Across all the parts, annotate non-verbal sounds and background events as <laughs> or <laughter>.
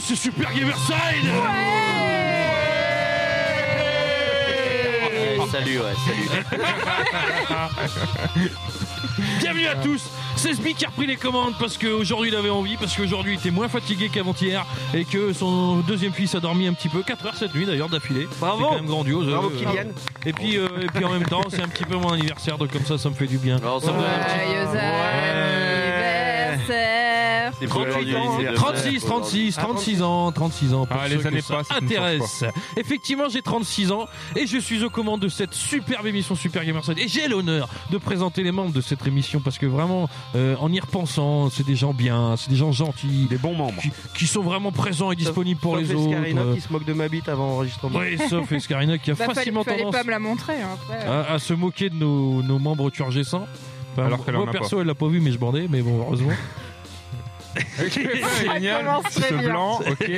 c'est Super Gamerside Ouais, salut, ouais, salut. <laughs> Bienvenue à tous C'est Sbi qui a repris les commandes parce qu'aujourd'hui il avait envie, parce qu'aujourd'hui il était moins fatigué qu'avant-hier et que son deuxième fils a dormi un petit peu, 4 heures cette nuit d'ailleurs d'affilée. Bravo. C'est quand même grandiose. Bravo, Euh, Kylian. Et puis, euh, et puis en même temps c'est un petit peu mon anniversaire, donc comme ça ça me fait du bien. Alors, ça me donne un petit- C'est 38 aujourd'hui, ans, c'est le- 36, 36, 36 ans, 36 ans. Pour Ah, ceux les que années ça passent, ça ne change intéresse. Effectivement, j'ai 36 ans et je suis aux commandes de cette superbe émission Super Gamerside. Et j'ai l'honneur de présenter les membres de cette émission parce que vraiment, euh, en y repensant, c'est des gens bien, c'est des gens gentils, Des bons membres. qui, qui sont vraiment présents et disponibles pour Sauf les autres. Escarina qui se moque de ma bite avant l'enregistrement. Oui, sauf Escarina qui a <laughs> Bah, fallait, facilement fallait tendance pas me la montrer hein, après. à, à se moquer de nos, nos membres turgescents. Enfin, Alors qu'elle moi en a perso, elle l'a pas vu, mais je bandais, mais bon, heureusement. <laughs> <laughs> Génial. commence très Ce bien. blanc, ok.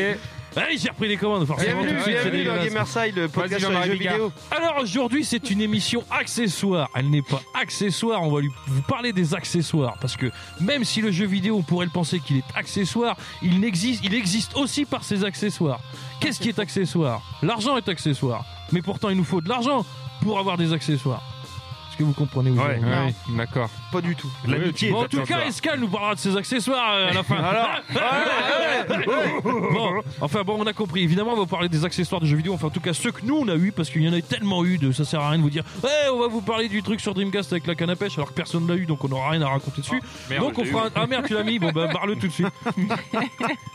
Allez, j'ai repris les commandes, forcément. Bienvenue, tout de suite, c'est bienvenue dans dégueulasse. Gamerside, le podcast Vas-y, sur les Jean-Marie jeux Bigard. vidéo. Alors aujourd'hui, c'est une émission accessoire. Elle n'est pas accessoire. On va lui, vous parler des accessoires parce que même si le jeu vidéo, on pourrait le penser qu'il est accessoire, il n'existe, il existe aussi par ses accessoires. Qu'est-ce qui est accessoire? L'argent est accessoire, mais pourtant il nous faut de l'argent pour avoir des accessoires. Que vous comprenez où je Ouais, veux en venir ouais, d'accord. Pas du tout. L'amitié Bon, en tout cas. Escal nous parlera de ses accessoires euh, à la fin. <laughs> bon, enfin bon, on a compris. Évidemment, on va vous parler des accessoires de jeux vidéo. Enfin, en tout cas, ceux que nous on a eu, parce qu'il y en a tellement eu. De, ça sert à rien de vous dire, ouais, on va vous parler du truc sur Dreamcast avec la canne à pêche, alors que personne l'a eu, donc on n'aura rien à raconter dessus. Merde, donc on je l'ai fera. un- Ah merde, tu l'as mis. Bon bah barre-le tout de suite. <laughs>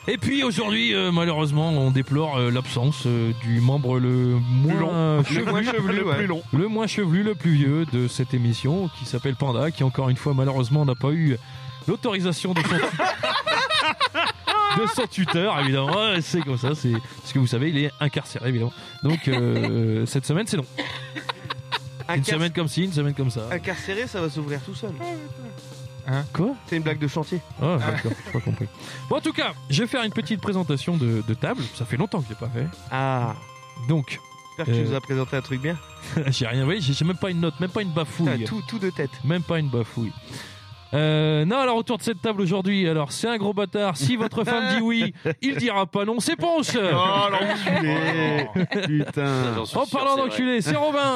Et puis aujourd'hui, euh, malheureusement, on déplore euh, l'absence euh, du membre le moins Le moins chevelu, ouais. long. le moins chevelu, le plus vieux de cette émission, qui s'appelle Panda, qui encore une fois malheureusement n'a pas eu l'autorisation de son, <laughs> de son tuteur, évidemment. Ouais, C'est comme ça, c'est parce que vous savez, il est incarcéré, évidemment. Donc euh, <laughs> cette semaine, c'est non. Une semaine comme ci, une semaine comme ça. Incarcéré, ça va s'ouvrir tout seul. Quoi? C'est une blague de chantier. Ah, d'accord, j'ai pas compris. Bon, en tout cas, je vais faire une petite présentation de, de table. Ça fait longtemps que je l'ai pas fait. Ah. Donc, J'espère que tu Euh. nous as présenté un truc bien. <laughs> j'ai rien, oui, j'ai j'ai même pas une note, même pas une bafouille. tout, tout de tête. Même pas une bafouille. Euh, non, alors autour de cette table aujourd'hui, alors c'est un gros bâtard. Si <laughs> votre femme dit oui, il dira pas non. C'est Ponce. Oh l'enculé <laughs> Putain En parlant d'enculé, c'est Robin.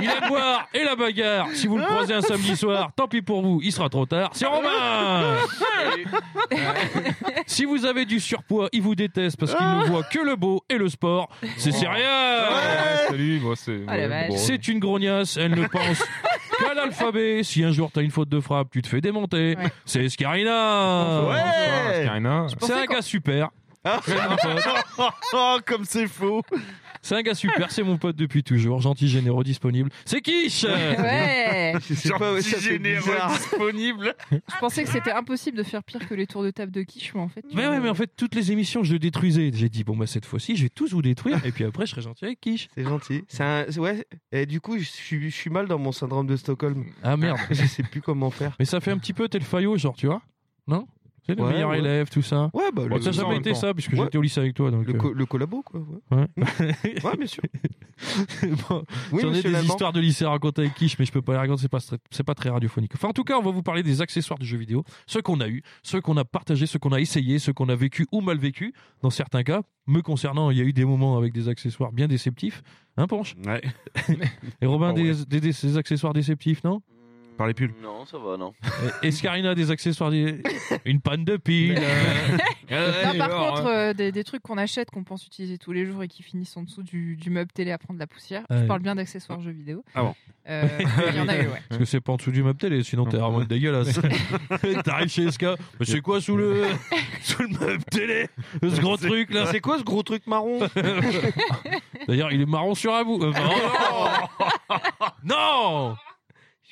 il aime boire et la bagarre. Si vous le croisez un samedi soir, tant pis pour vous, il sera trop tard. C'est Robin. si vous avez du surpoids, il vous déteste parce qu'il ne voit que le beau et le sport. C'est sérieux. Ouais, salut, bon, c'est. Ah, bon. C'est une grognasse, elle ne pense l'alphabet. Si un jour t'as une faute de frappe, tu te fais démonter. Ouais. C'est Scarina. Ouais. C'est un gars super. C'est un pote. Oh, comme c'est faux C'est un gars super, c'est mon pote depuis toujours, gentil, généreux, disponible. C'est Quiche Ouais <laughs> sais pas, ouais, ça fait bizarre. disponible. Je pensais que c'était impossible de faire pire que les tours de table de quiche, mais en fait. tu- Mais ouais, mais en fait, toutes les émissions, je le détruisais. J'ai dit, bon, bah, cette fois-ci, je vais tous vous détruire, et puis après, je serai gentil avec Quiche. C'est gentil. C'est un... c'est- Ouais, et du coup, je suis, je suis mal dans mon syndrome de Stockholm. Ah merde. <laughs> Je sais plus comment faire. Mais ça fait un petit peu tel faillot, genre, tu vois Non? C'est le Ouais, meilleur ouais. élève, tout ça. Ouais, bah, le, Ouais, Ça n'a en jamais même été temps. ça, puisque Ouais. j'étais au lycée avec toi. Donc, le, euh, co- le collabo, quoi. Ouais, ouais. <laughs> Ouais, bien sûr. <laughs> Bon, Oui, J'en ai monsieur des l'allemand. histoires de lycée à raconter avec Quiche, mais je peux pas les raconter, c'est pas, très- c'est pas très radiophonique. Enfin, en tout cas, on va vous parler des accessoires de jeux vidéo, ceux qu'on a eu, ceux qu'on a partagés, ceux qu'on a essayés, ceux qu'on a vécu ou mal vécu. Dans certains cas, me concernant, il y a eu des moments avec des accessoires bien déceptifs. Hein, Ponche? Ouais. Et Robin, <laughs> Oh, ouais. des, des- des- des accessoires déceptifs, non? Par les pulls. Non, ça va, non. Escarina, des accessoires, une panne de pile. <laughs> euh, Non, par alors, contre, hein. euh, des, des trucs qu'on achète, qu'on pense utiliser tous les jours et qui finissent en dessous du, du meuble télé à prendre la poussière. Je parle bien d'accessoires jeux vidéo. Ah bon Euh, Il y en a eu, ouais. Parce que c'est pas en dessous du meuble télé, sinon t'es vraiment dégueulasse. <laughs> <laughs> T'arrives chez SK, mais c'est quoi sous le, sous le meuble télé Ce gros truc là? C'est quoi ce gros truc marron? D'ailleurs, il est marron sur un bout. Euh, non Non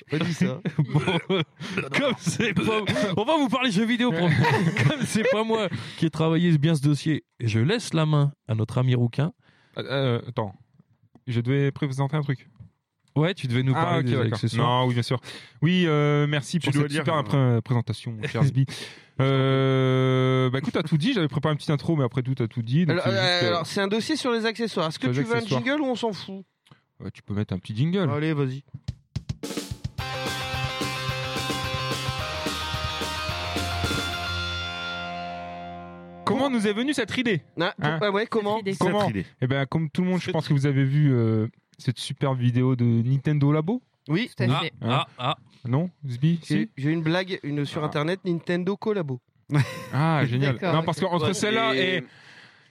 J'ai pas dit ça. <laughs> Bon, <laughs> Comme c'est pas... On va vous parler jeux vidéo. Pour... <laughs> Comme c'est pas moi qui ai travaillé bien ce dossier, je laisse la main à notre ami Rouquin. Euh, attends. Je devais présenter un truc. Ouais, tu devais nous parler Ah, ok, des accessoires. Non, oui, bien sûr. Oui, euh, merci pour dois cette dire, super euh, pré- présentation, mon cher Sbi. Euh, bah écoute, t'as tout dit. J'avais préparé une petite intro, mais après tout, t'as tout dit. donc Alors, c'est juste, euh, euh, alors, c'est un dossier sur les accessoires. Est-ce que tu veux un jingle ou on s'en fout? Ouais, tu peux mettre un petit jingle. Allez, vas-y. Comment nous est venue cette idée Ah, Hein ouais, ouais, comment idée. Comment Cette idée. Eh ben, comme tout le monde, je pense que vous avez vu euh, cette super vidéo de Nintendo Labo. Oui, Tout à Ah, fait. ah, ah. Non, Zbi j'ai si j'ai une blague une sur Ah. internet Nintendo collabo. <laughs> Ah, génial. D'accord, Non, parce qu'entre Ouais, celle-là et-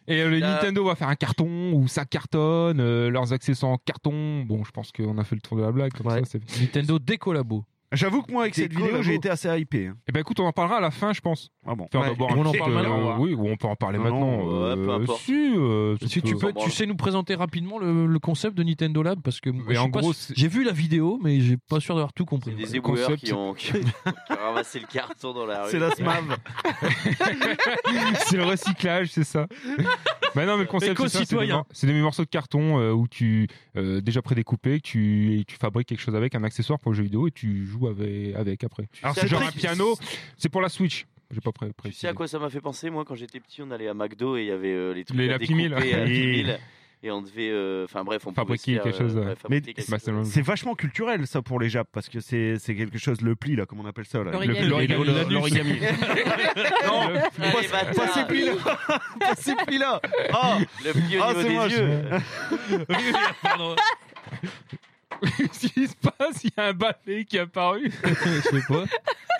et, et le Là- Nintendo va faire un carton ou ça cartonne, euh, leurs accessoires en carton. Bon, je pense qu'on a fait le tour de la blague. Comme Ouais. ça, c'est- Nintendo décollabo. J'avoue que moi, avec Des cette vidéo, j'ai été assez hypé. hein. Eh ben, écoute, on en parlera à la fin, je pense. Ah bon. Faire Ouais. d'abord Et un on en parle euh, maintenant Oui, ou on peut en parler Non, maintenant. non, ouais, peu euh, importe. Si, euh, Si tu peux, tu sais nous présenter rapidement le, le concept de Nintendo Lab parce que moi, en gros, c'est- j'ai vu la vidéo mais j'ai pas sûr d'avoir tout C'est compris. des Le éboueurs <laughs> qui ont, qui, ont ramassé le carton dans la rue. C'est la SMAV. c'est le recyclage, c'est ça. Mais non, mais le concept, c'est ça, c'est des, c'est des morceaux de carton euh, où tu, euh, déjà prédécoupés, que tu, tu fabriques quelque chose avec, un accessoire pour le jeu vidéo et tu joues avec, avec après. Alors, c'est genre un piano, c'est pour la Switch. J'ai pas pré Tu précisé. sais à quoi ça m'a fait penser Moi, quand j'étais petit, on allait à McDo et il y avait euh, les trucs Les à découper. Meal. Et on devait. euh, Enfin bref, on Fabriquer pouvait se quelque chose, euh, Mais- quelque c'est vachement culturel, ça, pour les Japs, parce que c'est c'est quelque chose, le pli, là, comment on appelle ça là. L'origami. <laughs> Non, pas ces plis-là. <laughs> Pas ces plis-là. Ah, Le pli au Ah, niveau c'est des moche. yeux. <laughs> <laughs> Qu'est-ce qui se passe? Il y a un balai qui est apparu. <laughs> je sais pas.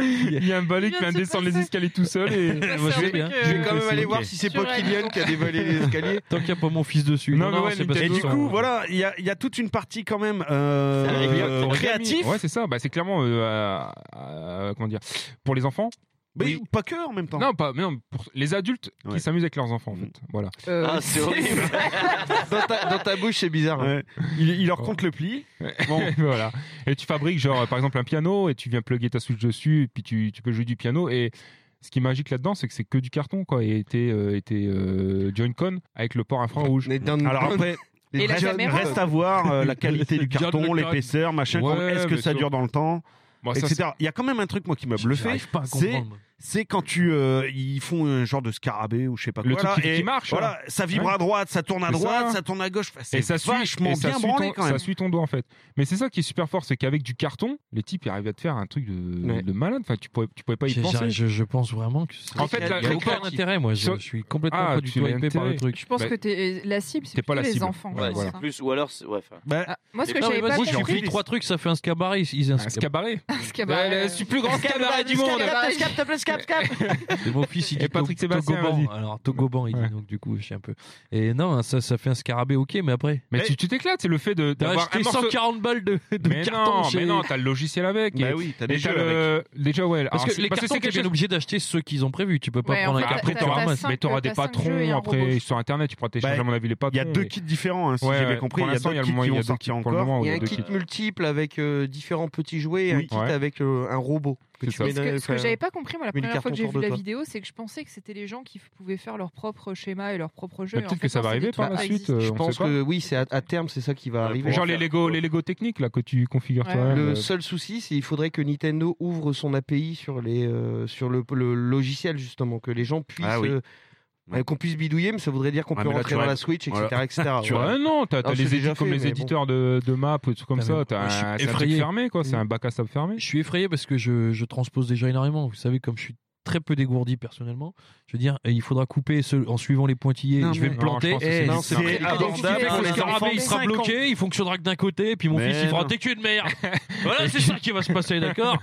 Il y a un balai qui vient de descendre les escaliers tout seul. Et... <laughs> Moi, je vais bien. Je vais euh, quand même aller voir si c'est pas. Kylian qui a dévalé les escaliers. Tant qu'il n'y a pas mon fils dessus. Non, mais ouais, c'est parce Et que du coup, voilà, il y a, il y a toute une partie quand même euh, euh, créatif. Ouais, c'est ça. Bah, c'est clairement, euh, à- comment dire, pour les enfants. Mais pas que en même temps. Non, pas, mais non, pour les adultes Ouais. qui s'amusent avec leurs enfants, en fait. Voilà. euh, Ah, c'est horrible. <laughs> Dans ta, dans ta bouche, c'est bizarre. hein. Ouais. Il, il leur compte le pli. Bon. <laughs> voilà. Et tu fabriques, genre, par exemple, un piano et tu viens plugger ta Switch dessus et puis tu, tu peux jouer du piano. Et ce qui est magique là-dedans, c'est que c'est que du carton, quoi. Et t'es euh, t'es, euh, Joy-Con avec le port infrarouge. Alors après, les Et la reste, reste à voir euh, la qualité <laughs> du carton, l'épaisseur, machin. Ouais, comment- Est-ce que ça sûr. dure dans le temps, Bon, etc. Il y a quand même un truc moi qui m'a bluffé. C'est-. C'est quand tu euh, ils font un genre de scarabée ou je sais pas Le quoi. truc là, qui- et qui marche, Voilà, ça vibre Ouais. à droite, ça tourne à droite, ça. ça. tourne à gauche. Et ça suit, vachement et ça bien suit branlé ton, quand même. ça suit ton doigt en fait. Mais c'est ça qui est super fort, c'est qu'avec du carton, les types ils arrivent à te faire un truc de, Ouais. de malade. Enfin, tu pouvais, tu pouvais pas y penser. Je, je pense vraiment que c'est- En fait, il là, n'y a aucun intérêt. Moi, je, je suis complètement Ah, pas du tu tout hypé par le truc. Je pense Bah, que t'es la cible, c'est pas la les cible. enfants. Ouais, voilà. Plus, ou alors, ouais, Bah, Ah, moi, ce que mais j'avais pas compris, fais trois trucs, ça fait un scabaret. Ils- Un scabaret. qu'il y avait- Ouais, le plus grand scabaret du monde. <laughs> C'est mon fils, il dit Et Patrick to- Sébastien, Togoban. Alors, Togoban, il Ouais. dit donc, du coup, je suis un peu. Et non, ça, ça fait un scarabée, ok, mais après. Mais Mais- tu t'éclates, c'est le fait de T'as d'avoir acheté un morceau. 140 balles de, de Mais carton non, chez... mais non, t'as le logiciel avec. bah et- oui, t'as et des t'as jeux avec. le- déjà ouais. Parce que les cartons, c'est t'es bien obligé d'acheter ceux qu'ils ont prévus. Tu peux pas prendre en un Après, mais t'auras des patrons et après sur internet, tu pourras télécharger Bah, à mon avis les patrons. Il y a deux et- kits différents, hein, si j'ai bien compris. Il y a deux kits qui vont sortir encore. Il y a un kit multiple avec euh, différents petits jouets et un kit avec euh, un robot. Que tu ça. Ce que, ce j'avais pas compris moi la première fois que j'ai vu la toi. vidéo, c'est que je pensais que c'était les gens qui pouvaient faire leur propre schéma et leur propre jeu. En peut-être fait, que ça non, va arriver par la suite. euh, Je pense que oui, c'est à, à terme, c'est ça qui va Ouais, arriver. Genre les Lego, les Lego techniques là que tu configures Ouais. toi. Le seul souci, c'est qu'il faudrait que Nintendo ouvre son API sur les euh, sur le, le logiciel justement, que les gens puissent Qu'on puisse bidouiller, mais ça voudrait dire qu'on Ouais, peut rentrer dans la Switch, etc., Voilà. etc. <laughs> Tu. Ouais, non, t'as les déjà éditeurs comme fait, les éditeurs de, de maps ou des trucs comme ça. T'as moi, je suis un, c'est un truc effrayé. fermé, quoi. C'est un bac à sable fermé. Je suis effrayé parce que je, je transpose déjà énormément. Vous savez, comme je suis très peu dégourdi personnellement, je veux dire, et il faudra couper ce- en suivant les pointillés. Non, je vais me planter. Non, c'est- abordable. pour les enfants. il sera bloqué, il fonctionnera que d'un côté, et puis mon Mais fils il fera t'es que de merde. <laughs> voilà, c'est ça qui va se passer, d'accord?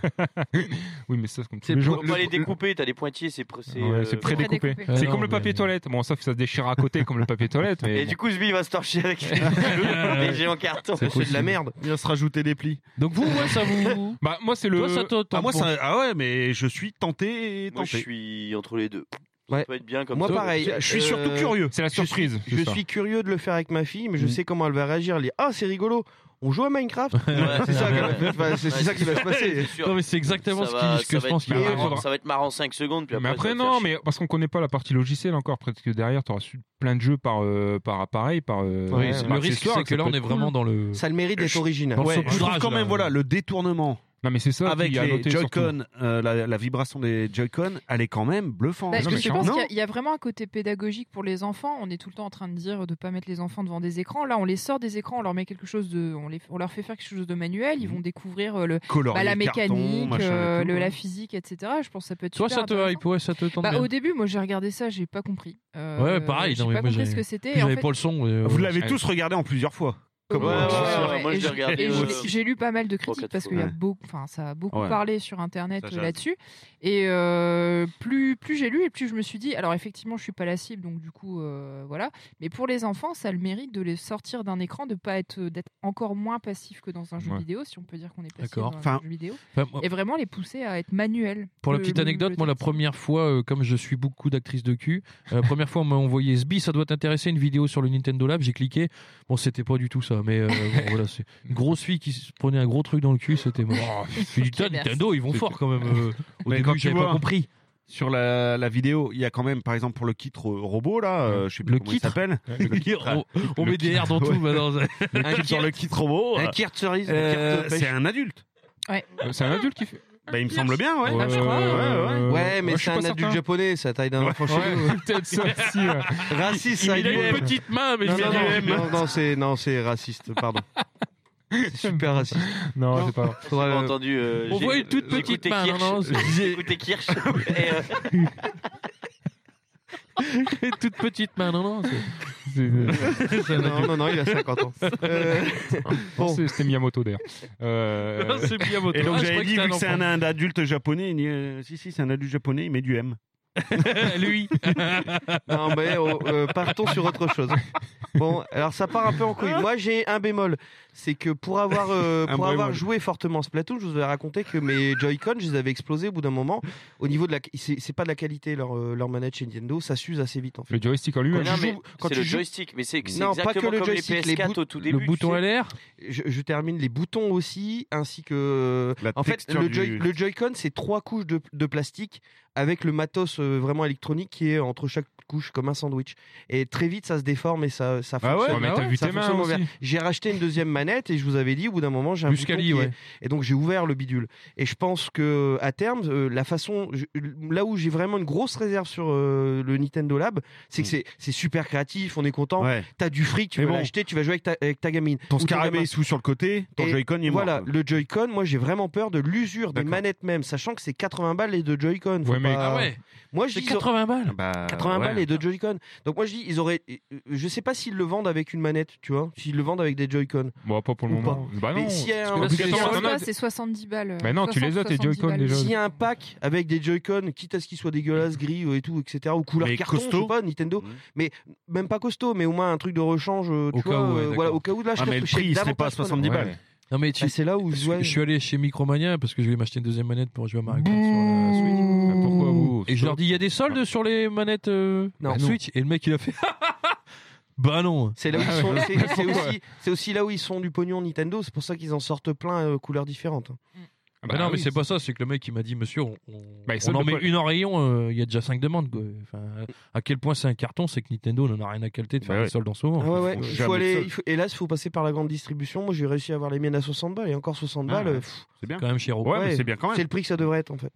Oui, mais ça, c'est comme tous les le jours. Faut pas les découper, t'as des pointiers, c'est euh, prédécoupé. C'est comme le papier toilette. Bon, sauf que ça se déchire à côté comme le papier toilette. Et du coup, il va se torcher avec <laughs> <laughs> des géants cartons. C'est C'est de la merde. Il va se rajouter des plis. Donc vous, ouais, ça vous. Bah, moi, c'est le. Ah, moi, ah ouais, mais je suis tenté Moi, je suis entre les deux. Ouais. Ça peut être bien comme Moi, ça. pareil. Je suis Euh, surtout curieux. C'est la je suis- surprise. Je suis curieux de le faire avec ma fille, mais je Mm. sais comment elle va réagir. Elle dit Ah, c'est rigolo, on joue à Minecraft. <laughs> Ouais, c'est ça, enfin, c'est- Ouais, qui va se passer. Non, mais c'est exactement Ça ce, va- qui, ce que je va pense qu'il va marrant, faudra. Ça va être marrant 5 secondes, puis après. Mais après, non, mais parce qu'on connaît pas la partie logicielle encore. Peut-être que derrière, tu auras plein de jeux par, euh, par appareil, par. euh, Ouais, par le risque, c'est que là, on est vraiment cool. dans le. Ça a le mérite d'être original. Je trouve quand même, voilà, le détournement. Non, mais c'est ça. avec les. Joy-Con, euh, la, la vibration des Joy-Con, elle est quand même bluffante. Bah, non, mais je clairement. pense qu'il y a- il y, a vraiment un côté pédagogique pour les enfants. On est tout le temps en train de dire de pas mettre les enfants devant des écrans. Là, on les sort des écrans, on leur met quelque chose de, on, les, on leur fait faire quelque chose de manuel. Ils vont découvrir euh, le, Colorier, bah, la mécanique, euh, tout, le- ouais. la physique, etc. Je pense que ça peut être Toi, super ça te hype, ouais, ça te tente Bah, bien. au début, moi, j'ai regardé ça, j'ai pas compris. Euh, Ouais, pareil, J'ai pas compris ce que c'était. En J'avais fait- pas le son. Vous l'avez tous regardé en plusieurs fois. Comme Ouais, ouais, moi, j'ai- regardé, j'ai- lu pas mal de critiques parce qu'il y a beaucoup, enfin, ça a beaucoup Ouais. parlé sur internet euh, là-dessus. Et euh, plus, plus j'ai lu et plus je me suis dit, alors effectivement, je suis pas la cible, donc du coup, euh, voilà. Mais pour les enfants, ça a le mérite de les sortir d'un écran, de pas être, d'être encore moins passif que dans un jeu Ouais. vidéo, si on peut dire qu'on est passif dans Enfin, un jeu vidéo. Enfin, moi- Et vraiment les pousser à être manuels. Pour la petite anecdote, le moi, la première fois, euh, comme je suis beaucoup d'actrices de cul, euh, la première fois, on m'a envoyé Sbi, ça doit t'intéresser, une vidéo sur le Nintendo Lab. J'ai cliqué. Bon, c'était pas du tout ça, mais euh, bon, <laughs> voilà, c'est une grosse fille qui se prenait un gros truc dans le cul, c'était mort. <laughs> J'ai dit, putain, Ok, merci. Nintendo, ils vont fort quand même. euh, <laughs> au quand tu pas compris. Sur la, la vidéo, il y a quand même, par exemple, pour le kit ro- robot, là, euh, je sais plus Le comment kit il s'appelle. on on met des airs dans tout Ouais. maintenant. Le kit sur le kit robot. Un kirt cerise, un euh, c'est un adulte. Euh, C'est un adulte qui fait. Bah, il me semble bien, ouais. Ouais, euh, Ouais, mais c'est un adulte certain. japonais, ça taille d'un Ouais. enfant Ouais, <laughs> peut-être ça aussi. ouais. Raciste, Il ça. a il une est- petite main, mais je Non, non, du non, M. non, non, c'est non, c'est raciste, pardon. <laughs> <laughs> Super raciste. Non, c'est pas. Faudra le- entendu. euh, On voit une toute petite main, Kirsch. non, non, c'est- J'ai écouté Kirsch. <laughs> et, euh, <laughs> Une toute petite main, non, non. c'est- c'est- c'est un Non, non, non, il a 50 ans. Euh, Bon. c'est- C'était Miyamoto d'ailleurs. Euh, C'est Miyamoto. Et donc Ah, je j'avais dit, que vu que c'est un un, un adulte japonais, il dit, euh, si, si, c'est un adulte japonais, il met du M. <laughs> Lui. <laughs> Non, mais oh, euh, partons sur autre chose. Bon, alors ça part un peu en couille. Moi, j'ai un bémol. C'est que pour avoir, euh, <laughs> Un pour avoir bémol. joué fortement Splatoon, je vous avais raconté que mes Joy-Con, je les avais explosés au bout d'un moment. Au niveau de la. C'est c'est pas de la qualité, leur, euh, leur manette chez Nintendo. Ça s'use assez vite, en fait. Le joystick en lui-même. Quand tu mais joues- quand c'est tu le joues- joystick, mais c'est c'est Non, pas exactement que le comme joystick, les les PS4 bouts- au tout début. Le bouton sais. LR. je, je termine les boutons aussi, ainsi que. La En fait, texture le, du- Joy, le Joy-Con, c'est trois couches de, de plastique avec le matos euh, vraiment électronique qui est entre chaque couche comme un sandwich. Et très vite, ça se déforme et ça, ça Ah ouais fonctionne. Mais t'as vu ça tes mains fonctionne aussi. bien. J'ai racheté une deuxième manette et je vous avais dit au bout d'un moment j'ai un bouton Muscali, qui est- ouais. et donc j'ai ouvert le bidule et je pense que à terme euh, la façon je- là où j'ai vraiment une grosse réserve sur euh, le Nintendo Lab c'est que Mm. c'est c'est super créatif on est content Ouais. t'as du fric tu Mais bon. l'acheter tu vas jouer avec ta, avec ta gamine Ton scarabée sous sur le côté, ton Joy-Con il est mort. voilà le Joy-Con moi j'ai vraiment peur de l'usure des manettes même sachant que c'est 80 balles les deux Joy-Con Ouais, mais- pas- Ah ouais. moi je dis ils auraient- 80 balles. Bah, 80 ouais. balles les deux Joy-Con. Donc moi je dis ils auraient euh, je sais pas s'ils le vendent avec une manette, tu vois, s'ils le vendent avec des Joy-Con. Bon, pas pour le moment. Bah non. Si c'est 70 balles. Mais non, tu les as, tes 60, Joy-Con, 70 balles. déjà. S'il y a un pack avec des Joy-Con, quitte à ce qu'ils soient dégueulasses, gris euh, et tout, etc., ou couleur Mais carton, costaud. je sais pas, Nintendo, Mhm. mais même pas costaud, mais au moins un truc de rechange, euh, tu Au vois, cas où, ouais, euh, voilà, au cas où là, je Ah, mais le prix, il serait pas à davantage 70 preneur. balles. Non mais tu, Ah, c'est là où je, je, ouais. je suis allé chez Micromania parce que je vais m'acheter une deuxième manette pour jouer à Mario Kart sur la Switch. Bah, Pourquoi vous Et je leur dis, il y a des soldes sur les manettes euh, Non. bah, Switch Et le mec, il a fait, <laughs> bah non. C'est là où ils Ah sont, ouais. c'est- aussi, c'est aussi là où ils sont du pognon Nintendo. C'est pour ça qu'ils en sortent plein euh, couleurs différentes. Ah, Bah, bah non, mais c'est pas ça, c'est que le mec il m'a dit, monsieur, on, Bah, on en met une en rayon, euh, il y a déjà cinq demandes. Quoi. Enfin, à quel point c'est un carton, c'est que Nintendo n'en a rien à calter de faire Bah des ouais. soldes en ce moment. Ah ouais, ouais. faut Il jamais faut aller, le seul. il faut- hélas, il faut passer par la grande distribution. Moi, j'ai réussi à avoir les miennes à 60 balles et encore 60 Ah, balles. ouais. pff, C'est bien. Quand même chéro. Ouais, Ouais. c'est bien quand c'est même. le prix que ça devrait être en fait.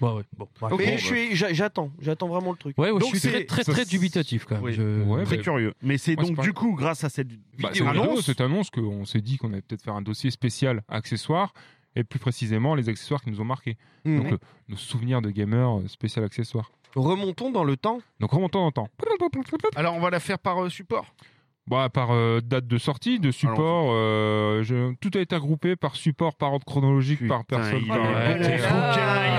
Bah ouais, bon. mais bon, je suis, j'a- j'attends, j'attends vraiment le truc. Ouais, ouais, Donc je suis très c'est- très dubitatif quand même. Oui. Je- Ouais, Très bah, curieux. Mais c'est Moi, c'est donc du coup, grâce à cette Bah, c'est vidéo annonce, cette annonce qu'on s'est dit qu'on allait peut-être faire un dossier spécial accessoires et plus précisément les accessoires qui nous ont marqués. Mhm. Donc euh, nos souvenirs de gamers euh, spécial accessoires. Remontons dans le temps. Donc remontons dans le temps. Alors on va la faire par euh, support. Bah, par euh, date de sortie, de support, euh, je- tout a été regroupé par support, par ordre chronologique, par personne. par- est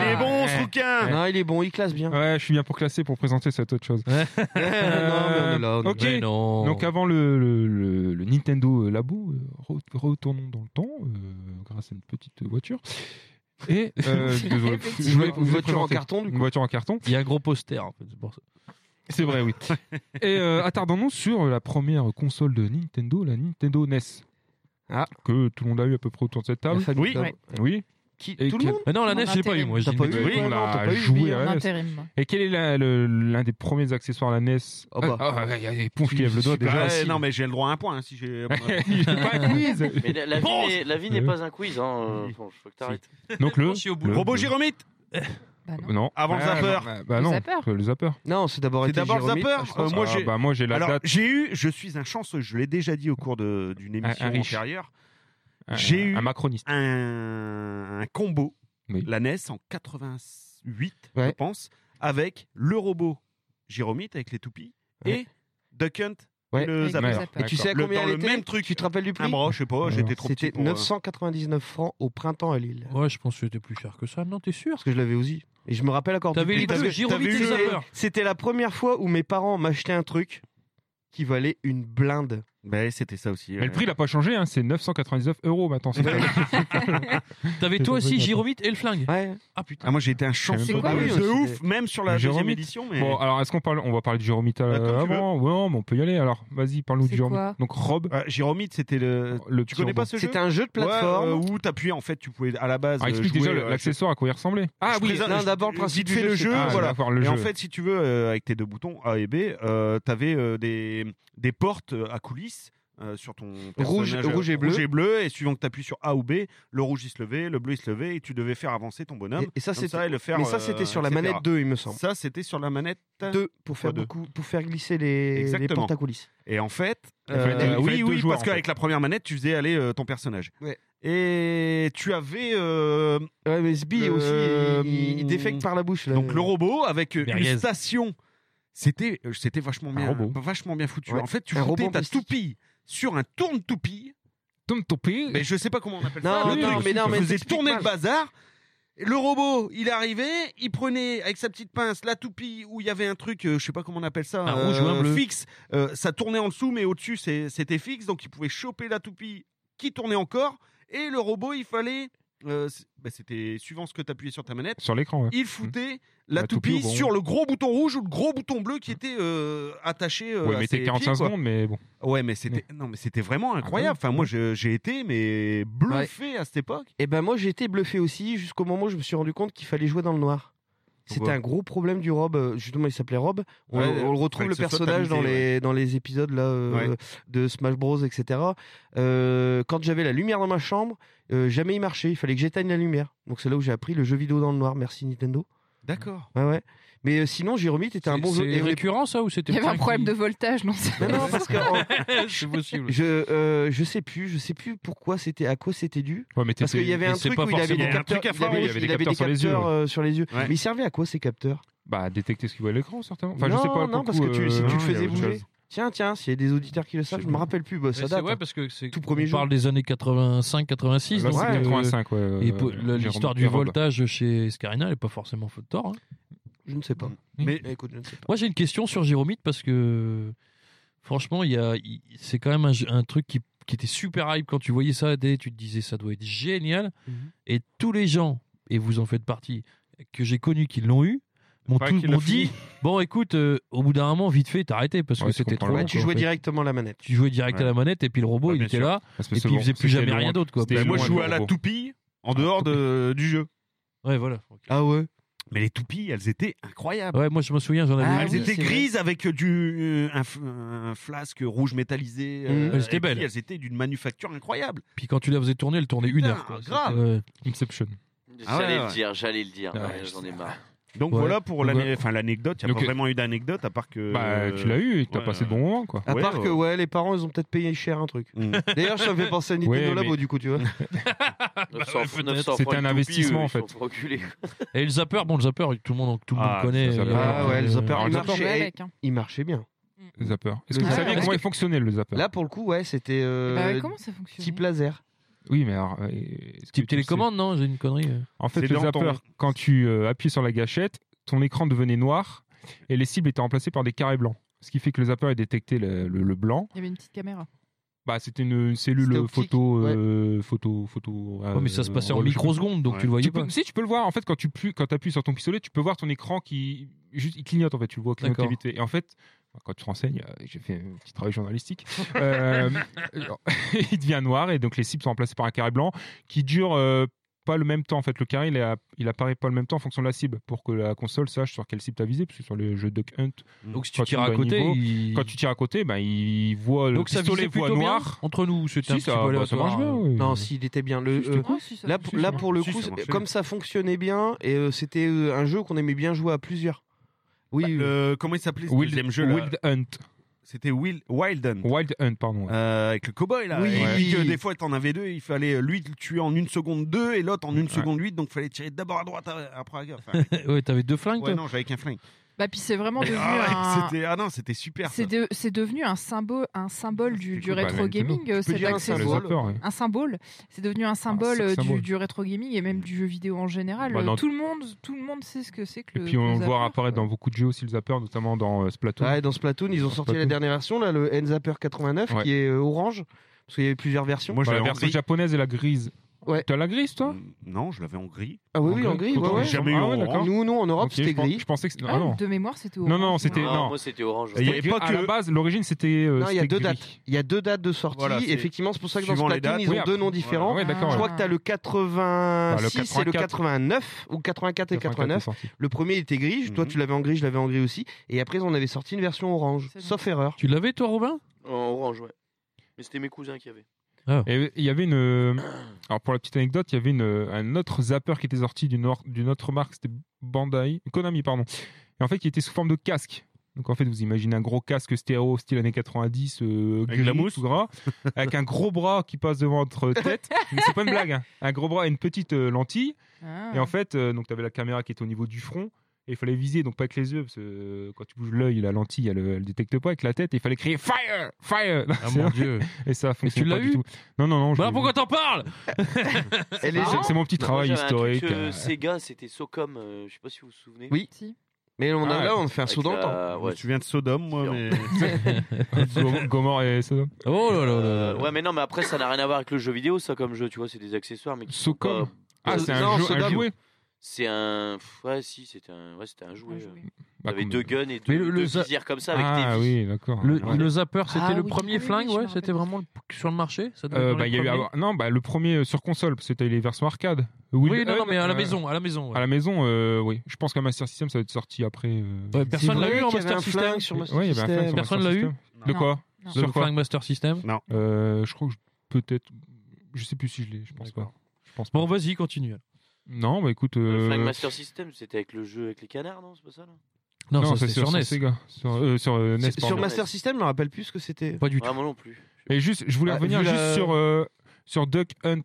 il est bon Non, il est bon, il classe bien. Ouais, je suis bien pour classer, pour présenter cette autre chose. <laughs> non, mais on est là. on est Ok. là. Non. Donc avant le, le- le- le Nintendo Labo, euh, re- retournons dans le temps euh, grâce à une petite voiture. Et euh, désolé, <laughs> Effectivement. je voulais Une voiture en carton, du Une voiture en carton. Il y a un gros poster en fait. c'est pour ça. C'est vrai, oui. <laughs> Et euh, attardons-nous sur la première console de Nintendo, la Nintendo NES. Ah. Que tout le monde a eu à peu près autour de cette table. Oui. Ouais. Oui. Qui, tout quel- le monde non, la NES, j'ai pas eu, intérim. moi. T'as j'ai pas une- eu Oui, Ouais, on non, t'as a pas eu, joué en à la NES. intérim. Et quel est la- le- l'un des premiers accessoires à la NES Oh bah. Ah, ouais, il y a qui le doigt déjà. Ouais, non, mais j'ai le droit à un point hein, si j'ai. <laughs> Il fait pas un <laughs> quiz. Mais la, la vie n'est- la vie n'est Euh. pas un quiz, hein. euh. Bon, je faut que t'arrêtes. Donc le, Je suis au bout. le- Robot Gyromite Bah non. Non. Avant le Ah, zapper. non, bah, bah Le non, zapper. le zapper. Non, c'est d'abord C'est été d'abord Jérôme, Zapper je pense. Euh, moi, Ah, j'ai- bah, moi j'ai la Alors, date. j'ai eu, je suis un chanceux, je l'ai déjà dit au cours de- d'une émission un riche. antérieure, j'ai eu- un macroniste. un, un combo, Oui. la NES en 88, je Ouais. pense, avec le robot Gyromite avec les toupies Ouais. et Duck Hunt Ouais. et le le zapper. Et tu sais à Le- combien dans elle le était même truc. Tu te rappelles du prix Un bras, je sais pas, j'étais trop petit C'était pour, euh, 999 francs au printemps à Lille. Ouais, je pense que c'était plus cher que ça. Non, t'es sûr? Parce que je l'avais aussi. Et je me rappelle encore. du T'avais et. C'était la première fois où mes parents m'achetaient un truc qui valait une blinde. Ben, c'était ça aussi. Mais le prix n'a pas changé, hein, c'est 999 euros maintenant. c'est. <laughs> T'avais toi aussi Gyromite et le flingue. Ouais. Ah putain. Ah, moi j'ai été un C'est chanceux quoi, de, oui, de aussi, ouf, même sur la deuxième édition. Mais... Bon, alors est-ce qu'on parle, on va parler du Gyromite Bah, avant Ouais, mais on peut y aller. Alors, vas-y, parle-nous C'est du Gyromite. Donc Rob, Ah, Gyromite, c'était le. le Tu connais pas ce jeu C'était un jeu de plateforme. Ouais, euh, où t'appuyais en fait, tu pouvais à la base. Ah, euh, explique jouer, déjà euh, l'accessoire à quoi il ressemblait. Ah oui, non, d'abord le principe vite du fait jeu, le c'est jeu, Ah, voilà. Et en fait, si tu veux, euh, avec tes deux boutons A et B, euh, t'avais euh, des des portes euh, à coulisses. euh, sur ton Rouge- personnage, rouge et euh, bleu. rouge et bleu et suivant que tu appuies sur A ou B le rouge il se levait le bleu il se levait et tu devais faire avancer ton bonhomme Et, et ça, c'était. le faire mais ça, c'était sur la etc. manette 2, il me semble. ça c'était sur la manette 2 pour faire Fois deux. beaucoup, pour faire glisser les, les portes à coulisses. Et en fait, euh, oui, oui, joueurs, parce qu'avec la première manette, tu faisais aller euh, ton personnage. Ouais. Et tu avais euh, Ouais, mais Sbi aussi, il, il défecte par la bouche. Là. donc le robot avec Merguez. une station. C'était, euh, c'était vachement bien, robot. vachement bien foutu. Ouais. En fait, tu Un foutais ta toupie sur un tourne-toupie. Tom Topé. Mais je sais pas comment on appelle Non, ça. le non, truc mais non, mais faisait tourner mal. le bazar. Le robot, il arrivait, il prenait avec sa petite pince la toupie où il y avait un truc, euh, je sais pas comment on appelle ça, Un rouge ou un bleu. fixe. Euh, ça tournait en dessous, mais au-dessus c'était fixe, donc il pouvait choper la toupie qui tournait encore. Et le robot, il fallait, euh, bah, c'était suivant ce que tu appuyais sur ta manette, Sur l'écran, ouais. il foutait la, La toupie sur le gros bouton rouge ou le gros bouton bleu qui était euh, attaché. euh, Ouais, à mais t'es 45 pieds, quoi. secondes, mais bon. Ouais, mais c'était non, mais c'était vraiment incroyable. bah oui. Enfin, moi, je- j'ai été mais bluffé à cette époque. Et ben moi j'ai été bluffé aussi jusqu'au moment où je me suis rendu compte qu'il fallait jouer dans le noir. C'était un gros problème du Rob. euh, Justement, il s'appelait Rob. On, Ouais, on le retrouve le personnage dans les dans les épisodes là euh, Ouais. de Smash Bros etc. Euh, quand j'avais la lumière dans ma chambre, euh, jamais il marchait. Il fallait que j'éteigne la lumière. Donc c'est là où j'ai appris le jeu vidéo dans le noir. Merci Nintendo. D'accord. Ouais ouais. Mais euh, sinon, Jéromite était un bon jeu. C'est est- récurrent ça ou c'était Il y avait un problème qui- de voltage, non Non, non, parce que en- <laughs> C'est possible. je euh, je sais plus, je sais plus pourquoi c'était à quoi c'était dû. Ouais, mais Parce t'étais- qu'il y avait un truc où il avait des capteurs, à il avait, des sur les yeux, euh, sur les yeux. Ouais. Mais ils servaient à quoi ces capteurs? Bah, détecter ce qu'il voit à l'écran, certainement. Enfin, non, je sais pas. non, parce que tu, si euh, tu le faisais bouger. Tiens, tiens, s'il y a des auditeurs qui le savent, je me rappelle plus. Bah, ça c'est- date. ouais, parce que c'est Tout premier on parle des années 85, 86. Là, donc, c'est euh, 85, ouais. Euh, l'histoire du voltage chez Scarina, elle n'est pas forcément faute de tort. hein. Je ne sais pas. Mais Mais écoute, je ne sais pas. Moi, j'ai une question sur Jéromite parce que franchement, il y a, il- c'est quand même un, truc qui, qui était super hype quand tu voyais ça. Dès, tu te disais ça doit être génial. Mhm. Et tous les gens, et vous en faites partie, que j'ai connus qui l'ont eu, m'ont m'ont dit <laughs> bon, écoute, euh, au bout d'un moment, vite fait, t'as arrêté parce que Ouais, c'était trop long. Ouais, tu jouais directement à la manette. Tu jouais direct à la manette et puis le robot, Ouais, il était sûr. là. Et puis il bon, faisait plus jamais rien d'autre. quoi. Bah, moi, je jouais à la toupie en dehors de, du jeu. Ouais, voilà. Ah ouais Mais les toupies, elles étaient incroyables. Ouais, moi je me souviens, j'en avais Ah elles étaient grises avec du euh, un, flasque rouge métallisé. Mhm. Elles étaient puis, belles. Elles étaient d'une manufacture incroyable. Puis quand tu la faisais tourner, elle tournait une heure. quoi. grave. Inception. Ah ouais, J'allais ouais. le dire, j'allais le dire. Ouais, Ouais, J'en ai marre. Donc Ouais. voilà pour enfin, l'anecdote. Il n'y a Donc, pas euh, vraiment eu d'anecdote à part que. Bah, tu l'as eu et t'as ouais, passé de bons moments, quoi. À Ouais, part que ouais. les parents ils ont peut-être payé cher un truc. Mm. <laughs> D'ailleurs, ça me fait penser à Nintendo Ouais, Labo mais- du coup, tu vois. <laughs> 900, peut-être. 900 C'était francs un investissement, toupie, en fait. Et le zapper, bon, le zapper, tout le monde, tout le monde Ah, connaît. ça, ça euh. Ah ouais, le zapper, euh, il le marchait, Jouer avec, hein. il marchait bien. Le zapper. Est-ce que vous saviez comment il fonctionnait, le zapper? Là pour le coup, ouais, c'était euh, Bah comment ça fonctionne type laser. Oui, mais alors. euh, Type tu télécommande, non J'ai une connerie. euh. En fait, le zapper, ton- quand tu euh, appuies sur la gâchette, ton écran devenait noir et les cibles étaient remplacées par des carrés blancs. Ce qui fait que le zapper a détecté le, le- le blanc. Il y avait une petite caméra. Bah, c'était une, une cellule photo, euh, photo, photo. Ouais, mais ça se passait en relevée. microsecondes, donc Ouais. tu le voyais Tu pas. peux, si tu peux le voir en fait quand tu pu- quand appuies sur ton pistolet tu peux voir ton écran qui juste il clignote en fait tu le vois clignoter vite et en fait quand tu renseignes euh, j'ai fait un petit travail journalistique euh, <laughs> il devient noir et donc les cibles sont remplacées par un carré blanc qui dure euh, pas le même temps. En fait, le carré, il, est- il apparaît pas le même temps en fonction de la cible pour que la console sache sur quelle cible t'as visé. Parce que sur le jeu Duck Hunt, Donc si tu Quand tires tu à côté, niveau, il... quand tu tires à côté, ben, il voit le donc ça pistolet visait voit noir. entre nous. C'était un Si, petit ça, bah, ça marche bien. oui. Non, s'il était bien. Le, euh, si, ça là, pour- là, si, pour le Si, coup, comme ça fonctionnait bien, et euh, c'était un jeu qu'on aimait bien jouer à plusieurs. Oui, euh, Le- comment il s'appelait ce Wild, deuxième jeu là Wild Hunt. C'était Wild, Wild Hunt. Wild Hunt, pardon. ouais. Euh, avec le cowboy là. Oui, et oui. puis que des fois t'en avais deux, il fallait euh, lui le tuer en une seconde deux et l'autre en une seconde huit, donc fallait tirer d'abord à droite après à gauche. <laughs> Enfin, ouais, t'avais deux flingues. ouais toi non, j'avais qu'un flingue. Bah, puis c'est vraiment devenu Ah, ouais, un. <laughs> ah non, c'était super. C'est ça. de- c'est devenu un symbole, un symbole du, C'était du cool. Bah, rétro gaming, cet un symbole. zapper, ouais. Un symbole, c'est devenu un symbole du, symbole. du rétro gaming et même du jeu vidéo en général. Bah, dans- Tout le monde, tout le monde sait ce que c'est que Et le. puis on le voit zapper. apparaître dans beaucoup de jeux aussi, le zapper, notamment dans euh, Splatoon. ouais, dans Splatoon, ils ont sorti la dernière version, là, le N-Zapper 89, Ouais. qui est euh, orange. Parce qu'il y avait plusieurs versions. Moi, Bah, j'avais la version japonaise et la grise. Ouais. T'as la grise, toi Mm, Non, je l'avais en gris. Ah oui, oui, en gris, ouais, ouais. Jamais eu Ah en. Nous, nous, en Europe, c'était gris. Je pensais que. Ah, Ah non. de mémoire, c'était Non, non, orange, c'était-. Non, non. moi c'était orange. Il y avait pas à que- la base, l'origine c'était. euh, Non, il y a deux gris. dates. Il y a deux dates de sortie. Voilà, Effectivement, c'est pour ça que dans Suivant les Splatoon, dates, ils ont oui, deux noms différents. Je crois que t'as le 86 Bah, le et le 84. 89, ou 84 et 89. est sorti. Le premier était gris, toi Mhm. tu l'avais en gris, je l'avais en gris aussi. Et après, on avait sorti une version orange, sauf erreur. Tu l'avais toi, Robin? En orange, ouais. Mais c'était mes cousins qui avaient. Et il y avait une. euh, Alors pour la petite anecdote, il y avait une, un autre zapper qui était sorti d'une or- d'une autre marque, c'était Bandai, Konami, pardon. Et en fait, qui était sous forme de casque. Donc en fait, vous imaginez un gros casque stéréo style années 90, euh, Avec de la gris, mousse. tout gras, avec un gros bras qui passe devant votre tête. <laughs> Mais c'est pas une blague, hein. un gros bras et une petite euh, lentille. Ah. Et en fait, euh, donc tu avais la caméra qui était au niveau du front. Et il fallait viser, donc pas avec les yeux, parce que euh, quand tu bouges l'œil, la lentille, elle, elle détecte pas avec la tête. Et il fallait crier Fire Fire Ah <laughs> mon dieu. Et ça fonctionne tu pas l'as du eu tout. Non, non, non. je Bah pourquoi t'en parles. <laughs> C'est mon petit Moi, travail historique. euh, euh, Sega, c'était Socom, euh, je sais pas si vous vous souvenez. Oui. Si. Mais on a, Ah, là, on fait un saut dans le temps. la- Je ouais. me souviens de Sodome, moi, mais. Gom- <laughs> Gomorre et Sodome. Oh là là là Euh, ouais, mais non, mais après, ça n'a rien à voir avec le jeu vidéo, ça, comme jeu, tu vois, c'est des accessoires, mais Socom. pas- Ah, c'est un, jeu, un Sodome. jouet. C'est un. Ouais, si, c'était un, ouais, c'était un jouet. Un euh. jouet. Bah, comme- deux guns et deux, le- le deux za- visières comme ça avec Ah des vis. oui, d'accord. Le, Ouais. le zapper, c'était Ah le oui, premier oui, flingue, ouais, c'était vraiment le- sur le marché. Ça Euh, bah, y a eu non, bah, le premier euh, sur console, parce que t'as eu les versions arcade. Oui, non, non, Hunt, mais à la euh, maison, à la maison. ouais. À la maison, euh, oui. Je pense qu'un Master System, ça va être sorti après. euh, Ouais, personne l'a eu en avait Master System. sur Master Ouais, il y avait un flingue System. sur Personne l'a eu. De Non. quoi Non. Sur quoi flingue Master System. Euh, Je crois que je- peut-être. Je sais plus si je l'ai. Je pense pas. D'accord. Je pense pas. Bon, vas-y, continue. Non, bah écoute. Le euh, Flag Master System, c'était avec le jeu avec les canards, non C'est pas ça là Non, Non, c'est c'était sur NES. Sega. Sur, euh, sur euh, NES, Sur pardon. Master System, je me rappelle plus ce que c'était. Pas du tout. Ah, moi non plus. Et juste, je voulais Ah, revenir juste la- sur, euh, sur Duck Hunt.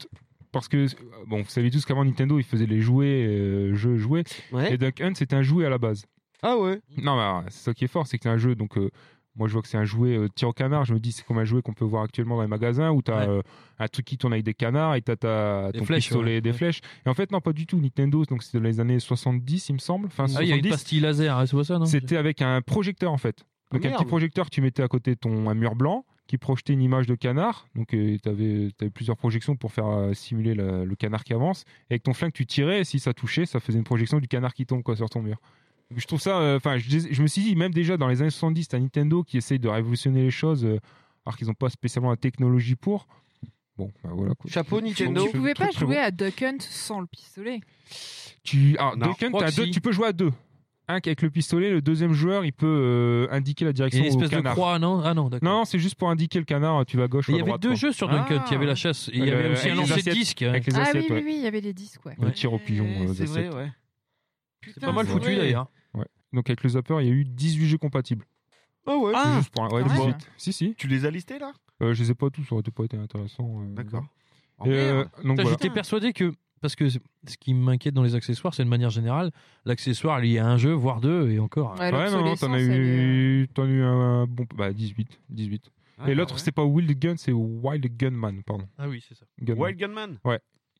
Parce que, bon, vous savez tous qu'avant Nintendo, ils faisaient les jouets, euh, jeux jouets. Ouais. Et Duck Hunt, c'était un jouet à la base. Ah ouais. Non, mais c'est ça qui est fort, c'est que c'est un jeu. Donc, euh, moi, je vois que c'est un jouet euh, tir au canard. Je me dis, c'est comme un jouet qu'on peut voir actuellement dans les magasins où tu as Ouais. un truc qui tourne avec des canards et tu as Des ton flèches, pistolet ouais. des Ouais. flèches. Et en fait, non, pas du tout. Nintendo, donc c'était dans les années 70, il me semble. Enfin, Ah, il y a une 70. pastille laser, hein, c'est pas ça, non? C'était avec un projecteur en fait. Donc Ah, un merde. petit projecteur que tu mettais à côté ton un mur blanc qui projetait une image de canard. Donc tu avais, plusieurs projections pour faire euh, simuler la- le canard qui avance. Et avec ton flingue, tu tirais et si ça touchait, ça faisait une projection du canard qui tombe quoi, sur ton mur. Je trouve ça. euh, Enfin, je, me suis dit, même déjà dans les années 70, t'as Nintendo qui essaye de révolutionner les choses euh, alors qu'ils n'ont pas spécialement la technologie pour. Bon, bah voilà. Quoi. Chapeau Nintendo. Tu pouvais pas très jouer bon. à Duck Hunt sans le pistolet. Tu, alors, Non, Duck Hunt, deux- tu peux jouer à deux. Un avec le pistolet, le deuxième joueur, il peut euh, indiquer la Il y direction a une au espèce de croix, non? Ah non. Non, non, c'est juste pour indiquer le canard, tu vas à gauche ou Il à y avait droite. deux quoi. jeux sur Duncan. Ah. Il y avait la chasse et il y avait aussi un les lancer de disque. Avec les Ah oui, assiettes, oui, ouais. oui, il y avait les disques, ouais. Le tir au pigeon. euh, C'est vrai, ouais. C'est pas mal foutu d'ailleurs. Donc avec le zapper, il y a eu 18 jeux compatibles. Ah ouais. Ah, Juste pour un- ouais, quand même. 18. Si, si. tu les as listés là? Euh, je les ai pas tous, ça aurait pas été intéressant. euh, D'accord. Euh, donc voilà. J'étais persuadé que. Parce que c'est- ce qui m'inquiète dans les accessoires, c'est de manière générale, l'accessoire lié à un jeu, voire deux, et encore. Ouais, Ouais, non, non, t'en as l'obsolescence, elle est, euh, eu, t'en as eu un bon. Bah, 18. 18. Ah, Et l'autre, ouais. c'était pas Wild Gun, c'est Wild Gunman, pardon. Ah oui, c'est ça. Gunman, Wild Gunman?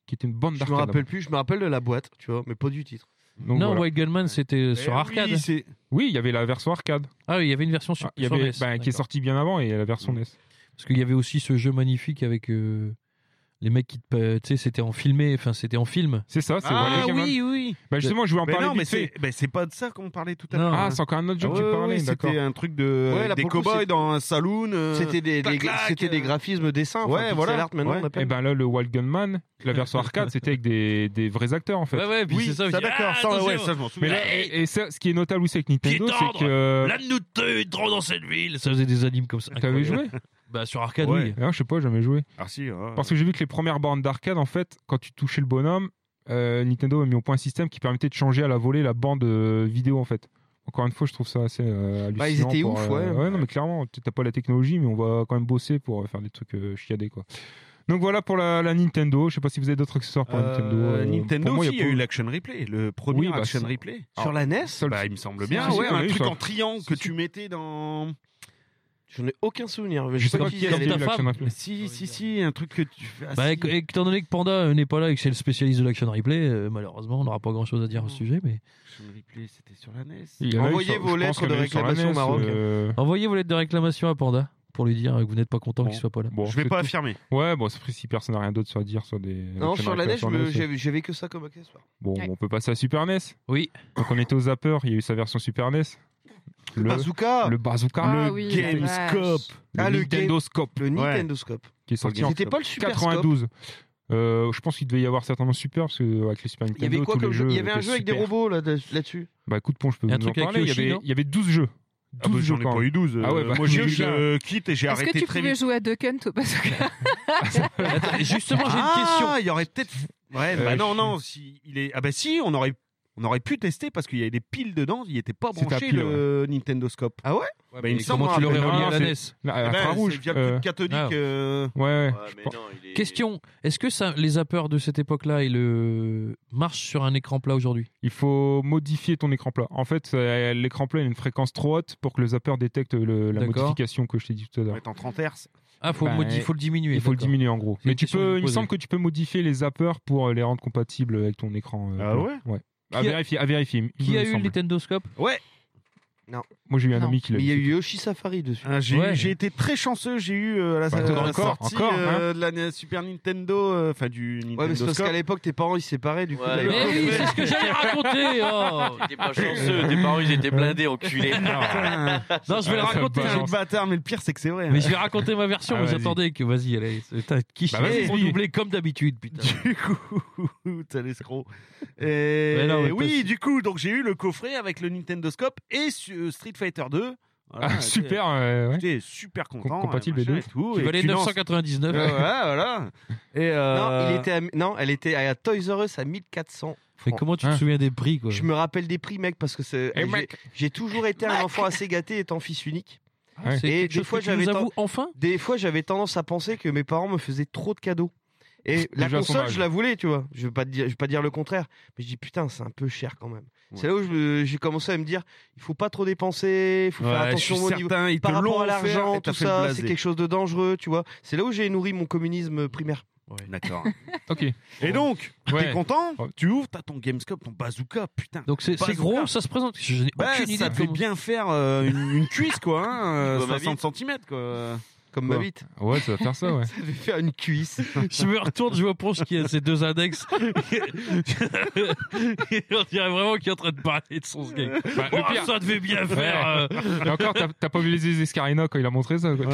qui était une bande Je me d'arcade. rappelle plus, je me rappelle de la boîte, tu vois, mais pas du titre. Donc, non, voilà. Wild Gunman, c'était sur Eh arcade. oui, c'est- Oui, il y avait la version arcade. Ah oui, il y avait une version sur, Ah, Il y sur avait, NES, bah, qui est sortie bien avant et la version. NES. Parce qu'il y avait aussi ce jeu magnifique avec. euh, Les mecs qui te, tu sais, c'était en filmé, enfin c'était en film. C'est ça, c'est Ah oui, oui. Bah justement, je voulais en Mais parler non, mais c'est c'est pas de ça qu'on parlait tout à l'heure. Ah, c'est encore un autre jeu Ah que tu parlais, ouais, d'accord. C'était un truc de Ouais, là, des cowboys dans un saloon. euh, C'était des, c'était des euh. graphismes dessins. Ouais, enfin, voilà. art, maintenant Ouais. on appelle. Et ben là, le Wild Gunman, la version arcade, c'était avec des, des vrais acteurs en fait. Ouais, ouais, puis Oui, c'est ça. ça, d'accord. ah, Ça, ouais, attention, ça, je m'en souviens. là, et, ça, ce qui est notable aussi avec Nintendo, c'est que. La nous te dans cette ville. Ça faisait des animes comme ça. T'avais joué? <laughs> Bah sur arcade, Ouais. oui. Ah, Je sais pas, j'ai jamais joué. Ah si. ouais. Parce que j'ai vu que les premières bornes d'arcade, en fait, quand tu touchais le bonhomme, euh, Nintendo a mis au point un système qui permettait de changer à la volée la bande euh, vidéo en fait. Encore une fois, je trouve ça assez euh, hallucinant. Bah, ils étaient pour, ouf, euh, ouais. non, mais clairement, t'as pas la technologie, mais on va quand même bosser pour euh, faire des trucs euh, chiadés, quoi. Donc voilà pour la, la Nintendo. Je sais pas si vous avez d'autres accessoires pour la Euh, Nintendo. Euh, Nintendo pour moi, aussi, il y a pas- eu l'action replay, le premier Oui, bah, action c'est- replay. Sur la NES Seul- Bah, il me semble bien. si, ouais, un truc ça- en triangle que si, tu mettais dans. J'en ai aucun souvenir. Je sais pas qui eu ta femme. Si, si, si, un truc que tu fais. Ah, Bah, étant donné que Panda n'est pas là et que c'est le spécialiste de l'action replay, euh, malheureusement, on n'aura pas grand chose à dire au sujet. Mais Action replay, c'était sur la NES. Envoyez vos lettres de réclamation au Maroc. euh, envoyez vos lettres de réclamation à Panda pour lui dire que vous n'êtes pas content Bon. qu'il soit pas là. bon, Je vais pas tout. affirmer. Ouais, bon, c'est si personne n'a rien d'autre à dire sur des. Non, sur la NES, j'avais que ça comme accessoire. Bon, Ouais. on peut passer à Super NES. Oui. Donc on était au Zapper, il y a eu sa version Super NES. Le bazooka le bazooka, Ah le, oui, Gamescope. Ah, le Nintendo Scope Le Nintendo Scope. qui est sorti en C'était pas le Super Scope 92. Euh, je pense qu'il devait y avoir certainement Super parce que avec les Super Il Nintendo, y avait quoi tous comme les jeu jeux Il y avait un jeu avec des robots là- là-dessus. Bah coup de pont, je peux Il vous en parler. Il y avait, il y avait 12 jeux. Ah bah, 12 jeux J'en ai quand pas eu 12. Ah ouais, bah, Moi, j'ai eu le kit et j'ai Est-ce que arrêté tu très pouvais vite. jouer à Duck Hunt au bazooka Attends, justement, j'ai une question. Ah, il y aurait peut-être. Ouais, Euh, bah non, non. Si, il est... Ah bah si, on aurait, on aurait pu tester parce qu'il y avait des piles dedans. Il était pas à branché pile, le Nintendo Scope. Ah ouais? Ouais, Bah, il mais me semble, comment tu l'aurais relié à la NES infrarouge. c'est via euh, le cathodique. ah. euh, ouais, ouais. Ouais, mais non, il est- Question est-ce que ça, les zappers de cette époque-là ils le... marchent sur un écran plat aujourd'hui? Il faut modifier ton écran plat. En fait, euh, l'écran plat a une fréquence trop haute pour que le zapper détecte le- la modification que je t'ai dit tout à l'heure. en 30 Hz. Ah, faut, Bah, modi- faut le diminuer. Il faut le diminuer en gros. Mais tu peux, il me semble que tu peux modifier les zappers pour les rendre compatibles avec ton écran. euh, Ah ouais? Ouais. À vérifier, à vérifier. Qui a eu le semble. Nintendo Ouais. Moi j'ai eu un Non. ami qui l'a Mais il y a eu. Yoshi Safari dessus. Ah, j'ai Ouais. j'ai été très chanceux. J'ai eu euh, la, Bah, la encore, sortie encore, hein. euh, de la Super Nintendo, euh, enfin du Nintendo Ouais, mais c'est parce Scope. qu'à l'époque, tes parents ils se séparaient, du coup. Ouais, Mais oui, c'est ce que j'allais raconter oh. T'es pas chanceux, tes parents ils étaient blindés, enculés. Putain, Non, je vais le Ah, ça raconter. balance. quel bâtard, mais le pire c'est que c'est vrai. Mais je vais raconter ma version, Ah, vous vas-y. attendez que vas-y, allez, t'as qui Bah, vas-y, sont dis. doublés comme d'habitude, putain. Du coup, <laughs> t'as l'escroc. Et Mais non, mais oui, du coup, donc j'ai eu le coffret avec le Nintendo Scope et su- Street Fighter 2. Voilà, Ah, super. euh, ouais. J'étais super content. Com- compatible euh, les et tout, Qui et valait tu lances- 999. Euh, voilà. Et euh, Non, il était à- non, elle était à Toys R Us à 1400. Mais comment tu te Hein. souviens des prix, quoi Je me rappelle des prix, mec, parce que c'est. J'ai- toujours été un enfant assez gâté étant fils unique. Ouais. C'est Et des fois, j'avais enfin Des fois, j'avais tendance à penser que mes parents me faisaient trop de cadeaux. Et la console, je la voulais, tu vois. Je veux pas te dire, je veux pas dire le contraire, mais je dis putain, c'est un peu cher quand même. Ouais. C'est là où j'ai commencé à me dire, il faut pas trop dépenser, il faut faire attention suis au niveau. certain, ils te Par rapport à l'argent, tout fait ça, c'est quelque chose de dangereux, tu vois. C'est là où j'ai nourri mon communisme primaire. <laughs> D'accord. Ok. Et donc, Ouais. t'es content Ouais. Tu ouvres, t'as ton Gamescope, ton bazooka, putain. Donc c'est gros, ça se présente. Je n'ai Bah, aucune idée ça comment- bien faire euh, une, une cuisse, quoi, hein, <laughs> euh, 60 cm, quoi. Comme Quoi ma bite. Ouais, ça va faire ça, ouais. <laughs> Ça devait faire une cuisse. <laughs> Je me retourne, je vois Ponche qui a ses deux index. <laughs> Et on dirait vraiment qu'il est en train de parler de son skate. Bah, Oh, le pire, ça devait bien faire. euh. et encore, t'as pas vu les Escarina quand il a montré ça. Quoi.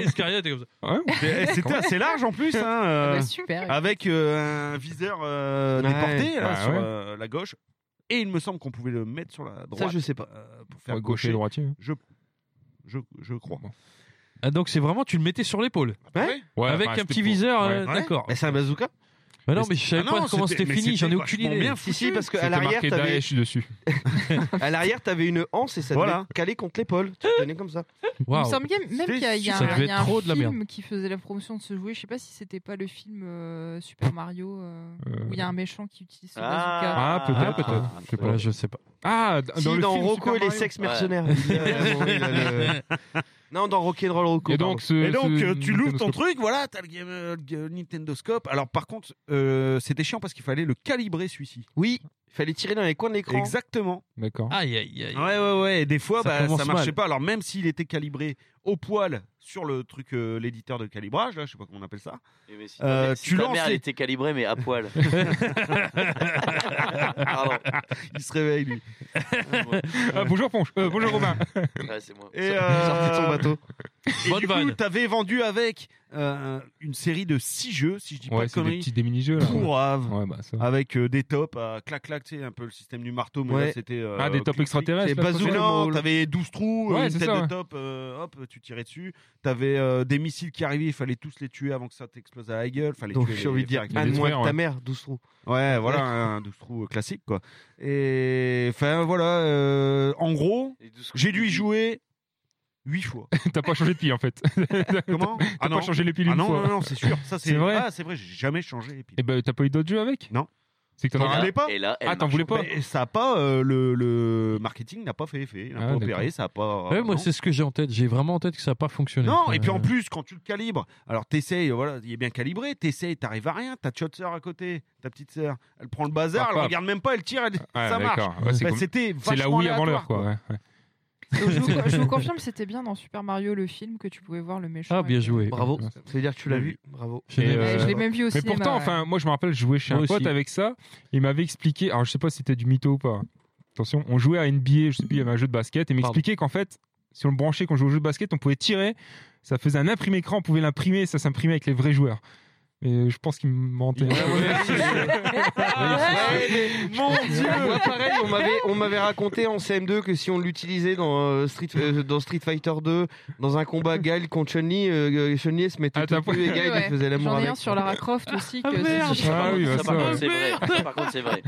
Escaria, t'es comme ça. Ouais. Et C'était assez large en plus, hein, Ah euh, bah, Super. avec euh, un viseur euh, Ouais. déporté là, Bah, sur ouais. euh, la gauche. Et il me semble qu'on pouvait le mettre sur la droite. Ça, je sais pas. euh, pour faire Ouais, gaucher et droitier. Je, je, je crois. Ah, donc c'est vraiment, tu le mettais sur l'épaule. Ouais. Ouais, avec enfin, un c'était petit pour- viseur, ouais. euh, Ouais. d'accord. Mais c'est un bazooka. Bah non, mais je savais Ah pas non, comment c'était- c'était mais fini, j'en ai aucune vachement idée. bien Si, si, parce qu'à C'était l'arrière, marqué t'avais Daesh dessus. <laughs> à l'arrière, t'avais une anse et ça Voilà. devait caler contre l'épaule. Tu te tenais comme ça. Il me Waouh. semble bien- même C'est- qu'il y a, il y a ça un, devait il y a être un trop de la film qui faisait la promotion de ce jouet. Je sais pas si c'était pas le film euh, Super Mario euh, Euh, où il y a un méchant qui utilise ce bazooka. Ah, peut-être, peut-être. Je sais pas. Voilà, je sais pas. Ah, d- Si, dans le dans film Rocco Super et les Mario. sexes mercenaires. Il y a- il y a <laughs> le- Non, dans Rock'n'Roll Rocco. Et donc, ce, Et donc, ce euh, tu l'ouvres ton truc, voilà, t'as le, game- euh, le Nintendo Scope. Alors, par contre, euh, c'était chiant parce qu'il fallait le calibrer celui-ci. Oui, Il fallait tirer dans les coins de l'écran. Exactement. D'accord. Aïe, aïe, aïe. Ouais, ouais, ouais. Et des fois, Ça bah, ça, marchait mal. pas. Alors, même s'il était calibré au poil sur le truc, euh, l'éditeur de calibrage, là, je sais pas comment on appelle ça. Et mais si Euh, ta mère- si tu ta lances mère, les- elle était calibrée, mais à poil. <laughs> Pardon. Il se réveille, lui. Ah, bonjour Ponche. Euh, bonjour Romain. Ouais, c'est moi. Et, sorti de son euh, bateau. Et Bonne du coup, t'avais vendu avec euh, une série de six jeux, si je dis pas Ouais, de c'est des conneries. petits des mini-jeux là. Pourrave. Ouais, bah. Avec euh, des tops à clac clac, tu sais, un peu le système du marteau, mais Ouais. là c'était. euh, Ah, des tops extraterrestres. C'est Maul. t'avais 12 trous, Ouais, une tête ça, de top, euh, hop, tu tirais dessus. T'avais euh, des missiles qui arrivaient, il fallait tous les tuer avant que ça t'explose à la gueule. Fallait Donc j'ai envie de dire, détruire, de ta ouais. mère, 12 trous. Ouais, voilà, un 12 trous classique, quoi. Et enfin, voilà, euh, en gros, j'ai dû y jouer 8 fois. <laughs> T'as pas changé de pile en fait. <laughs> Comment? T'as Ah non, pas changé les piles ah une non, fois. non, non, c'est sûr. Ça, c'est C'est vrai Ah, c'est vrai, j'ai jamais changé les piles. Et ben t'as pas eu d'autres jeux avec? Non. C'est que t'en as as- voulais pas Et là, elle Ah, t'en voulais pas Mais ça a pas euh, le, le marketing n'a pas fait effet, il n'a Ah, pas d'accord. opéré, ça a pas. Ouais, moi, non. c'est ce que j'ai en tête. J'ai vraiment en tête que ça n'a pas fonctionné. Non, et puis en Euh, plus, quand tu le calibres, alors t'essayes, voilà, il est bien calibré, t'essayes, t'arrives à rien, ta petite sœur à côté, ta petite sœur, elle prend le bazar, Ah, elle pas- regarde même pas, elle tire, elle- Ouais, ça marche. d'accord. Ouais, c'est Bah, comme- C'était C'est la vachement Wii avant l'heure quoi. ouais, ouais. Donc, je, vous, <laughs> je vous confirme, c'était bien dans Super Mario le film que tu pouvais voir le méchant. Ah, bien joué. Bravo. Ouais. Ça veut dire que tu l'as vu. Bravo. Je Et, n'ai- euh, je l'ai même vu au Mais cinéma. pourtant, ouais. enfin, moi je me rappelle, je jouais chez Moi un pote aussi. avec ça. Il m'avait expliqué, alors je sais pas si c'était du mytho ou pas. Attention, on jouait à NBA, je sais plus, il y avait un jeu de basket, et il m'expliquait qu'en fait, si on le branchait quand on jouait au jeu de basket, on pouvait tirer, ça faisait un imprimé écran, on pouvait l'imprimer, ça s'imprimait avec les vrais joueurs. Et je pense qu'il me mentait. <laughs> Mon Dieu Moi, pareil, on m'avait, on m'avait raconté en CM2 que si on l'utilisait dans, euh, Street, euh, dans Street Fighter 2, dans un combat Gaël contre Chun-Li, euh, Chun-Li se mettait Ah, tout nu et Ouais. il faisait l'amour J'en ai avec. un sur Lara Croft aussi. Que Ah, merde. c'est- Ah oui, bah, ça, par ça, contre, ouais. c'est vrai. Ça, par contre, c'est vrai.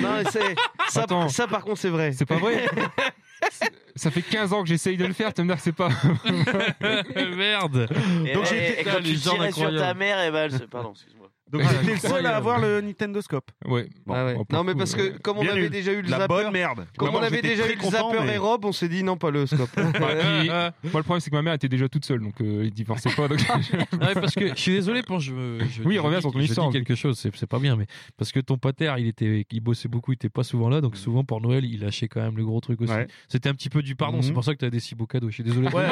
Non, c'est- ça, Attends. ça, par contre c'est vrai. C'est pas vrai <laughs> Ça fait 15 ans que j'essaye de le faire, tu me dire que c'est pas. <laughs> Merde. Et, Donc, et- quand tu tirais sur ta mère, et ben, elle se- pardon, excuse-moi. Donc j'étais le seul à avoir le Nintendo Scope. Ouais. Bon, Ah ouais. bon, pour Non mais parce que comme on bien avait nul. déjà eu le La zapper, bonne merde. comme on avait déjà eu le zapper mais- et Rob, on s'est dit non pas le <laughs> scope. bah, puis, Ah, moi, le problème, c'est que ma mère était déjà toute seule, donc euh, il divorçait pas. Donc... <laughs> ouais, parce que je suis désolé pour je, je Oui, je reviens dis- sur ton je histoire. dis quelque chose, c'est c'est pas bien, mais parce que ton pater, il était, il bossait beaucoup, il était pas souvent là, donc souvent pour Noël, il lâchait quand même le gros truc aussi. Ouais. C'était un petit peu du pardon, c'est pour ça que t'as des si beaux cadeaux. Je suis désolé. Ouais,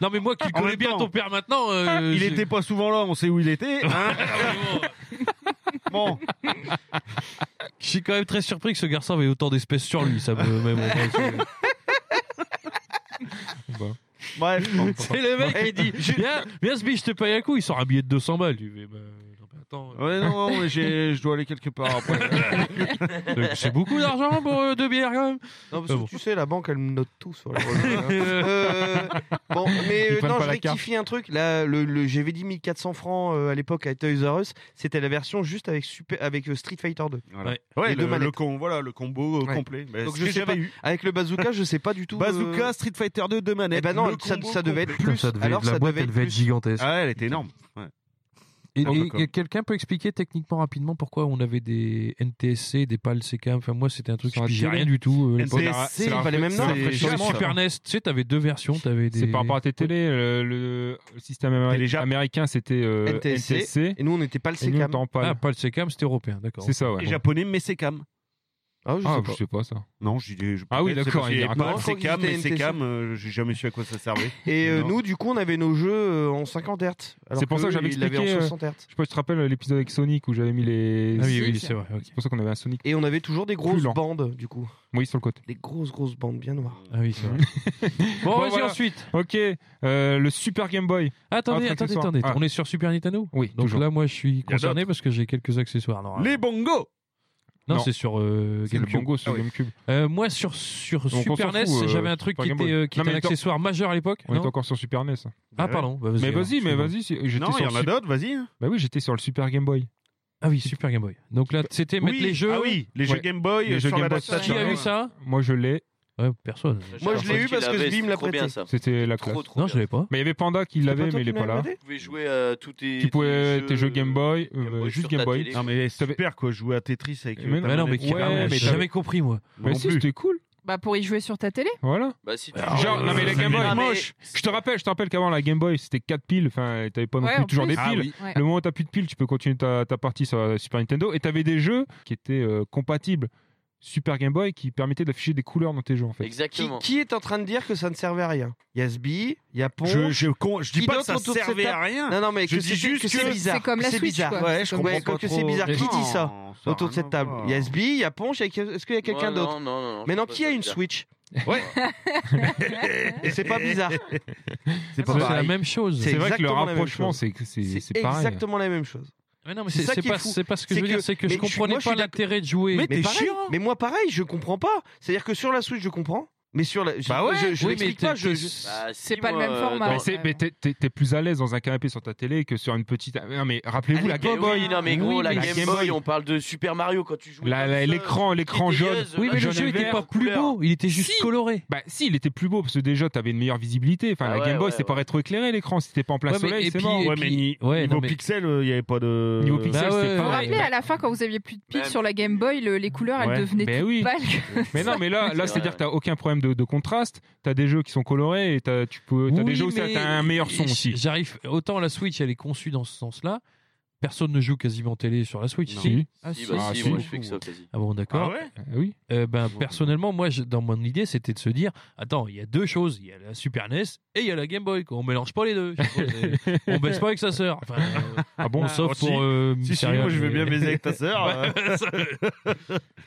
Non mais moi qui connais bien ton père maintenant, euh, <laughs> il était pas souvent là, on sait où il était. <laughs> bon, je suis quand même très surpris que ce garçon avait autant d'espèces sur lui. Ça me, mais <laughs> bon, bref. c'est le mec qui dit Viens, viens ce je te paye un coup. Il sort un billet de 200 balles. Tu fais, bah, attends, Ouais, non, non, mais je dois aller quelque part après. <laughs> euh, c'est beaucoup d'argent pour euh, deux bières quand même. Non, parce que bon. tu sais, la banque, elle me note tout sur la relevé, hein. <laughs> Euh, Bon, mais euh, non, je carte. rectifie un truc. Là, le, le j'avais dit 1400 francs euh, à l'époque à Toys R Us. C'était la version juste avec, super, avec euh, Street Fighter 2. Voilà. Ouais. Ouais, Les le, le voilà, le combo euh, Ouais. complet. Bah, Donc je sais pas. eu. Avec le bazooka, je sais pas du tout. euh, Bazooka, Street Fighter 2, deux manettes. Eh ben non, ça, devait être plus. Ça devait- Alors la ça boîte, devait elle être devait être plus. gigantesque. Ah, elle était énorme. Et, Oh, et- d'accord. et quelqu'un peut expliquer techniquement rapidement pourquoi on avait des NTSC, des PAL CCAM Enfin, moi, c'était un truc j'ai télé rien du tout. euh. NTSC, c'est la- pas les mêmes c'est noms. la C'est Sur le fraîchement, ça. Super NES, tu sais, t'avais deux versions. T'avais des... C'est par rapport à tes télé, le, le- système américain c'était euh, NTSC. NTSC. Et nous, on n'était pas le Et nous, on CCAM. t'en parle. Ah, PAL CCAM, c'était européen, d'accord. c'est ça, ouais. Et japonais, mais cam. Ah, je Ah, sais je pas. sais pas ça. Non, je Ah oui, c'est d'accord, il qu'il y est avait pas raccord. de Secam, mais étaient Secam, euh, j'ai jamais su à quoi ça servait. <laughs> Et euh, nous, du coup, on avait nos jeux euh, en 50 Hz. C'est pour ça que j'avais expliqué, en euh, 60 Hz. Je sais pas si tu te rappelles l'épisode avec Sonic où j'avais mis les. Ah oui, oui, c'est vrai. C'est pour ça qu'on avait un Sonic. Et on avait toujours des grosses bandes, du coup. Oui, sur le côté. Des grosses, grosses bandes bien noires. Ah oui, c'est vrai. <laughs> bon, Bon, vas-y voilà. ensuite. Ok, euh, le Super Game Boy. Attendez, attendez, attendez. Ah. On est sur Super Nintendo Oui, Donc là, moi, je suis concerné parce que j'ai quelques accessoires. Les bongos non, Non. c'est sur euh, le GameCube. bongo sur Ah. GameCube. Euh, moi, sur, sur Super NES, fout, euh, j'avais un truc qui était, euh, qui Non, était un accessoire majeur à l'époque. On est encore sur Super NES. Ah, pardon. Bah, vas-y, Mais vas-y, mais excuse-moi. vas-y. si- Non, il y sur en a d'autres, vas-y. Bah oui, j'étais sur le Super Game Boy. Ah oui, Super Game Boy. Donc là, c'était mettre Oui, les jeux. Ah oui, les jeux Ouais. Game Boy Les jeux sur Game Boy. Qui a eu ça Moi, je l'ai. Ouais, personne. Moi, je l'ai eu parce que Sbim c'est l'a prêté. ça. C'était la classe. Non, je l'avais pas. Mais il y avait Panda qui l'avait, mais il est pas là. Tu pouvais jouer à tous tes. Tu pouvais tes tes jeux Game Boy, euh, Game Boy juste sur Game Boy. télé. Non, mais super quoi, jouer à Tetris avec. Mais euh, non, mais manette. qui- Ouais, ah, mais j'ai jamais compris, moi. Mais non si, plus. c'était cool. Bah pour y jouer sur ta télé. Voilà. Bah, si tu Alors, Genre, non, mais la Ah, Game Boy, mais- moche. Je te rappelle, je te rappelle qu'avant la Game Boy, c'était 4 piles. Enfin, t'avais pas non Ouais, plus toujours plus. des Ah piles. oui. Ouais. Le moment où t'as plus de piles, tu peux continuer ta, ta partie sur la Super Nintendo. Et t'avais des jeux qui étaient euh, compatibles Super Game Boy qui permettaient d'afficher des couleurs dans tes jeux en fait. Qui, Exactement. qui est en train de dire que ça ne servait à rien? Il y a Sbi, il y a Pong. Je, je, con- je dis pas que ça servait à rien. Non, non, mais Je que dis c'est juste que c'est bizarre. C'est comme la C'est Switch, bizarre. quoi. Ouais, C'est je comprends Ouais, que c'est bizarre. Qui dit ça ça a autour de cette table? voir. Il y a Sbi, il y a Ponche. il y a- Est-ce qu'il y a quelqu'un Ouais, d'autre? Non, non, non. Mais non, qui a une. Switch? Ouais. Et c'est pas bizarre. C'est pas C'est la pareil. même chose. C'est vrai que le rapprochement, c'est que c'est pareil. exactement la même chose. Mais non, mais C'est ça qui est pas, fou. c'est pas ce que je veux dire, que- c'est que je comprenais moi, pas l'intérêt de jouer. Mais Mais t'es pareil, chiant. mais moi pareil, je comprends pas. C'est-à-dire que sur la Switch, je comprends. Mais sur la. je- Bah ouais. je, je Oui, l'explique mais pas. Je, Bah, C'est pas le même euh, format. dans- Mais, c'est- Ouais. mais t'es- t'es t'es plus à l'aise dans un canapé sur ta télé que sur une petite. Non, mais rappelez-vous la Game Boy. Oui, non, mais gros, Oui, la Game Boy, on parle de Super Mario quand tu joues. L'écran- l'écran jaune. Oui, mais le jeu était pas plus beau, il était juste Si. coloré. Bah si, il était plus beau parce que déjà t'avais une meilleure visibilité. Enfin, Ah la ouais, Game Boy ouais, c'était pas rétroéclairé l'écran. Si t'étais pas en plein soleil, et c'est puis- mort. Ouais, mais niveau pixel, il n'y avait pas de. Niveau pixel, Bah c'était pas- vous rappelez à la fin quand vous aviez plus de piles Même- sur la Game Boy, le- les couleurs elles devenaient Ben toutes pâles. Mais non, mais là, là C'est c'est-à-dire que t'as aucun problème de, de contraste. T'as des jeux qui sont colorés et tu peux, t'as des jeux où mais t'as un meilleur son aussi. J'arrive. Autant la Switch, elle est conçue dans ce sens-là. Personne ne joue quasiment télé sur la Switch. Non. Si. Ah, Si, si. bah Ah, si, si. moi je fais que ça quasi. Ah bon, d'accord. Ah ouais Ah oui. Euh, ben, personnellement, moi, je- dans mon idée, c'était de se dire attends, il y a deux choses. Il y a la Super NES et il y a la Game Boy. quoi. On mélange pas les deux. Je sais pas, c'est- on baisse pas avec sa sœur. Enfin, euh, Ah bon bon, sauf oh, si. pour. euh, Si, si, moi je vais mais- bien baiser avec ta sœur. <laughs> Euh. ça-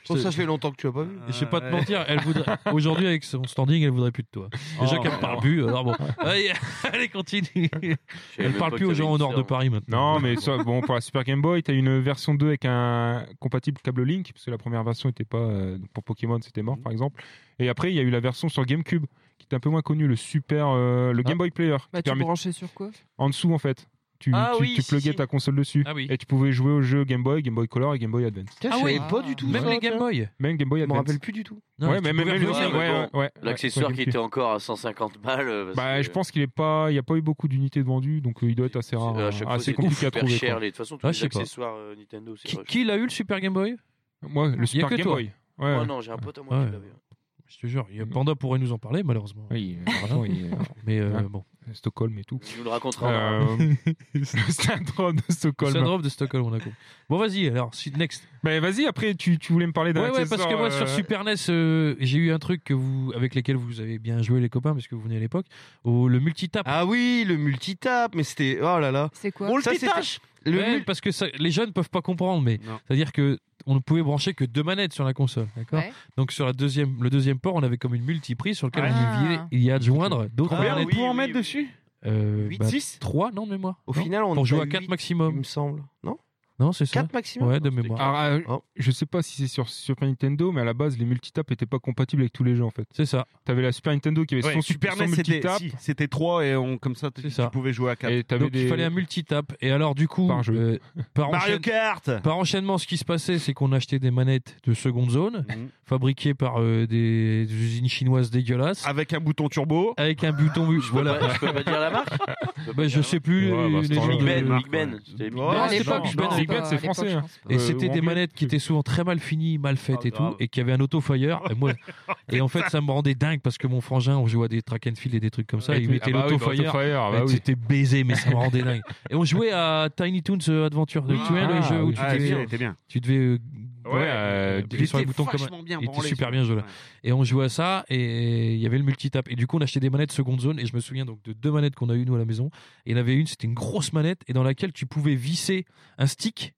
Oh, ça fait longtemps que tu as pas vu. Je vais pas te mentir, elle voudrait aujourd'hui avec son standing, elle voudrait plus de toi. Déjà Oh. qu'elle parle plus, alors bon. Allez, <laughs> allez continue. Je savais Elle même parle pas plus que aux gens au une nord de sœur. Paris maintenant. Non, mais ça, bon, pour la Super Game Boy, t'as une version 2 avec un compatible câble Link, parce que la première version était pas. euh, pour Pokémon, c'était mort, Mhm. par exemple. Et après, il y a eu la version sur GameCube, qui était un peu moins connue, le Super. euh, le Ah. Game Boy Player. Bah, tu permet- branchais sur quoi? En dessous, en fait. Tu, Ah tu, oui, tu si, pluguais si. ta console dessus. Ah oui. Et tu pouvais jouer aux jeux Game Boy, Game Boy Color et Game Boy Advance. Ah oui. savais pas du tout. Même ça, les Game. Boy. Même Game Boy Je me Advance. rappelle plus du tout. Non, ouais, mais même. Ouais, ouais, ouais, ouais, L'accessoire ouais, qui était encore à 150 balles. euh, parce Bah, que- je pense qu'il est pas, il y a pas eu beaucoup d'unités de vendues, donc euh, il doit être assez rare, fois, assez c'est compliqué à trouver. cher. De toute façon, tous Ah, les accessoires euh, Nintendo, c'est Qui, l'a eu le Super Game Boy? Moi, le Super Game. Boy. Ouais. Oh non, j'ai un pote à moi Ouais. qui l'avait. Je te jure, a Panda pourrait nous en parler malheureusement. Oui, euh, il euh, <laughs> Mais euh, Ouais. bon. Stockholm et tout. Tu nous le raconteras. Euh, <laughs> le syndrome de Le Stockholm. syndrome de Stockholm, on a compris. Bon, vas-y, alors, next. Mais vas-y, après, tu, tu voulais me parler d'un Ouais, ouais, parce que moi, sur euh, Super NES, euh, j'ai eu un truc que vous, avec lequel vous avez bien joué, les copains, parce que vous venez à l'époque, au, le multitap. Ah oui, le multitap, mais c'était. Oh là là. C'est quoi On le Le Ouais, mul- parce que ça- les jeunes peuvent pas comprendre, mais c'est-à-dire que on ne pouvait brancher que deux manettes sur la console, d'accord Ouais. Donc sur la deuxième, le deuxième port, on avait comme une multiprise sur lequel Ah. on y, il y a adjoindre d'autres Combien manettes. on pouvait en oui, mettre oui. dessus Euh, Huit, bah, six 3, non, de mémoire. Au Non final, on Pour jouer à 4 huit, Il maximum. me semble. Non Non, c'est ça 4 maximum Ouais, de mémoire. Alors, euh, Oh. je sais pas si c'est sur Super Nintendo, mais à la base, les multitapes étaient pas compatibles avec tous les jeux en fait. C'est ça. T'avais la Super Nintendo qui avait Ouais, son, Super son NES, c'était multitap, si, c'était 3 et on, comme ça, tu, C'est tu ça. pouvais jouer à 4. et t'avais Donc des. il fallait un multitap. Et alors, du coup, Par jeu. euh, par, Mario enchaîne- Kart par enchaînement, ce qui se passait, c'est qu'on achetait des manettes de seconde zone, Mhm. fabriquées par euh, des, des usines chinoises dégueulasses, Avec un bouton turbo. avec un bouton. Je peux voilà. pas- je peux pas dire la marque <laughs> Bah, je sais plus Ouais, bah, les c'est Big Ben, Big Ben. ouais. C'était Big Ouais, Non, Ben. pas Big Ben, non. C'est français, hein. Et Euh, c'était des manettes qui étaient souvent très mal finies, mal faites Ah, et tout, grave. et qui avaient un autofire. Et, moi, <laughs> et en fait, ça me rendait dingue parce que mon frangin, on jouait à des track and field et des trucs comme ça, et il mettait Ah bah oui, bah, l'autofire. autofire, ah bah oui. C'était baisé, mais ça me rendait <laughs> dingue. Et on jouait à Tiny Toons euh, Adventure. Vois, le Ah, jeu où tu Ah, devais, tu devais euh, Ouais, euh, sur les boutons comme un- vachement bien il était super bien, ce jeu. jeu-là. Et on jouait à ça, et il y avait le multitap. Et du coup, on achetait des manettes seconde zone, et je me souviens donc de deux manettes qu'on a eu nous à la maison. Et il y en avait une, c'était une grosse manette, et dans laquelle tu pouvais visser un stick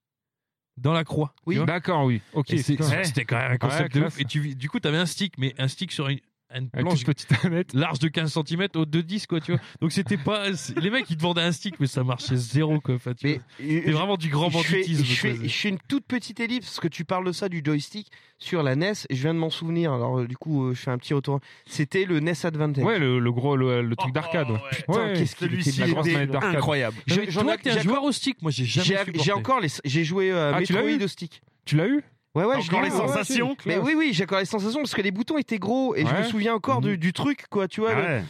dans la croix. Oui. D'accord, oui. Ok. C'était quand même un concept Ouais, de ouf. Et tu, du coup, tu avais un stick, mais un stick sur une, une planche petite large de 15 cm, haute de 10, quoi, tu vois. Donc c'était pas. c'est- Les mecs, ils te vendaient un stick, mais ça marchait zéro, quoi. Enfin, tu euh, C'était vraiment du grand je fais, banditisme. je, fais, quoi. je fais une toute petite ellipse parce que tu parles de ça du joystick sur la NES et je viens de m'en souvenir. Alors euh, du coup, euh, je fais un petit retour. C'était le NES Advantage. Ouais, le, le gros, le, le truc Oh, d'arcade. ouais. Putain, Ouais, qu'est-ce qu'il Celui-ci était la grosse était manette d'arcade. incroyable. J'en ai- un joueur au stick. Moi, j'ai jamais J'ai encore les. J'ai joué à Ah, tu l'as Metroid eu au stick. Tu l'as eu Ouais, ouais, Encore les sensations Mais oui, oui, j'ai encore les sensations parce que les boutons étaient gros et je me souviens encore du, du truc, quoi, tu vois. le-.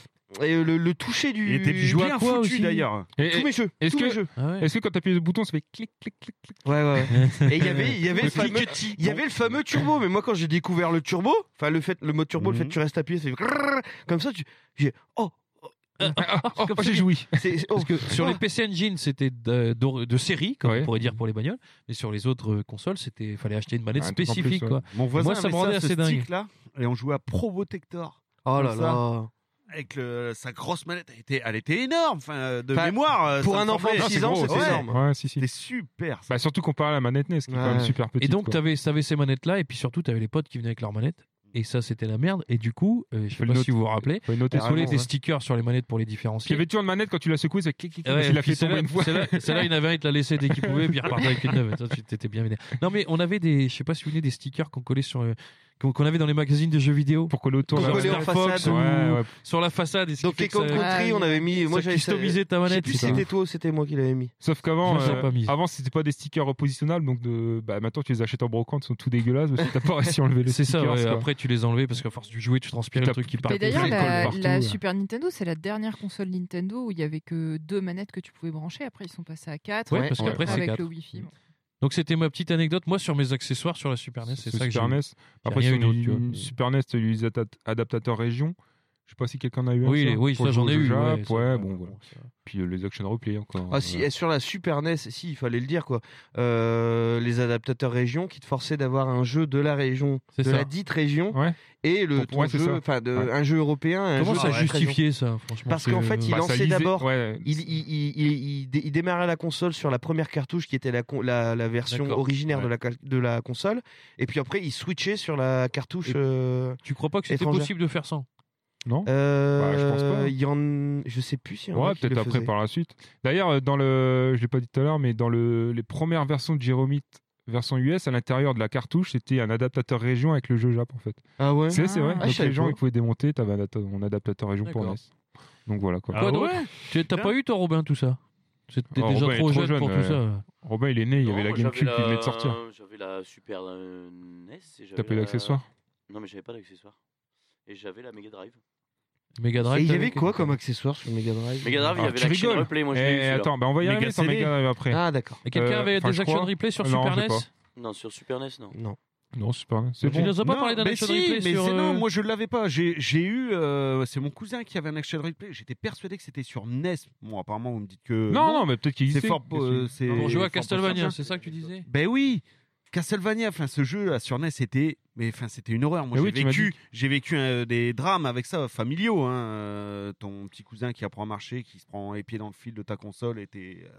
Et euh, le, le toucher du. Il était bien quoi foutu aussi d'ailleurs. Et- Tous mes jeux. est-ce tous mes que- jeux. Ah ouais. Est-ce que quand t'appuies le bouton, ça fait clic, clic, clic, clic? Ouais, ouais. <laughs> Et il y avait, il y avait le fameux, il y avait le fameux turbo. Mais moi, quand j'ai découvert le turbo, enfin le fait, le mode turbo, le fait que tu restes appuyé, c'est comme ça. Tu, oh, oh, oh, j'ai joui. c'est. Parce que sur les PC Engine, c'était de, de- de série, comme Ouais. on pourrait dire pour les bagnoles, mais sur les autres consoles, c'était fallait acheter une manette Ouais, plus, spécifique. ouais. quoi. Mon voisin Moi, ça me rendait ce assez dingue. stick là et on jouait à Probotector. Oh là ça. là. Avec le- sa grosse manette, elle était, elle était énorme. Enfin, de Enfin, mémoire. euh, pour un enfant de semblait- 6 ans, Ouais. c'était énorme. Ouais, si, si. C'était super. ça. Bah, surtout comparé à la manette NES, qui est quand même super petite. Et donc, t'avais avais ces manettes-là, et puis surtout, t'avais les potes qui venaient avec leurs manettes. Et ça, c'était la merde. Et du coup, euh, je sais pas si vous vous rappelez, on collait des ouais. stickers sur les manettes pour les Puis il y différencier. avait toujours une manette quand tu l'as secouée, c'est clic, clic, clic, Ouais, parce qu'il a puis fait tomber une fois. <laughs> Celle-là, il y en avait il te l'a laissé dès qu'il pouvait, puis il repartait avec une neuve. T'étais bien vénère. Non, mais on avait des, je sais pas si vous des stickers qu'on collait sur, euh, qu'on avait dans les magazines de jeux vidéo. Pour coller autour. Pour coller Fox ou Ouais, ouais. sur la façade. Et ce qui Donc fait les que ça- Country, on avait mis. Moi, j'avais customisait ta Je sais manette. plus c'était toi ou c'était moi qui l'avais mis. Sauf qu'avant, euh, avant c'était pas des stickers repositionnables, donc de, bah, maintenant tu les achètes en brocante, ils sont tout dégueulasses, parce que t'as pas réussi à enlever les C'est ça, ouais. Après, tu les enlevais parce qu'à force du jouer, tu transpirais le truc qui part. Mais d'ailleurs, la. Super Nintendo, c'est la dernière console Nintendo où il y avait que deux manettes que tu pouvais brancher. Après, ils sont passés à quatre. Ouais, Ouais, parce ouais. qu'après, c'est avec 4. le Wi-Fi. Donc, c'était ma petite anecdote. Moi, sur mes accessoires sur la Super NES, c'est ça que j'ai. Super eu. NES. Après, sur une, tu vois. une Super NES, tu as eu les adap- adaptateurs région. Je sais pas si quelqu'un en a eu un. Oui, ça, oui, ça, j'en ai eu. Ouais, bon, voilà. Puis euh, les action replay encore. Ah si, voilà. et sur la Super NES, si, il fallait le dire quoi. Euh, les adaptateurs région qui te forçaient d'avoir un jeu de la région, de ça. la dite région, Ouais. et le ton jeu, enfin Ouais. un jeu européen, un Comment jeu ça justifiait ça, franchement Parce qu'en fait, il Bah, ça lançait d'abord- Il, il, il, il, il dé- il démarrait la console sur la première cartouche qui était la, con- la, la version originaire de, la, de la console, et puis après il switchait sur la cartouche. Euh, Tu crois pas que c'était possible de faire ça? Non? Euh, Bah, je pense pas. Il y en, je sais plus si. y en a Ouais, peut-être après par la suite. D'ailleurs, euh, dans le, je l'ai pas dit tout à l'heure, mais dans le, les premières versions de Jéromite, version US, à l'intérieur de la cartouche, c'était un adaptateur région avec le jeu Jap en fait. Ah ouais? C'est c'est vrai. Ah, je Donc les gens ils pouvaient démonter, t'avais un, adapta- un adaptateur région pour. NES. Donc voilà quoi. Ah Toi, ouais tu t'as pas eu toi Robin tout ça? T'étais Oh, déjà trop trop jeune jeune, pour tout ça. Robin il est né, il y avait la GameCube qui venait de sortir. J'avais la Super NES. et T'as j'avais pas eu d'accessoires Non, mais j'avais pas d'accessoires. Et j'avais la Mega Drive. Mega Drive. Et il y avait quoi comme accessoire sur Mega Drive Mega Drive, il y Ah, avait tu l'action rigoles. replay. Moi, je Eh, eu. celui-là. attends, bah on va y Mega arriver sur CD. Mega Drive après. Ah d'accord. Et quelqu'un Euh, avait enfin, des je action crois. replay sur Non, Super je NES sais pas. Non, sur Super NES, non. Non. Non, Super NES. C'est Tu bon. nous as pas Non, parlé d'un mais action si, replay mais sur. c'est non, euh, moi je l'avais pas. J'ai j'ai eu, euh, c'est mon cousin qui avait un action replay. J'étais persuadé que c'était sur NES. Bon, apparemment vous me dites que Non, non, mais peut-être qu'il c'est existait. fort. euh, c'est Pour jouer à fort Castlevania, possible. c'est ça que tu disais? Ben oui, Castlevania. Enfin, ce jeu là, sur NES, c'était, mais enfin, c'était une horreur. Moi, j'ai oui, vécu, j'ai vécu euh, des drames avec ça, familiaux. Hein. Euh, ton petit cousin qui apprend à marcher, qui se prend les pieds dans le fil de ta console, à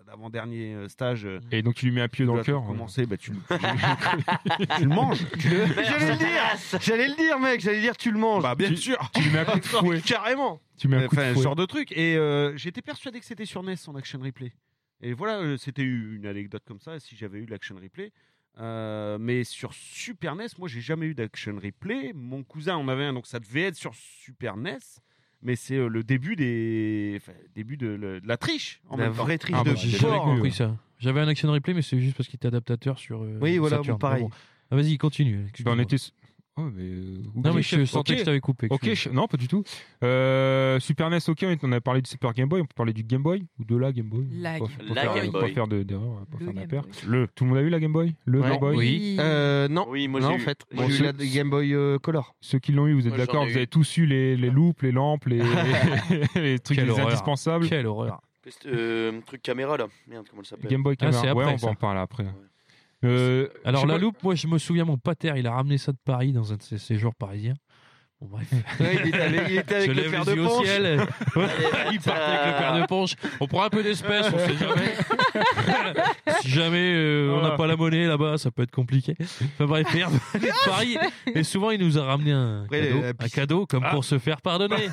l'avant-dernier euh, stage. Et donc tu lui mets un pied dans le cœur. Commencer, ben, tu, le- <laughs> tu le manges. <laughs> J'allais le dire. J'allais le dire, mec. J'allais dire tu le manges. Bah, bien Tu- sûr. Tu lui mets un coup de <laughs> fouet. Carrément. Tu mets un coup de ce genre de truc. Et euh, j'étais persuadé que c'était sur NES son action replay. Et voilà, c'était une anecdote comme ça. Si j'avais eu l'action replay. Euh, mais sur Super NES, moi j'ai jamais eu d'action replay. Mon cousin en avait un, donc ça devait être sur Super NES. Mais c'est euh, le début des, enfin, début de, le- de la triche en La même temps. vraie triche Ah de bah, j'ai J'ai jamais jamais porc. compris ça. J'avais un action replay, mais c'est juste parce qu'il était adaptateur sur. euh, Oui, voilà, Saturn. bon, pareil. Bon. Ah, Vas-y, continue. Ben, on excuse-moi. était. Oh, mais. euh, Non, mais je sentais Ok. que je t'avais coupé. Ok, je- non, pas du tout. Euh, Super NES, ok, on a parlé du Super Game Boy, on peut parler du Game Boy ou de la Game Boy. La Pas- Game pas Boy. faire- La Game Pas Boy. faire de- d'erreur, pas Le faire Game d'impair. Boy. Le. Tout le monde a eu la Game Boy? Le Ouais. Game Boy? Oui. Euh, non. Oui, moi non, j'ai en fait, j'ai eu la. Game Boy euh, Color. Ceux qui l'ont eu, vous êtes d'accord Vous eu. avez tous eu les, les loupes, les lampes, les, <laughs> les trucs Quelle les horreur. indispensables. Quelle horreur. Euh, truc caméra là. Merde, comment ça s'appelle Game Boy Ah, Camera. c'est après, ouais, on ça. va en parler après. Euh, Alors la pas- loupe, moi je me souviens, mon pater, il a ramené ça de Paris dans un de ses séjours parisiens. Bon bref. <laughs> Ouais, il était il était avec je le fer de au ponche. ciel. <laughs> Il avec le fer de ponche. On prend un peu d'espèces, on sait jamais. <laughs> si jamais euh, on n'a pas la monnaie là-bas, ça peut être compliqué. Enfin bref, Paris. Et souvent, il nous a ramené un Après, cadeau, un cadeau comme pour se faire pardonner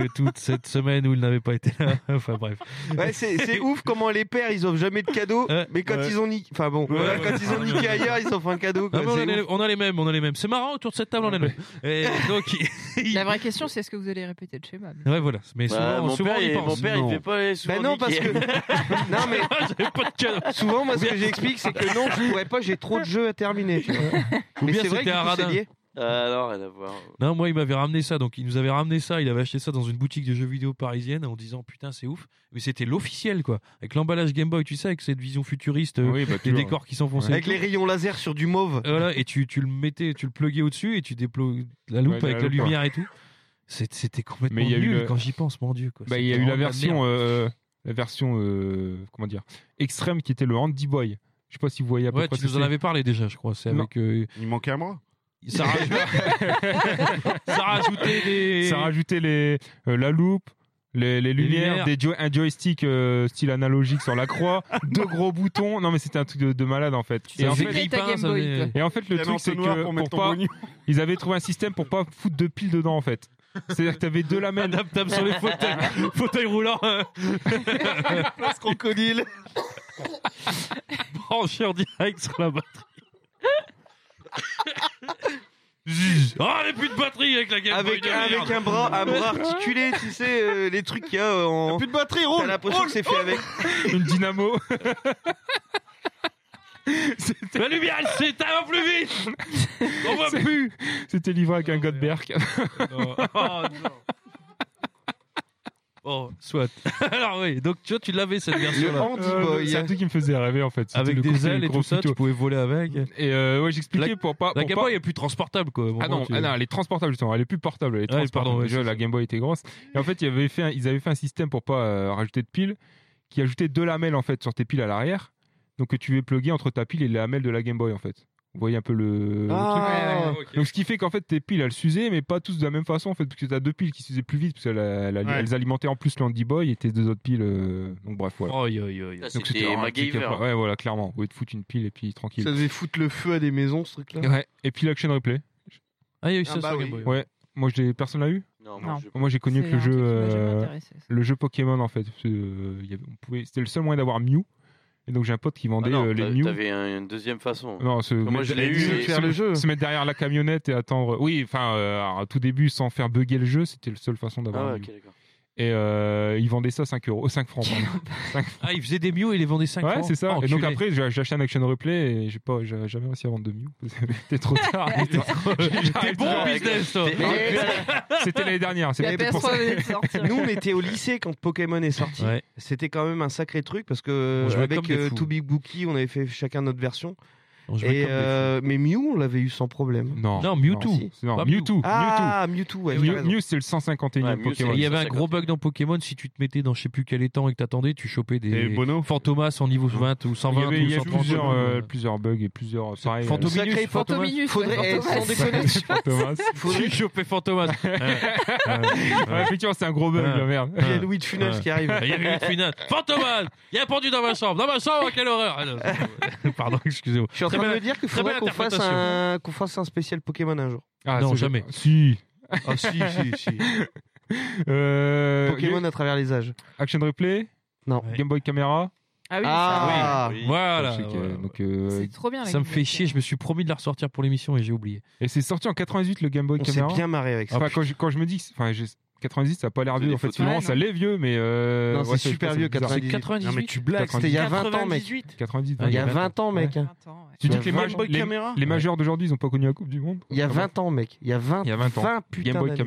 de toute cette semaine où il n'avait pas été là. <laughs> Enfin bref. Ouais, c'est c'est ouf comment les pères ils offrent jamais de cadeaux, Ouais. mais quand Ouais. ils ont niqué, enfin bon, quand ils ont niqué ailleurs, ils s'offrent un cadeau. quoi, Ah, mais on, a les, ouf. on a les mêmes, on a les mêmes. C'est marrant autour de cette table, on a les mêmes. <laughs> Et donc, il- La vraie question, c'est est-ce que vous allez répéter le schéma ouais, voilà. Mais Bah, souvent, mon souvent père, il, pense. mon père, il Non. fait pas souvent Ben non parce que <laughs> non mais J'avais pas de cadeau. souvent moi ce que j'explique c'est que non je pourrais pas, j'ai trop de jeux à terminer. Mais c'est vrai que Ah non, rien à voir. Non, moi, il m'avait ramené ça. Donc, il nous avait ramené ça. Il avait acheté ça dans une boutique de jeux vidéo parisienne en disant putain, c'est ouf. Mais c'était l'officiel, quoi. Avec l'emballage Game Boy, tu sais, avec cette vision futuriste, euh, Oui, bah, les décors qui s'enfonçaient. Avec les rayons laser sur du mauve. Et Voilà, et tu, tu le mettais, tu le pluguais au-dessus et tu déploies la loupe Ouais, avec la la loupe, lumière et tout. C'était complètement Mais il y a eu nul le- quand j'y pense, mon dieu. Quoi. Bah, il y a eu la version, euh, la version euh, comment dire, extrême qui était le Handy Boy. Je sais pas si vous voyez à peu Ouais, près tu nous en avais parlé déjà, je crois. C'est avec. euh, Il manquait un bras. Ça, rajoute- <laughs> ça rajoutait des. Ça rajoutait les, euh, la loupe, les, les lumières, lumières. des joy- un joystick euh, style analogique sur la croix, <laughs> deux gros boutons. Non, mais c'était un truc de, de malade en fait. Et en fait, grippin, ça toi. et en fait, le truc, c'est que pour pas, <laughs> ils avaient trouvé un système pour pas foutre de piles dedans en fait. C'est-à-dire que t'avais deux lamelles. Adaptable sur les fauteuils, fauteuils roulants. Place crocodile. branché en direct sur la batterie. Ah, il n'y a plus de batterie avec la Game Boy Avec, de merde. avec un bras, un bras articulé, tu sais, euh, les trucs qu'il y a euh, en. Plus de batterie, T'as roule l'impression que c'est fait avec. une dynamo. La lumière, elle s'éteint plus vite On voit C'est- plus C'était livré avec un Godberg. Non. Oh, non. <laughs> Oh, soit. <laughs> Alors oui, donc tu vois, tu l'avais cette Le version-là. Euh, Boy. c'est un truc qui me faisait rêver en fait. Avec des ailes et gros tout ça, tu pouvais voler avec. Et euh, ouais, j'expliquais La- pour pas. La pour Game pas- Boy est plus transportable, quoi. Bon, Ah non, tu- ah non, elle est transportable justement, elle est plus portable, elle est Ouais, transportable. pardon, ouais, Déjà, la. Game Boy était grosse. Et en fait, il y avait fait un- ils avaient fait un système pour pas euh, rajouter de piles, qui ajoutait deux lamelles en fait sur tes piles à l'arrière, donc que tu veux plugger entre ta pile et les lamelles de la Game Boy en fait. Vous voyez un peu le, le truc Ah, donc ce qui fait qu'en fait tes piles elles s'usaient mais pas tous de la même façon en fait parce que t'as deux piles qui s'usaient plus vite parce qu'elles elles- Ouais. elles alimentaient en plus le Handy Boy et tes deux autres piles euh, donc bref voilà. Donc C'était truc MacGyver. Ouais voilà clairement, lieu de foutre une pile et puis tranquille. Ça devait foutre le feu à des maisons, ce truc-là? Ouais. Et puis l'action replay. Ah, il y a eu Ah ça bah sur oui. Game Boy. Ouais. Moi je personne l'a eu? Non, Non. moi, j'ai connu que le jeu truc euh, le jeu Pokémon en fait. euh, il y avait- on pouvait, c'était le seul moyen d'avoir Mew. Et donc j'ai un pote qui Ah vendait non, euh, les Mew. T'avais un- une deuxième façon. Non, se Moi, je l'ai eu se faire le mettre- jeu. Se mettre derrière la camionnette et attendre. Oui, enfin, euh, à tout début, sans faire bugger le jeu, c'était la seule façon d'avoir Ah ouais, d'accord. Et euh, ils vendaient ça 5 euros, 5 francs. pardon. Ah, il faisait des Mew et il les vendait 5 ouais, francs. c'est ça. Ah, et donc après, j'ai acheté un action replay et j'ai pas, j'ai jamais réussi à vendre de Mew. <laughs> C'était trop tard. <laughs> T'es bon business, C'était l'année dernière. C'est peut-être pour ça. PS3 venait de sortir. Nous, on était au lycée quand Pokémon est sorti. Ouais. C'était quand même un sacré truc parce que avec euh, Big Bookie, on avait fait chacun notre version. Et euh, mais Mew, on l'avait eu sans problème. Non, Non, Mewtwo. Non, c'est- non, Pas Mewtwo. Ah, Mewtwo, ouais. Mewtwo. Mew, c'est le 151e Ouais, Pokémon. Il y avait un 150. gros bug dans Pokémon, si tu te mettais dans je sais plus quel étang et que t'attendais, tu chopais des Bono Fantomas en niveau 20 ou Il y 120 avait, il y ou a 130. plusieurs, euh, plusieurs bugs et plusieurs. Pareil, Fantominus, Fantominus, Faudrait, sans <laughs> Fantomas. déconner, Fantomas. <laughs> faudrait Tu chopais Fantomas. <laughs> Effectivement, c'est un gros bug, la merde. qu'il y a Louis de Funès qui arrive. Il y avait une finale. Fantomas Il y a un pendu dans ma chambre. Dans ma chambre, quelle horreur Ah Pardon, excusez-moi. Je suis en Très train de me dire qu'il faudrait qu'on fasse, un, qu'on fasse un spécial Pokémon un jour. Ah, Non, jamais. Si. <laughs> Ah si, si, si. Euh, Pokémon à travers les âges. Action Replay, Non. Ouais. Game Boy Camera. Ah oui, Ah, Oui. Voilà. Que- voilà. donc, euh, trop bien. Ça me Game fait Boy chier, je me suis promis de la ressortir pour l'émission et j'ai oublié. et c'est sorti en 98 le Game Boy on s'est Camera. bien marré avec ça. Enfin, quand, je, quand je me dis, enfin, 98, ça a pas l'air vieux. En fait, finalement, Ouais, ça l'est vieux, mais. euh, Non, ouais, c'est ça, super vieux, trouve ça bizarre. 98. 98. Non, mais tu blagues, C'était il y a 20 ans, mec. 98. 98. Il y a ouais. 20 ans, mec. Ouais. 20 ans, ouais. Tu dis que les, Boy les- Camera les majeurs d'aujourd'hui, ils ont pas connu la Coupe du Monde? Il y a Ah bon 20 ans, mec. Il y a 20, Il y a 20 ans. 20 putain Game Boy.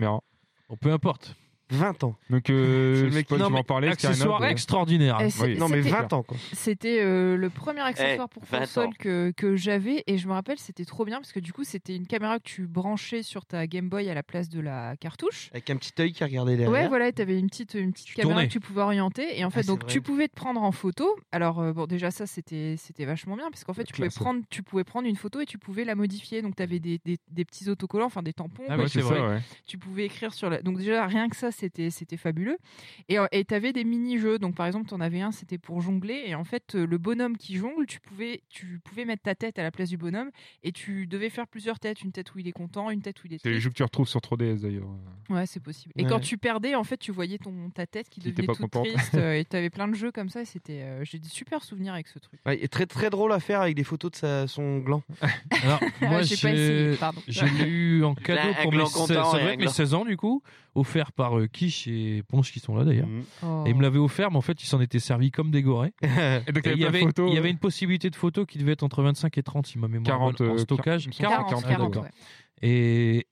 Bon, peu importe. 20 ans. Donc, euh, mec sais pas qui- si Non, tu vas mais en parler. Accessoire Skyrim, extraordinaire. Oui. Non, mais c'était- 20 ans, quoi. C'était euh, le premier accessoire pour 20 console que, que j'avais et je me rappelle c'était trop bien parce que du coup c'était une caméra que tu branchais sur ta Game Boy à la place de la cartouche. Avec un petit œil qui regardait derrière. Ouais voilà, tu avais une petite une petite Tu caméra tournais. que tu pouvais orienter et en fait Ah, c'est donc vrai. tu pouvais te prendre en photo. Alors euh, bon déjà ça c'était c'était vachement bien parce qu'en fait tu pouvais Classe. prendre tu pouvais prendre une photo et tu pouvais la modifier donc tu avais des, des, des petits autocollants enfin des tampons Ah quoi, ouais, c'est vrai. ouais. tu pouvais écrire sur la... Donc déjà, rien que ça, c'était c'était fabuleux. Et euh, tu avais des mini-jeux. Donc par exemple, tu en avais un, c'était pour jongler. Et en fait, euh, le bonhomme qui jongle, tu pouvais, tu pouvais mettre ta tête à la place du bonhomme. Et tu devais faire plusieurs têtes. Une tête où il est content, une tête où il est C'est les jeux que tu retrouves sur 3DS d'ailleurs. Ouais, c'est possible. Et Ouais. quand tu perdais, en fait, tu voyais ton, ta tête qui Qui devenait pas toute contente. triste. <laughs> euh, et tu avais plein de jeux comme ça. et C'était, euh, J'ai des super souvenirs avec ce truc. Ouais, et très très drôle à faire avec des photos de sa- son gland. <laughs> Alors, moi, j'ai pas essayé, j'ai pardon. je l'ai eu en cadeau pour mes gland 16, content c'est et vrai mes gland- 16 ans, du coup, offert par Kish et Ponche qui sont là d'ailleurs. Mhm. Oh. Et il me l'avait offert, mais en fait, il s'en était servi comme des gorées. <laughs> Et donc, Et il y avait, photos, il y avait une possibilité de photo qui devait être entre 25 et 30, si ma mémoire est 40 bonne, en euh, stockage. il me semble 40, 40, 40, d'accord. ouais. Et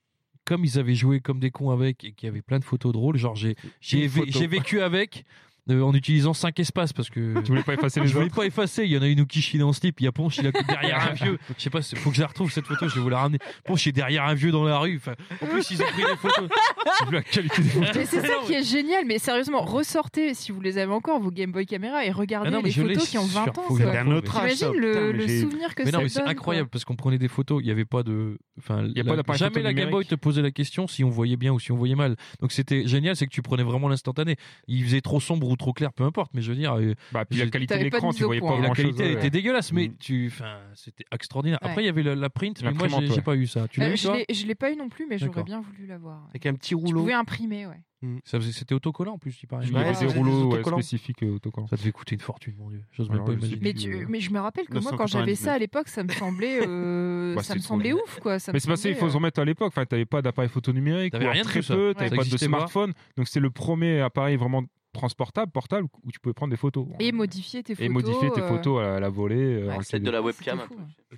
comme ils avaient joué comme des cons avec et qu'il y avait plein de photos drôles, genre j'ai vécu avec euh, en utilisant 5 espaces parce que Tu voulais pas effacer les <laughs> je voulais autres pas effacer. Il y en a une où Kish il est en slip, il y a Ponche il est derrière un vieux. Je sais pas, c'est- faut que je la retrouve cette photo. Je vais vous la ramener. Ponche est derrière un vieux dans la rue. Enfin, en plus ils ont pris des photos. <laughs> Vu la qualité des photos. Mais c'est ça qui est génial, mais sérieusement, ressortez, si vous les avez encore, vos Game Boy Caméra et regardez Ah non, les photos qui ont sur- 20 ans. faut que quoi. je la C'était un autre âge, ça. T'imagines le, le souvenir que Mais ça non, mais c'est incroyable parce qu'on prenait des photos. Il y avait pas de, enfin, y a la- pas jamais la Game Boy te posait la question si on voyait bien ou si on voyait mal. Donc c'était génial, c'est que tu prenais vraiment l'instantané. Il faisait trop sombre ou trop clair, peu importe. Mais je veux dire, euh, Bah, puis la qualité de l'écran, tu voyais pas la qualité était dégueulasse, mais Mm. tu, enfin, c'était extraordinaire. Ouais. Après, il y avait la, la print, mais moi, j'ai pas eu ça. Tu l'as Euh, eu je toi l'ai- je l'ai pas eu non plus, mais j'aurais bien voulu l'avoir. Avec un petit Tu rouleau. pouvais imprimer, ouais. Ça faisait- C'était autocollant en plus, il paraît. Il y Ouais, des rouleaux ouais, autocollants. spécifiques euh, autocollants. Ça devait coûter une fortune, mon dieu. J'ose même pas imaginer. Mais, tu- mais je me rappelle que moi, quand 999. j'avais ça à l'époque, ça me semblait, euh, <laughs> Bah, ça me semblait trop ouf, quoi. Ça Mais c'est passé, il faut se remettre à l'époque. Enfin, t'avais pas d'appareil photo numérique, T'avais ou rien très peu, t'avais pas de smartphone. Donc c'est le premier appareil vraiment transportable, portable, où tu pouvais prendre des photos. Et modifier tes photos. Et modifier tes photos à la volée. euh, Ouais, HD. de la webcam. ouais.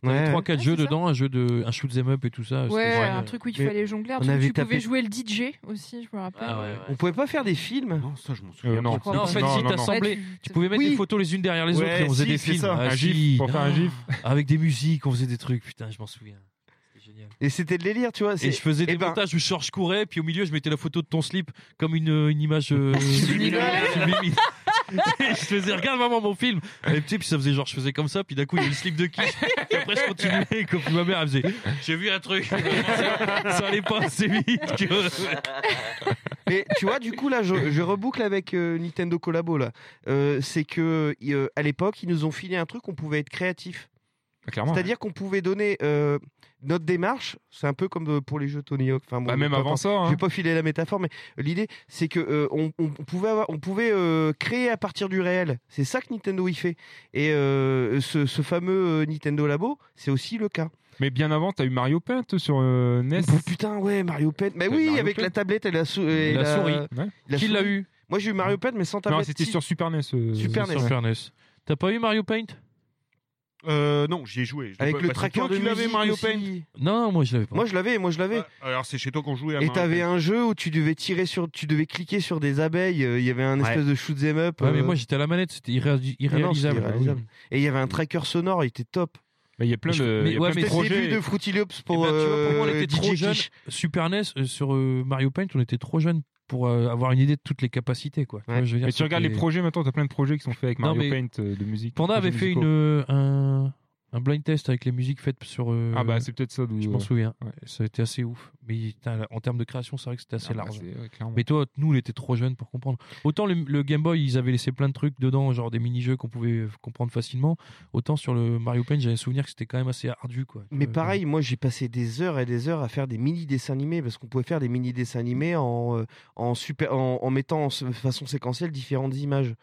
T'avais Ouais. 3-4 Ouais, jeux dedans, un jeu de, un shoot up et tout ça. Ouais, un truc où il Mais fallait jongler. On avait tu pouvais tapé- jouer le DJ aussi, je me rappelle. Ah ouais, ouais. On pouvait pas faire des films Non, ça, je m'en souviens. Euh, non. Non, en fait, Non, si non, non. t'assemblais, Ouais, tu pouvais mettre Oui. des photos les unes derrière les autres et on faisait si, des c'est films. ça. Ah, Un si. gif, pour faire un gif. Avec des musiques, on faisait des trucs. Putain, je m'en souviens. Génial. Et c'était de délire, tu vois. Et je faisais eh des ben- montages où je je courais, puis au milieu, je mettais la photo de ton slip comme une, une image euh. <laughs> Et je faisais, regarde maman mon film. Et puis, puis ça faisait genre, je faisais comme ça, puis d'un coup, il y a le slip de Kiss. Et après, je continuais, et puis ma mère, elle faisait, j'ai vu un truc. <laughs> ça allait pas assez vite. que- Mais tu vois, du coup, là, je, je reboucle avec euh, Nintendo Collabo, là. Euh, c'est que, euh, à l'époque, ils nous ont filé un truc, on pouvait être créatif. Ah, Clairement. C'est-à-dire qu'on pouvait donner euh, notre démarche, c'est un peu comme euh, pour les jeux Tony Hawk. Enfin, bon, Bah, même avant ça. Je hein. vais pas filer la métaphore, mais l'idée, c'est que euh, on, pouvait, avoir- on pouvait euh, créer à partir du réel. C'est ça que Nintendo y fait. Et euh, ce, ce fameux euh, Nintendo Labo, c'est aussi le cas. Mais bien avant, t'as eu Mario Paint sur euh, NES. Oh, putain, ouais, Mario Paint. Mais Euh, oui, Mario avec Paint. la tablette et la, sou- et La souris. la Qui l'a eu? Moi, j'ai eu Mario Paint, mais sans Non, tablette. c'était Si. sur Super NES. euh, Super NES. Super NES. T'as pas eu Mario Paint? Euh, non, j'y ai joué. Je l'ai Avec pas- le bah, c'est tracker toi de qui l'avais musique Mario aussi. Paint. Non, moi je l'avais pas. Moi, je l'avais, moi, je l'avais. Ah, Alors c'est chez toi qu'on jouait à Et Mario t'avais Paint. un jeu où tu devais tirer sur, tu devais cliquer sur des abeilles. euh, Il y avait un Ouais. espèce de shoot 'em up. Ouais, mais euh, moi j'étais à la manette, c'était irré- ah non, c'était irréalisable. irréalisable. Et il y avait un tracker sonore, il était top. Mais il y a plein Je- de, mais il y a ouais, plein de mais C'était le projets. début de Fruity Loops pour, Eh ben, tu vois, pour moi, on euh, était trop DJ jeunes. Quiche. Super NES euh, sur euh, Mario Paint, on était trop jeunes pour euh, avoir une idée de toutes les capacités. Quoi. Tu Ouais. vois, je veux dire, Mais tu regardes les projets maintenant, t'as plein de projets qui sont faits avec Mario Paint euh, de musique. Panda avait fait musicaux. une, euh, un, un blind test avec les musiques faites sur. euh, Ah bah c'est peut-être ça. je m'en souviens. ouais. Ça a été assez ouf. Mais en termes de création, c'est vrai que c'était assez Ah bah, large. ouais. Mais toi, nous, on était trop jeunes pour comprendre. Autant le, le Game Boy, ils avaient laissé plein de trucs dedans, genre des mini-jeux qu'on pouvait euh, comprendre facilement. Autant sur le Mario Paint, j'avais souvenir que c'était quand même assez ardu. Quoi. Mais Euh, pareil, moi j'ai passé des heures et des heures à faire des mini dessins animés parce qu'on pouvait faire des mini dessins animés en, euh, en, super, en, en mettant en façon séquentielle différentes images.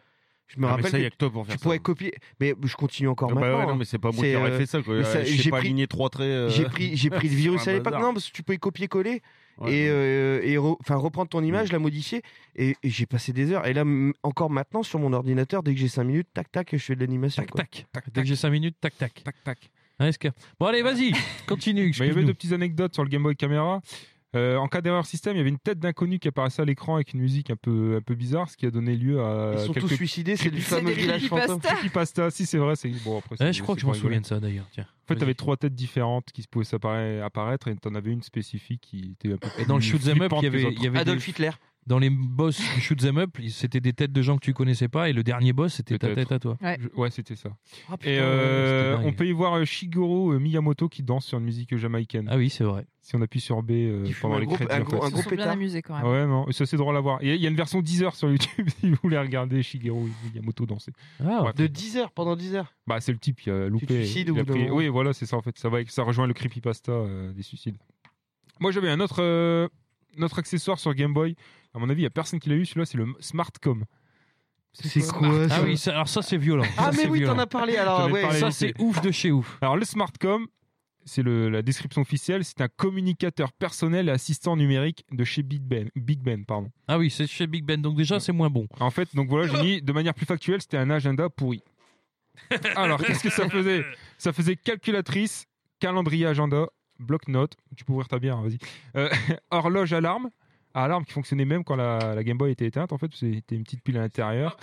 Je me Ah, mais rappelle ça, il y a que toi pour faire tu ça. pourrais copier, mais je continue encore Ah bah maintenant. ouais, non, hein. mais c'est pas moi qui aurais euh, fait ça. Quoi. mais ça, Euh, j'ai pas pris- aligner trois traits. euh, J'ai pris, j'ai pris le virus <laughs> à l'époque, non, parce que tu pouvais copier-coller Ouais, et, euh, et re- enfin reprendre ton image, la modifier. Et, et j'ai passé des heures. Et là, m- encore maintenant, sur mon ordinateur, dès que j'ai 5 minutes, tac tac, je fais de l'animation. Tac, quoi. tac, Dès que j'ai 5 minutes, tac, tac. Tac tac. Hein, Bon, allez, vas-y, <laughs> continue. Bah, il y avait deux petites anecdotes sur le Game Boy Camera. Euh, en cas d'erreur système, il y avait une tête d'inconnu qui apparaissait à l'écran avec une musique un peu, un peu bizarre, ce qui a donné lieu à Ils sont tous suicidés, c'est du fameux village fantôme. creepypasta. Si c'est vrai, c'est bon après. Ouais, je crois que je m'en souviens de ça d'ailleurs. Tiens. En fait, t'avais trois têtes différentes qui pouvaient apparaître et t'en avais une spécifique qui était un peu Et dans le plus shoot 'em up, il y avait, Adolf Hitler. Dans les boss du shoot 'em up, c'était des têtes de gens que tu connaissais pas, et le dernier boss, c'était ta tête à toi. Ouais, c'était ça. Ah, putain, Et euh, on peut y voir euh, Shigeru euh, Miyamoto qui danse sur une musique jamaïcaine. Ah oui, c'est vrai. Si on appuie sur B euh, pendant un les crédits. un en gros- fait. un Ils gros bien amusés quand même. Ouais, non, ça c'est drôle à voir. Il y, a- il y a une version 10 heures sur YouTube <laughs> si vous voulez regarder Shigeru Miyamoto danser. Ah, Ouais. De 10 heures, pendant 10 heures. Bah, c'est le type qui a loupé. te suicides au il a bout d'un pris-. Oui, voilà, c'est ça en fait. Ça, va, ça rejoint le creepypasta euh, des suicides. Moi, j'avais un autre, euh, notre accessoire sur Game Boy. À mon avis, il n'y a personne qui l'a eu. Celui-là, c'est le Smartcom. C'est quoi Ah ça oui, ça- alors ça c'est violent. Ah, Ça, mais oui, t'en as parlé alors. Ouais, parlé Ça c'est ouf de chez ouf. Alors, le Smartcom, c'est la description officielle, c'est un communicateur personnel et assistant numérique de chez Big Ben. Big Ben pardon. Ah oui, c'est chez Big Ben, donc déjà c'est moins bon. En fait, donc voilà, j'ai mis de manière plus factuelle, c'était un agenda pourri. <laughs> Alors, qu'est-ce que ça faisait? Ça faisait calculatrice, calendrier agenda, bloc-notes, tu peux ouvrir ta bière, hein, vas-y. Euh, <laughs> horloge alarme, Ah, alarme qui fonctionnait même quand la, la Game Boy était éteinte, en fait, c'était une petite pile à l'intérieur.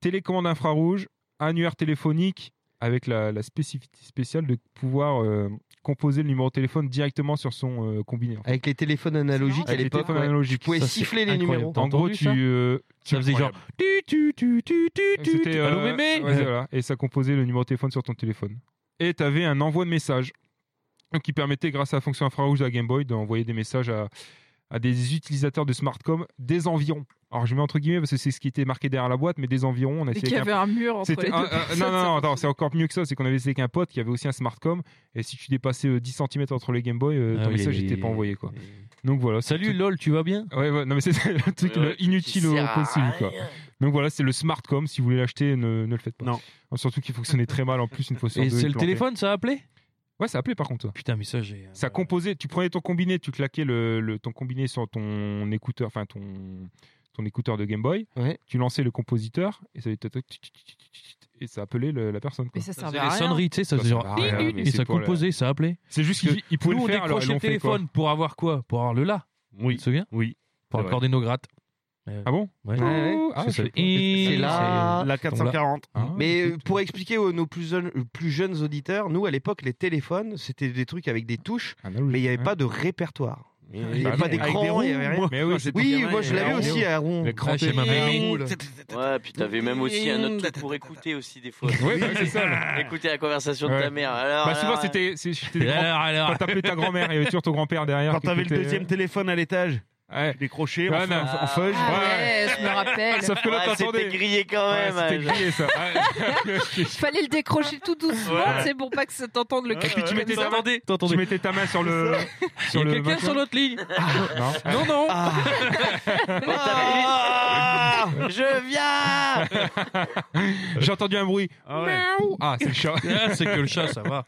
Télécommande infrarouge, annuaire téléphonique, avec la, la spécificité spéciale de pouvoir euh, composer le numéro de téléphone directement sur son euh, combiné. en fait. Avec les téléphones analogiques à l'époque, téléphones ouais. analogiques. tu pouvais Ça, siffler les incroyable. numéros. En gros, tu, euh, Ça faisait genre tu tu tu tu tu tu C'était, tu. Allô euh, mémé ouais, voilà. Et ça composait le numéro de téléphone sur ton téléphone. Et tu avais un envoi de messages donc, qui permettait, grâce à la fonction infrarouge de la Game Boy, d'envoyer des messages à, à des utilisateurs de Smartcom des environs. Alors je mets entre guillemets parce que c'est ce qui était marqué derrière la boîte, mais des environs. On a Et essayé qu'il y un- avait un mur entre C'était les deux un- un- personnes, non, non, non, attends, c'est encore mieux que ça. C'est qu'on avait essayé avec un pote qui avait aussi un Smartcom. Et si tu dépassais euh, 10 cm entre les Game Boy, euh, Ah ton oui, message n'était oui, pas envoyé. Quoi. Donc voilà. c'est Salut lol, tu vas bien? Ouais, ouais, non, mais c'est le truc Ouais, inutile au possible. Quoi. Donc voilà, c'est le Smartcom. Si vous voulez l'acheter, ne, ne le faites pas. Non. Surtout qu'il fonctionnait très mal en plus une fois sur Et deux. c'est il le téléphone, ça a appelé? Ouais, ça appelait par contre. ça. Putain, mais ça j'ai. Ça composait, tu prenais ton combiné, tu claquais le, le- ton combiné sur ton écouteur, enfin ton, ton écouteur de Game Boy, Ouais. tu lançais le compositeur et ça, et ça appelait le- la personne. quoi. Mais ça servait à les rien. sonneries, tu sais, ça Ça faisait genre. servait à rien, Et ça pour la- composait, ça appelait. C'est juste qu'ils ils pouvaient Nous, le on faire, alors ils décrochait le téléphone pour avoir quoi Pour avoir le là. Oui. Tu te souviens Oui. Pour nos grattes. Ah bon Ouais. Ouais, ouais. Ah, c'est-. Et- là. La 440. Ah, Mais euh, écoute. pour expliquer aux nos plus jeunes, plus jeunes auditeurs, nous à l'époque les téléphones c'était des trucs avec des touches, Analogique, mais il n'y avait pas de répertoire. Il n'y Bah avait pas d'écran, il y avait rien. Mais oui, Oui, moi je l'avais aussi à rond. Les Ah, chez ma Et roule. Ouais, puis t'avais même aussi un autre truc pour écouter aussi des fois. Bah, c'est ça. <laughs> Écouter la conversation de ta mère. Alors, Bah, souvent, c'était Et. <laughs> Quand t'appelais ta grand-mère, il y avait toujours ton grand-père derrière. Quand t'avais le deuxième téléphone à l'étage, Ouais. décroché, Ouais, en, non. en, en feuille. Ah Ouais. ouais, je me rappelle. Sauf que là, Ouais, t'entendais. c'était grillé quand Ouais, même. c'était hein, grillé ça. Ouais. <laughs> Il fallait le décrocher tout doucement, Ouais. c'est pour pas que ça t'entende le Ouais, cri. ouais. tu mettais ta main, tu mettais ta main sur le. Il y a quelqu'un sur notre ligne Non. <laughs> Non, non Ah, Ah, je viens J'ai entendu un bruit. Ah ouais. Ah, c'est le chat. Ah, <laughs> C'est que le chat, ça va.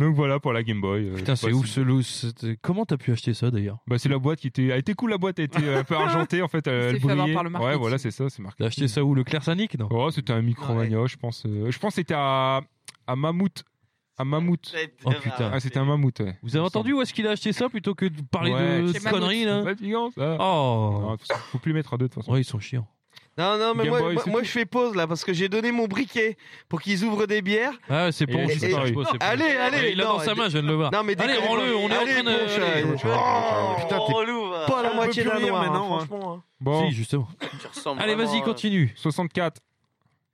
Donc voilà pour la Game Boy. euh, Putain, c'est ouf ce c'était- Comment t'as pu acheter ça d'ailleurs? Bah, c'est la boîte qui était. Elle était cool, la boîte. Elle était euh, <laughs> un peu argentée en fait. Elle, s'est fait avoir brillait. par le Ouais, voilà, c'est ça. C'est marqué. T'as acheté ça où Le Claire Sanic Non? Oh, c'était un Micromania, je pense. euh, Je pense que c'était à, à Mammouth. À Mammouth. Oh, putain. Ah, c'était un mammouth, ouais. Vous avez entendu où est-ce qu'il a acheté ça plutôt que de parler Ouais. de conneries C'est là? fatigant, ça. Oh Non, faut plus mettre à deux de toute façon. Ouais, ils sont chiants. Non, non, mais Game moi, Boy, moi, c'est moi, tout. je fais pause là parce que j'ai donné mon briquet pour qu'ils ouvrent des bières. Ah, c'est Et- Ponche, et- et- pareil. c'est Ponche. Allez, allez, Il l'a non, dans sa main, je viens de le voir. Non, mais Allez, déconnez rends-le, on est en Allez, train de. Allez. Oh, Putain, t'es relou. va. Pas la moitié d'un noir, hein, maintenant, hein. franchement. hein. Bon, Si, justement. Tu ressembles Allez, vraiment, vas-y, euh, continue. 64.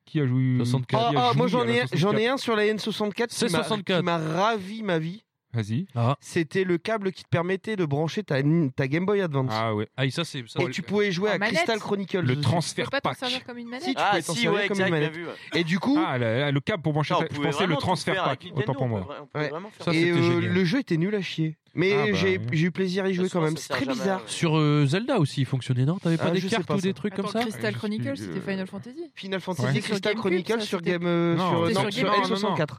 Qui a joué 64. Ah, ah, moi j'en ai, 64? j'en ai un sur la N64 C'est qui m'a- 64. qui m'a ravi ma vie. Vas-y. Ah, C'était le câble qui te permettait de brancher ta, ta Game Boy Advance. Ah ouais. ah, ça c'est. ça, Et c'est- tu pouvais jouer En à manette Crystal Chronicles. Le. Tu transfert peux pas t'en pack. servir comme une Si, manette tu Ah, pouvais t'en si, servir ouais, comme exact, une bien manette. vu. ouais. Et du coup, Ah, la- le câble pour brancher. Non, on Je pouvait pensais le vraiment tout transfert faire avec pack. Nintendo, Autant pour on moi. pouvait- on pouvait Ouais. vraiment faire Ça, et c'était euh, génial. le jeu était nul à chier. Mais Ah, bah, j'ai ouais. j'ai eu plaisir à y jouer toute quand même. C'est très bizarre. Sur euh, Zelda aussi, il fonctionnait, non? T'avais pas Ah, des je sais cartes pas ou ça. des trucs comme Attends, ça? Crystal je Chronicles, suis- c'était Final Fantasy? Final Fantasy Ouais. Crystal Sur GameCube, Chronicles ça, sur c'était- Game euh, Non, sur c'était non, sur sur GameCube. N64.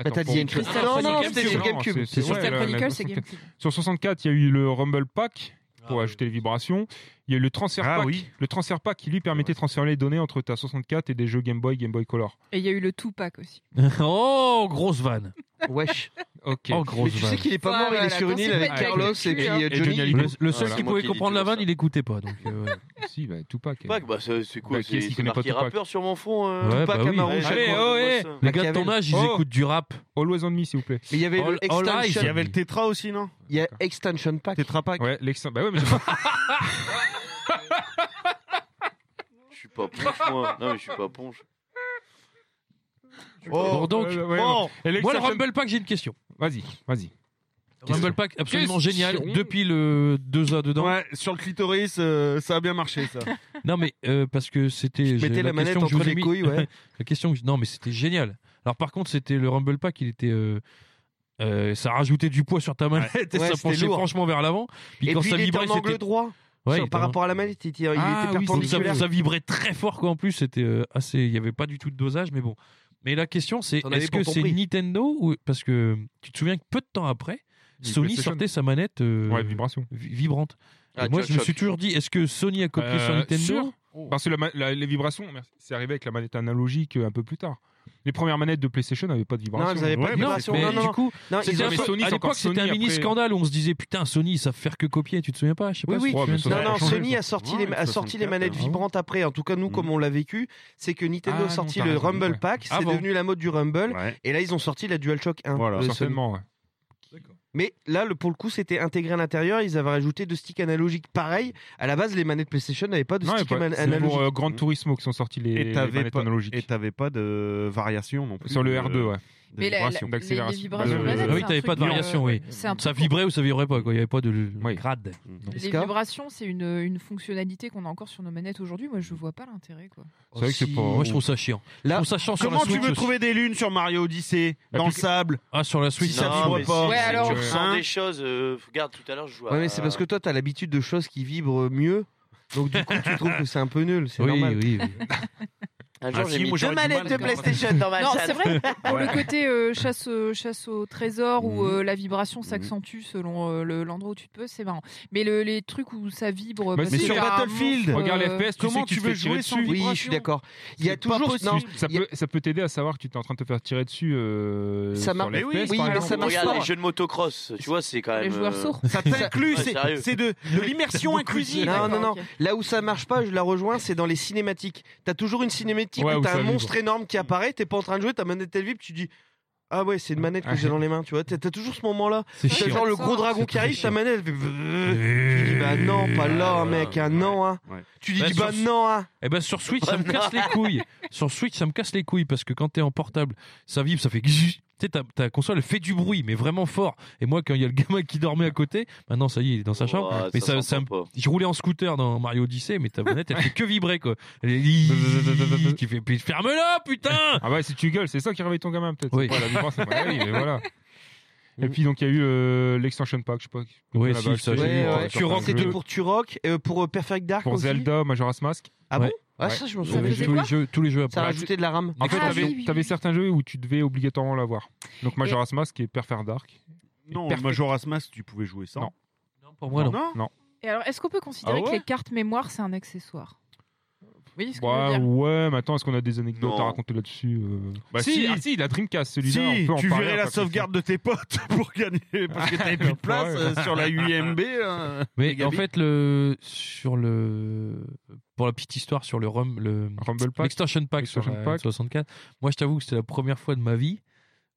Attends, t'as dit une chose. Crystal Non, non, c'était c'est- sur GameCube. c'est- c'est- Crystal Chronicles, c'est 64. GameCube. Sur 64, il y a eu le Rumble Pack pour Ah, ajouter les vibrations. Il y a eu le transfert Ah pack. oui. Le transfert pack qui lui permettait de transférer les données entre ta 64 et des jeux Game Boy, Game Boy Color. Et il y a eu le Tupac aussi. <laughs> oh, grosse vanne. Wesh. Ok. Oh, Mais grosse tu sais qu'il est pas mort, il est sur une île pas avec Carlos et puis hein. euh, Et Johnny Johnny. Le, le seul Voilà. qui pouvait comprendre la vanne, il écoutait pas. Donc, euh, ouais. <laughs> Si, bah, Tupac. Tupac, bah, c'est quoi Bah, C'est pas marqué Tupac rappeur sur mon fond. euh, Ouais, Tupac bah oui. Amaru, Allez, oh. Les gars de ton âge, ils Oh. écoutent du rap. Always on me, s'il vous plaît. Mais il y avait le Extension. Il y avait le Tetra aussi, non? Il y a Extension Pack. Tetra Pack. Ouais, l'ex- Bah ouais, mais pas- <laughs> suis pas ponche, moi. Non, mais je suis pas ponche. Bon, donc, ouais, Bon, Et Moi, le Rumble Pack, j'ai une question. Vas-y, vas-y. Rumble Pack, absolument Question. génial. Depuis le 2A dedans. ouais, sur le clitoris, euh, ça a bien marché, ça. <laughs> Non, mais euh, parce que c'était. J'ai- mettais la manette question que je entre vous ai les mis- couilles, ouais. <laughs> La question, que je- non, mais c'était génial. Alors, par contre, c'était le Rumble Pack, il était. euh, euh, ça rajoutait du poids sur ta manette et Ouais, ça c'était penchait lourd. franchement vers l'avant. Puis Et quand puis ça il était vibrait, en angle c'était. droit. Ouais, Sur- par rapport à la manette, il était, il Ah, était oui, Donc ça, perpendiculaire. ça vibrait très fort quoi en plus c'était euh, assez il y avait pas du tout de dosage mais bon Mais la question, c'est est-ce que c'est. Nintendo ou parce que tu te souviens que peu de temps après, Sony sortait sa manette euh, Ouais, vibration. vi- vibrante. Ah, moi, je me suis toujours dit, est-ce que Sony a copié sur Euh, Nintendo sûr. Parce que la ma- la- les vibrations, c'est arrivé avec la manette analogique un peu plus tard. Les premières manettes de PlayStation n'avaient pas de vibration. Non, elles avaient pas Ouais, de vibration. mais Non, non, du coup, Non, c'était ils un ont- Sony, à l'époque, c'était un mini après. scandale où on se disait putain, Sony, ils savent faire que copier. Tu te souviens pas? Je sais Oui, pas. oui. si ça- ça. Non, non, Sony ça. a sorti, Ouais, les, a sorti 64, les manettes hein. vibrantes après. En tout cas, nous, Mm. comme on l'a vécu, c'est que Nintendo Ah, a sorti non, le Rumble ouais. Pack, c'est devenu la mode du Rumble, Ouais. et là ils ont sorti la DualShock 1. Voilà. Certainement, ouais. Mais là, le, pour le coup, c'était intégré à l'intérieur. Ils avaient rajouté deux sticks analogiques. Pareil, à la base, les manettes PlayStation n'avaient pas de Non, sticks pas- ana- c'est analogiques. pour euh, Gran Turismo qui sont sortis les, Et les manettes pas, analogiques. et t'avais pas de variation non plus. Sur le de- R2, ouais. De Mais la- vibration. la- les, d'accélération. les vibrations Euh, de manette, ah oui, t'avais pas de variation, euh, oui. Ça vibrait ou ça vibrait pas, quoi. Il n'y avait pas de Oui. grade. Les Ska vibrations, c'est une, une fonctionnalité qu'on a encore sur nos manettes aujourd'hui. Moi, je vois pas l'intérêt. quoi. C'est vrai que c'est pas- Moi, je trouve ça chiant. Là, je trouve ça chiant sur Comment la tu Switch veux aussi. trouver des lunes sur Mario Odyssey Bah, dans le sable? Ah, sur la Switch, Si ça vibre pas. Ouais, alors- tu ressens des choses. euh, regarde, tout à l'heure, je joue à. Ouais, mais c'est parce que toi, t'as l'habitude de choses qui vibrent mieux. Donc, du coup, tu trouves que c'est un peu nul. C'est Oui, normal. oui, oui. <laughs> Un jour, Ah, j'ai si, mis moi, deux j'aurais du manettes mal, de. PlayStation dans ma Non, c'est vrai. Pour <laughs> Ouais. le côté euh, chasse, euh, chasse au trésor où Mhm. euh, la vibration s'accentue selon euh, le- l'endroit où tu te peux, c'est marrant. Mais le- les trucs où ça vibre. Bah, mais que sur Battlefield, monstre, Regarde euh, les FPS, tu comment tu veux jouer sans dessus. Oui, je suis d'accord. Il y a toujours. Ça il y a- peut, ça peut t'aider à savoir que tu es en train de te faire tirer dessus. Euh, Ça marche- oui, mais ça marche Regarde les jeux de motocross, tu vois, c'est quand même. Les joueurs sourds. Ça t'inclut, c'est de, l'immersion inclusive. Non, non, non. Là où ça marche pas, je la rejoins, c'est dans les cinématiques. T'as toujours une cinématique Ouais, où où t'as un monstre énorme qui apparaît, t'es pas en train de jouer, ta manette elle vibre, tu dis Ah ouais, c'est une manette que Ah, j'ai dans les mains, tu vois. T'as toujours ce moment-là. C'est genre le gros dragon qui arrive, ta manette elle fait. Tu dis Bah non, pas là, Ouais, mec, ouais, un ouais. non, hein. Ouais. Tu dis Bah, Bah non, hein. Eh ben sur Switch, <laughs> ça me casse les couilles. Sur Switch, ça me casse les couilles parce que quand t'es en portable, ça vibre, ça fait. Tu sais, ta, ta console elle fait du bruit, mais vraiment fort. Et moi, quand il y a le gamin qui dormait à côté, maintenant ça y est, il est dans sa chambre. mais ça, ça pas. Je roulais en scooter dans Mario Odyssey, mais ta manette elle <laughs> fait que vibrer quoi. Qui fait ferme-la putain. Ah ouais, si tu gueules, c'est ça qui réveille ton gamin peut-être. Oui. Pas la mais voilà. <laughs> Et puis donc il y a eu euh, l'extension pack, je sais pas. Oui, là-bas, si, ça, j'ai vu, Ouais, ouais. Tu certains rock, C'était pour Turok, euh, pour euh, Perfect Dark. Pour aussi. Zelda, Majora's Mask. Ah Ouais. bon Ah, Ouais. ça, je me Tous souviens. faisait tous les jeux, tous les jeux Ça a après. rajouté de la RAM. En fait, Ah, t'avais oui, oui, t'avais oui. certains jeux où tu devais obligatoirement l'avoir. Donc Majora's Mask et Perfect Dark. Non, Perfect. Majora's Mask, tu pouvais jouer sans. Non. Non, pour moi non. Non Et alors, est-ce qu'on peut considérer Ah ouais que les cartes mémoire, c'est un accessoire? Oui, ce que je veux Ouais, dire. ouais, mais attends, est-ce qu'on a des anecdotes Non. à raconter là-dessus euh Bah Si. si, ah, si, la Dreamcast, celui-là, Si, on peut en tu parler verrais la après, sauvegarde de tes potes <laughs> pour gagner parce que t'avais plus de <laughs> place euh, sur la UMB. euh, Mais en fait, le sur le pour la petite histoire sur le rum, le Rumble Pack. l'extension pack sur Extension la pack. 64. Moi, je t'avoue que c'était la première fois de ma vie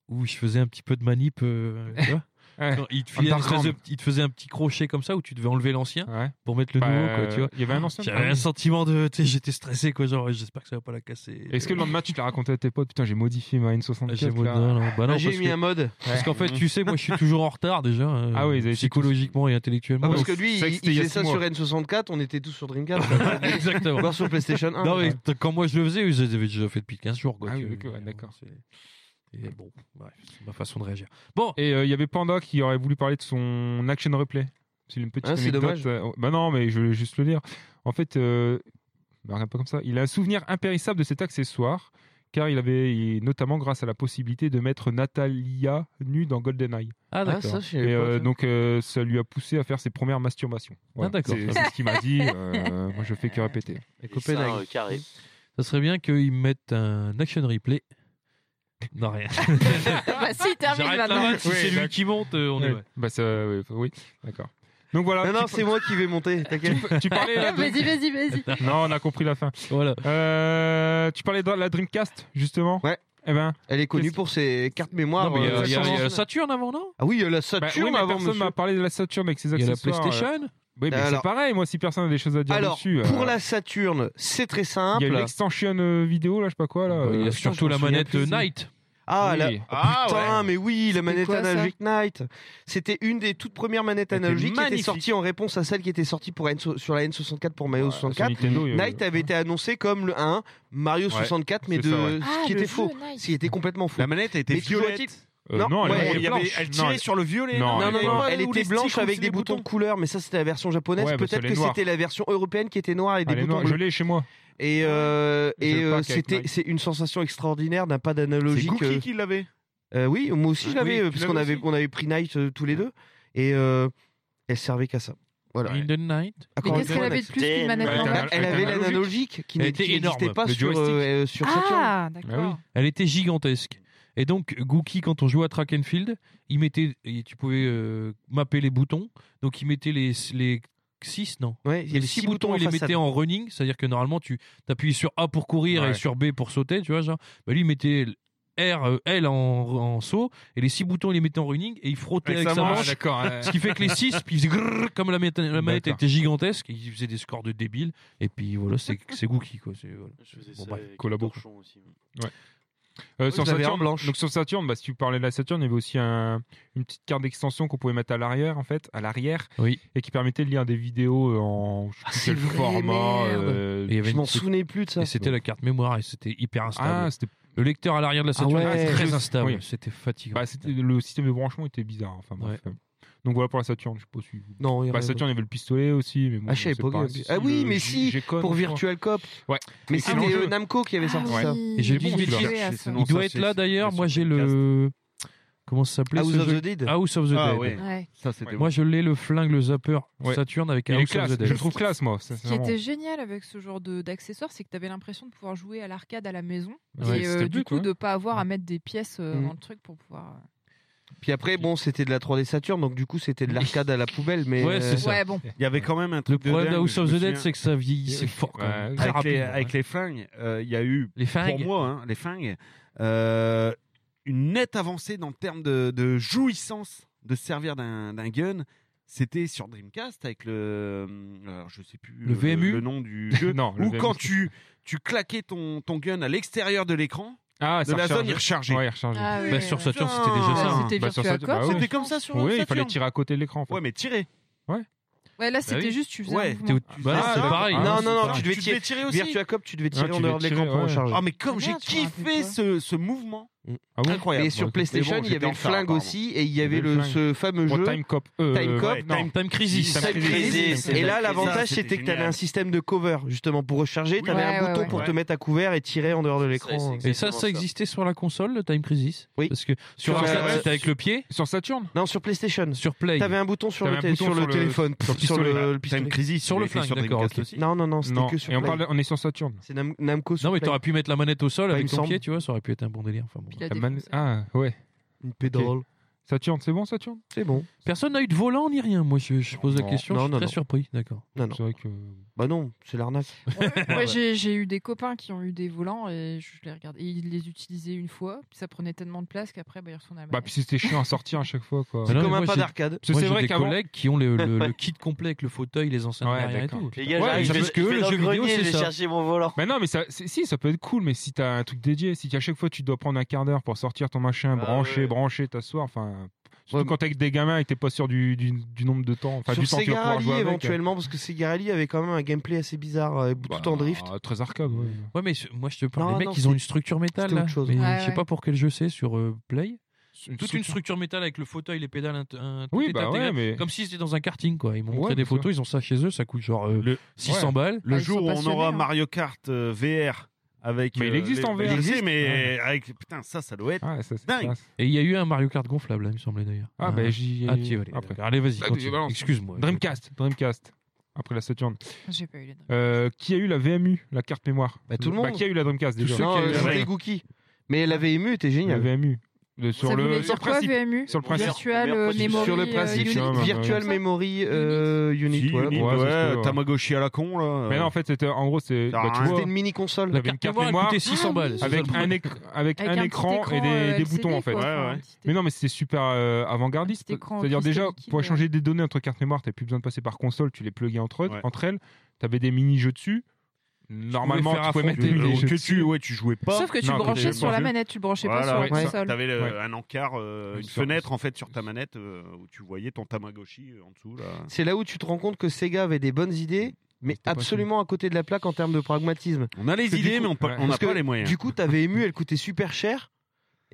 où je faisais un petit peu de manip. euh, tu <laughs> vois Ouais. Quand il, te filait une espèce Underground. de- il te faisait un petit crochet comme ça où tu devais enlever l'ancien Ouais. pour mettre le Bah, nouveau, quoi, tu vois. Il y avait un ancien. J'avais Ah un sentiment de. tu sais, J'étais stressé, quoi. Genre, j'espère que ça va pas la casser. Est-ce que le lendemain, tu te l'as raconté à tes potes? Putain, j'ai modifié ma N64. Ah, j'ai- là. non, non, bah non, Ah, J'ai mis que- un mode. Parce qu'en fait, tu sais, moi, je suis toujours en retard déjà, euh, Ah oui, ils avaient psychologiquement et intellectuellement. Ah, parce que lui, c'est vrai que il, c'était il il y a faisait ça sur mois. N64, on était tous sur Dreamcast. <laughs> Exactement. Voir sur PlayStation 1. Non, mais t- quand moi je le faisais, je les avais déjà fait depuis 15 jours. Quoi, Ah oui, tu- ok, ouais, d'accord. c'est- Et bon, bref, c'est ma façon de réagir. Bon, Et euh, il y avait Panda qui aurait voulu parler de son action replay. C'est une petite Ah, c'est anecdote. dommage. euh, bah non, mais je vais juste le lire. En fait, euh, bah, regarde pas comme ça. Il a un souvenir impérissable de cet accessoire, car il avait, il- notamment grâce à la possibilité de mettre Natalia nue dans GoldenEye. ah Ah, d'accord. ça, je Et savais pas, euh, ça. donc, euh, ça lui a poussé à faire ses premières masturbations. Voilà. Ah, d'accord. C'est c'est ce qu'il m'a dit. euh, moi, je fais que répéter. Et Et Copenhague. ça, euh, carré. Ça serait bien qu'ils mettent un action replay. Non, rien. <laughs> bah, si, il termine J'arrête la maintenant. vanne, si Oui, c'est lui d'accord. qui monte, euh, on est. Ouais. Bah, ça, oui, oui, d'accord. Donc voilà. Non, non, tu, c'est moi qui vais monter, t'inquiète. tu parlais. là, de- <laughs> Vas-y, vas-y, vas-y. Non, on a compris la fin. Voilà. Euh, tu parlais de la Dreamcast, justement Ouais. Eh ben, Elle est connue Qu'est-ce- pour ses cartes mémoire. Non, mais il y a- euh, il y a, il y a sans- la Saturn avant, non? Ah oui, il y a la bah, Saturn oui, mais avant, personne monsieur. m'a parlé de la Saturn avec ses Il y a la accessoires. euh. PlayStation? Oui, mais Alors- c'est pareil. Moi, si personne a des choses à dire Alors, dessus. euh, pour la Saturn, c'est très Il y simple. a une extension euh, vidéo, là, je sais pas quoi. Là, Bah, Il y euh, a putain, surtout la manette euh, Night. Ah, Oui. la... Ah, putain, ouais. mais oui, la manette quoi, analogique Night. C'était une des toutes premières manettes analogiques qui était sortie en réponse à celle qui était sortie pour N- sur la N64 pour Mario Ouais, sur 64. Nintendo, Night avait été annoncé comme le 1 Mario Ouais, 64, mais de ça, ouais. ce Ah, qui le était jeu faux, ce qui était complètement faux. La manette a été Mais non, elle, ouais, elle, elle tirait sur le violet. Non, non, non, elle, était blanche avec des boutons de couleur, mais ça c'était la version japonaise. Peut-être que c'était la version européenne qui était noire et des boutons. Je l'ai chez moi. Et, euh, euh, c'était c'est une sensation extraordinaire d'un pas d'analogie. C'est Cookie euh, qui l'avait. oui, moi aussi je ah, l'avais, oui, parce qu'on avait on avait pris Night tous les deux et elle servait qu'à ça. Voilà. In the night? Mais qu'est-ce qu'elle avait de plus qu'une manette normale Elle avait l'analogique qui n'existait pas sur sur Ah, d'accord. Bah elle était gigantesque. Et donc, Gookie, quand on jouait à Track and Field, il mettait, tu pouvais euh, mapper les boutons. Donc, il mettait les, les 6, non? Ouais, il y avait 6 boutons, il les mettait en running, c'est-à-dire que normalement, tu appuies sur A pour courir et sur B pour sauter, tu vois, genre. Bah, lui, il mettait R, euh, L en, en, saut, et les six boutons, il les mettait en running, et il frottait avec, avec sa manche. Ouais. Ce qui fait que les six, puis il faisait grrr, comme la, manette, était gigantesque, il faisait des scores de débile, et puis voilà, c'est Gookie, quoi. Voilà. Je faisais ça avec collabo. Aussi. Ouais. Euh, sur Saturne. Donc sur Saturn, bah, si tu parlais de la Saturne il y avait aussi une petite carte d'extension qu'on pouvait mettre à l'arrière, en fait, à l'arrière, et qui permettait de lire des vidéos euh, en je sais ah, quel format. Euh, je m'en souvenais plus de ça. Et c'était la carte mémoire et c'était hyper ah, instable. Le lecteur à l'arrière de la Saturne ah très ah, instable. C'était fatigant. Bah, le système de branchement était bizarre. Enfin donc voilà pour la Saturn, je sais pas si. Non, il bah, Saturn, il y avait le pistolet aussi, mais bon, ah, je pas, pas ah oui, mais si, pour hein. Virtual Cop. Ouais. Mais c'est c'était euh, Namco qui avait sorti ça. Et j'ai dit Il doit être là d'ailleurs, moi j'ai le Comment ça s'appelait House of the Dead House of the ah, Dead. Moi, je l'ai le flingue, le zapper ouais. Saturn avec House of. Je le trouve classe, moi. Ce qui était génial avec ce genre de, d'accessoires, c'est que tu avais l'impression de pouvoir jouer à l'arcade à la maison. Et euh, du coup, quoi. de pas avoir à mettre des pièces euh, mm. dans le truc pour pouvoir. Euh, puis après, bon, c'était de la 3D Saturn, donc du coup, c'était de l'arcade à la poubelle, mais euh, il y avait quand même un truc. Le problème de, House of the Dead, c'est que ça vieillit, c'est fort. Avec, les, avec les flingues, euh, il y a eu les pour moi, hein, les flingues, euh, une nette avancée dans le terme de, jouissance de servir d'un gun. C'était sur Dreamcast avec le, alors je sais plus le, VMU, le, nom du jeu, <laughs> non, ou quand tu tu claquais ton ton gun à l'extérieur de l'écran ah, de la zone, il rechargeait. Ouais, il rechargeait. Ah, oui. bah, sur Saturn, c'était déjà ça. Hein. Bah, ah c'était sur Saturn, bah, comme ça sur Oui, il fallait tirer à côté de l'écran. Ouais, mais tirer. Ouais. Ouais, là bah c'était juste tu faisais. Ouais, bah, c'est pareil. Hein. Hein, non, non, non, tu devais tirer, aussi. Virtua Cop, tu devais tirer en dehors de l'écran pour recharger. Ah, mais comme ah, j'ai kiffé ce mouvement. Ah oui, Et sur PlayStation, il y avait le flingue aussi, et il y avait le, ce fameux jeu. Time Cop. Euh, Time Cop. Time, Crisis. Et là, l'avantage, c'était que tu avais un système de cover, justement, pour recharger. Oui, tu avais un bouton pour te mettre à couvert et tirer en dehors de l'écran. Et ça, ça existait sur la console, le Time Crisis? Oui. Parce que sur c'était avec le pied? Sur Saturn Non, sur PlayStation. Sur Play. T'avais un bouton sur le téléphone. Sur le Time Crisis. Sur le flingue. Non, non, non, c'était que sur Et on est sur Saturn. C'est Namco Non, mais t'aurais pu mettre la manette au sol avec ton pied, tu vois, ça aurait pu être un bon délire. Ah, ouais. Une pédale. Ça c'est bon, ça C'est bon. Personne n'a eu de volant ni rien, moi je, pose la question, je suis non, très non. surpris, d'accord. Non, non. C'est vrai que. Bah non, c'est l'arnaque. Ouais, <laughs> j'ai eu des copains qui ont eu des volants et je les regardais. Ils les utilisaient une fois, puis ça prenait tellement de place qu'après, bah, ils retournaient à la Bah, puis c'était chiant à sortir à chaque fois, quoi. C'est comme un pas d'arcade. C'est vrai des collègues qui ont le, kit complet avec le fauteuil, les enceintes ouais, et tout. Les gars, ouais, je, vais, que je vais le jeu vidéo, c'est ça. chercher mon volant. Mais non, mais si, ça peut être cool, mais si t'as un truc dédié, si à chaque fois tu dois prendre un quart d'heure pour sortir ton machin, bah brancher, brancher, t'asseoir, enfin. Surtout quand t'es avec des gamins et t'es pas sûr du, du, nombre de temps. Enfin, sur du temps que tu vas éventuellement, parce que Segarali avait quand même un gameplay assez bizarre, euh, tout en bah, drift. Très arcade, ouais. Ouais, mais moi je te parle, non, les mecs, ils ont une structure métal. Là. Chose. Je sais pas pour quel jeu c'est sur euh, Play. Toute une structure métal avec le fauteuil, les pédales, un, un, oui, bah Comme si c'était dans un karting, quoi. Ils m'ont montré des photos, ils ont ça chez eux, ça coûte genre euh, 600 balles. Ah, le jour où on aura hein. Mario Kart VR mais il euh, existe en VR. Il existe, mais avec. Putain, ça, ça doit être. Dingue. Et il y a eu un Mario Kart gonflable, là, il me semblait d'ailleurs. Ah, ben j'y. Ah, t'y es, allez, Allez, vas-y, excuse-moi. Dreamcast, Dreamcast. Après la Saturn. J'ai pas eu les noms. Euh, qui a eu la VMU, la carte mémoire? Bah, tout le bah, monde. Qui a eu la Dreamcast déjà? Ceux euh, Mais la VMU était géniale. La. VMU. Sur le, sur quoi, principe, VMU sur euh, virtual memory sur le euh, principe euh, memory unit, ouais, unit, ouais, ouais Tamagoshi à la con là. Mais non en fait c'était en gros c'est bah, c'était une mini console la carte mémoire, avec un écran avec, un, écran, et des, euh, boutons en fait. mais non mais c'était super avant-gardiste. C'est-à-dire déjà pour échanger des données entre cartes mémoire t'as plus besoin de passer par console tu les pluguais entre entre elles t'avais des mini jeux dessus. Normalement, tu pouvais mettre Euh, jeux que dessus. tu, ouais, tu jouais pas. Sauf que tu Non, le que branchais sur la manette, tu le branchais pas sur ouais, la ouais. console. T'avais le- Ouais. un encart, euh, Ouais, une fenêtre en fait sur ta manette euh, où tu voyais ton Tamagotchi euh, en dessous là. C'est là où tu te rends compte que Sega avait des bonnes idées, mais C'était pas absolument à côté de la plaque en termes de pragmatisme. On a les que idées, coup- mais on peut- ouais. on n'a Parce que pas les moyens. Du coup, t'avais ému, elle coûtait super cher.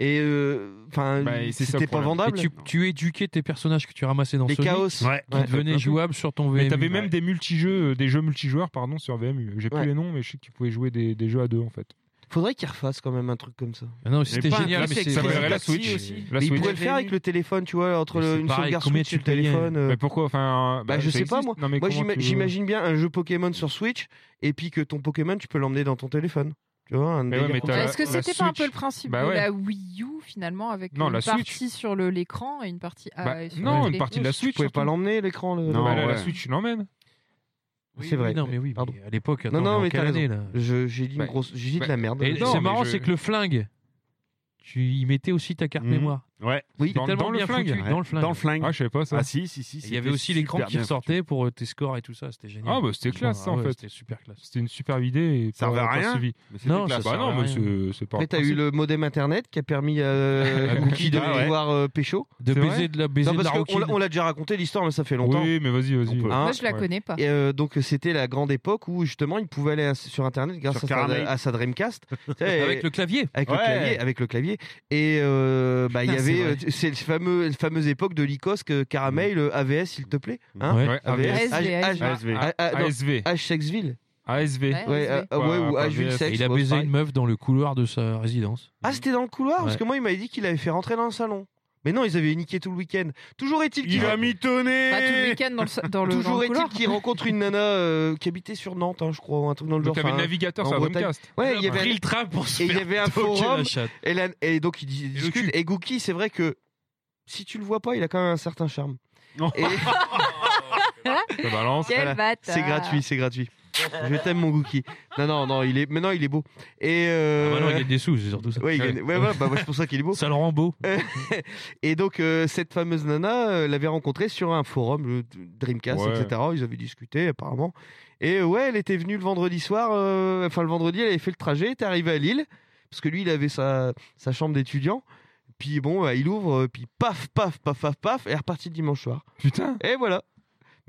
Et euh, enfin, Bah, c'était pas problème. Et vendable. tu, tu éduquais tes personnages que tu ramassais dans Les Sonic chaos. Ouais. qui Ouais. devenaient jouables sur ton Mais VMU. t'avais même Ouais. des multijeux, euh, des jeux multijoueurs, pardon, sur VMU. J'ai Ouais. plus les noms, mais je sais que tu pouvais jouer des, des jeux à deux en fait. Faudrait qu'ils refassent quand même un truc comme ça. Ah non, c'était génial. mais ça c'est- la Taxi Switch. aussi. La mais ils Switch. pourraient le faire avec le téléphone, tu vois, entre Mais le- une sauvegarde Switch et le téléphone. euh, Mais pourquoi Enfin, Bah, je ça sais pas, moi. Non, mais Moi, tu j'imagine bien un jeu Pokémon sur Switch et puis que ton Pokémon, tu peux l'emmener dans ton téléphone. Tu vois, un Mais ouais, délire mais comme t'as- ça. Est-ce que c'était pas un peu le principe Bah de la Wii U finalement avec Non, une la Switch. partie sur le- l'écran et une partie à, Bah, sur non, une partie de la Tu Switch. pouvais pas l'emmener l'écran. le- Non, Bah, là, ouais. La Switch, tu l'emmènes. Oui, C'est vrai. Non, mais oui. Pardon. mais À l'époque, Non, non, mais année, là Je- J'ai dit, une Bah, grosse... j'ai dit bah, de la merde. Et Non, c'est marrant, je- c'est que le flingue, tu y mettais aussi ta carte Mhm. mémoire. Ouais. Oui, Dans- tellement dans le bien flingue. foutu, Ouais. dans le flingue. Dans le flingue. Ah, je savais pas ça. Ah si, si, si. Il y avait aussi l'écran super qui ressortait pour euh, tes scores et tout ça, c'était génial. Ah, bah, c'était classe, ça, en Ah ouais, fait. C'était super classe. C'était une super idée. Et Ça servait à rien suivi. foutu. Mais Non, classe. ça Bah non, mais c'est pas. T'as eu le modem internet qui a permis euh, <laughs> à Gookie de Ah ouais. voir euh, Pécho. De baiser de la baiser Non, de parce la qu'on l'a- rouquine. on l'a déjà raconté l'histoire, mais ça fait longtemps. Oui, mais vas-y, vas-y. Hein Moi je la connais pas. Et euh, donc c'était la grande époque où justement il pouvait aller sur internet grâce à sa, Dreamcast <laughs> Avec le clavier. avec le clavier avec le clavier et euh, bah il y c'est avait euh, c'est le fameux la fameuse époque de l'ICOS que Caramel euh, AVS s'il te plaît hein Ouais. Ouais, AVS ASV, ASV. H-Sexville ASV. Ouais. ouais, ASV. ouais, ou il a baisé une meuf dans le couloir de sa résidence. ah c'était dans le couloir parce que moi il m'avait dit qu'il avait fait rentrer dans le salon mais non ils avaient niqué tout le week-end toujours est-il qu'il Il a mitonné Pas tout le week-end dans le, dans le, dans Toujours est-il qu'il rencontre une nana euh, qui habitait sur Nantes, hein, je crois, ou un truc dans le genre. T'avais le navigateur sur. Dreamcast. Ouais, il y a avait pris un- le train pour se et il y faire avait un forum. Et, la- et donc il discute. Et Gookie, c'est vrai que si tu le vois pas, il a quand même un certain charme. Oh. <laughs> Et Ça balance. Quel Voilà. bâtard. c'est gratuit, c'est gratuit. <laughs> Je t'aime mon Gookie. Non, non, non, il est, maintenant il est beau. Et euh... Ah bah non, il gagne des sous, c'est surtout ça. ouais, il gagne- ouais, bah, c'est pour ça qu'il est beau. Ça le rend beau. <laughs> Et donc euh, cette fameuse nana euh, l'avait rencontré sur un forum Dreamcast, Ouais. etc. Ils avaient discuté apparemment. Et ouais, elle était venue le vendredi soir. euh, enfin le vendredi, elle avait fait le trajet, elle était arrivée à Lille parce que lui, il avait sa, sa chambre d'étudiant. Puis bon, bah, il ouvre, puis paf, paf, paf, paf, paf, et est repartie dimanche soir. Putain. Et voilà.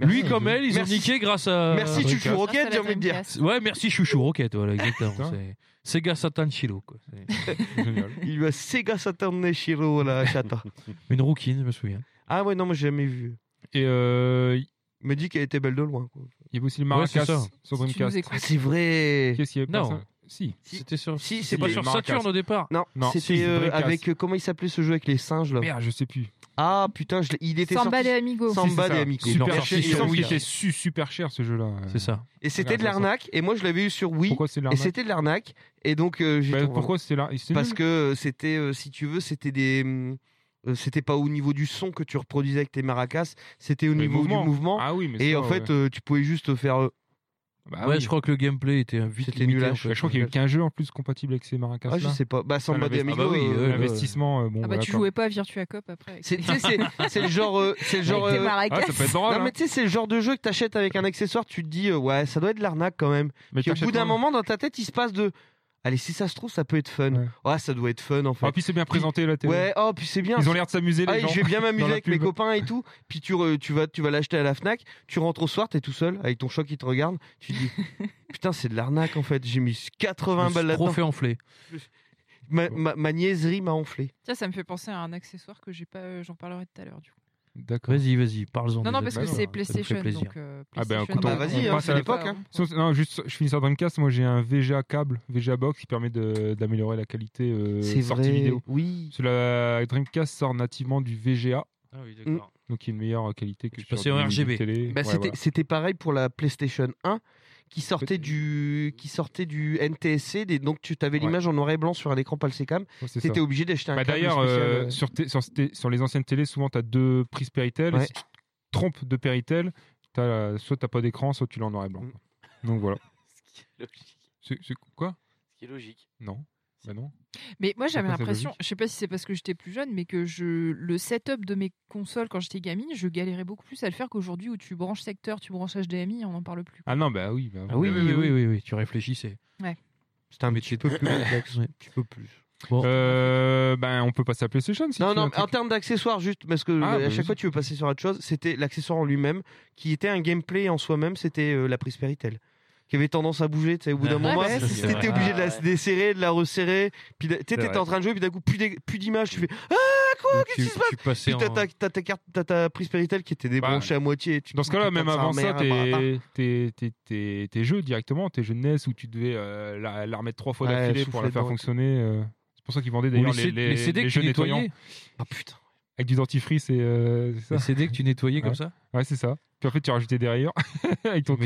Lui comme elle, ils Merci. ont niqué grâce à. Merci à Rocket, j'ai envie de dire. Ouais, merci Chouchou Rocket, voilà, exactement. C'est Sega Satan Chilo, quoi. C'est <laughs> Génial. Il lui a Sega Saturn Shiro la chatte. Une rouquine, je me souviens. ah ouais, non, moi j'ai jamais vu. Et euh, il Il me dit qu'elle était belle de loin. Quoi. y avait aussi le Ouais, c'est Maracas ça. sur Si tu nous Dreamcast. écoutes. Ah, c'est vrai. Qu'est-ce qu'il y avait Non. pas ça? Si. C'était sur. Si, c'est pas sur Maracas. Saturn au départ. Non, Non, c'était si, euh, Dreamcast. avec euh, comment il s'appelait ce jeu avec les singes là? Merde, je sais plus. Ah putain, je l'ai- il était Samba sorti. des Amigos. Samba Si, c'est des ça. Amigos. Super sorti cher. sur Wii. su- super cher ce jeu-là. C'est ça. Et c'était de l'arnaque. Et moi, je l'avais eu sur Wii. Pourquoi c'est de Et l'arnaque c'était de l'arnaque. Et donc, euh, j'ai Bah, trouvé- Pourquoi c'est là c'est Parce nul. que euh, c'était, euh, si tu veux, c'était des. hum, euh, c'était pas au niveau du son que tu reproduisais avec tes maracas, c'était au Les niveau mouvements. du mouvement. Ah oui, mais et ça, en fait, euh, tu pouvais juste faire. euh, Bah ouais, oui. je crois que le gameplay était vite C'était limité. nul en fait. Je crois qu'il y a eu qu'un jeu en plus compatible avec ces maracas Ah, je sais pas. Bah, des l'investi- Amigos. ah bah oui, euh, euh, ouais. L'investissement, euh, bon. Ah bah voilà, tu quoi. jouais pas à Virtua Cop après. c'est, <laughs> le genre. euh, c'est le genre. avec tes euh, maracas. Ah, ça peut être drôle. non hein. mais tu sais c'est le genre de jeu que t'achètes avec un accessoire tu te dis euh, ouais ça doit être de l'arnaque quand même Mais puis au bout d'un moment dans ta tête il se passe de allez si ça se trouve ça peut être fun Ouais. ça doit être fun en fait Ah, puis c'est bien présenté la télé. ouais oh puis c'est bien Ils ont l'air de s'amuser les Ah, gens. je vais bien <laughs> m'amuser avec mes copains et tout. Puis tu, re- tu vas, tu vas l'acheter à la Fnac. Tu rentres au soir, t'es tout seul avec ton choc qui te regarde. Tu te dis <laughs> putain c'est de l'arnaque en fait. J'ai mis Je 80 me balles suis trop là-dedans. fait enfler. Ma, ma, ma niaiserie m'a enflé. Tiens, ça me fait penser à un accessoire que j'ai pas. euh, J'en parlerai tout à l'heure du coup. D'accord. Vas-y, vas-y, parle-en. Non, non, parce que c'est fait PlayStation. Donc, euh, Ah ben, écoute, Bah on- vas-y, hein, c'est l'époque. hein. Non, juste, je finis sur Dreamcast. Moi, j'ai un VGA câble, VGA box qui permet de- d'améliorer la qualité euh, c'est sortie vrai. vidéo. Oui. Parce que la Dreamcast sort nativement du VGA, Ah oui, d'accord. donc il y a une meilleure qualité que Tu sur passais en RGB. télé. Bah, Ouais, c'était, voilà. c'était pareil pour la PlayStation 1 qui sortait du, qui sortait du NTSC. des- donc tu avais Ouais. l'image en noir et blanc sur un écran Palsecam. C'est T'étais obligé d'acheter un Bah, D'ailleurs, euh, euh, sur, les anciennes télés, souvent tu as deux prises Péritel. Ouais. Si tu te trompes de Péritel, t'as, euh, soit tu pas d'écran, soit tu l'as en noir et blanc. Mm. Donc voilà. <laughs> Ce qui est logique. C'est, c'est quoi? Ce qui est logique. Non. Bah non. Mais moi j'avais l'impression, je sais pas si c'est parce que j'étais plus jeune, mais que je le setup de mes consoles quand j'étais gamine, je galérais beaucoup plus à le faire qu'aujourd'hui où tu branches secteur, tu branches HDMI, on n'en parle plus. Ah non, bah oui. Bah, Ah oui, oui, oui, oui, oui, oui, tu réfléchissais. C'était un petit peu plus complexe. Un petit peu plus. Bon, Euh, ben, on peut passer à PlayStation si Non, non, un en termes d'accessoires, juste parce que Ah, euh, bah, à chaque fois tu veux passer sur autre chose, c'était l'accessoire en lui-même qui était un gameplay en soi-même, c'était euh, la prise Péritel. Qui avait tendance à bouger. Tu sais, au bout d'un Ouais, moment, t'étais obligé de la desserrer, de la resserrer. Puis t'étais en train de jouer, puis d'un coup, plus d'images. Tu fais Ah, quoi Qu'est-ce qui se passe? Puis t'as en- ta, carte, t'as ta prise Péritel qui était débranchée à moitié. Dans ce cas-là, même avant ça, tes, jeux directement, tes jeux de NES où tu devais euh, la, remettre trois fois d'affilée pour la faire fonctionner. euh, c'est pour ça qu'ils vendaient d'ailleurs les, jeux nettoyants. Ah putain. avec du dentifrice et euh, c'est ça. Les CD que tu nettoyais comme ça? Ouais, c'est ça. Puis en fait, tu rajoutais des <laughs> rayures avec ton.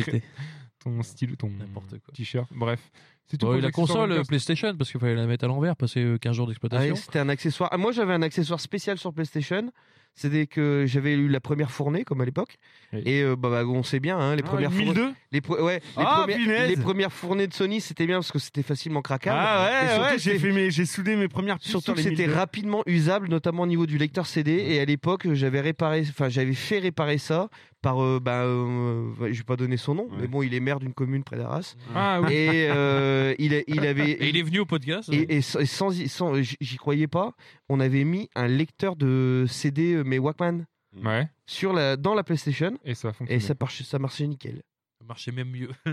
Ton style, ton N'importe quoi. t-shirt. Bref. C'est tout les la console Dreamcast. PlayStation, parce qu'il fallait la mettre à l'envers, passer euh, 15 jours Ah d'exploitation. c'était un accessoire. Ah, moi, j'avais un accessoire spécial sur PlayStation. C'était que j'avais eu la première fournée, comme à l'époque. Oui. Et euh, bah, bah, on sait bien, hein, les Ah, premières fournées. 1002 Les, pre- ouais, les, Ah, premières, punaise les premières fournées de Sony, c'était bien parce que c'était facilement craquable. Ah ouais, ouais, j'ai fait mes, j'ai soudé mes premières puces Surtout sur que c'était 1002. rapidement usable, notamment au niveau du lecteur CD. Et à l'époque, j'avais réparé, enfin, j'avais fait réparer ça par, euh, bah, euh, je vais pas donner son nom, Ouais. mais bon, il est maire d'une commune près d'Arras. Ah oui. Et euh, il, <laughs> avait. Et il est venu au podcast. Et, et sans, et sans, j'y croyais pas, on avait mis un lecteur de CD, euh, mais Walkman, Ouais. sur la, dans la PlayStation, Et ça et ça marchait, ça marchait nickel. Marchait même mieux. <laughs> <laughs>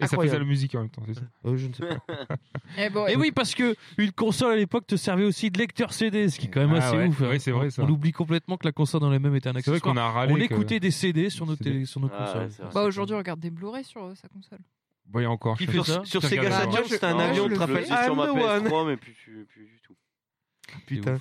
Et ça faisait la musique en même temps, c'est ça. Euh, je ne sais pas. <laughs> Eh bon, Et oui, parce que une console à l'époque te servait aussi de lecteur CD, ce qui est quand même Ah assez ouais. ouf. hein. Ouais, c'est vrai, ça. On oublie complètement que la console dans les mêmes était un C'est vrai accessoire. qu'on a râlé. On que- écoutait des CD sur nos, télé- sur nos Ah, consoles. ouais, bah, aujourd'hui, on regarde des Blu-ray sur euh, sa console. Il y a encore. Qui fait Sur, ça sur T'as Sega Saturn, c'était un moi, avion, tu te rappelles sur ma the one. PS3, mais plus, du tout. Putain.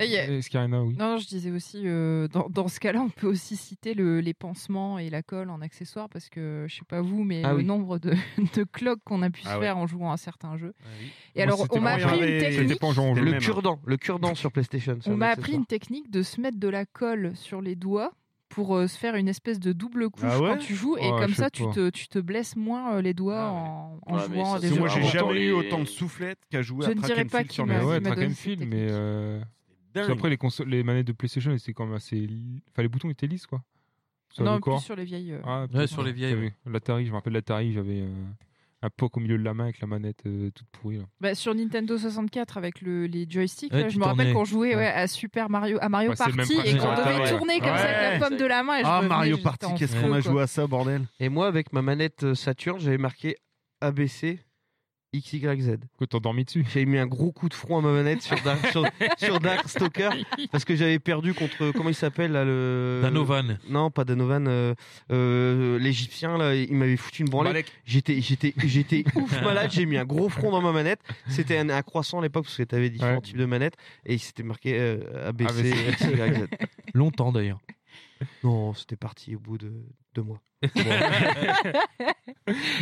Et il y a- Eh, Scarina, oui. Non, je disais aussi, euh, dans, dans ce cas-là, on peut aussi citer le- les pansements et la colle en accessoire parce que je sais pas vous, mais Ah le oui. nombre de, <laughs> de cloques qu'on a pu se Ah ouais. faire en jouant à certains jeux. Ah oui. Et Moi, alors, on m'a appris une technique. Le cure-dent, le cure-dent sur PlayStation. On m'a appris une technique de se mettre de la colle sur les doigts pour euh, se faire une espèce de double couche Ah ouais quand tu joues et Oh, comme ça tu te, tu te blesses moins euh, les doigts Ah ouais. en, en Ouais, jouant ça, à des jeux. Moi, j'ai jamais eu autant de soufflettes qu'à jouer Je à ne Track dirais and pas Field sur. Mais ouais, track donné and field, mais euh, Dingue. après les consoles, les manettes de PlayStation, c'était quand même assez. Enfin, les boutons étaient lisses, quoi. Sur non, plus sur les vieilles. euh, Ah, Ouais, sur les vieilles, L'Atari, je me rappelle l'Atari, j'avais euh, un poc au milieu de la main avec la manette euh, toute pourrie. Là. Bah, sur Nintendo 64 avec le, les joysticks, Ouais, là, tu je me rappelle qu'on jouait Ouais. ouais, à Super Mario, à Mario c'est Party et qu'on devait ouais. tourner comme ça avec la pomme de la main. Et je Ah, Mario Party, qu'est-ce qu'on a joué à ça, bordel? Et moi, avec ma manette Saturn, j'avais marqué ABC XYZ. Que t'as dormi dessus. J'avais mis un gros coup de front à ma manette sur Dark, sur, sur Darkstalker parce que j'avais perdu contre comment il s'appelle là le Danovan. Non, pas Danovan, euh, euh, l'Égyptien là, il m'avait foutu une branlée. J'étais, j'étais, j'étais ouf malade. J'ai mis un gros front dans ma manette. C'était un, un croissant à l'époque parce que tu avais différents Ouais. types de manettes et il s'était marqué euh, ABC, ABC. XYZ. Longtemps d'ailleurs. Non, c'était parti au bout de deux mois. <laughs>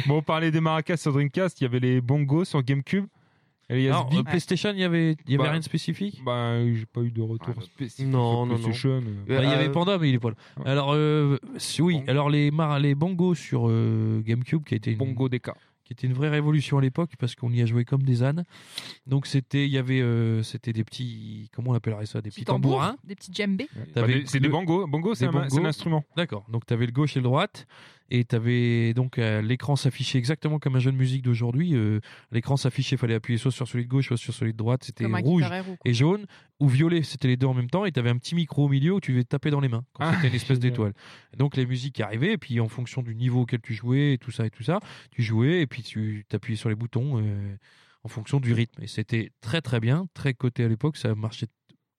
Bon, on parlait des maracas sur Dreamcast, il y avait les bongos sur GameCube. Et les Alors, USB. euh, PlayStation, il y avait, il y avait Bah, rien de spécifique? Bah, j'ai pas eu de retour Ah, spécifique. non, sur non, non. PlayStation. euh. Euh, Bah, Il y avait euh, Panda, mais il est pas là. Alors, euh, si- oui, Bongo. alors les, mar les bongos sur euh, GameCube, qui a été une, Bongo DK. Qui était une vraie révolution à l'époque, parce qu'on y a joué comme des ânes. Donc, c'était, il y avait, euh, c'était des petits, comment on appellerait ça, des petits Petits tambours, tambourins. des petits djembés. Bah, c'est le- des bongos. Bongo, c'est un, ma- bongos. c'est un instrument. D'accord. Donc, tu avais le gauche et le droite. Et tu avais donc euh, l'écran s'affichait exactement comme un jeu de musique d'aujourd'hui. Euh, l'écran s'affichait, il fallait appuyer soit sur celui de gauche, soit sur celui de droite. C'était rouge et jaune ou violet. C'était les deux en même temps. Et tu avais un petit micro au milieu où tu devais te taper dans les mains. Quand Ah, c'était une espèce d'étoile. Donc, les musiques arrivaient. Et puis, en fonction du niveau auquel tu jouais, et tout ça et tout ça, tu jouais. Et puis, tu t'appuyais sur les boutons euh, en fonction du rythme. Et c'était très, très bien. Très coté à l'époque. Ça marchait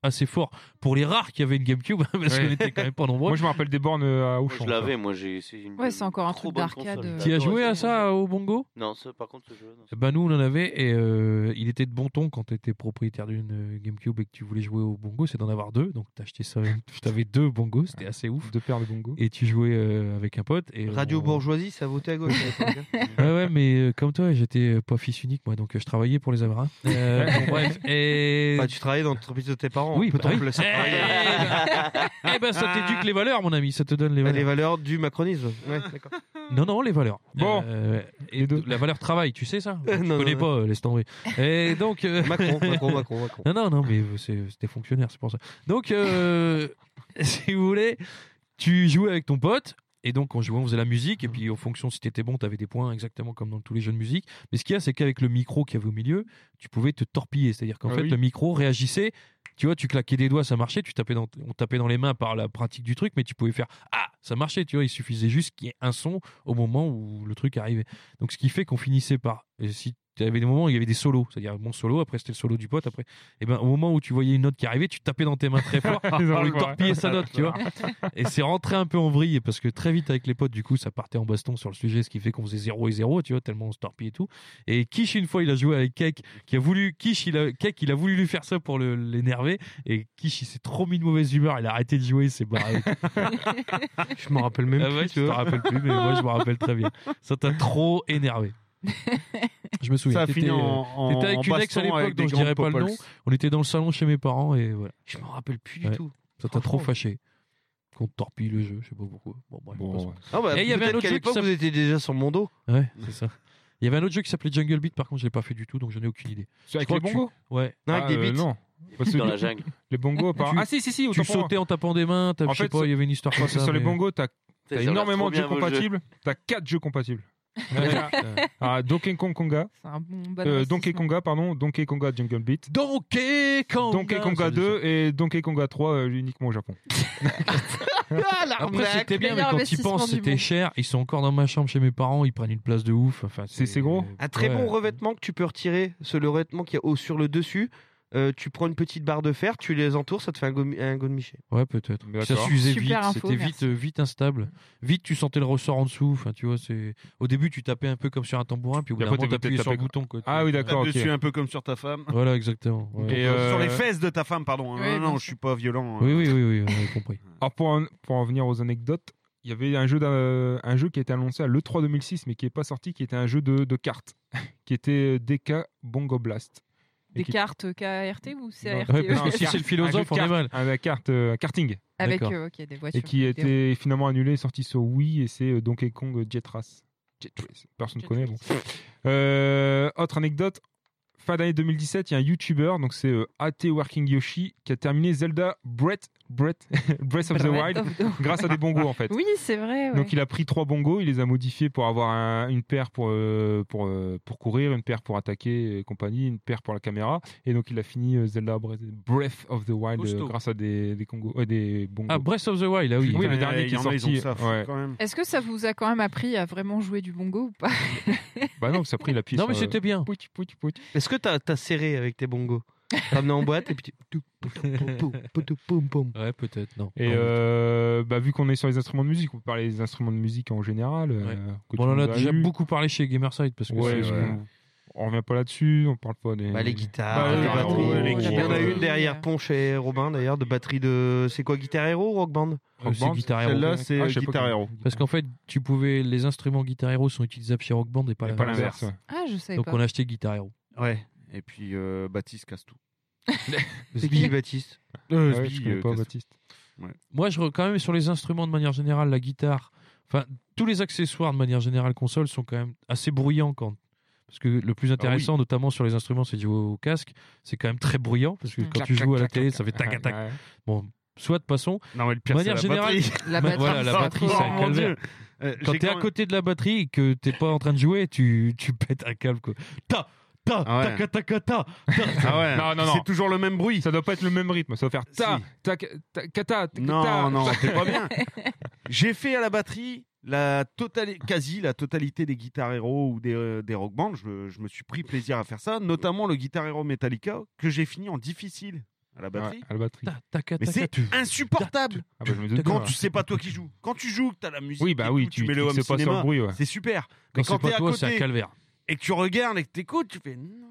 assez fort pour les rares qui avaient une GameCube <laughs> parce Ouais. qu'on était quand même pas nombreux. Moi, je me rappelle des bornes euh, à Moi, Auchan. je l'avais, moi j'ai essayé une. Ouais, c'est encore un truc d'arcade, euh. Tu as joué à ça au bongo? Non, ça, par contre, ce jeu. non, Bah nous on en avait et euh, il était de bon ton quand tu étais propriétaire d'une GameCube et que tu voulais jouer au bongo, c'est d'en avoir deux. Donc t'as acheté ça, <laughs> t'avais deux bongos, c'était assez ouf. Deux paires de bongos. Et tu jouais euh, avec un pote. Et Radio on- bourgeoisie, ça votait à gauche. à hein. <laughs> Ouais ouais mais euh, comme toi j'étais pas fils unique moi donc euh, je travaillais pour les Amarins. Euh, bon, bref et Enfin, tu travaillais dans l'entreprise de tes parents. Oui peut-on bah oui. le laisser Eh, travailler eh ben ça t'éduque les valeurs mon ami, ça te donne les Ah, valeurs. Les valeurs du macronisme. Ouais, d'accord. <laughs> Non non les valeurs. Bon. Euh, et de- la valeur travail tu sais ça. <laughs> Je non, connais non, pas euh, laisse tomber. Et donc euh, <laughs> Macron, Macron, Macron, Macron. Non, non, non, mais c'est- c'était fonctionnaire, c'est pour ça. Donc, euh, si vous voulez, tu jouais avec ton pote. Et donc, en jouant, on faisait la musique. Et puis, en fonction, si t'étais bon, t'avais des points exactement comme dans tous les jeux de musique. Mais ce qu'il y a, c'est qu'avec le micro qu'il y avait au milieu, tu pouvais te torpiller. C'est-à-dire qu'en Ah fait, oui. le micro réagissait. Tu vois, tu claquais des doigts, ça marchait. Tu tapais dans, on tapait dans les mains par la pratique du truc, mais tu pouvais faire Ah ça marchait, tu vois. Il suffisait juste qu'il y ait un son au moment où le truc arrivait. Donc, ce qui fait qu'on finissait par. si il y avait des moments où il y avait des solos, c'est-à-dire mon solo, après c'était le solo du pote, après, et ben au moment où tu voyais une note qui arrivait, tu tapais dans tes mains très fort <laughs> pour lui torpiller sa note, tu vois. <laughs> Et c'est rentré un peu en vrille parce que très vite avec les potes, du coup, ça partait en baston sur le sujet, ce qui fait qu'on faisait 0 et 0, tu vois, tellement on se torpillait et tout. Et Kish, une fois, il a joué avec Cake, qui a voulu, Kish, il a, Cake, il a voulu lui faire ça pour l'énerver, et Kish, il s'est trop mis de mauvaise humeur, il a arrêté de jouer, il s'est barré. <laughs> Je me rappelle même Ah plus. ouais, tu tu te vois. rappelles plus, mais moi je me rappelle très bien. Ça t'a trop énervé. Je me souviens. Ça a t'étais, fini euh, en, en t'étais avec en une ex à l'époque des je dirais grandes pas le nom. On était dans le salon chez mes parents et voilà. Je me rappelle plus du Ouais. tout. Ça t'a trop fâché. Qu'on te torpille le jeu, je sais pas pourquoi. Bon, bref, Bon, ouais. Ah bah, Et il y avait un autre jeu qui vous étiez déjà sur mon dos. Ouais, c'est ça. Il y avait un autre jeu qui s'appelait Jungle Beat, par contre, je l'ai pas fait du tout, donc j'en ai aucune idée. C'est avec les tu- bongos Ouais. Non, avec Ah, des euh, beats. Non. <laughs> Parce que Dans la jungle. Les bongos, Tu- Ah si, si, si, Tu moi. sautais en tapant des mains, je sais fait, pas, il y avait une histoire comme ça. sur les bongos, t'as énormément de jeux. compatibles. T'as 4 jeux compatibles. Ouais. <laughs> Ah, Donkey Kong Konga, un bon bon euh, Donkey. Konga, pardon, Donkey Konga Jungle Beat, Donkey Konga Donkey Konga ça, 2 et Donkey Konga 3 euh, uniquement au Japon. <laughs> Ah, Après, c'était bien, mais quand penses, du c'était cher. Ils sont encore dans ma chambre chez mes parents, ils prennent une place de ouf. Enfin, C'est- c'est gros Un très Ouais. bon revêtement que tu peux retirer. C'est le revêtement qui est au, sur le dessus. Euh, tu prends une petite barre de fer, tu les entoures, ça te fait un, gomme- un godemiché. Ouais, peut-être. Ça s'usait vite, c'était vite, euh, vite instable. Vite, tu sentais le ressort en dessous. Enfin, tu vois, c'est. Au début, tu tapais un peu comme sur un tambourin, puis au bout d'un après, moment, t'appuyais sur le bouton. Quoi. Ah oui, d'accord, ok. dessus un peu comme sur ta femme. Voilà, exactement. ouais. Et, Euh, euh, Sur les fesses de ta femme, pardon. Oui, non, non, sûr. je suis pas violent. Oui, oui, oui, oui, on a compris. <laughs> Alors pour en, pour en venir aux anecdotes, il y avait un jeu, un jeu qui a été annoncé à l'E3 2006 mais qui n'est pas sorti, qui était un jeu de, de cartes, <laughs> qui était DK Bongo Blast. Des qui- cartes KRT ou CRT Ouais, parce que si c'est le philosophe, on est mal. cartes, Un carte, euh, karting. Avec euh, ok, des voitures. Et qui a des- été finalement annulé sorti sur Wii et c'est euh, Donkey Kong Jet Race. Jet Race, personne ne connaît. Bon. Euh, autre anecdote, fin d'année 2017, il y a un YouTuber, donc c'est euh, AT Working Yoshi, qui a terminé Zelda Breath, Breath, <laughs> Breath of the Wild of the- grâce à des bongos en fait. Oui, c'est vrai. ouais. Donc il a pris trois bongos, il les a modifiés pour avoir un- une paire pour, euh, pour, euh, pour courir, une paire pour attaquer et compagnie, une paire pour la caméra. Et donc il a fini euh, Zelda Breath, Breath of the Wild euh, grâce à des, des, Congos, euh, des bongos. Ah, Breath of the Wild, ah oui. Oui, le dernier il qui y est en a, ils sorti, ouais. Est-ce que ça vous a quand même appris à vraiment jouer du bongo ou pas? Bah non, ça a pris la piste. Non, mais c'était bien. Est-ce que t'as as serré avec tes bongos? Ramené en boîte et puis tu. Poum, poum. Ouais, peut-être, non. Et Non, euh, bah, vu qu'on est sur les instruments de musique, on peut parler des instruments de musique en général. euh, Ouais. Bon, on en a déjà eu. beaucoup parlé chez Gamerside parce que Ouais, c'est- je- on revient pas là-dessus, on parle pas des. Bah, les guitares, Bah, les les batteries. guitares, Il y en a une derrière Pont chez Robin d'ailleurs, de batterie de. C'est quoi Guitar Hero ou Rock Band? Euh, Rock c'est Band, Guitar Hero. Celle-là, c'est Ah, sais Guitar Hero. Parce qu'en fait, tu pouvais, les instruments Guitar Hero sont utilisables chez Rock Band et pas Et pas l'inverse. ouais. Ah, je savais Donc pas. on a acheté Guitar Hero. Ouais. Et puis euh, Baptiste casse tout. <laughs> C'est qui Baptiste Euh, Ah ouais, Sbi, je connais euh, pas Baptiste. Moi, je re- quand même sur les instruments de manière générale, la guitare, enfin tous les accessoires de manière générale console sont quand même assez bruyants quand. Parce que le plus intéressant, notamment sur les instruments, c'est de au casque. C'est quand même très bruyant parce que Mm. quand Clac, tu clac, joues à la clac, télé, clac. ça fait tac tac. ouais. Bon, soit passons. Non, mais le pire, De c'est manière la générale, batterie. <laughs> La batterie, voilà, la c'est batterie, c'est un calvaire. Euh, Quand t'es à quand même- côté de la batterie et que t'es pas en train de jouer, tu, tu pètes un câble quoi. Ta ta Ah ouais. ta ta ta ta. Ah ouais. Non, non, non. C'est toujours le même bruit. Ça doit pas être le même rythme, ça doit faire ta, Si. ta, ta, Non, ta. non, t'es pas bien. <laughs> J'ai fait à la batterie la totali- quasi la totalité des Guitar Hero ou des, euh, des Rock Band. Je, je me suis pris plaisir à faire ça, notamment le Guitar Hero Metallica que j'ai fini en difficile à la Ouais, batterie. à la batterie. Ta ta ta Mais ta c'est tu- insupportable. Ah bah, je me doute Quand tu sais pas toi qui joues. Quand tu joues, que t'as la musique. Oui, bah oui, tout, tu, mets tu le home pas cinéma. le bruit, ouais. C'est super. Quand Mais c'est quand pas t'es à toi, c'est un calvaire. Et que tu regardes et que t'écoutes, tu fais non.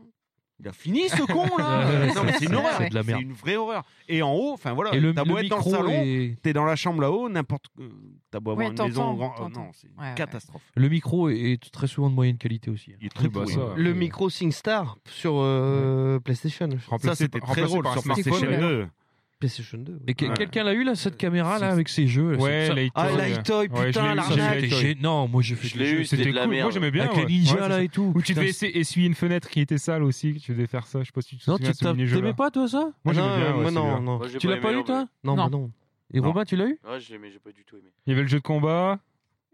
Il a fini ce con là. <laughs> Ouais, non mais c'est- une horreur. c'est de la merde. C'est une vraie horreur. Et en haut, enfin voilà, Et le, t'as le beau être dans le micro salon, est t'es dans la chambre là-haut, n'importe. euh, T'as beau avoir Ouais, une maison t'entends, grand- euh, t'entends. non, c'est une Ouais, ouais. catastrophe. le micro est très souvent de moyenne qualité aussi. hein. Il est très Oui, bah, pourri. ça. Le micro SingStar sur euh, PlayStation. Ça c'était très remplacé drôle par un sur smartphone. PlayStation cool. 2. PlayStation 2. ouais. Et que- Ouais. quelqu'un l'a eu là cette caméra là avec ses jeux. Ouais, ça, Lightoy. Ah. Lightoy, Ouais, je putain, eu, l'arnaque. ça, j'ai Non, moi j'ai fait Je l'ai eu, c'était de la cool. merde. Moi j'aimais bien. avec ouais. les ninjas Ouais, là et tout. Où tu Putain, devais essuyer une fenêtre qui était sale aussi, que tu devais faire ça. Je sais pas si tu te Non, souviens tu de ce t'as- mini-jeu-là. t'aimais pas toi ça Moi j'aimais non, bien. ouais, moi celui-là. non, non. Moi, j'ai Tu l'as pas eu toi? Non, Non. bah non. Et Non. Robin, tu l'as eu? Ouais, je l'ai, mais j'ai pas du tout aimé. Il y avait le jeu de combat.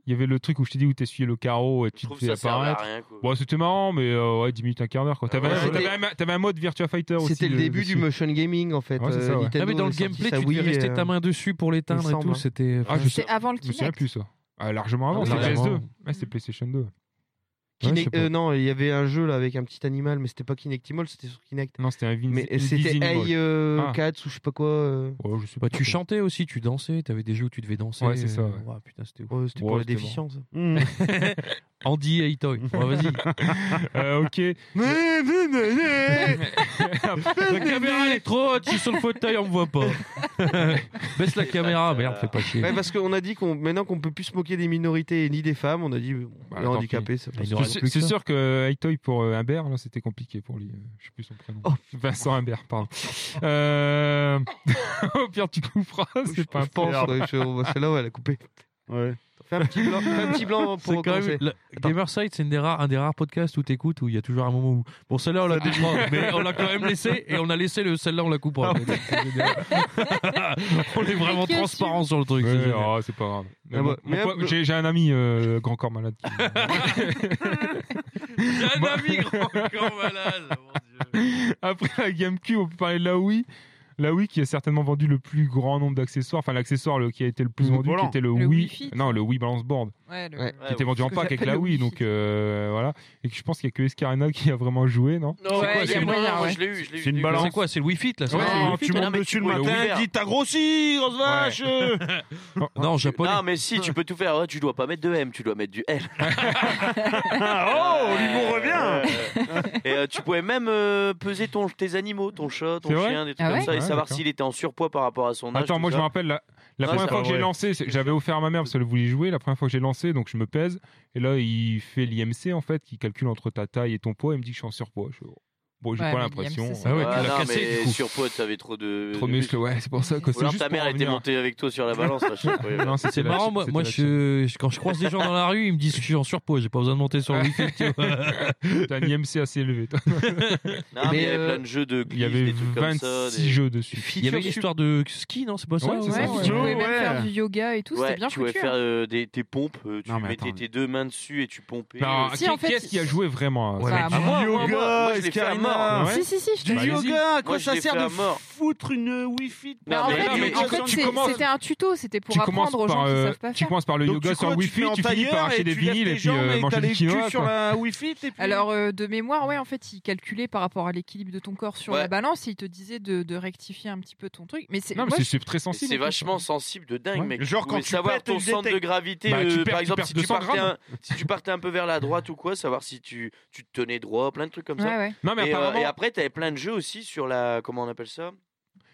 Il y avait le truc où je t'ai dit où t'essuyais le carreau et Je tu te fais apparaître. rien. Quoi. Bon, c'était marrant, mais euh, ouais, 10 minutes, un quart d'heure. quoi. T'avais Ouais, un- c'était- t'avais un, t'avais un mode Virtua Fighter aussi. C'était le de- début du motion gaming en fait. Ouais, c'est ça, ouais. Nintendo Ah, mais dans le gameplay, tu devais rester euh, ta main dessus pour l'éteindre et tout. C'était. Ah, je C'est avant le Je me souviens Kinect. plus ça. Ah, largement avant, c'était largement. PS2. Ouais, c'était PlayStation 2. Ouais, pas. euh, non, il y avait un jeu là avec un petit animal, mais c'était pas Kinectimals, c'était sur Kinect. Non, c'était un Vin- Mais c'était. Hey euh, Ah. Cats ou je sais pas quoi. euh, Ouais, je sais pas tu chantais aussi, tu dansais, t'avais des jeux où tu devais danser. Ouais, c'est ça, euh, ouais. putain, c'était ouais, pour déficients. ça. Mmh. Andy et Toy. Ouais, vas-y. <laughs> Euh, ok. <laughs> La caméra elle est trop haute, je suis sur le fauteuil, on me voit pas. <laughs> Baisse la caméra, merde, fais pas chier. Ouais, parce qu'on a dit qu'on maintenant qu'on peut plus se moquer des minorités ni des femmes, on a dit bon, Bah, les handicapés, ça passe. C'est c'est sûr que High Toy pour euh, Humbert, là, c'était compliqué pour lui. euh, Je sais plus son prénom. Oh. Vincent Humbert, pardon. Euh... <laughs> Au pire, tu couperas, c'est pas je pense, grave. ouais, je- va- celle-là, ouais, elle a coupé. Ouais. Fais un petit blanc, fais un petit blanc C'est pour quand même, la- Gamerside, c'est une des rares, un des rares podcasts où t'écoutes où il y a toujours un moment où. Bon, celle-là, on l'a coupera, mais on l'a quand même laissé et on a laissé le celle-là, on la coupera. <laughs> on est vraiment transparent sur le truc. Ouais, c'est génial. oh, c'est pas grave. Mais Ah bon, bah, mais mon J'ai j'ai un ami euh, grand corps malade. qui- <laughs> J'ai un ami grand corps malade, mon Dieu. <laughs> Après la GameCube, on peut parler de la Wii. La Wii qui a certainement vendu le plus grand nombre d'accessoires, enfin l'accessoire le- qui a été le plus Le vendu, qui était le, Le Wii, non le Wii Balance Board, Ouais, le- Ouais. qui était vendu en pack avec la Wii, Wii donc euh, voilà. Et que je pense qu'il y a que Escarina <laughs> qui a vraiment joué, non? Non, Ouais, quoi, c'est moyen, moi, ouais. je l'ai eu, je l'ai eu. C'est une eu. balance. C'est quoi C'est le Wii Fit là c'est c'est tu montes dessus le matin, dis t'as grossi, grosse vache <laughs> Non, japonais. Non, mais si, tu peux tout faire. Tu dois pas mettre de M, tu dois mettre du L. <laughs> Oh, l'humour revient Et euh, tu pouvais même euh, peser ton, tes animaux, ton chat, ton C'est chien, des trucs Ah comme ça, savoir s'il était en surpoids par rapport à son âge. Attends, moi je me rappelle la, la Ah, première fois que j'ai lancé, j'avais offert à ma mère parce qu'elle voulait jouer. La première fois que j'ai lancé, donc je me pèse et là il fait l'IMC en fait, qui calcule entre ta taille et ton poids. Il me dit que je suis en surpoids. Je... Bon, j'ai Ouais, pas l'impression. Ah ouais, Ah tu l'as non, cassé, mais surpoids, t'avais trop de. Trop de muscles, ouais, c'est pour ça que c'est juste ta mère était revenir. montée avec toi sur la balance. Non, c'était C'est marrant, moi, c'était moi la je, je- quand je croise des gens dans la rue, ils me disent que je suis en surpoids, j'ai pas besoin de monter sur le Wi-Fi. tu vois. <laughs> T'as un IMC assez élevé. toi. <laughs> Non, mais il y avait euh, plein de jeux de Il y avait des trucs comme 26 ça. des- jeux dessus. Il y avait une histoire de ski, non C'est pas ça Ouais, c'est ça, tu pouvais même faire du yoga et tout, c'était bien tu pouvais foutu. faire hein. euh, des, tes pompes, euh, tu mettais tes deux mains dessus et tu pompais. Non, euh, qui, est-ce qui a joué vraiment Ah, moi, je l'ai fait. Mort. Ouais. Si, si, si, je te Du Bah, yoga, à quoi ça sert de foutre une Mais Non, en mais fait, non, mais en tu- fait, tu c'est- commences- c'était un tuto, c'était pour tu apprendre aux gens par, qui euh, savent pas tu faire. commences par le yoga tu sur quoi, tu Wi-Fi, tu finis par acheter et des tu vinyles et puis euh, manger du quinoa. sur quoi. la Alors, euh, de mémoire, ouais, en fait, il calculait par rapport à l'équilibre de ton corps sur la balance et il te disait de, rectifier un petit peu ton truc. Mais c'est très sensible. C'est vachement sensible de dingue, mec. Genre, Tu quand tu savoir ton centre de gravité, Bah, tu par tu exemple, si tu, 200 partais un, tu peu vers la droite ou quoi, savoir si tu, tu te tenais droit, plein de trucs comme ça. Non, mais Et, euh, et après, t'avais plein de jeux aussi sur la. Comment on appelle ça?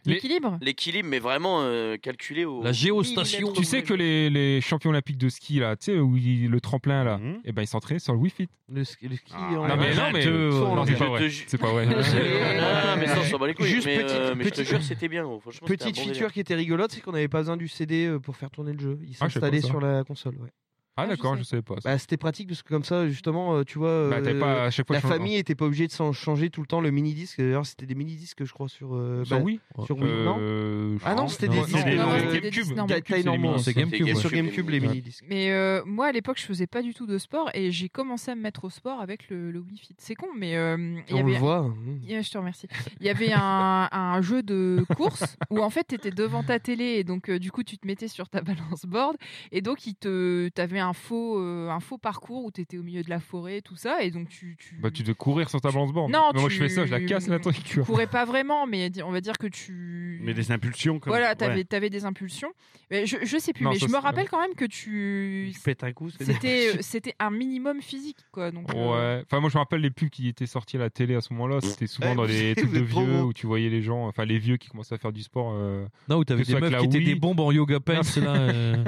L'équilibre L'équilibre, mais vraiment euh, calculé au. La géostation. tu sais que les, les champions olympiques de ski, là, tu sais, où il- le tremplin, là, Mhm. eh ben, ils s'entraînaient sur le Wi-Fi. Le ski, le ski Ah, en- non, mais, non, mais, non, c'est pas vrai. C'est pas vrai. Non, non, mais ça, on s'en bat les couilles. Juste mais, petite- euh, mais je te petite- jure, c'était bien. gros. Franchement, c'était un Petite bon feature délire. qui était rigolote, c'est qu'on n'avait pas besoin du CD euh, pour faire tourner le jeu. Il Ah, je sais pas s'installait ça. sur la console. Ouais. Ah, Ah, je d'accord, je savais pas. ça. Bah, c'était pratique parce que comme ça, justement, euh, tu vois, Bah, t'avais euh, pas à chaque fois la famille était pas obligée de s'en changer tout le temps le mini disque. D'ailleurs, c'était des mini disques, je crois, sur. euh, Sur bah, Wii Sur Wii, non Euh, Ah non, c'était des disques. Non, c'était des GameCube. disques normaux. taille c'est les normale. mini- c'est GameCube. Et ouais. sur GameCube, les mini disques. Mais euh, moi, à l'époque, je faisais pas du tout de sport et j'ai commencé à me mettre au sport avec le, le Wii Fit. C'est con, mais euh, il y On le avait. voit. mmh. Yeah, je te remercie. Il y avait un, <laughs> un jeu de course où en fait tu étais devant ta télé et donc euh, du coup tu te mettais sur ta <laughs> balance board et donc il te t'avais un faux euh, un faux parcours où tu étais au milieu de la forêt tout ça et donc tu tu, Bah, tu devais courir sur ta balance board. Non, Mais moi, tu- je fais ça, je la casse, la truc. tu courais pas <laughs> vraiment mais on va dire que tu Mais des impulsions comme voilà, ouais. t'avais avais des impulsions. Mais je, je sais plus, Non, mais je me rappelle quand même que tu. Tu pètes un coup. c'est- C'était c'était un minimum physique, quoi. Donc, euh, Ouais. Enfin, moi, je me rappelle les pubs qui étaient sortis à la télé à ce moment-là. C'était souvent Ouais, dans <laughs> êtes- trucs de vieux où tu voyais les gens, enfin, les vieux qui commençaient à faire du sport. euh, Non, où t'avais des meufs qui étaient des bombes en yoga pants, <laughs> là.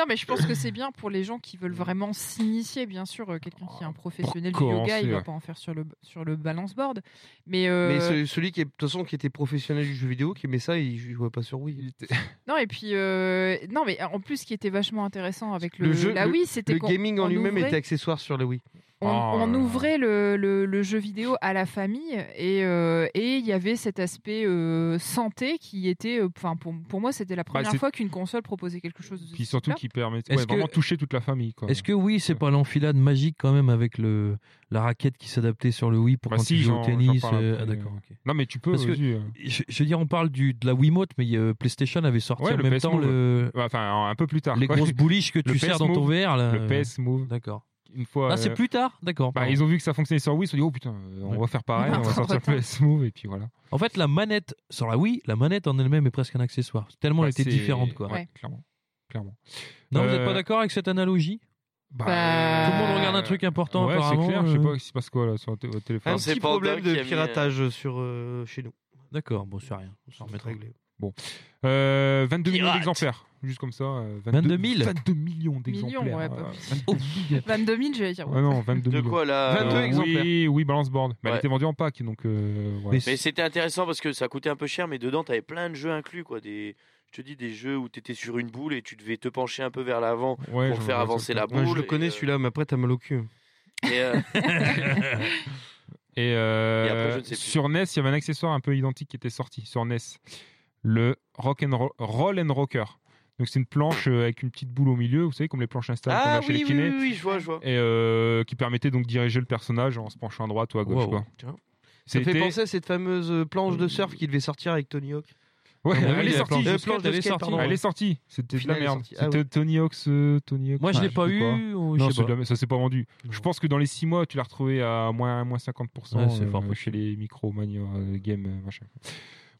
Non, mais je pense que c'est bien pour les gens qui veulent vraiment s'initier. Bien sûr, euh, quelqu'un qui est un professionnel du yoga, il commencer, va ouais. pas en faire sur le sur le balance board. Mais, euh, Mais ce- celui qui est, de toute façon, qui était professionnel du jeu vidéo, qui aimait ça, il jouait pas sur Wii. il était- <laughs> non, et puis euh, non, mais en plus, ce qui était vachement intéressant avec le, Le jeu- la le- Wii, c'était Le gaming en on lui-même ouvrait- était accessoire sur le Wii. On, là. ouvrait le, le- le jeu vidéo à la famille et euh, et il y avait cet aspect euh, santé qui était, euh, enfin pour, pour moi c'était la première Bah, c'est- fois qu'une console proposait quelque chose de ce Puis surtout qui permet Est-ce ouais, que- vraiment toucher toute la famille. Quoi. Est-ce que oui, c'est pas l'enfilade magique quand même avec le la raquette qui s'adaptait sur le Wii pour Bah quand si, tu joues au tennis euh, Ah d'accord. Non, mais tu peux. Parce que- euh. Je, je veux dire, on parle du, de la Wiimote, mais euh, PlayStation avait sorti Ouais, en le même PS temps Move. le, Enfin, un peu plus tard. les quoi. grosses bouliches que tu sers dans ton. VR. Là. Le PS Move. D'accord. Une fois. Ah, c'est euh, plus tard D'accord. bah, ils ont vu que ça fonctionnait sur Wii, ils se sont dit, oh putain, euh, on Ouais. va faire pareil, Un <laughs> on va sortir le PS Move, et puis voilà. En fait, la manette sur la Wii, la manette en elle-même est presque un accessoire. Tellement elle Ouais, était c'est- différente. Quoi. Ouais, clairement. clairement. Non, vous Euh, n'êtes pas d'accord avec cette analogie? Bah, Tout le monde regarde un truc important Ouais, c'est apparemment. clair, je sais euh, pas ce qui se passe quoi là sur votre votre téléphone. Un c'est petit problème de piratage sur euh, chez nous. D'accord, bon, c'est rien. On s'en remettra. réglé. Euh, 22 millions d'exemplaires, juste comme ça. euh, 22 000 22 millions d'exemplaires. Millions, ouais, euh, pas 22 22 000, j'allais dire. Ouais, non, 22 De quoi là 22 euh, exemplaires. Oui, oui, balance board. Mais elle Ouais. était vendue en pack, donc euh. Mais c'était intéressant parce que ça coûtait un peu cher, mais dedans, t'avais plein de jeux inclus, quoi. Des, je te dis, des jeux où t'étais sur une boule et tu devais te pencher un peu vers l'avant Ouais, pour faire avancer la Ouais, boule. je le connais euh, celui-là, mais après t'as mal au cul. et, euh, <laughs> Et, euh, Et après, je ne sais plus. sur NES, il y avait un accessoire un peu identique qui était sorti sur NES. Le Rock and Ro- Roll and Rocker. Donc c'est une planche euh, avec une petite boule au milieu, vous savez, comme les planches qu'on Ah a chez oui, les oui, kinés. oui, oui, je vois, je vois. Et euh, qui permettait donc de diriger le personnage en se penchant à droite ou à gauche. Wow. Quoi. Tiens. Ça me fait C'était- penser à cette fameuse euh, planche de surf qui devait sortir avec Tony Hawk. Ouais, Ah, elle est sortie. planche skate, elle est skate, sortie. pardon. Elle est sortie. C'était de la merde. Ah C'était ouais. Tony Hawk's. euh, Tony Hawk's Moi, je l'ai pas eu. ou je Non, sais pas. la- ça s'est pas vendu. Je pense que dans les 6 mois, tu l'as retrouvé à moins, moins 50% Ouais, c'est euh, fort chez les micro mania euh, game machin.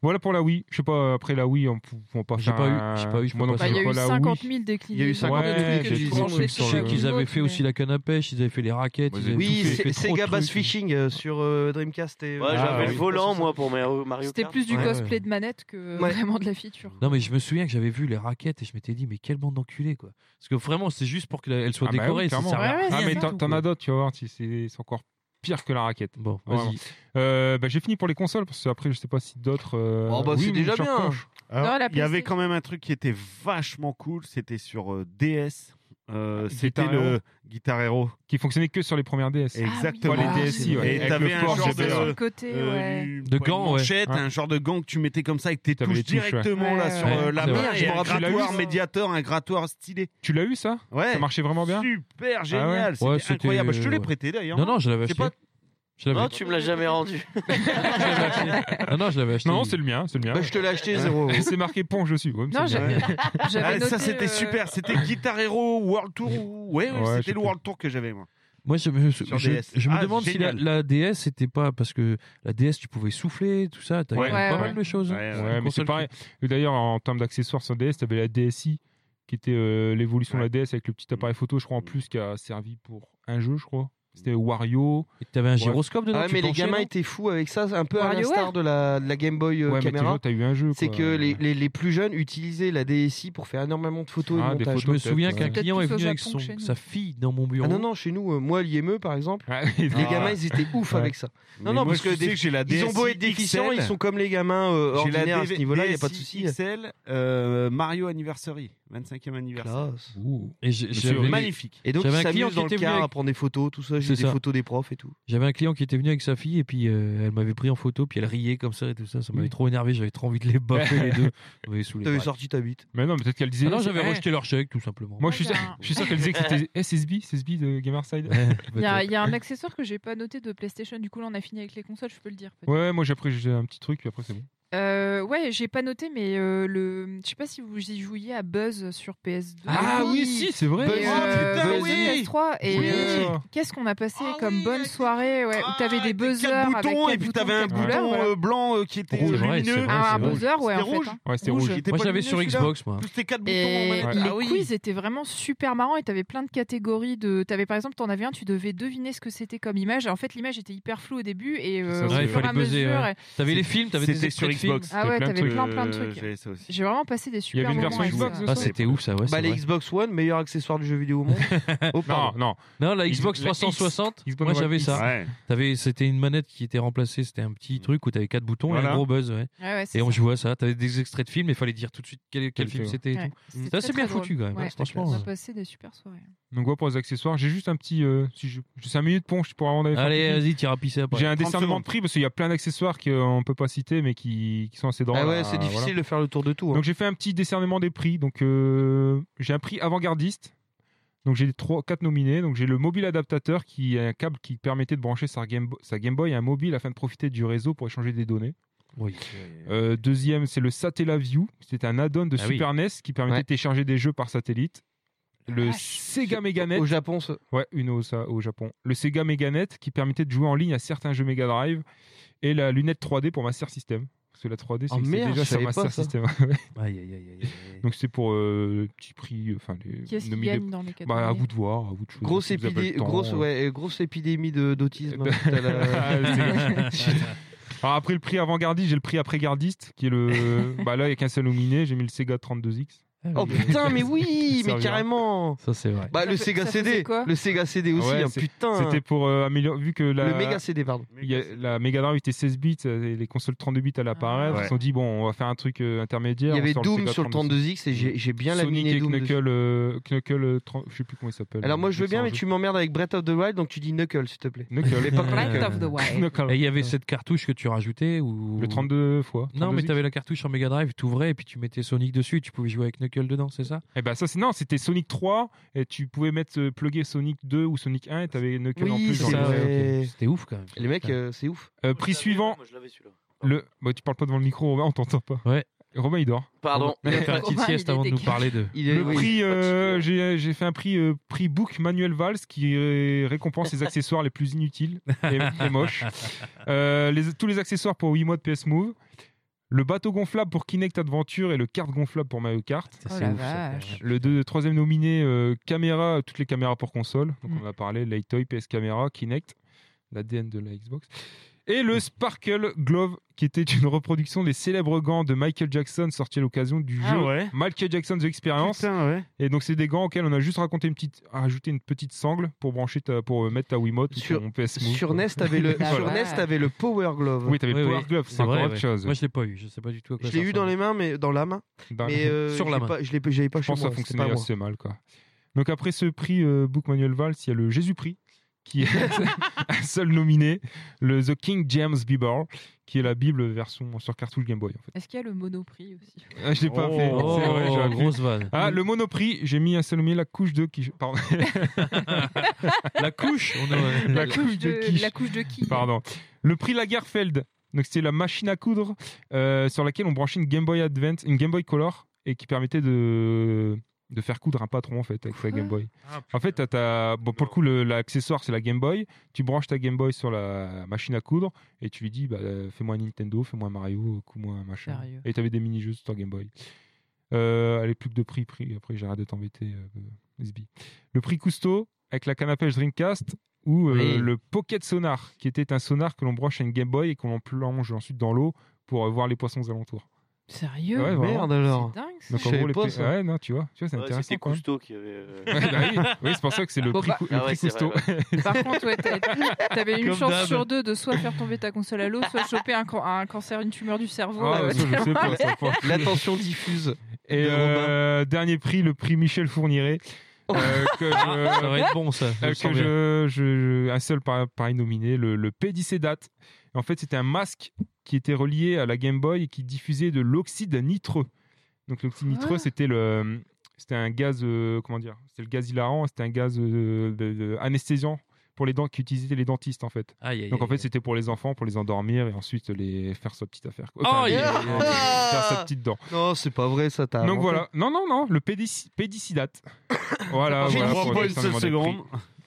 Voilà pour la Wii. Je sais pas, après la Wii, on ne pas J'ai faire pas eu- un- j'ai pas eu, je peux Moi non Bah, plus, il y a j'ai eu pas la 50 Wii. 000 déclinaisons. Il y a eu 50 000 de trucs trucs que que tu tu branchais branches Je sais qu'ils avaient fait aussi la canne à pêche, ils avaient fait les raquettes. Oui, Sega Bass. Fishing euh, sur euh, Dreamcast. Ouais, j'avais le volant, moi, pour Mario C'était plus du cosplay de manette que Ouais. vraiment de la feature. Non mais je me souviens que j'avais vu les raquettes et je m'étais dit mais quelle bande d'enculés quoi. Parce que vraiment c'est juste pour qu'elle soit Ah bah décorée, oui, ça clairement. servait à Ouais, ouais, rien Ah, mais t'en as d'autres, tu vas voir, c'est encore pire que la raquette. Bon, vas-y. Euh, bah, J'ai fini pour les consoles, parce que après, je sais pas si d'autres. euh, Oh, bah, oui, c'est déjà bien. il y avait quand même un truc qui était vachement cool, c'était sur euh, DS. Euh, c'était le. Guitar Hero. Qui fonctionnait que sur les premières DS. Exactement. Pas les Ah, DSI, ouais. Et Avec t'avais le un genre de, côté, euh, ouais. De pas gants, ouais. un genre de gant que tu mettais comme ça avec tes T'avais touches touches, ouais. directement là sur ouais. euh, la main et un grattoir médiateur, un grattoir stylé. Tu l'as eu, ça? Ouais. Ça marchait vraiment bien? Super génial, Ouais, c'était incroyable. Je te l'ai prêté d'ailleurs. Non non, je l'avais acheté. Non, tu me l'as jamais rendu. <laughs> Non non, je l'avais acheté. Non, c'est le mien, c'est le mien. Bah, je te l'ai acheté zéro. Et c'est marqué ponge dessus. Ouais, Non, <laughs> j'avais Ah, ça c'était euh, super, c'était Guitar Hero World Tour. ou- Ouais, ouais, c'était le. World Tour que j'avais moi. Moi je me, je, Sur je- DS. je me Ah, demande si la, la DS c'était pas parce que la DS tu pouvais souffler tout ça, t'avais Ouais. pas Ouais, mal ouais. de choses. Ouais, Ouais, mais c'est pareil. D'ailleurs, en termes d'accessoires sur DS, t'avais la DSi qui était euh, l'évolution de la DS avec le petit appareil photo, je crois, en plus, qui a servi pour un jeu, je crois. C'était Wario. Et t'avais un gyroscope dedans. Ah ouais, tu mais les gamins étaient fous avec ça, un peu à WarioWare. l'instar de la, de la Game Boy euh, ouais, caméra. t'as eu un jeu. C'est que les, les, les plus jeunes utilisaient la DSi pour faire énormément de photos Ah, et de montage. Je me souviens qu'un client est venu avec son, que sa fille dans mon bureau. Ah non, non, chez nous, euh, moi, l'IME par exemple, Ah, les gamins ils étaient <laughs> ouf Ouais. avec ça. Non, Mais non, moi, parce que des- la Ils ont beau être déficients, ils sont comme les gamins euh, ordinaires à ce niveau-là, il n'y a pas de souci. XL euh, Mario Anniversary, 25e anniversaire. Classe. Ouh. Et Magnifique. Et donc J'avais ils un client s'amusent qui dans le était venu car à prendre des photos, tout ça, j'ai des ça. photos des profs et tout. J'avais un client qui était venu avec sa fille et puis euh, elle m'avait pris en photo puis elle riait comme ça et tout ça. Ça m'avait Oui. trop énervé. J'avais trop envie de les <laughs> baffer les deux. T'avais sorti ta bite. Mais non, mais peut-être qu'elle disait. Ah non, eh, j'avais c'est- rejeté leur chèque tout simplement. Moi, je suis, sûr, j'ai un- je suis sûr qu'elle disait que c'était <laughs> SSB, SSB de Gamerside. <laughs> Il y, a, y a un accessoire que j'ai pas noté de PlayStation. Du coup, là, on a fini avec les consoles, je peux le dire. Ouais, moi j'ai après j'ai un petit truc, puis après c'est bon. Euh, ouais, j'ai pas noté, mais euh, le, je sais pas si vous y jouiez à Buzz sur PS2. Ah oui, si, c'est vrai. Et, euh, putain, Buzz oui. PS3 et Oui. euh, qu'est-ce qu'on a passé Ah comme oui, bonne avec- soirée ouais, où t'avais Ah, des avec buzzers quatre avec boutons, et puis t'avais un bouton voilà. euh, blanc euh, qui était Rouge, lumineux. vrai, Ah, un buzzer, ouais, en fait. rouge hein. Ouais, c'était Rouge. Moi j'avais sur Xbox moi. Tes quatre boutons Et les Ah oui. quiz étaient vraiment super marrants et t'avais plein de catégories de. T'avais par exemple, t'en avais un, tu devais deviner ce que c'était comme image. En fait, l'image était hyper floue au début et au fur et à mesure. T'avais les films, t'avais des sur. Xbox. Ah ouais, t'avais plein plein de trucs. J'avais ça aussi. J'ai vraiment passé des y super avait une moments version Xbox Ah, c'était ouf ça, ouais. Bah, les. Xbox One, meilleur accessoire du jeu vidéo au monde. <laughs> Oh, Non, non. Non, la Xbox la X- 360, Xbox moi j'avais ça. Ouais. T'avais, c'était une manette qui était remplacée, c'était un petit truc où t'avais quatre boutons et un gros buzz, ouais. Ouais, ouais, Et on jouait à ça. T'avais des extraits de films, il fallait dire tout de suite quel, film c'était. Ouais. Ça, c'est bien foutu, quand même, Ouais, franchement. On a euh. passé des super soirées. Donc voilà pour les accessoires. J'ai juste un petit. euh, si je, j'ai 5 minutes ponche pour avant d'aller Allez, vas-y, t'iras pisser après. J'ai un 30 décernement de prix parce qu'il y a plein d'accessoires qu'on peut pas citer mais qui, qui sont assez drôles. Ah ouais, c'est difficile voilà. de faire le tour de tout. hein. Donc j'ai fait un petit décernement des prix. Donc euh, j'ai un prix avant-gardiste. Donc j'ai trois, quatre nominés. Donc j'ai le mobile adaptateur qui est un câble qui permettait de brancher sa Game, Bo- sa Game Boy à un mobile afin de profiter du réseau pour échanger des données. Oui. Euh, deuxième, c'est le Satellaview. C'est un add-on de Ah oui. Super NES qui permettait Ouais. de télécharger des jeux par satellite. Le vache. Sega Meganet. Au Japon, ça- Ouais, une au, ça, au Japon. Le Sega Meganet qui permettait de jouer en ligne à certains jeux Mega Drive. Et la lunette 3D pour Master System. Parce que la 3D, c'est Oh déjà sur Master. System. <laughs> Aïe, aïe, aïe, aïe, aïe. Donc c'est pour euh, le petit prix. euh, Enfin, les Qui est-ce qui nominés- gagne dans les catégories Bah, à vous de voir, à vous de choisir. grosse, ouais, euh, grosse épidémie de- d'autisme. hein, <laughs> Ah, <laughs> Alors après le prix avant-gardiste, j'ai le prix après-gardiste qui est le. bah là, il n'y a qu'un seul nominé. J'ai mis le Sega 32X. Oh putain, mais <laughs> oui, mais carrément. Ça, c'est vrai. Bah, le Sega ça CD, quoi le Sega CD aussi, Ouais, hein, putain. C'était pour euh, améliorer. Vu que la. Le Mega CD, pardon. il y a- la Mega Drive était 16 bits, euh, et les consoles 32 bits allaient apparaître. Ouais. Ils se sont dit, bon, on va faire un truc euh, intermédiaire. Il y avait Doom sur le 32X et j'ai bien Sonic laminé et Doom. Knuckle, euh, Knuckle euh, 30 je sais plus comment il s'appelle. Alors moi je veux bien, mais tu m'emmerdes avec Breath of the Wild, donc tu dis Knuckle, s'il te plaît. Knuckle. Mais pas Breath of the Wild. Knuckle. Et il y avait cette cartouche que tu rajoutais ou Le 32 fois. Non, 32X. mais t'avais la cartouche sur Mega Drive, tu ouvrais et puis tu mettais Sonic dessus et tu pouvais jouer avec Knuckle dedans, c'est ça? Eh ben ça c'est non, c'était Sonic 3 et tu pouvais mettre euh, plugger Sonic 2 ou Sonic 1 et t'avais Knuckle Oui, en plus. c'est ouais, ok. C'était ouf quand même. Les mecs, euh, c'est ouf. Euh, prix suivant, Moi, je l'avais celui-là. le bah, tu parles pas devant le micro Robin, on t'entend pas. Ouais. Robin il dort. Pardon. Il a fait une petite Romain, sieste il est avant de nous parler de. Il est, Le oui. prix, euh, fatigué. j'ai j'ai fait un prix euh, prix book Manuel Valls qui euh, récompense les <laughs> accessoires les plus inutiles et, et moches. Euh, les- tous les accessoires pour Wiimote PS Move. Le bateau gonflable pour Kinect Adventure et le carte gonflable pour Mario Kart. Ça, Oh ouf, vache. Le deux- troisième nominé, euh, caméra, toutes les caméras pour console. Donc Mm. on a parlé, Lightoy, PS Camera, Kinect, l'ADN de la Xbox. Et le Sparkle Glove, qui était une reproduction des célèbres gants de Michael Jackson sortis à l'occasion du Ah jeu ouais. Michael Jackson The Experience. Putain, ouais. Et donc c'est des gants auxquels on a juste raconté une petite, rajouté une petite sangle pour brancher ta, pour euh, mettre ta Wiimote Sur- ou ton PS Move. Sur. NES, t'avais le, Ah <laughs> sur ouais. NES, t'avais le Power Glove. Oui, t'avais Oui, le Power oui. Glove, C'est encore vrai, autre chose. Moi, je l'ai pas eu. Je sais pas du tout à quoi Je l'ai eu dans les mains, mais dans la main. Dans- Mais euh, Sur je la main. pas, je l'ai, j'avais pas je chez pense que moi. ça fonctionnait assez mal. Quoi. Donc après ce prix euh, Book Manuel Valls, il y a le Jésus-Prix, qui est <laughs> un seul nominé, le The King James Bible, qui est la Bible version sur cartouche Game Boy. En fait. Est-ce qu'il y a le Monoprix aussi? Ah, je l'ai pas Oh. fait. Oh, c'est vrai, pu. grosse vanne. Ah, le Monoprix, j'ai mis un seul nominé, la couche de qui Pardon. <laughs> La couche on a- La la, couche de de, quiche. la couche de qui Pardon. Le prix Lagerfeld. Donc c'était la machine à coudre euh, sur laquelle on branchait une Game Boy Advance, une Game Boy Color et qui permettait de de faire coudre un patron en fait avec sa Game Boy. En fait, t'as ta- bon, pour le coup, l'accessoire c'est la Game Boy. Tu branches ta Game Boy sur la machine à coudre et tu lui dis bah, euh, fais-moi un Nintendo, fais-moi un Mario, couds-moi un machin. Sérieux Et t'avais des mini-jeux sur ta Game Boy. Euh, allez, plus que de prix, prix. Après, j'arrête de t'embêter, euh, SB. Le prix Cousteau avec la canne à pêche Dreamcast ou euh, Oui. le Pocket Sonar, qui était un sonar que l'on branche à une Game Boy et qu'on plonge ensuite dans l'eau pour euh, voir les poissons aux alentours. Sérieux Ouais, vraiment. Merde alors. C'est dingue ça. Donc en gros, les pas prix- ça. ouais, non, tu vois, tu vois, c'est Ouais, intéressant. C'était. Cousteau qui avait. euh, Ouais, <laughs> bah oui, <laughs> oui, c'est pour ça que c'est le Bon, prix, bah- le Ah ouais, prix Cousteau. vrai, <laughs> Par contre, ouais, t'avais une Comme chance sur deux de soit faire tomber ta console à l'eau, soit choper un, can- un cancer, une tumeur du cerveau. Ah, euh, L'attention diffuse. Et de euh, dernier prix, le prix Michel Fourniret. euh, que je- Ça va être bon, ça. je Euh, que je, je- un seul par- pareil nominé, le, le Pédicédate. En fait, c'était un masque qui était relié à la Game Boy et qui diffusait de l'oxyde nitreux. Donc l'oxyde nitreux, Ah. c'était le, c'était un gaz, euh, comment dire, c'était le gaz hilarant, c'était un gaz euh, de- de- anesthésiant pour les dents qu'utilisaient les dentistes en fait. Aïe, aïe, Donc en fait, c'était pour les enfants, pour les endormir et ensuite les faire sa petite affaire. quoi. Oh, Enfin, aïe, les- aïe, aïe. les- faire sa petite dent. Non, c'est pas vrai, ça t'a. Donc inventé. voilà. Non, non, non, le pédici- pédicidate. <coughs> voilà. Voilà pour Prends pas le une seule seconde.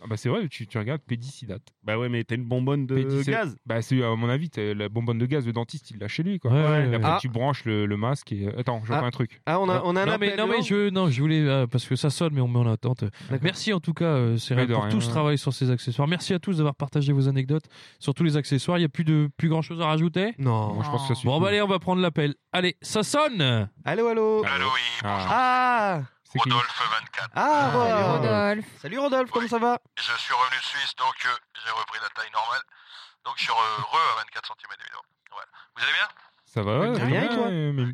Ah bah c'est vrai, tu, tu regardes pédicidate. Bah ouais, mais t'as une bonbonne de Pédicé- gaz. Bah c'est à mon avis, t'as la bonbonne de gaz, le dentiste il l'a chez lui quoi. Ouais, ouais, Et ouais. après Ah. tu branches le, le masque et euh, attends, j'entends Ah. un truc. Ah, on a, on a un non, appel. mais, non, mais je, non, je voulais, euh, parce que ça sonne, mais on met en attente. Merci en tout cas, euh, Cyril, Mais de pour rien. tout ce travail sur ces accessoires. Merci à tous d'avoir partagé vos anecdotes sur tous les accessoires. Il n'y a plus, de, plus grand chose à rajouter? Non. Moi je pense que ça suffit. Bon, bah allez, on va prendre l'appel. Allez, ça sonne Allô, allô? Allô, oui, Ah, Ah c'est qui Rodolphe 24. Ah Salut ouais. Rodolphe. Salut Rodolphe, comment ça va Je suis revenu de Suisse, donc euh, j'ai repris la taille normale. Donc je suis heureux à 24 cm évidemment. Voilà. Vous allez bien Ça va Très ça bien, toi mais- mais-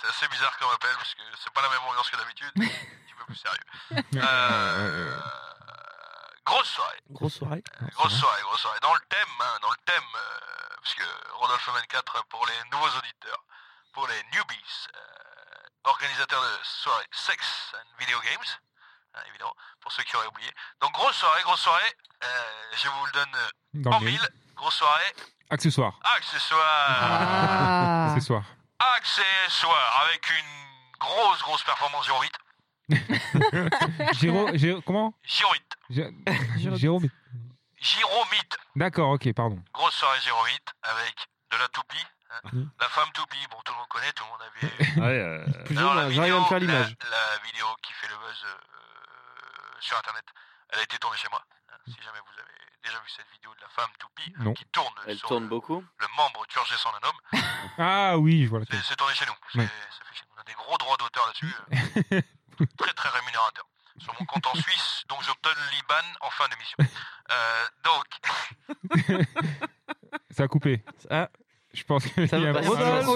C'est assez bizarre comme appel parce que c'est pas la même ambiance que d'habitude. <laughs> un petit peu plus sérieux. Euh, Euh, grosse soirée. Grosse soirée. Grosse soirée, grosse soirée. Dans le thème, hein, dans le thème, euh, parce que Rodolphe 24 pour les nouveaux auditeurs, pour les newbies, euh, organisateur de soirée Sex and Video Games, hein, évidemment, pour ceux qui auraient oublié. Donc grosse soirée, grosse soirée, euh, je vous le donne euh, dans en mille, grosse soirée, Accessoires. accessoires, Ah. Accessoires. accessoires, avec une grosse, grosse performance Giro 8, Géro, Géro- comment? Giro 8, Gé- Géro- Jérôme. Giro 8, D'accord, ok, pardon. grosse soirée Giro 8, avec de la toupie, hein. Mhm. la femme toupie, bon tout le monde connaît, tout le monde avait <laughs> Ouais, euh, Plus ou la à me faire vidéo- l'image. La, la vidéo qui fait le buzz euh, sur internet, elle a été tournée chez moi. hein. Si jamais vous avez déjà vu cette vidéo de la femme toupie hein, Non. qui tourne Elle sur tourne le, beaucoup? le membre Georges son homme, Ah oui, je vois c'est tourné chez nous. Oui. ça fait chez nous. On a des gros droits d'auteur là-dessus. euh, <laughs> très très rémunérateur. Sur mon compte en Suisse, dont j'obtiens l'IBAN en fin d'émission. Euh, donc, <laughs> Ça a coupé. Ah, Je pense qu'il Ça va un pas, problème.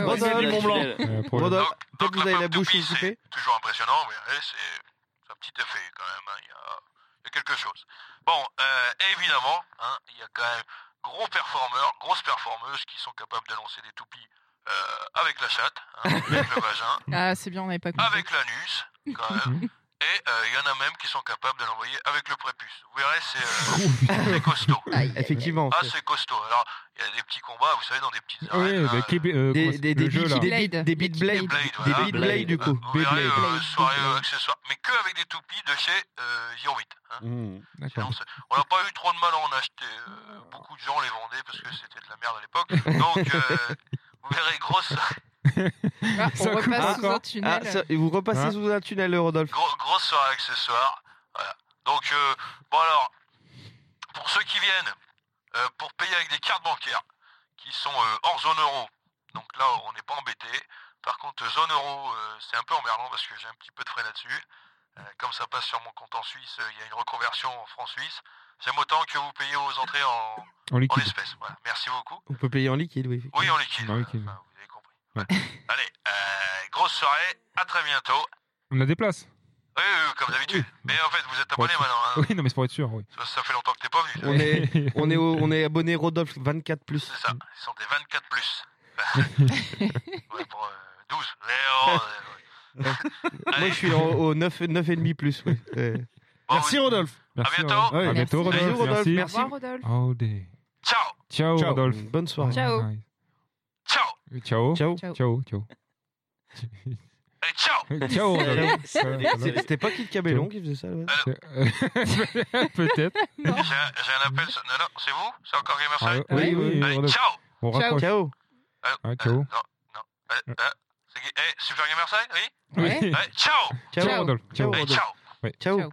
Rodolphe. Rodolphe. Peut-être vous avez la bouche c'est toujours impressionnant, mais c'est un petit effet quand même. hein. Il y, a, il y a quelque chose. Bon, euh, évidemment, hein, il y a quand même gros performeurs, grosses performeuses qui sont capables de lancer des toupies euh, avec la chatte, hein, avec le vagin, <laughs> Ah, c'est bien, on n'avait pas compris. avec l'anus, quand même. <laughs> Et euh, il y en a même qui sont capables de l'envoyer avec le prépuce. Vous verrez, c'est euh, c'est costaud. <laughs> Aïe. Effectivement. Ah, c'est- costaud. Alors, il y a des petits combats, vous savez, dans des petites Oui, arènes. bah, hein, Québé- euh, Des, des, des, jeu des, Blade. beat- des beat Des blade. Blade, Des voilà. beat blade, du coup. Vous verrez, euh, soirée Blade. euh, accessoire. Mais que avec des toupies de chez euh, Girovit. Hein. mmh. Sinon, on n'a pas eu trop de mal à en acheter. euh, beaucoup de gens les vendaient parce que c'était de la merde à l'époque. Donc, euh, <laughs> vous verrez, grosse, Ah, <laughs> on repasse sous encore. un Ah, tunnel. ça- et vous repassez Hein sous un tunnel, Rodolphe. gros- grosse soirée accessoire. Voilà. Donc, euh, bon alors, pour ceux qui viennent, euh, pour payer avec des cartes bancaires qui sont euh, hors zone euro, donc là, on n'est pas embêté. Par contre, zone euro, euh, c'est un peu emmerdant parce que j'ai un petit peu de frais là-dessus. Euh, comme ça passe sur mon compte en Suisse, euh, il y a une reconversion en francs suisses. J'aime autant que vous payez vos entrées en, En espèces. Voilà. Merci beaucoup. On peut payer en liquide, oui. Oui, en liquide. En liquide. Enfin, <laughs> Allez, euh, grosse soirée. À très bientôt. On a des places. Oui, oui, oui, comme d'habitude. Mais en fait, vous êtes abonné maintenant. hein. Oui, non, mais c'est pour être sûr. Oui. Ça, ça fait longtemps que t'es pas venu. On est, <laughs> on est, au- on est abonné Rodolphe 24 plus. C'est ça. Ils sont des 24 plus. <laughs> ouais, pour euh, 12. Mais, oh, euh, ouais. Moi, Allez, je suis au, au 9, 9,5 plus. oui. Bon, Merci oui. Rodolphe. Merci, bientôt. Rodolphe. Ouais. À bientôt, Merci. Rodolphe. Bisous, Rodolphe, Merci. Au revoir, Rodolphe. Oh, des- Ciao. Ciao, Ciao. Rodolphe. Bonne soirée. Ciao. Nice. Ciao. Ciao. Ciao. Ciao. Ciao. Ciao. <laughs> Et ciao. C'est- C'était pas Kid Cabellon qui faisait ça ouais. <laughs> Peut-être. J'ai un, appel. Non, non, c'est vous? C'est encore Ah, Gamerside oui, oui, Allez, ciao. On Ciao. Ciao. Ah, Euh, ciao. non, non. Euh, euh, Super Gamerside Oui? Oui. Ouais, ciao. Ciao. Ciao, Rodolphe. Ciao, Ciao.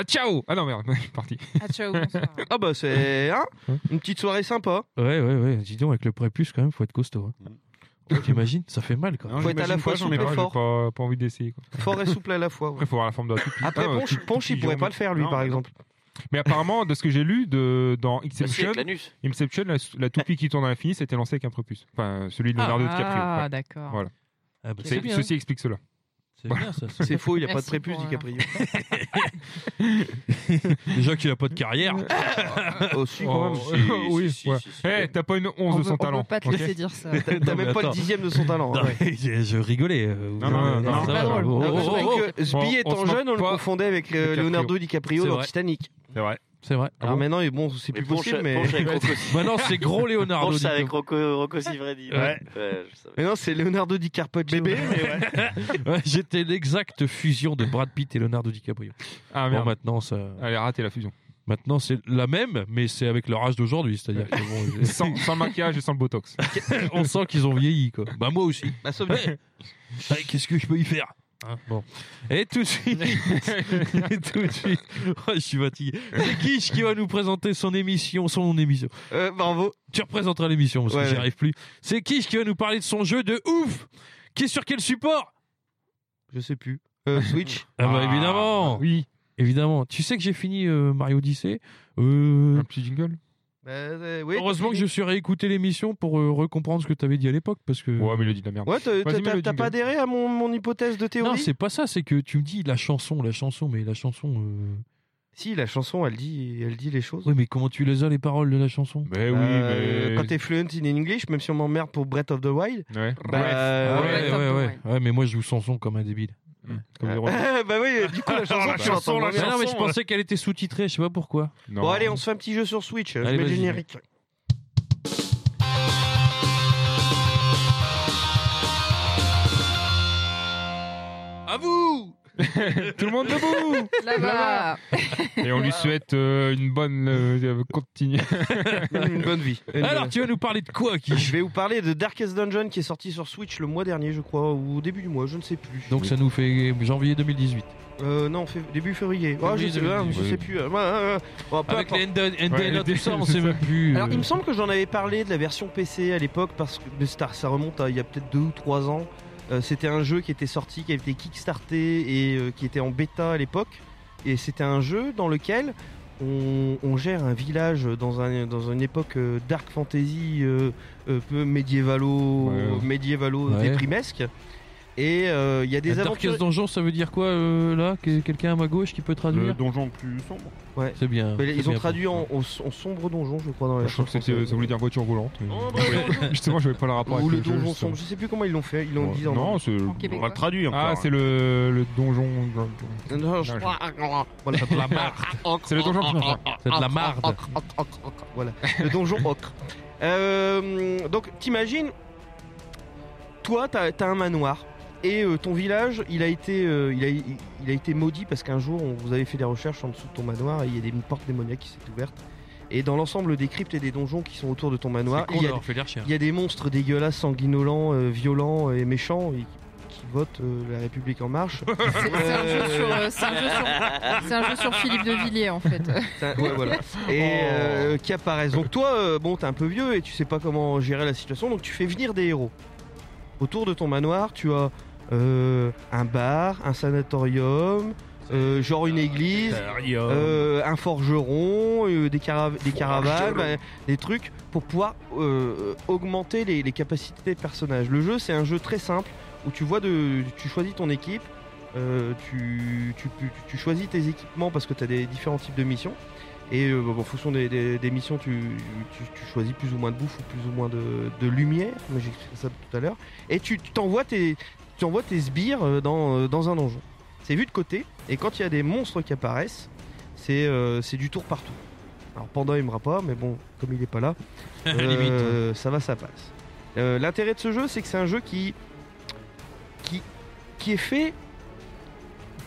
Ah, ciao Ah non, merde, il <laughs> est parti. Ah, ciao, bonsoir. <laughs> Ah bah c'est hein, une petite soirée sympa. Ouais, ouais, ouais. Dis donc, avec le prépuce, quand même, faut être costaud. hein. T'imagines Ça fait mal, quand même. Faut être à la fois souple ai et fort. pas, pas envie d'essayer. quoi. Fort et souple à la fois. ouais. Après, il faut avoir la forme de la toupie. Après, Ah, Ponche, tout- Ponche, tout il pourrait pas le faire, lui, Non, par mais exemple. Mais apparemment, de ce que j'ai lu de, dans Bah, Inception. Inception, la, la toupie qui tourne à l'infini, c'était lancé avec un prépuce. Enfin, celui de Leonardo DiCaprio. Ah, ouais. d'accord. Voilà. Ah, bah, C'est- c'est bien. Ceci explique cela. C'est bien, ça. c'est- C'est faux, il a pas de Merci prépuce, pour, euh, DiCaprio. <laughs> Déjà qu'il a pas de carrière. Oh, si, quand même. Oh, si, <laughs> oui, si, si, ouais. si, si. Eh, t'as pas une 11 On de son on talent. peut pas te ok laisser dire ça. <laughs> T'as Non, mais même pas le attends. dixième de son talent. Non, ouais. mais je, je rigolais. euh, Non, non, euh, non, ça c'est va, pas drôle. oh, Non, oh, mais je oh, oh, que oh, Sbi on se étant moque jeune, on le pas confondait avec euh, DiCaprio. Leonardo DiCaprio C'est dans vrai. Titanic. C'est vrai. C'est vrai. Alors maintenant, bon, c'est Mais plus ponche, possible, mais. ponche <laughs> Rocco, Maintenant, c'est gros Leonardo. c'est avec DiCaprio. Rocco, Rocco Siffredi. Ouais. Ouais. <laughs> Mais non, c'est Leonardo DiCaprio. Bébé, <laughs> mais ouais. Ouais, J'étais l'exacte fusion de Brad Pitt et Leonardo DiCaprio. Ah Bon, merde. maintenant, ça, Elle a raté la fusion. maintenant c'est la même, mais c'est avec leur âge d'aujourd'hui. C'est-à-dire que bon, sans, sans le maquillage et sans le botox. on sent qu'ils ont vieilli. Quoi. Bah moi aussi. Bah, sauf- Ouais. Ouais, Qu'est-ce que je peux y faire? Hein, bon. Et tout de suite, <laughs> et tout de suite, Oh, je suis fatigué. C'est Kish qui va nous présenter son émission, son émission? Euh, bravo. Tu représenteras l'émission parce Ouais, que j'y ouais. arrive plus. C'est Kish qui va nous parler de son jeu de ouf? Qui est sur quel support? Je sais plus. Euh, Switch. <laughs> Ah bah évidemment, Oui. évidemment. Tu sais que j'ai fini euh, Mario Odyssey? Euh, Un petit jingle? Bah, euh, oui, heureusement que je suis réécouté l'émission pour euh, recomprendre ce que tu avais dit à l'époque parce que. Ouais, mais il a dit de la merde. Ouais, t'as- Vas-y, t'as mets le t'as- t'as jingle. pas adhéré à mon, mon hypothèse de théorie non, c'est pas ça. C'est que tu me dis la chanson, la chanson, mais la chanson. euh, Si, la chanson, elle dit, elle dit les choses. Oui, mais comment tu les as les paroles de la chanson? Mais oui, Euh, mais. Quand t'es fluent in English, même si on m'emmerde pour Breath of the Wild. Ouais. Bah, Ah ouais. ouais, ouais, the ouais, mais moi je joue Sanson comme un débile. Comme les <laughs> bah oui, du coup, la chanson, la tu chanson, l'entends la moins bien. Mais non, mais je chanson, pensais qu'elle était sous-titrée, je sais pas pourquoi. Non. Bon, allez, on se fait un petit jeu sur Switch. Je Allez, mets le vas-y. générique. À vous Tout le monde debout Là-bas. Et on lui souhaite euh, une bonne euh, continue. Une bonne vie. Alors, tu vas nous parler de quoi, Je Kish vais vous parler de Darkest Dungeon qui est sorti sur Switch le mois dernier, je crois, ou au début du mois, je ne sais plus. Donc ça nous fait janvier 2018. Euh, non, début février. Oh, je Février sais, ah, je 2018. sais plus. euh, peu Avec les NDA, Ouais, tout ça, on sait même plus. Alors, euh, il me semble que j'en avais parlé de la version PC à l'époque parce que mais ça, ça remonte à il y a peut-être deux ou trois ans. Euh, c'était un jeu qui était sorti, qui avait été kickstarté et euh, qui était en bêta à l'époque. Et c'était un jeu dans lequel on, on gère un village dans, un, dans une époque euh, dark fantasy, euh, euh, peu médiévalo, ouais. médiévalo Ouais. déprimesque. Et euh, il y a des. Darkest Donjon, ça veut dire quoi euh, là Que- Quelqu'un à ma gauche qui peut Le traduire donjon le plus sombre. C'est bien. Mais c'est ils ont bien. traduit en, en- en sombre donjon, je crois, dans la Je crois que c'était- ça voulait dire voiture volante. mais- <laughs> donjon. Justement, je n'avais pas le rapport Ou avec le donjon sombre, je sais plus comment ils l'ont fait, ils l'ont Ouais. dit en Non, c'est. En On va le traduire. Ah, hein. c'est le, le donjon. Non, je- Non, je- Voilà. C'est de la marde. <laughs> C'est le donjon. C'est de la marde. Voilà, le donjon ocre. Euh, donc, t'imagines, toi, t'as as un manoir. Et euh, ton village, il a été, euh, il a, il, il a été maudit parce qu'un jour, on, vous avez fait des recherches en dessous de ton manoir et il y a des, une porte démoniaque qui s'est ouverte. Et dans l'ensemble des cryptes et des donjons qui sont autour de ton manoir, il y, a, d'avoir fait l'air cher. il y a des monstres dégueulasses, sanguinolents, euh, violents et méchants et qui, votent euh, la République en marche. <laughs> C'est un jeu sur, euh, un jeu un Philippe de Villiers en fait. Ouais, voilà. Et euh, qui apparaissent. Donc toi, euh, bon, t'es un peu vieux et tu sais pas comment gérer la situation, donc tu fais venir des héros. Autour de ton manoir, tu as euh, un bar, un sanatorium, euh, genre une église, euh, un forgeron, euh, des, cara- des caravanes, bah, des trucs pour pouvoir augmenter les, les capacités des personnages. Le jeu, c'est un jeu très simple où tu vois de, tu choisis ton équipe, tu, tu, tu- tu choisis tes équipements parce que tu as des différents types de missions. Et en fonction des, des- des missions, tu, tu- tu choisis plus ou moins de bouffe ou plus ou moins de, de lumière. Mais j'expliquerai ça tout à l'heure. Et tu t'envoies tes, tu envoies tes sbires euh, dans, euh, dans un donjon. C'est vu de côté. Et quand il y a des monstres qui apparaissent, c'est euh, du tour par tour. Alors Panda aimera pas, mais bon, comme il est pas là, <laughs> Limite. euh, ça va, ça passe. Euh, L'intérêt de ce jeu, c'est que c'est un jeu qui, qui, qui est fait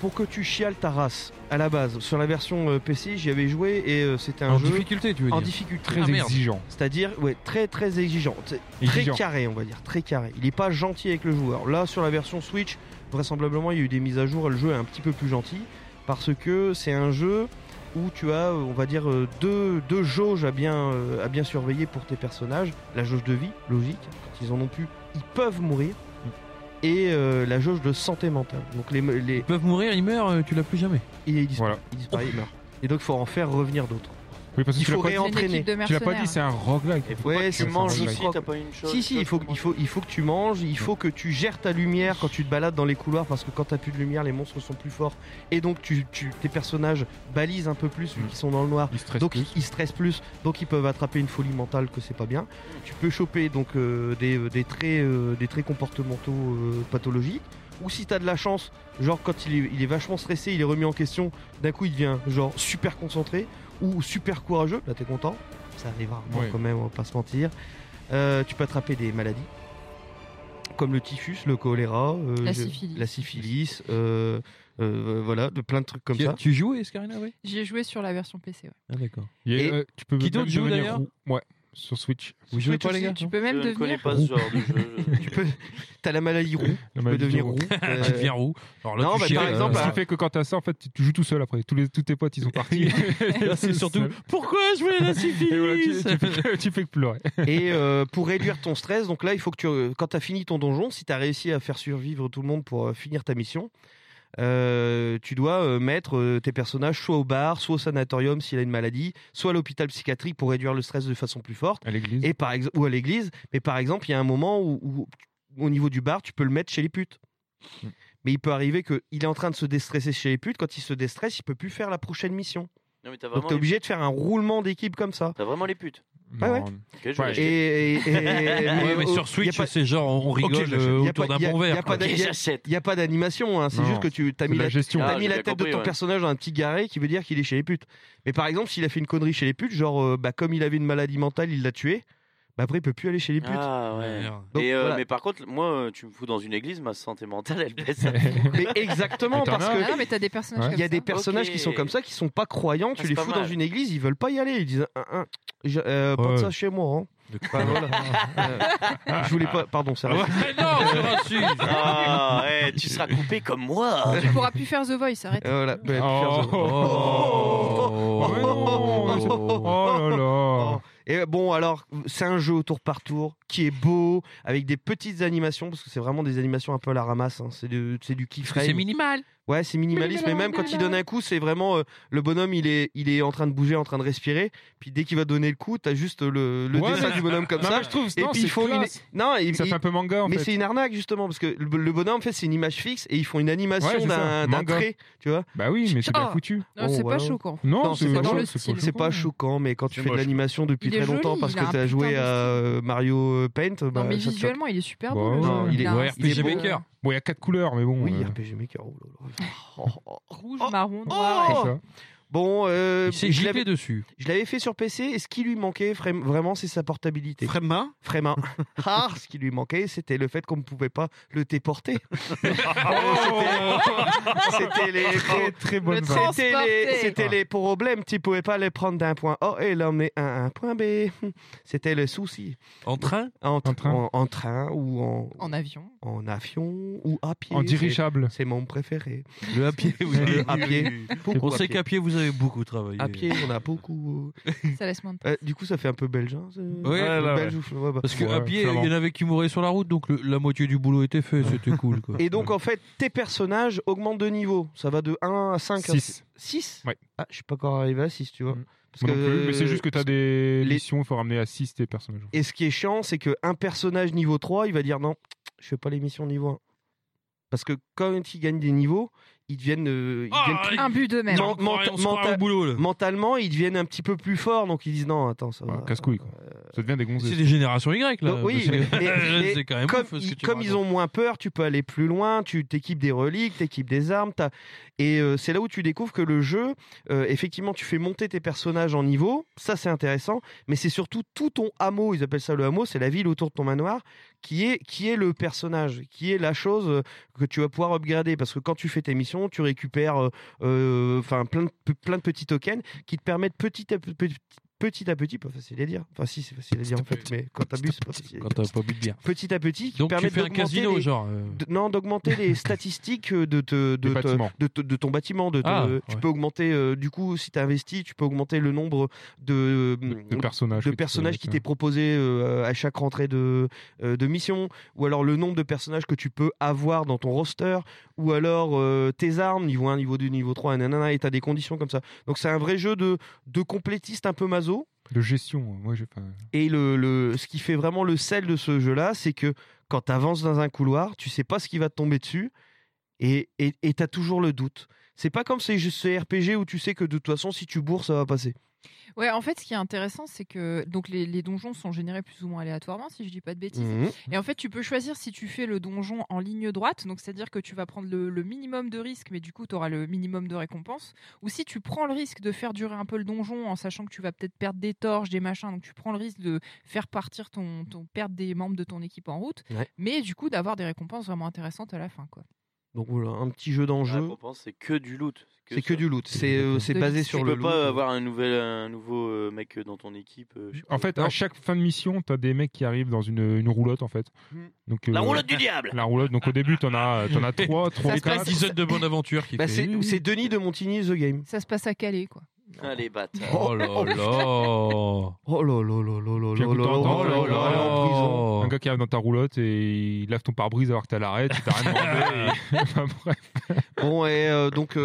pour que tu chiales ta race à la base. Sur la version euh, PC, j'y avais joué et euh, c'était un En jeu difficulté, tu veux en dire difficulté. Très Ah, exigeant. C'est-à-dire, ouais, très très exigeant. Très carré, on va dire. Très carré. Il n'est pas gentil avec le joueur. Là, sur la version Switch, vraisemblablement, il y a eu des mises à jour et le jeu est un petit peu plus gentil. Parce que c'est un jeu où tu as, euh, on va dire, deux, deux jauges à bien, à bien surveiller pour tes personnages. La jauge de vie, logique. Quand ils en ont plus, ils peuvent mourir. Et euh, la jauge de santé mentale. Donc les, les, Ils peuvent mourir, ils meurent, euh, tu l'as plus jamais. il Voilà. il disparaît, il meurt. Et donc il faut en faire revenir d'autres. Oui, parce que Il tu faut pas, réen- C'est une entraîné. équipe de tu l'as pas dit, c'est un roguelike. Ouais, tu manges aussi, t'as pas une chose. Si, si, il faut, il, faut, il faut que tu manges, il faut que tu gères ta lumière quand tu te balades dans les couloirs parce que quand t'as plus de lumière, les monstres sont plus forts et donc tu, tu- tes personnages balisent un peu plus vu Mm. qu'ils sont dans le noir. Il stresse Donc plus. ils, ils stressent plus, donc ils peuvent attraper une folie mentale que c'est pas bien. Tu peux choper donc euh, des, des traits, euh, des traits comportementaux euh, pathologiques ou si t'as de la chance, genre quand il est, il est vachement stressé, il est remis en question, d'un coup il devient genre super concentré ou super courageux, là t'es content, ça arrive rarement Ouais. quand même, on va pas se mentir. Euh, tu peux attraper des maladies comme le typhus, le choléra, euh, La syphilis. la syphilis, euh, euh, voilà, de plein de trucs comme Tu, ça. tu joues, Escarina, oui? J'y ai joué sur la version PC. ouais. Ah, d'accord. Et- euh, tu peux Qui d'autre joue, d'ailleurs? roux? Ouais, sur Switch. Vous jouez pas, les gars Tu peux même Je ne connais devenir. pas ce genre de jeu. <laughs> Tu peux, t'as la maladie roux, <laughs> La tu peux devenir roux. roux. <laughs> euh, Tu deviens roux. Alors là, non, tu bah, par exemple, euh, Ce hein. qui fait que quand t'as ça, en fait, tu joues tout seul après. Tous, les, tous tes potes, ils sont partis. C'est surtout pourquoi je voulais la syphilis tu, tu fais que, tu fais que pleurer. Et euh, pour réduire ton stress, donc là, il faut que tu, quand tu as fini ton donjon, si tu as réussi à faire survivre tout le monde pour euh, finir ta mission, euh, tu dois euh, mettre euh, tes personnages soit au bar, soit au sanatorium s'il a une maladie, soit à l'hôpital psychiatrique pour réduire le stress de façon plus forte, À l'église. et par ou à l'église. Mais par exemple, il y a un moment où, où, au niveau du bar, tu peux le mettre chez les putes. Mm. Mais il peut arriver qu'il est en train de se déstresser chez les putes. Quand il se déstresse, il peut plus faire la prochaine mission. Non, mais t'as Donc t'es les... obligé de faire un roulement d'équipe comme ça. t'as vraiment les putes. Ouais, ouais. Non. Ok, je vais Ouais, l'acheter. Et, et- et- <laughs> Ouais, mais oh, sur y a Switch, pas- c'est genre on rigole euh, Y a autour pas- d'un y a- bon y a verre. pas quoi. de- Ok, y a- j'achète. Il n'y a pas d'animation, hein, c'est Non, juste que tu as c'est mis, de la la, gestion. t'as Ah, mis j'ai la bien tête de compris, ton ouais. personnage dans un petit garé qui veut dire qu'il est chez les putes. Mais par exemple, s'il a fait une connerie chez les putes, genre euh, bah, comme il avait une maladie mentale, il l'a tué, bah, après il peut plus aller chez les putes. Ah ouais. Merde. Donc, Et, euh, voilà. Mais par contre, moi, euh, tu me fous dans une église, ma santé mentale, elle baisse. <laughs> Mais exactement, parce que Ah non, mais t'as des personnages Ouais. il y a des personnages qui sont comme ça, qui sont pas croyants, tu Ah, les pas fous dans une église, ils veulent pas y aller, ils disent Hein, hein, je- euh, pas de Ouais. ça chez moi. hein. <laughs> Euh, je voulais pas, pardon, c'est vrai. non, raciste. Ah, ouais, tu seras coupé comme moi. Tu pourras plus faire The Voice, arrête. Euh, voilà, bah, Oh. Oh, <laughs> Oh là là. Et bon, alors, c'est un jeu tour par tour qui est beau, avec des petites animations, parce que c'est vraiment des animations un peu à la ramasse. hein. C'est c'est du keyframe. C'est minimal. Ouais, c'est minimaliste, mais même quand il donne un coup, c'est vraiment euh, le bonhomme, il est, il est en train de bouger, en train de respirer. Puis dès qu'il va donner le coup, t'as juste le, le Ouais, dessin mais- du bonhomme comme Non, ça. mais je trouve, Et non, puis ils font une... classe. non, il- Ça fait un peu manga en mais c'est une arnaque justement parce que le, le bonhomme en fait c'est une image fixe et ils font une animation Ouais, d'un trait, tu vois. Bah oui, mais c'est bien Oh. foutu. Non, c'est voilà. pas choquant. Non, Non, c'est pas c'est choquant, mais quand tu fais de l'animation depuis très longtemps parce que t'as joué à euh, Paint, bah, Non, mais visuellement, il est super Bah beau. le jeu. Il est- ouais, il est RPG beau- Maker. Bon, il y a quatre couleurs, mais bon. Oui, euh, RPG Maker. oh là là. Oh, oh, oh. Rouge, Oh. marron, Oh. noir. Bon, euh, je l'avais dessus. je l'avais fait sur PC et ce qui lui manquait frame- vraiment, c'est sa portabilité. Frémin Vraiment. <laughs> Ah, ce qui lui manquait, c'était le fait qu'on ne pouvait pas le téporter. <laughs> C'était les. Très très bonne C'était les, c'était les problèmes. Tu pouvais pas les prendre d'un point A et l'emmener à un point B. <laughs> C'était le souci. En train? En, En train. en- en train ou en, En avion. en avion ou à pied. En dirigeable. C'est mon préféré. Le à pied. Le à pied. On à sait qu'à pied, vous avez beaucoup travaillé. À pied, on a beaucoup. <laughs> Ça laisse moins de euh, du coup, ça fait un peu belge. Hein, Ouais, euh, là, belge ou- ouais, bah. Parce qu'à Ouais, pied, il y en avait qui mouraient sur la route, donc le- la moitié du boulot était fait. C'était cool. Quoi. <laughs> Et donc, en fait, tes personnages augmentent de niveau. Ça va de 1 à 5 à Six? 6 Ouais. Ah, je suis pas encore arrivé à 6, tu vois. Mm. Parce Moi non plus, mais c'est juste que tu as des les- missions, il faut ramener à 6 tes personnages. Et ce qui est chiant, c'est qu'un personnage niveau 3, il va dire non, je fais pas les missions niveau 1. Parce que quand ils gagnent des niveaux, ils deviennent, euh, ils Ah, deviennent plus- Un but d'eux-mêmes. Non. On se croirait- on se croirait menta- au boulot, là. mentalement, ils deviennent un petit peu plus forts. Donc ils disent non, attends, ça Ouais, va. casse-couille, quoi. Ça devient des gonzesses. C'est des générations Y, là. Donc, oui, <laughs> mais- c'est quand même comme, ouf, ce que ils, tu comme me ils ont moins peur, tu peux aller plus loin, tu t'équipes des reliques, t'équipes des armes, t'as- et euh, c'est là où tu découvres que le jeu, euh, effectivement, tu fais monter tes personnages en niveau, ça c'est intéressant, mais c'est surtout tout ton hameau, ils appellent ça le hameau, c'est la ville autour de ton manoir, qui est, le personnage, qui est la chose euh, que tu vas pouvoir upgrader, parce que quand tu fais tes missions, tu récupères euh, euh, enfin plein de petits tokens qui te permettent petit à petit, petit à petit, pas facile à dire, enfin si c'est facile à dire en fait, mais quand t'abuses, c'est pas facile Quand t'as pas bu de bière. Petit à petit, qui Donc tu permettent fais un casino, les- genre. euh, de- non, d'augmenter les <laughs> statistiques de, te- de, te- de, te- de ton bâtiment. De Ah, tu ouais. peux augmenter, euh, du coup, si tu investis, tu peux augmenter le nombre de, de personnages. de tu personnages qui t'est proposé euh, à chaque rentrée de, euh, de mission, ou alors le nombre de personnages que tu peux avoir dans ton roster, ou alors euh, tes armes, niveau 1, niveau 2, niveau 3, et nanana, et tu as des conditions comme ça. Donc c'est un vrai jeu de, de complétiste un peu maso. De gestion. Moi, j'ai pas. Et le, le, ce qui fait vraiment le sel de ce jeu-là, c'est que quand tu avances dans un couloir, tu sais pas ce qui va te tomber dessus et tu as toujours le doute. C'est pas comme ces ces RPG où tu sais que de toute façon, si tu bourres, ça va passer. Ouais, en fait, ce qui est intéressant, c'est que donc les, les donjons sont générés plus ou moins aléatoirement, si je dis pas de bêtises. Mhm. Et en fait, tu peux choisir si tu fais le donjon en ligne droite, donc c'est-à-dire que tu vas prendre le, le minimum de risque, mais du coup, tu auras le minimum de récompense. Ou si tu prends le risque de faire durer un peu le donjon en sachant que tu vas peut-être perdre des torches, des machins, donc tu prends le risque de faire partir ton, ton perdre des membres de ton équipe en route, Ouais. mais du coup d'avoir des récompenses vraiment intéressantes à la fin, quoi. Donc voilà, un petit jeu La d'enjeu. récompense, c'est que du loot. C'est que du loot. C'est euh, c'est basé sur Tu le peux loot. pas avoir un nouvel, un nouveau euh, mec dans ton équipe. euh. En fait, Non. à chaque fin de mission, t'as des mecs qui arrivent dans une, une roulotte en fait. Hmm. La euh, roulotte du diable. <laughs> La roulotte. Donc au début, t'en as, t'en as <laughs> trois, trois, quatre. dizaine de <laughs> bonnes aventures qui Bah, fait- c'est Denis de Montigny The Game. Ça se passe à Calais, quoi. Allez, bâtard. Oh là là Oh là là là là là Puis un là coup de là temps, là oh là là là, là. en prison. Un gars qui arrive dans ta roulotte et il lave ton pare-brise alors que t'as l'arrêt, tu t'as rien demandé. et- <laughs> <laughs> Enfin, bref. Bon, et euh, donc, euh,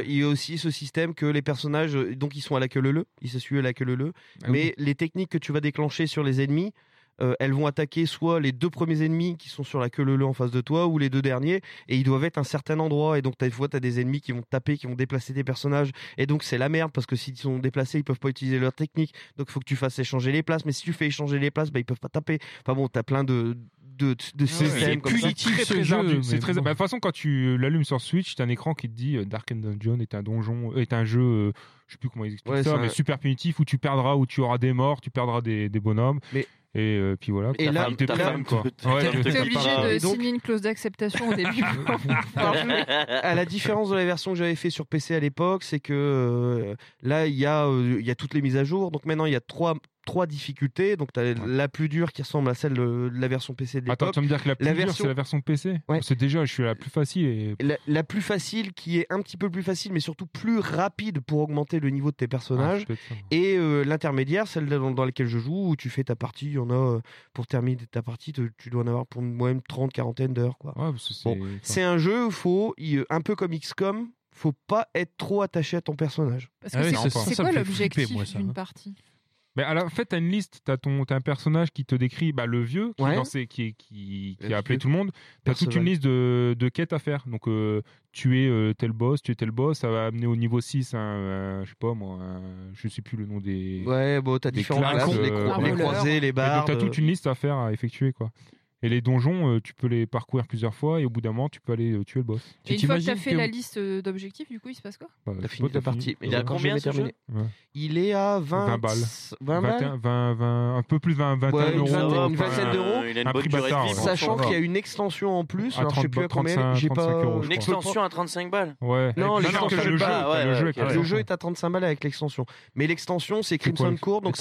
euh, il y a aussi ce système que les personnages, euh, donc, ils sont à la queue leu ils se suivent à la queue leu Ah oui. mais les techniques que tu vas déclencher sur les ennemis, euh, elles vont attaquer soit les deux premiers ennemis qui sont sur la queue leu en face de toi, ou les deux derniers, et ils doivent être à un certain endroit. Et donc, des fois, tu as des ennemis qui vont taper, qui vont déplacer tes personnages, et donc c'est la merde parce que s'ils sont déplacés, ils peuvent pas utiliser leur technique. Donc, il faut que tu fasses échanger les places. Mais si tu fais échanger les places, bah, ils peuvent pas taper. Enfin bon, t'as plein de de, de C'est systèmes comme ça. punitif, très, ce très jeu, C'est très. bon. bah, de toute façon, quand tu l'allumes sur Switch, t'as un écran qui te dit euh, Dark and Dungeon est un donjon, euh, est un jeu, je sais plus comment ils expliquent Ouais, ça, mais un- super punitif où tu perdras, où tu auras des morts, tu perdras des, des bonhommes. Mais- Et euh, puis voilà. Et là- T'es te- obligé de signer une clause d'acceptation au début <laughs> à la différence de la version que j'avais fait sur PC à l'époque, c'est que euh, là, il y, a, euh, il y a toutes les mises à jour. Donc maintenant, il y a trois, trois difficultés. Donc tu as la plus dure qui ressemble à celle de, de la version PC de Attends, tu vas me dire que la plus La dure, version- c'est la version PC Ouais. C'est déjà, je suis la plus facile et. La, la plus facile, qui est un petit peu plus facile, mais surtout plus rapide pour augmenter le niveau de tes Ah, personnages. ça. Et euh, l'intermédiaire, celle dans, dans laquelle je joue, où tu fais ta partie, il y en a, euh, pour terminer ta partie, te- tu dois en avoir pour moi 30, quarantaine d'heures. quoi. Ouais, c'est. Bon, enfin, C'est un jeu, faut, il- un peu comme XCOM, faut pas être trop attaché à ton personnage. Parce Ah que oui, c'est quoi l'objectif d'une hein. partie? Mais à la fait, t'as une liste, t'as ton, t'as un personnage qui te décrit bah, le vieux, qui, est Ouais. dans ses- qui, qui, a appelé tout le monde. T'as toute une liste de, de quêtes à faire. Donc, euh, tuer euh, tel boss, tuer tel boss, ça va amener au niveau 6 un, un- je sais pas moi, un- je sais plus le nom des. Ouais, bon, t'as Des différentes classes, classes, les, euh, cro- les croisés, les barres. t'as toute une liste à faire, à effectuer, quoi. Et les donjons, euh, tu peux les parcourir plusieurs fois et au bout d'un moment, tu peux aller euh, tuer le boss. Et une fois que t'as t'imagines fait la liste euh, d'objectifs, du coup, il se passe quoi Bah, T'as fini pas, ta partie. Il a Encore combien, ce. Ouais. Il est à 20, 20 balles. 20 balles 21, 20, 20, un peu plus de 20, 21 Ouais, euros. vingtaine- une vingtaine d'euros. Il a une Un bonne de vie. franchement. Sachant qu'il y a une extension en plus, À alors je sais 30, plus à combien, 35, j'ai pas. 35 euros, je Une extension à 35 balles. Ouais. Non, le je jeu, jeu jeu est à 35 balles avec l'extension. Mais l'extension, c'est Crimson Court, donc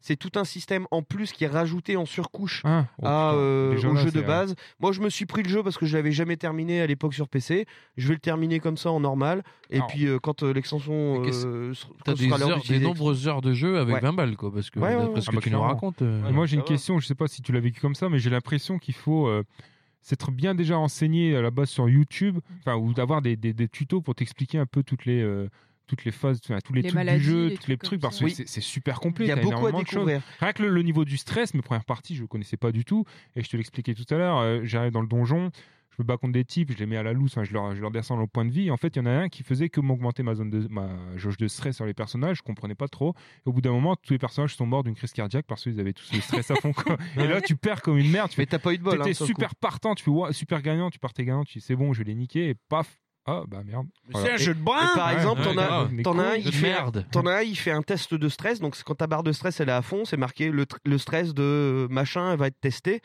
c'est tout un système en plus qui est rajouté en surcouche Ah, oh, à, au là, jeu de euh, base. Moi, je me suis pris le jeu parce que je l'avais jamais terminé à l'époque sur PC. Je vais le terminer comme ça en normal. Et Alors, puis, euh, quand euh, l'extension euh, T'as des, sera l'heure heures, des nombreuses heures de jeu avec Ouais. 20 balles, quoi. Parce que Ouais, ouais, d'après ouais. ce Ah que bah, tu nous clairement. racontes. euh, Et moi, j'ai une va. question, je sais pas si tu l'as vécu comme ça, mais j'ai l'impression qu'il faut euh, s'être bien déjà renseigné à la base sur YouTube, enfin, ou d'avoir des, des- des tutos pour t'expliquer un peu toutes les. euh, toutes les phases, enfin, tous les, Les trucs maladies, du jeu, tous les trucs parce ça. que Oui. c'est- super complet. Il y a beaucoup à énormément de choses. découvrir. Rien que le, le niveau du stress, mes premières parties, je ne connaissais pas du tout. Et je te l'expliquais tout à l'heure, euh, j'arrive dans le donjon, je me bats contre des types, je les mets à la loose, je, leur, je leur descends le point de vie. Et en fait, il y en a un qui faisait que m'augmenter ma zone de ma jauge de stress sur les personnages, je comprenais pas trop. Et au bout d'un moment, tous les personnages sont morts d'une crise cardiaque parce qu'ils avaient tous le stress à fond. quoi. <laughs> Et là, tu perds comme une merde. Tu Mais fais, t'as pas eu de bol. t'étais hein, coup. super partant, tu fais ouais, super gagnant, tu partais gagnant, tu dis c'est bon, je vais les niquer, et paf, ah bah merde. Voilà. C'est un jeu de brin par Ouais, exemple, ouais, t'en as, t'en un, il fait, merde. T'en as un, il fait un test de stress. Donc, quand ta barre de stress elle est à fond, c'est marqué le, tr- le stress de machin elle va être testé.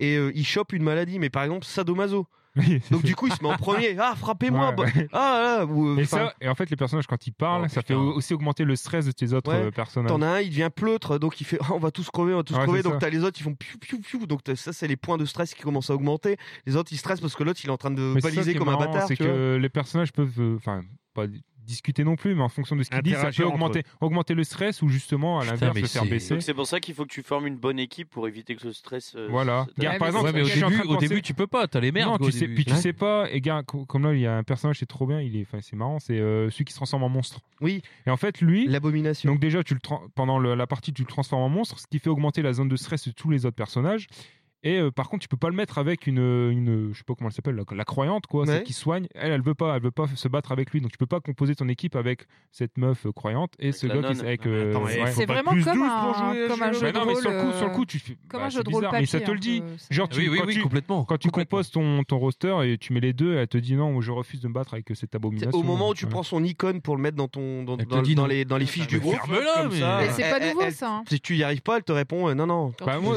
Et euh, il chope une maladie, mais par exemple, sadomaso. <laughs> Donc, du coup, il se met en premier. <laughs> Ah, frappez-moi. Ouais, bah- ouais. Ah, là. ou, Et, ça, et en fait, les personnages, quand ils parlent, Oh, ça fait aussi augmenter le stress de tes autres Ouais. euh, personnages. T'en as un, il devient pleutre, donc il fait <laughs> on va tous crever, on va tous crever. Donc t'as les autres, ils font piou piou piou. Donc ça, c'est les points de stress qui commencent à augmenter. Les autres, ils stressent parce que l'autre, il est en train de Mais baliser comme un bâtard. C'est vois. que les personnages peuvent, euh, enfin, pas discuter non plus, mais en fonction de ce qu'ils disent, ça peut augmenter, augmenter le stress ou justement à l'inverse le faire c'est- baisser. Donc c'est pour ça qu'il faut que tu formes une bonne équipe pour éviter que ce stress. euh, Voilà. se- par exemple, Ouais, mais au début, au tu peux pas. T'as les merdes. non, quoi, tu au sais, début. puis tu Ouais. sais pas, et gars, co- comme là, il y a un personnage, c'est trop bien, il est, enfin, c'est marrant, c'est euh, celui qui se transforme en monstre. Oui, Et en fait, lui, l'abomination. donc déjà, tu le pendant le- la partie, tu le transformes en monstre, ce qui fait augmenter la zone de stress de tous les autres personnages. Et euh, par contre, tu peux pas le mettre avec une, une je sais pas comment elle s'appelle, la, la croyante quoi, Ouais. celle qui soigne. Elle, elle veut pas, elle veut pas se battre avec lui. Donc tu peux pas composer ton équipe avec cette meuf euh, croyante et ce gars qui avec. Mais euh, mais ouais. C'est pas vraiment comme 12 un, pour jouer à comme un jeu. Mais de non, mais rôle. sur le coup, sur le euh, coup, tu. Comme bah, un jeu de rôle mais ça te le dit. Genre, tu, Oui, oui, quand oui, tu- complètement. Quand tu complètement. composes ton, ton roster et tu mets les deux, elle te dit non, je refuse de me battre avec cette abomination. Au moment où tu Ouais. prends son icône pour le mettre dans ton dans, dans- les dans les fiches du Mais groupe, mais- ça, Mais c'est pas nouveau ça. hein. Si tu y arrives pas, elle te répond euh, non non. Quand Bah, tu moi,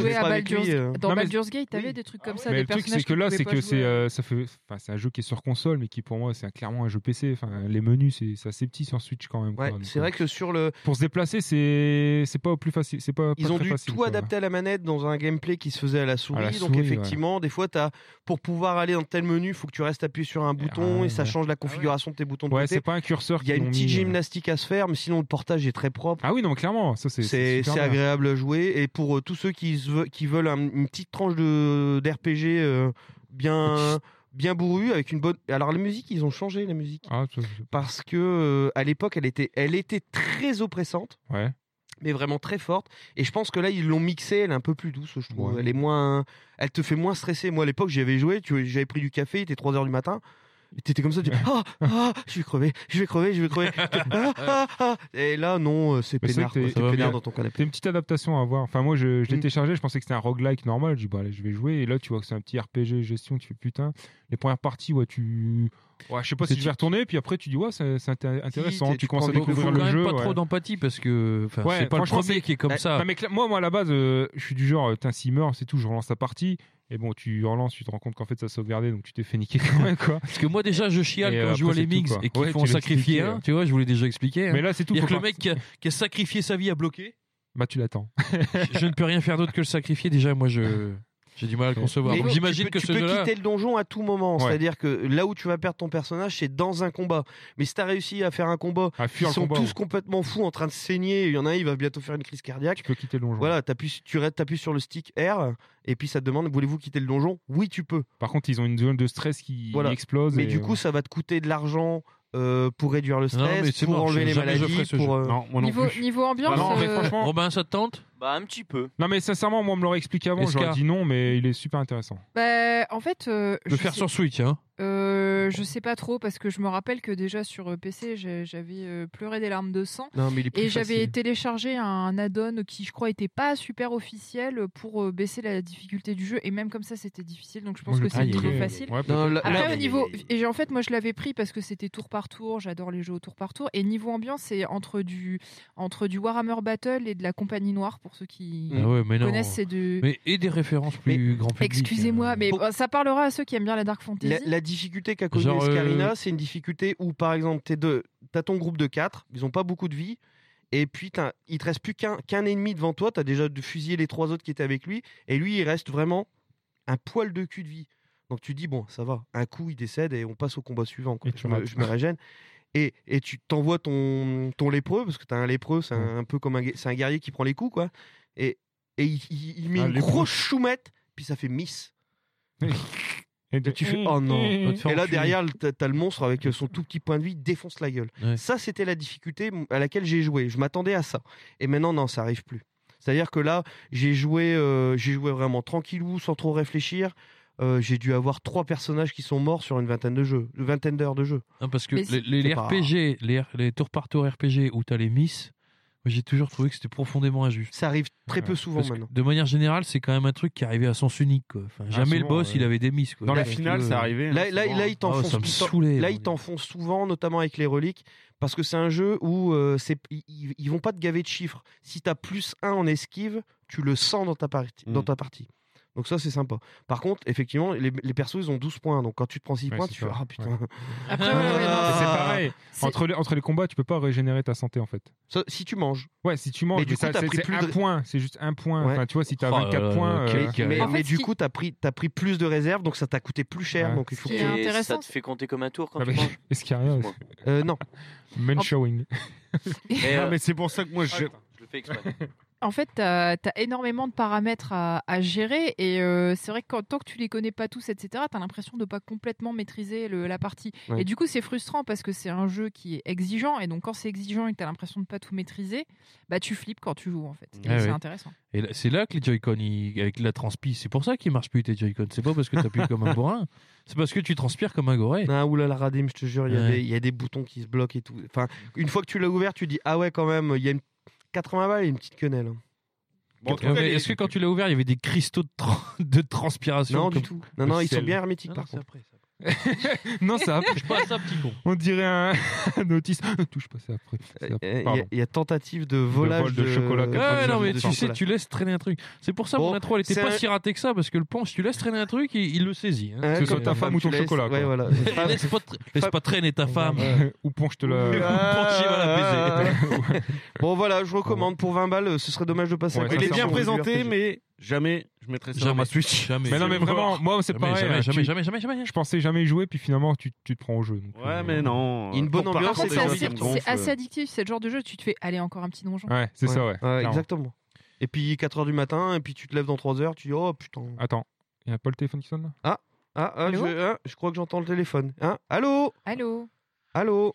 Baldur's, euh. Gate, t'avais Oui. des trucs comme ça, Mais des le truc, c'est que là, c'est que c'est, euh, ça fait, enfin, c'est un jeu qui est sur console, mais qui pour moi, c'est clairement un jeu PC. Enfin, les menus, c'est, c'est assez petit sur Switch quand même. Ouais, c'est euh, vrai que sur le Pour se déplacer, c'est, c'est pas plus facile. C'est pas. Ils pas ont dû facile, tout quoi. adapter à la manette dans un gameplay qui se faisait à la souris. À la donc effectivement, des fois, as, pour pouvoir aller dans tel menu, il faut que tu restes appuyé sur un bouton ouais, et ça change la configuration de tes boutons de Ouais, c'est pas un curseur. Il y a une petite euh. gymnastique à se faire, mais sinon le portage est très propre. Ah oui, non, clairement, ça c'est. C'est agréable à jouer et pour euh, tous ceux qui, se ve- qui veulent un- une petite tranche de d'RPG euh, bien bien bourru avec une bonne. Alors la musique, ils ont changé la musique Ah, parce que euh, à l'époque, elle était elle était très oppressante. ouais. mais vraiment très forte. Et je pense que là, ils l'ont mixée, elle est un peu plus douce, je trouve. Ouais. Elle est moins, elle te fait moins stresser. Moi, à l'époque, j'y avais joué, tu j'avais pris du café, il était 3 heures du matin. T'étais comme ça, tu ah, ah, je vais crever, je vais crever, je vais crever. Ah, <laughs> ah, ah. Et là, non, euh, c'est Mais c'est quoi, bien. dans ton canapé. C'est une petite adaptation à voir. Enfin, moi, je, je l'ai Mm. téléchargé, je pensais que c'était un roguelike normal. Je dis, bah, allez, je vais jouer. Et là, tu vois que c'est un petit RPG gestion. Tu fais putain. Les premières parties, ouais, tu. Ouais, je sais pas si je vais retourner. Puis après, tu dis, ouais, c'est c'est inté- intéressant. tu tu commences à découvrir le jeu. pas ouais. trop d'empathie parce que Ouais, c'est pas le premier qui est comme Bah, ça. Enfin, mais moi, moi, à la base, euh, je suis du genre, euh, t'as s'il meurt, c'est tout, je relance la partie. Et bon, tu relances, tu te rends compte qu'en fait, ça a sauvegardé, donc tu t'es fait niquer quand même, quoi. <laughs> Parce que moi déjà je chiale Et, quand euh, je joue à tout, quoi. et qu'ils font tu sacrifier un, tu vois, je vous l'ai déjà expliqué. hein. Mais là, c'est tout. Le mec qui a, sacrifié sa vie à bloquer. Bah, tu l'attends. je ne peux rien faire d'autre que le sacrifier. Déjà, moi, je j'ai du mal à le concevoir. Mais Donc tu j'imagine peux- que tu peux quitter le donjon à tout moment. Ouais. C'est-à-dire que là où tu vas perdre ton personnage, c'est dans un combat. Mais si t'as réussi à faire un combat, À ils sont combat. tous ouais. complètement fous, en train de saigner. Il y en a un, il va bientôt faire une crise cardiaque. Tu peux quitter le donjon. Voilà, t'appuies- tu t'appuies sur le stick R et puis ça te demande voulez-vous quitter le donjon? Oui, tu peux. Par contre, ils ont une zone de stress qui Voilà. explose. Mais et, du coup, ça va te coûter de l'argent euh, pour réduire le stress, pour enlever les maladies, pour. euh, Non, moi non Niveau, plus. niveau ambiance, Bah non, mais euh, franchement. Robin, ça te tente? Bah, un petit peu. Non, mais sincèrement, moi, on me l'aurait expliqué avant, j'aurais dit non, mais il est super intéressant. bah, en fait, euh, Le je faire sais- sur Switch, hein. euh, je sais pas trop parce que je me rappelle que déjà sur euh, PC, j'avais euh, pleuré des larmes de sang. Non, mais il est plus Et j'avais téléchargé un add-on qui, je crois, était pas super officiel pour baisser la difficulté du jeu. Et même comme ça, c'était difficile. Donc je pense Moi, que c'est aïe, aïe. facile. Ouais, Non, là- Après, là- au niveau. Et en fait, moi, je l'avais pris parce que c'était tour par tour. J'adore les jeux au tour par tour. Et niveau ambiance, c'est entre du, entre du Warhammer Battle et de la Compagnie Noire, pour ceux qui Ah ouais, mais connaissent. C'est de. Mais et des références plus grand public. Excusez-moi, euh. mais bon, ça parlera à ceux qui aiment bien la Dark Fantasy. La, la difficulté qu'a connue Genre, euh, Escarina, c'est une difficulté où, par exemple, t'es deux, t'as ton groupe de 4, ils ont pas beaucoup de vie, et puis t'as- il te reste plus qu'un qu'un ennemi devant toi, t'as déjà fusillé les trois autres qui étaient avec lui, et lui, il reste vraiment un poil de cul de vie. Donc tu dis, bon, ça va, un coup, il décède, et on passe au combat suivant. quoi. Je, me, je me régène. Et, et tu t'envoies ton, ton lépreux, parce que t'as un lépreux, c'est un, un peu comme un, c'est un guerrier qui prend les coups, quoi. Et, et il, il- il met Un une lépreux. grosse choumette, puis ça fait miss. Et tu fais, oh non. <laughs> Et là, derrière, t'as le monstre avec son tout petit point de vie, défonce la gueule. Ouais. Ça, c'était la difficulté à laquelle j'ai joué. Je m'attendais à ça. Et maintenant, non, ça arrive plus. C'est-à-dire que là, j'ai joué, euh, j'ai joué vraiment tranquillou, sans trop réfléchir. Euh, j'ai dû avoir trois personnages qui sont morts sur une vingtaine de jeux, une vingtaine d'heures de jeu. Non, parce que les, c'est- les- les c'est pas- RPG, les, les tours par tour RPG où t'as les miss, j'ai toujours trouvé que c'était profondément injuste. Ça arrive très Ouais, peu souvent Parce maintenant. de manière génère, c'est quand même un truc qui arrivait à sens unique. Quoi. Enfin, jamais le souvent, boss, ouais. il avait des miss. Quoi. Dans la finale, ça arrivait. hein, Là, là, là, ils Ah ouais, souvent, notamment avec les reliques, parce que c'est un jeu où euh, ils, ils- vont pas te gaver de chiffres. Si t'as plus 1 en esquive, tu le sens dans ta partie. Mm. Dans ta partie. Donc ça, c'est sympa. Par contre, effectivement, les, les persos, ils ont 12 points. Donc quand tu te prends 6 Ouais, points, tu fais. Ah putain. Ouais. <laughs> Après, ouais, ouais, non, Mais c'est Ah. pareil. Entre les, entre les combats, tu peux pas régénérer ta santé en fait. Ça, si tu manges. Ouais, si tu manges, Mais du mais coup, ça, t'as c'est plus un de- point, c'est juste un point. Ouais. Enfin, tu vois, si t'as Oh là 24 là, points, euh. Mais, En mais fait, du coup, t'as pris, t'as pris plus de réserves, donc ça t'a coûté plus cher. Ouais. Donc il faut que ça te fait compter comme un tour quand Ah, tu manges? Est-ce qu'il y a rien. Euh, non. Men En- showing. Ah, <laughs> euh, mais c'est pour ça que moi, je... je le fais exprès. <laughs> En fait, tu as, énormément de paramètres à, à gérer et euh, c'est vrai que quand, tant que tu les connais pas tous, etc., tu as l'impression de pas complètement maîtriser le- la partie. Ouais. Et du coup, c'est frustrant parce que c'est un jeu qui est exigeant et donc quand c'est exigeant et que tu as l'impression de pas tout maîtriser, bah tu flippes quand tu joues en fait. Et Ah c'est ouais. intéressant. Et c'est là que les Joy-Con, avec la transpi, c'est pour ça qu'ils marchent plus tes Joy-Con. C'est pas parce que t'appuies comme un <laughs> bourrin, c'est parce que tu transpires comme un goré. Ah, oulala, Radim, je te jure, il y, a Ouais. des- il y a des boutons qui se bloquent et tout. Enfin, une fois que tu l'as ouvert, tu dis Ah ouais, quand même, il y a une 80 balles et une petite quenelle. hein. Bon, en tout Ouais, cas, mais les- Est-ce que quand tu l'as ouvert, il y avait des cristaux de, tran- <laughs> de transpiration Non, comme- du tout. Non, non, ils sont bien hermétiques Non, par contre. après. <laughs> Non, ça Touche pas à ça, petit con. On dirait un, <laughs> un autiste. Touche pas ça après. C'est Euh, après. Il y, a- y tentative de volage vol de chocolat, Ouais, non, mais tu sais, tu laisses traîner un truc. C'est pour ça Bon, mon intro, elle était c'est pas un- si ratée que ça, parce que le ponche, tu laisses traîner un truc, il, il le saisit. hein. Ouais, Que ce soit comme ta femme ou tu ton laisses- chocolat, quoi. Ouais, voilà. <laughs> laisse, pas, tra- laisse pas traîner ta femme. Ou ponche te la. Ponche, il va la Ah, Bon, voilà, je recommande pour 20 balles. Ce serait dommage de passer Il est bien présenté, mais jamais je mettrai ça dans Jamais. ma Switch. Jamais. Mais non, mais vraiment, moi, c'est pareil. jamais, hein, jamais, tu- jamais, jamais, jamais. Je pensais jamais y jouer, puis finalement, tu, tu te prends au jeu. donc, Ouais, euh, mais non. Une bonne ambiance, Par partir contre, c'est assez, assez addictif. C'est le genre de jeu, tu te fais aller encore un petit donjon. Ouais, c'est ça, ouais. Exactement. Et puis 4 heures du matin, et puis tu te lèves dans 3 heures, tu dis Oh putain. Attends, il n'y a pas le téléphone qui sonne là? Ah, ah, Allô? je, ah, je crois que j'entends le téléphone. Hein? Allô? Allô? Allô?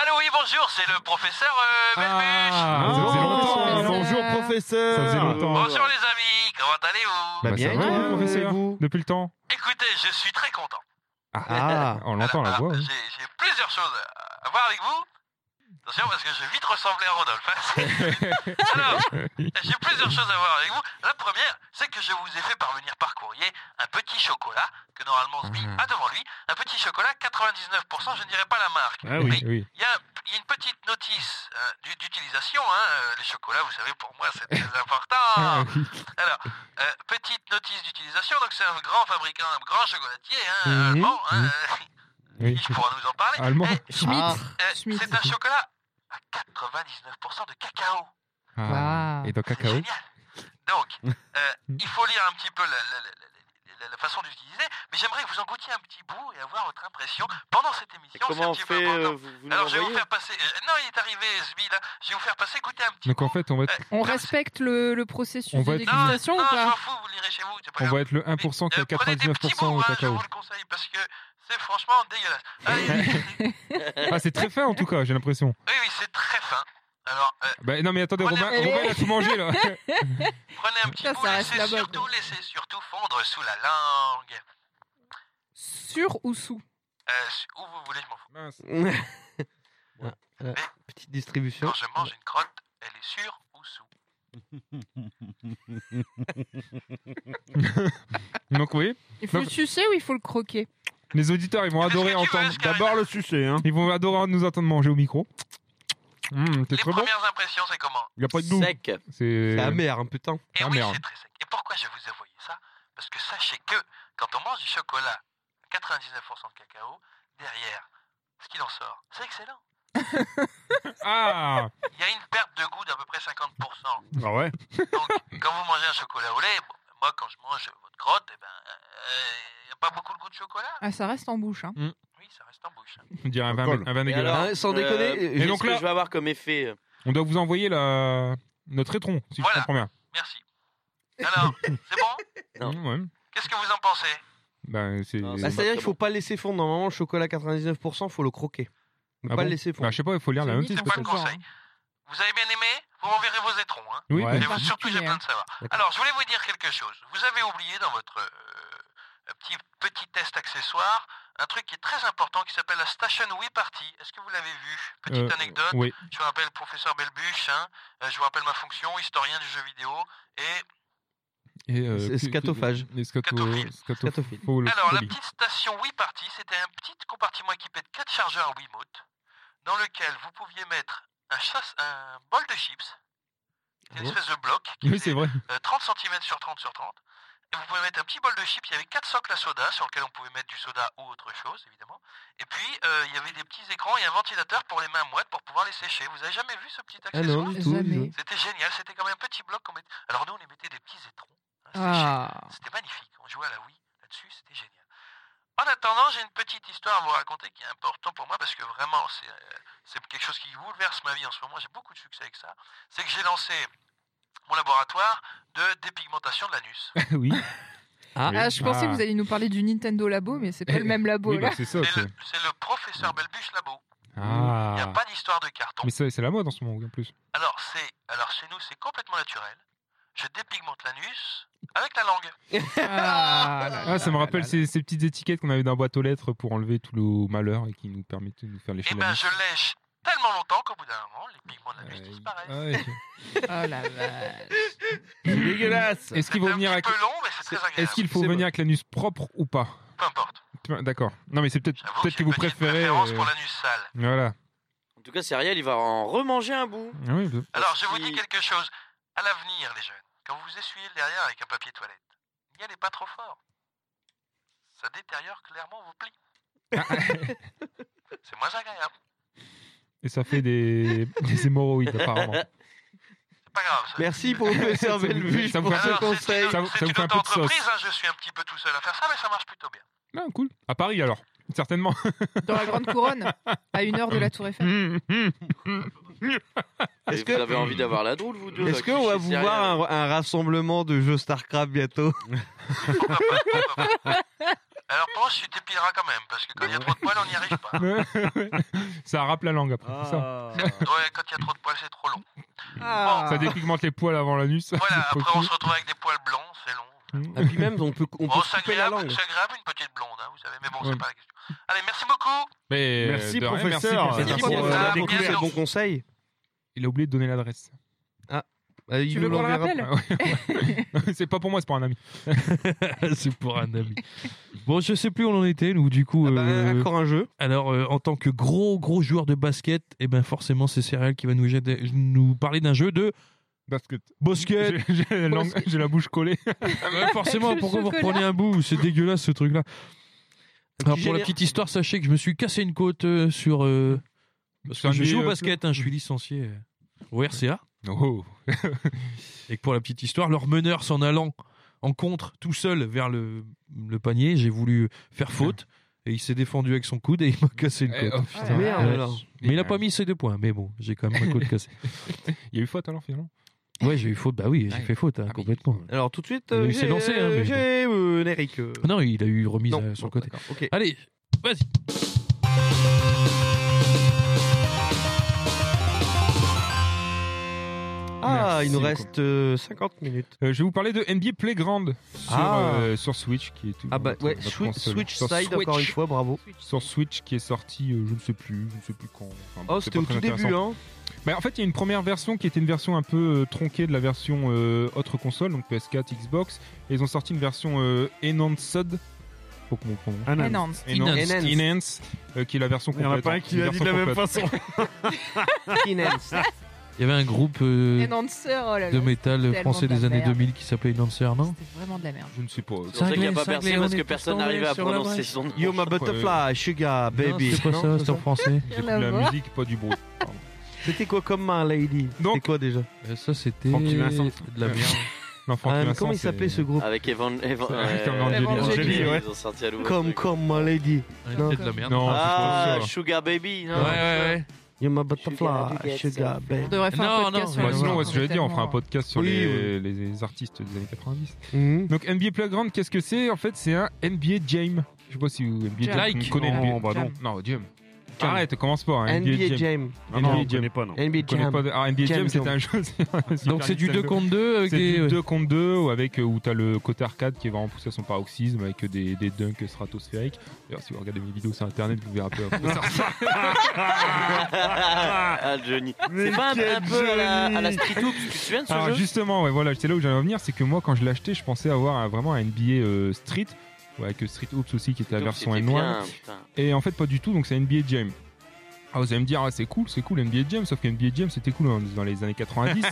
Allô, oui, bonjour, c'est le professeur euh, Belbuche. Ah, ça faisait longtemps. professeur. Bonjour professeur. Ça faisait longtemps. Bonjour les amis, comment allez-vous? Bah, Bah, bien, ça va, et hein, vous, professeur? vous? Depuis le temps Écoutez, je suis très content. Ah, On l'entend la voix. oui. J'ai plusieurs choses à voir avec vous. Attention, parce que je vais vite ressembler à Rodolphe. hein. <laughs> Alors, j'ai plusieurs choses à voir avec vous. La première, c'est que je vous ai fait parvenir par courrier un petit chocolat que normalement Sbi Ah. a devant lui. Un petit chocolat 99%, je ne dirais pas la marque. Ah oui. Il y, a, il y a une petite notice euh, d'u- d'utilisation. Hein. euh, Les chocolats, vous savez, pour moi, c'est très important. Ah. Alors, euh, petite notice d'utilisation. Donc, c'est un grand fabricant, un grand chocolatier hein, Mhm, allemand. Hein, Oui. <laughs> qui pourra nous en parler. Allemand. Eh, Schmitt. Ah. c'est un chocolat à 99% de cacao. Ah. Waouh. Et dans C'est cacao génial. Donc, <laughs> euh, il faut lire un petit peu la, la- la- la- la- la façon d'utiliser, mais j'aimerais que vous en goûtiez un petit bout et avoir votre impression pendant cette Et émission. Comment on fait important. euh, Vous, vous nous Alors, je vais vous faire passer. euh, non, il est arrivé, Sbi, là. Je vais vous faire passer goûter un petit Donc bout. en fait, on va être, On respecte le, le processus On va de être- non, dégustation non, ou je pas m'en fous, vous lirez chez vous. c'est pas on grave. va être le 1% qui a prenez des petits 99% bouts, au hein, je cacao. vous le conseille parce que c'est franchement dégueulasse. Allez, <laughs> Ah, c'est très fin en tout cas, j'ai l'impression. oui, oui, c'est très fin. Alors, euh, Bah, non, mais attendez, Robin il a tout mangé là. <laughs> prenez un petit Ça, bout, ça laissez surtout, laissez surtout fondre sous la langue. Sur ou sous Euh, où vous voulez, je m'en fous. <laughs> Petite distribution. Quand je mange une crotte, elle est sur ou sous. Donc oui, Il faut Donc- le sucer ou il faut le croquer? Les auditeurs ils vont adorer entendre. D'abord le sucer, hein. Ils vont adorer nous entendre manger au micro. Mmh, Les très bon. premières impressions, c'est comment Il n'y a pas de goût. Sec. C'est amer, un putain. Et oui, merde. c'est très sec. Et pourquoi je vous ai envoyé ça? Parce que sachez que quand on mange du chocolat à 99% de cacao, derrière, ce qu'il en sort, c'est excellent. <laughs> Ah Il y a une perte de goût d'à peu près 50%. Ah ouais Donc, quand vous mangez un chocolat au lait, moi, quand je mange votre crotte, eh ben, il n'y a pas beaucoup de goût de chocolat. Ah, ça reste en bouche. Hein. Oui, ça reste en bouche. On dirait un vin, Colle. un vin Et dégueulasse. alors, Hein, sans déconner, Et euh, donc donc là- que je vais avoir comme effet euh, On doit vous envoyer la... notre étron, si Voilà. je comprends bien. Merci. Alors, c'est bon <laughs> Non. Mmh, ouais. Qu'est-ce que vous en pensez? Ben, c'est... Non, bah, c'est C'est-à-dire qu'il faut pas le laisser fondre. Normalement, le chocolat 99%, faut le croquer. Mais Ah pas bon le laisser Bah, fondre. je sais pas, il faut lire la C'est notice. mythe, pas le ce genre, conseil. hein. Vous avez bien aimé Vous m'enverrez vos étrons. Hein Oui, Ouais. Et bah, vous, surtout, j'ai particulier, besoin de savoir. D'accord. Alors, je voulais vous dire quelque chose. Vous avez oublié dans votre euh, petit, petit test accessoire un truc qui est très important qui s'appelle la Station Wii Party. Est-ce que vous l'avez vu? Petite Euh, anecdote. oui. Je vous rappelle professeur Belbuche. Hein. Euh, je vous rappelle ma fonction, historien du jeu vidéo. Et Et, euh, scatophage. Scatophile. Alors, la petite station Wii Party, c'était un petit compartiment équipé de 4 chargeurs Wiimote dans lequel vous pouviez mettre un, chasse, un bol de chips, une Oh. espèce de bloc qui Oui, faisait c'est vrai. euh, 30 cm sur 30 sur 30. Et vous pouvez mettre un petit bol de chips. Il y avait quatre socles à soda sur lequel on pouvait mettre du soda ou autre chose, évidemment. Et puis, euh, il y avait des petits écrans et un ventilateur pour les mains moites pour pouvoir les sécher. Vous avez jamais vu ce petit Ah accessoire non, du tout. Jamais. du tout. C'était génial. C'était comme un petit bloc qu'on mettait. Alors nous, on y mettait des petits étrons. hein, c'était Ah. C'était magnifique. On jouait à la Wii là-dessus. C'était génial. En attendant, j'ai une petite histoire à vous raconter qui est important pour moi parce que vraiment, c'est euh, c'est quelque chose qui bouleverse ma vie en ce moment. J'ai beaucoup de succès avec ça. C'est que j'ai lancé mon laboratoire de dépigmentation de l'anus. <laughs> oui. Ah, Ah, je pensais Ah. que vous alliez nous parler du Nintendo Labo, mais c'est pas le même labo Oui, bah, là. c'est ça. C'est c'est- le, professeur Belbuche Labo. Il n'y a Ah. pas d'histoire de carton. Mais c'est la mode en ce moment, en plus. Alors, c'est, alors chez nous, c'est complètement naturel. Je dépigmente l'anus avec la langue. <laughs> Ah, là, là, Ah, ça me là, rappelle là, ces, ces petites étiquettes qu'on avait dans la boîte aux lettres pour enlever tout le malheur et qui nous permettaient de nous faire lécher Eh la ben, je lèche tellement longtemps qu'au bout d'un moment, les pigments de l'anus Euh, disparaissent. ah ouais. <laughs> Oh la vache. C'est dégueulasse. Est-ce qu'il C'est faut un venir avec peu long, mais c'est très agréable. Est-ce qu'il faut C'est venir avec l'anus propre ou pas? Peu importe. D'accord. Non, mais c'est peut-être J'avoue peut-être j'ai que une vous petite préférez. préférence euh, pour l'anus sale. Voilà. En tout cas, Céréal, il va en remanger un bout. Ah oui, bah- Alors, je vous dis quelque chose. À l'avenir, les jeunes, quand vous essuyez le derrière avec un papier toilette, n'y allez pas trop fort. Ça détériore clairement vos plis. <laughs> C'est moins agréable. Et ça fait des, <laughs> des hémorroïdes, apparemment. C'est pas grave. ça. Merci pour le <laughs> vous- ça fait- c'est conseil. une, Ça vous- ça fait un peu de auto-entreprise, sauce. hein, je suis un petit peu tout seul à faire ça, mais ça marche plutôt bien. Ah, cool. À Paris, alors. Certainement. <laughs> Dans la Grande Couronne, à une heure de la Tour Eiffel. Est-ce que- Vous avez envie d'avoir la drôle, vous deux Est-ce là, qu'on va chez vous voir un, un rassemblement de jeux StarCraft bientôt? Alors, pense, tu t'épileras quand même, parce que quand il y a trop de poils, on n'y arrive pas. <laughs> ça râpe la langue après. c'est ça. Ah. Ouais, quand il y a trop de poils, c'est trop long. Ah. Ça dépigmente les poils avant l'anus. Voilà, <laughs> C'est après, on se retrouve avec des poils blancs, c'est long. Et puis même, on peut, on peut Bon, c'est couper la agréable, langue. c'est agréable une petite blonde, hein, vous savez, mais bon, Ouais. c'est pas la question. Allez, merci beaucoup. Mais, euh, Merci, de rien, professeur. Merci, Merci Merci pour, pour euh, pour ces bientôt. bons conseils. Il a oublié de donner l'adresse. Euh, il Tu veux qu'on le rappelle <laughs> <laughs> c'est pas pour moi, c'est pour un ami. <laughs> c'est pour un ami. Bon, je sais plus où on en était, nous, du coup. Ah bah, euh, encore un jeu. Alors, euh, en tant que gros, gros joueur de basket, eh ben forcément, c'est Céréal qui va nous, jeter- nous parler d'un jeu de Basket. basket. J'ai la bouche collée. Ah bah, forcément, pourquoi vous reprenez un bout C'est dégueulasse ce truc-là. Alors, pour la petite histoire, sachez que je me suis cassé une côte euh, sur. euh, parce que je joue au basket, hein, je suis licencié au RCA. Oh. Et que pour la petite histoire, leur meneur s'en allant en contre tout seul vers le, le panier, j'ai voulu faire faute. Et il s'est défendu avec son coude et il m'a cassé une Eh, côte. oh, putain. Merde, Ouais. Mais il a pas mis ses deux points. Mais bon, j'ai quand même ma côte <laughs> cassée. Il y a eu faute alors finalement? Ouais, j'ai eu faute. Bah oui, j'ai Ouais. fait faute, hein, Ah oui. complètement. Alors tout de suite, Il euh, s'est j'ai lancé, hein, mais j'ai, euh, Eric. euh, Non, il a eu remise non, euh, sur non, le côté. d'accord, ok. Allez, vas-y. Ah, Merci il nous beaucoup. reste euh, 50 minutes. Euh, Je vais vous parler de NBA Playground sur, Ah. euh, sur Switch qui est tout- Ah bah ouais, Switch, console. Switch Sur Side encore une fois, bravo. Sur Switch qui est sorti, euh, je ne sais plus, je ne sais plus quand. Enfin, bon, Oh, c'est c'était pas au très tout début, intéressant. hein. Bah, en fait, il y a une première version qui était une version un peu euh, tronquée de la version euh, autre console, donc PS4, Xbox. Et ils ont sorti une version euh, Enhanced. Faut qu'on prononce. Ah, non. Enhanced. Enhanced, Enhanced. Enhanced, euh, qui est la version Il n'y complète. en a pas un qui Une l'a dit de la version même complète. façon. <laughs> <laughs> Finance. Il y avait un groupe euh, Enhancer, oh là là. de métal tellement français de la des années merde. 2000 qui s'appelait Enhancer, non C'était vraiment de la merde. Je ne sais pas. C'est pour ça qu'il n'y a pas Cinglé, cinglé, parce on que est personne n'arrivait à tombés sur la prononcer son nom. You're my butterfly, sugar, baby. C'est pas Non, ça, c'est c'est en français. J'écoute Rien à la voir. musique, pas du bruit. C'était quoi comme ma lady? Donc- C'était quoi déjà? Euh, Ça, c'était Francky Vincent. de la merde. Non, Ah, Comment il s'appelait ce groupe? Avec Evan. Evan avec ouais, Evangeli. Evangeli, ouais. Ils ont sorti à nouveau. Comme, comme my lady. C'était de la merde. Non, Ah, c'est pas ça. Sugar Baby. Non, Ouais, ouais, ouais. You're my Sugar, butterfly, get sugar, some. baby. On devrait faire Non, un podcast non, sur Bah, sinon, ouais, ouais, ce que je vais dire, on fera un tellement- podcast sur Oui, les, les artistes des années 90. Mhm. Donc NBA Playground, qu'est-ce que c'est? En fait, c'est un NBA Jam. Je sais pas si vous NBA Jam. Like. vous connaissez Non, NBA. bah non. Non, Jam. Arrête, commence pas. hein, NBA Jam. Jam. Non, NBA non, on Jam. connaît pas, non. NBA Jam. pas de- Ah, NBA Jam, Jam, c'était un jeu. <laughs> Donc c'est du 2 contre 2 avec C'est du ouais. 2 contre 2 ou avec, euh, où tu as le côté arcade qui est vraiment poussé à son paroxysme avec des, des dunks stratosphériques. D'ailleurs, si vous regardez mes vidéos sur internet, vous verrez un peu. à quoi ça ressemble. <laughs> ah, Johnny. C'est pas un, un peu à la, à la Street Hoops, tu te souviens de ce Alors jeu? justement, ouais, voilà, c'est là où j'allais en venir, c'est que moi quand je l'ai acheté, je pensais avoir un- vraiment un NBA euh, Street, ouais, avec Street Hoops aussi qui était la version c'était N1, bien, putain. et en fait pas du tout, donc c'est NBA Jam. Ah, vous allez me dire, ah, c'est cool, c'est cool NBA Jam, sauf que NBA Jam c'était cool dans, les années 90,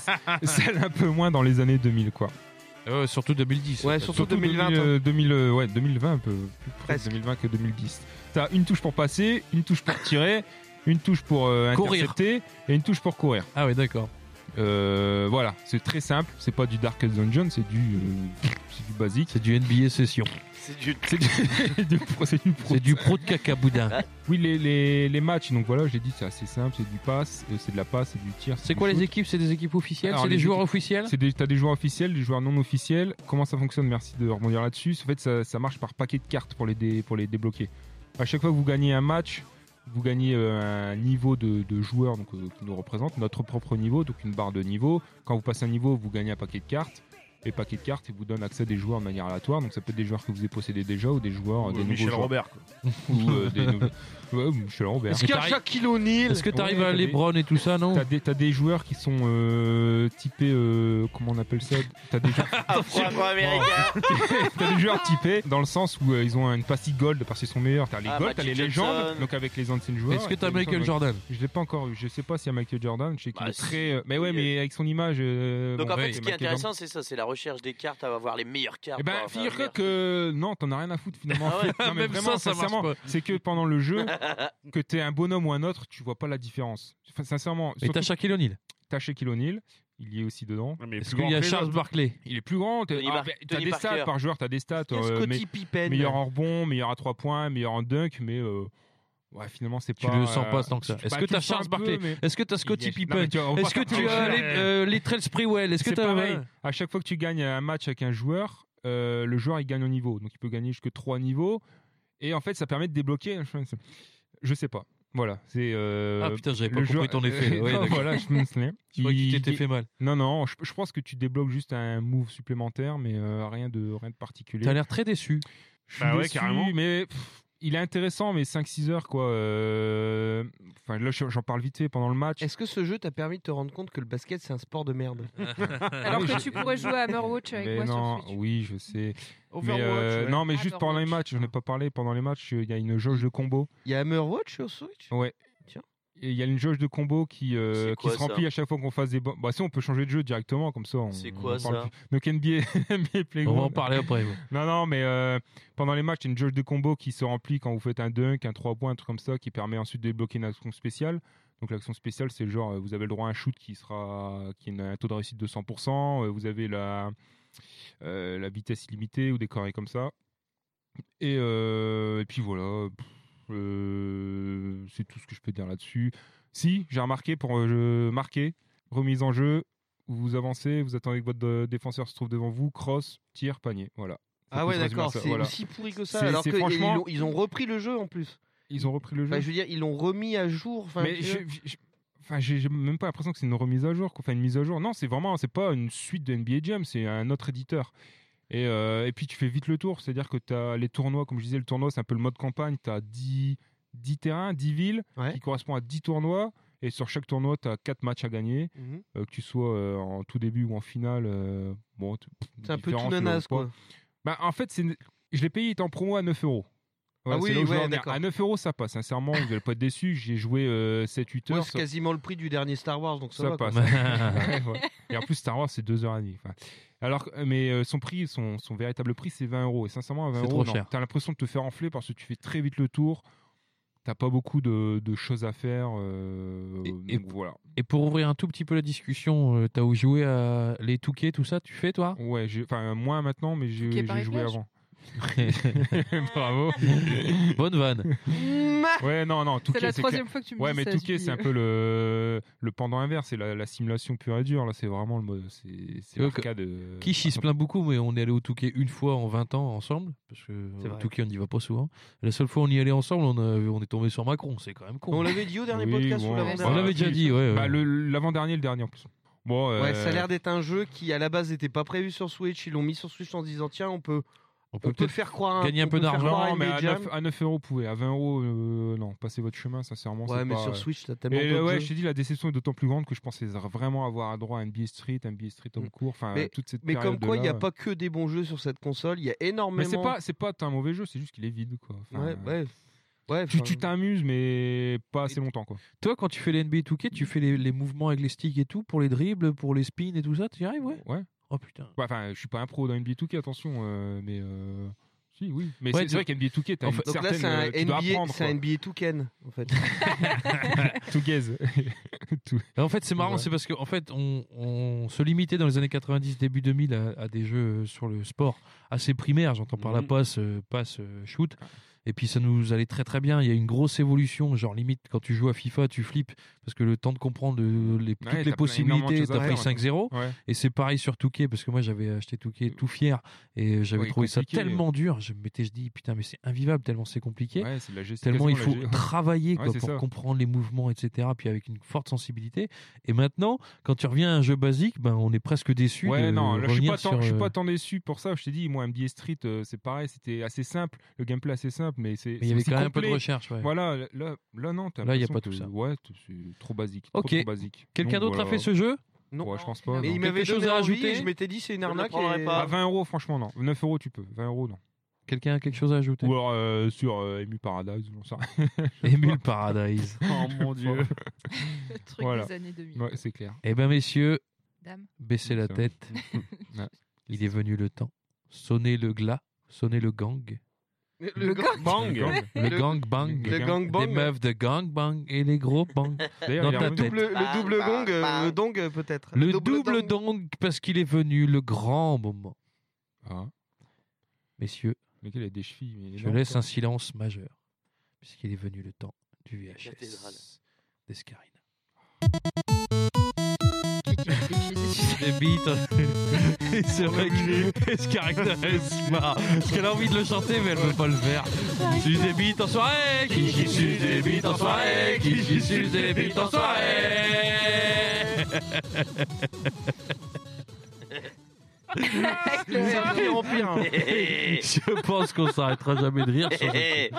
celle <laughs> un peu moins dans les années 2000 quoi. Euh, surtout 2010. Ouais, en fait. surtout 2020. 2000, hein. euh, 2000, euh, ouais, 2020 un peu plus près de Presque. 2020 que 2010. T'as une touche pour passer, une touche pour tirer, une touche pour euh, Courir. intercepter et une touche pour courir. Ah ouais, d'accord. Euh, voilà, c'est très simple. C'est pas du Darkest Dungeon, c'est du, euh, c'est du basique. C'est du NBA Session. C'est du. C'est du, <laughs> du pro- c'est du pro. C'est du pro de caca boudin. <laughs> Oui, les, les, les matchs, donc voilà, j'ai dit, c'est assez simple. C'est du pass, euh, c'est de la passe, c'est du tir. C'est quoi les équipes? C'est des équipes officielles? Alors, C'est les des joueurs équipes- officiels? C'est des, t'as des joueurs officiels, des joueurs non officiels. Comment ça fonctionne? Merci de rebondir là-dessus. En fait, ça, ça marche par paquet de cartes pour les, dé- pour les débloquer. À chaque fois que vous gagnez un match, vous gagnez euh, un niveau de, donc, euh, qui nous représente, notre propre niveau, donc une barre de niveau. Quand vous passez un niveau, vous gagnez un paquet de cartes. Et paquet de cartes, il vous donne accès à des joueurs de manière aléatoire. Donc ça peut être des joueurs que vous avez possédés déjà ou des joueurs, des Michel nouveaux joueurs. Robert. quoi. <laughs> Ou euh, des nouveaux- Ouais, ou Michel Robert. Est-ce qu'il y a t'arrives- Shaquille O'Neal Est-ce que tu arrives Ouais, à t'as des- Lebron et tout ça, non T'as des, des joueurs qui sont euh, typés, euh, comment on appelle ça? T'as des joueurs. <laughs> T'as des joueurs typés dans le sens où euh, ils ont une pastille gold parce qu'ils sont meilleurs. T'as les Ah, gold, t'as les légendes, donc avec les anciens joueurs. Est-ce que et t'as les Michael. Jordan Je l'ai pas encore eu. Je sais pas s'il y a Michael Jordan. Je sais qu'il Bah, est très. Mais ouais, mais avec son image. Donc en fait, ce qui est intéressant, c'est ça, c'est la recherche des cartes, à avoir les meilleures cartes. Eh ben, figure-toi les que non, t'en as rien à foutre finalement. <laughs> Ah ouais Non, mais Même vraiment, ça, c'est que pendant le jeu, <laughs> que t'es un bonhomme ou un autre, tu vois pas la différence. Enfin, sincèrement, Et t'as Shaquille O'Neal t'as Shaquille O'Neal, il y est aussi dedans. Est-ce qu'il y a Charles. Barkley Il est plus grand. t'as ah, t'as Tony des Parker. stats par joueur, t'as des stats. Euh, mais- Scottie Pippen meilleur en rebond, meilleur à 3 points, meilleur en dunk, mais euh, ouais, finalement c'est Tu pas. le sens pas euh, tant que ça. Est-ce tu que t'as Charles Barkley mais- Est-ce que t'as non, Pippen tu Est-ce que tu as les, euh, les Sprewell Est-ce que t'as pareil. À chaque fois que tu gagnes un match avec un joueur, euh, le joueur il gagne en niveau. Donc il peut gagner jusque 3 niveaux. Et en fait, ça permet de débloquer. Je sais pas. Voilà. C'est. euh, Ah putain, j'avais pas le compris joueur- ton effet. <laughs> Ouais, Non, d'accord. voilà, je me souviens. <laughs> Je croyais qu'il t'était fait mal. Non, non, je, je pense que tu débloques juste un move supplémentaire, mais euh, rien, de, rien de particulier. T'as l'air très déçu. Je suis Bah ouais, déçu, carrément. Mais pff, il est intéressant, mais 5-6 heures, quoi. euh, Enfin, là, j'en parle vite fait pendant le match. Est-ce que ce jeu t'a permis de te rendre compte que le basket c'est un sport de merde <laughs> Alors oui, que je- tu pourrais jouer à Hammerwatch avec Mais moi non, sur Switch. oui, je sais. Overwatch, mais euh, ouais. non, mais juste pendant les matchs, j'en ai pas parlé. Pendant les matchs, il y a une jauge de combo. Il y a Hammerwatch sur Switch? Ouais. Il y a une jauge de combo qui, euh, qui se remplit à chaque fois qu'on fasse des. bo- Bah, si, on peut changer de jeu directement, comme ça. on- C'est on quoi, ça plus. Donc NBA, <laughs> NBA On va en parler après. ouais. Non, non, mais euh, pendant les matchs, il y a une jauge de combo qui se remplit quand vous faites un dunk, un 3 points, un truc comme ça, qui permet ensuite de débloquer une action spéciale. Donc l'action spéciale, c'est le genre, euh, vous avez le droit à un shoot qui sera, qui a un taux de réussite de 100%, euh, vous avez la, euh, la vitesse illimitée ou des conneries comme ça. Et, euh, et puis voilà, pff, euh, c'est tout ce que je peux dire là-dessus. Si, j'ai remarqué pour euh, marquer, remise en jeu, vous avancez, vous attendez que votre euh, défenseur se trouve devant vous, cross, tir, panier. Voilà. Ça Ah ouais d'accord, c'est voilà. aussi pourri que ça. Alors que franchement- ils, ont, ils ont repris le jeu en plus. Ils ont repris le jeu. Enfin, je veux dire, ils l'ont remis à jour. Enfin, mais tu je- vois. je- je- enfin, j'ai même pas l'impression que c'est une remise à jour. quoi. Enfin, une mise à jour. Non, c'est vraiment, c'est pas une suite de NBA Jam, c'est un autre éditeur. Et, euh, et puis tu fais vite le tour, c'est-à-dire que tu as les tournois, comme je disais, le tournoi c'est un peu le mode campagne, tu as 10, 10 terrains, 10 villes Ouais. qui correspondent à 10 tournois. Et sur chaque tournoi, tu as 4 matchs à gagner, Mhm. euh, que tu sois euh, en tout début ou en finale. euh, bon, C'est un peu tout nanas quoi. Bah, en fait, c'est je l'ai payé, il était en promo à 9 euros. Voilà, Ah c'est oui, ouais, d'accord. À 9 euros, ça passe. Sincèrement, vous n'allez pas être déçu. J'ai joué 7-8 Ouais, heures. c'est ça- quasiment le prix du dernier Star Wars, donc ça, ça va. passe. <laughs> <laughs> Ouais, ouais. Et en plus, Star Wars, c'est 2h30. Enfin, alors, que- mais euh, son prix, son, son véritable prix, c'est 20 euros. Et sincèrement, à 20 C'est euros, trop cher. t'as l'impression de te faire enfler parce que tu fais très vite le tour. T'as pas beaucoup de, de choses à faire. euh, Et- voilà. Et pour ouvrir un tout petit peu la discussion, euh, t'as joué à les Touquets, tout ça Tu fais toi? Ouais, enfin, moins maintenant, mais j'ai joué avant. <laughs> Bravo. Bonne vanne. Ouais, non, non. C'est la troisième fois que tu me Ouais, dis mais ça. Touquet, c'est un peu le, le pendant inverse, c'est la, la simulation pure et dure. Là, c'est vraiment le mode. C'est c'est Ouais, l'arcade. euh, Kish, il se plaint beaucoup, mais on est allé au Touquet une fois en 20 ans ensemble. Parce que C'est au vrai. Touquet, on n'y va pas souvent. La seule fois où on y allait ensemble, on, a- on est tombé sur Macron. C'est quand même con. On l'avait dit au dernier Oui, podcast bon, ou ouais, On l'avant-dernier l'avait déjà dit, ouais. ouais. Bah, le- l'avant-dernier et le dernier en plus. Bon, Ouais, euh, ça a l'air d'être un jeu qui à la base n'était pas prévu sur Switch. Ils l'ont mis sur Switch en se disant tiens, on peut, on on peut peut peut-être faire croire gagner un peu d'argent, mais à Jam. 9, à 9 euros, vous pouvez. À 20 euros, euh, non, passez votre chemin, sincèrement. Ouais, mais pas, sur euh, Switch, t'as tellement Et, d'autres ouais, jeux. je te dis, la déception est d'autant plus grande que je pensais vraiment avoir droit à NBA Street, NBA Street Homme Mm. Court, enfin, Mais- toute cette Mais comme quoi, il n'y a pas que des bons jeux sur cette console. Il y a Mais énormément. c'est pas, c'est pas un mauvais jeu, c'est juste qu'il est vide, quoi. Enfin, Ouais, ouais. Ouais, Tu tu t'amuses, mais pas assez longtemps, quoi. Toi, quand tu fais les NBA 2K, tu fais les, les mouvements avec les sticks et tout, pour les dribbles, pour les spins et tout ça, tu y arrives, ouais? Ouais. Oh putain. Ouais, Enfin, je suis pas un pro dans NBA 2K, attention, euh, mais euh, Si, oui. Mais Ouais, c'est- vrai qu'NBA 2K, t'as en fait- Donc là, c'est un euh, tu dois NBA, apprendre. c'est un NBA Toucan, en fait. Tout gaze. Tout. Et En fait, c'est marrant, Ouais. c'est parce qu'en fait, on, on se limitait dans les années 90, début 2000 à, à des jeux sur le sport assez primaires. J'entends par la Mhm. passe, passe, shoot. Et puis ça nous allait très très bien. Il y a une grosse évolution. Genre limite, quand tu joues à FIFA, tu flippes parce que le temps de comprendre le- les, toutes les possibilités, t'as pris faire, 5-0. Ouais. Et c'est pareil sur Touquet parce que moi j'avais acheté Touquet tout fier et j'avais trouvé ça tellement dur. Je m'étais je dis putain mais c'est invivable tellement c'est compliqué. Tellement il faut travailler quoi, pour ça. comprendre les mouvements, etc. Puis avec une forte sensibilité. Et maintenant, quand tu reviens à un jeu basique, ben, on est presque déçu Ouais, de non, là, je suis pas tant, sur, je suis euh, pas tant déçu pour ça. Je t'ai dit, moi, NBA Street, euh, c'est pareil, c'était assez simple. Le gameplay assez simple, mais c'est. il y avait quand même un peu de recherche. ouais. Voilà, là, là, non. t'as Là, il y a pas tout que- ça. Ouais, c'est trop basique. Ok. trop basique. Quelqu'un d'autre a voilà. fait ce jeu? Non. Ouais, je pense pas. Mais non. il m'avait Quelque chose à envie ajouter et je m'étais dit c'est une arnaque. prendrai et- pas. À 20 euros, franchement, non. 9 euros, tu peux. 20 euros, non. Quelqu'un a quelque chose à ajouter? Ou alors euh, sur euh, Emu Paradise, j'en sais rien. <laughs> Emule Paradise. <laughs> Oh mon dieu. <laughs> Le truc Voilà. des années 2000. Ouais, c'est clair. Eh ben messieurs, Dame. baissez la tête. Il est venu le temps. Sonnez le glas, sonnez le gang. Le gang Bang. Le, Le- gang bang. Le gang Des bang. meufs de gang bang et les gros bang. D'ailleurs, Dans il est ta revenu. tête. Double, le double bang, gong, euh, bang. le dong euh, peut-être. Le double dong. dong parce qu'il est venu le grand moment. Ah, Messieurs, le gars, il a des chevilles. mais je laisse un silence majeur puisqu'il est venu le temps du cathédrale. VHS d'Escarina. <laughs> <laughs> Des beats. Et c'est vrai que elle se marre. Parce qu'elle a envie de le chanter mais elle veut pas le faire. Suce des beats en soirée, qui qui suce des beats en soirée, qui qui suce des beats en soirée. Hein. Je pense qu'on s'arrêtera jamais de rire. sur ce coup.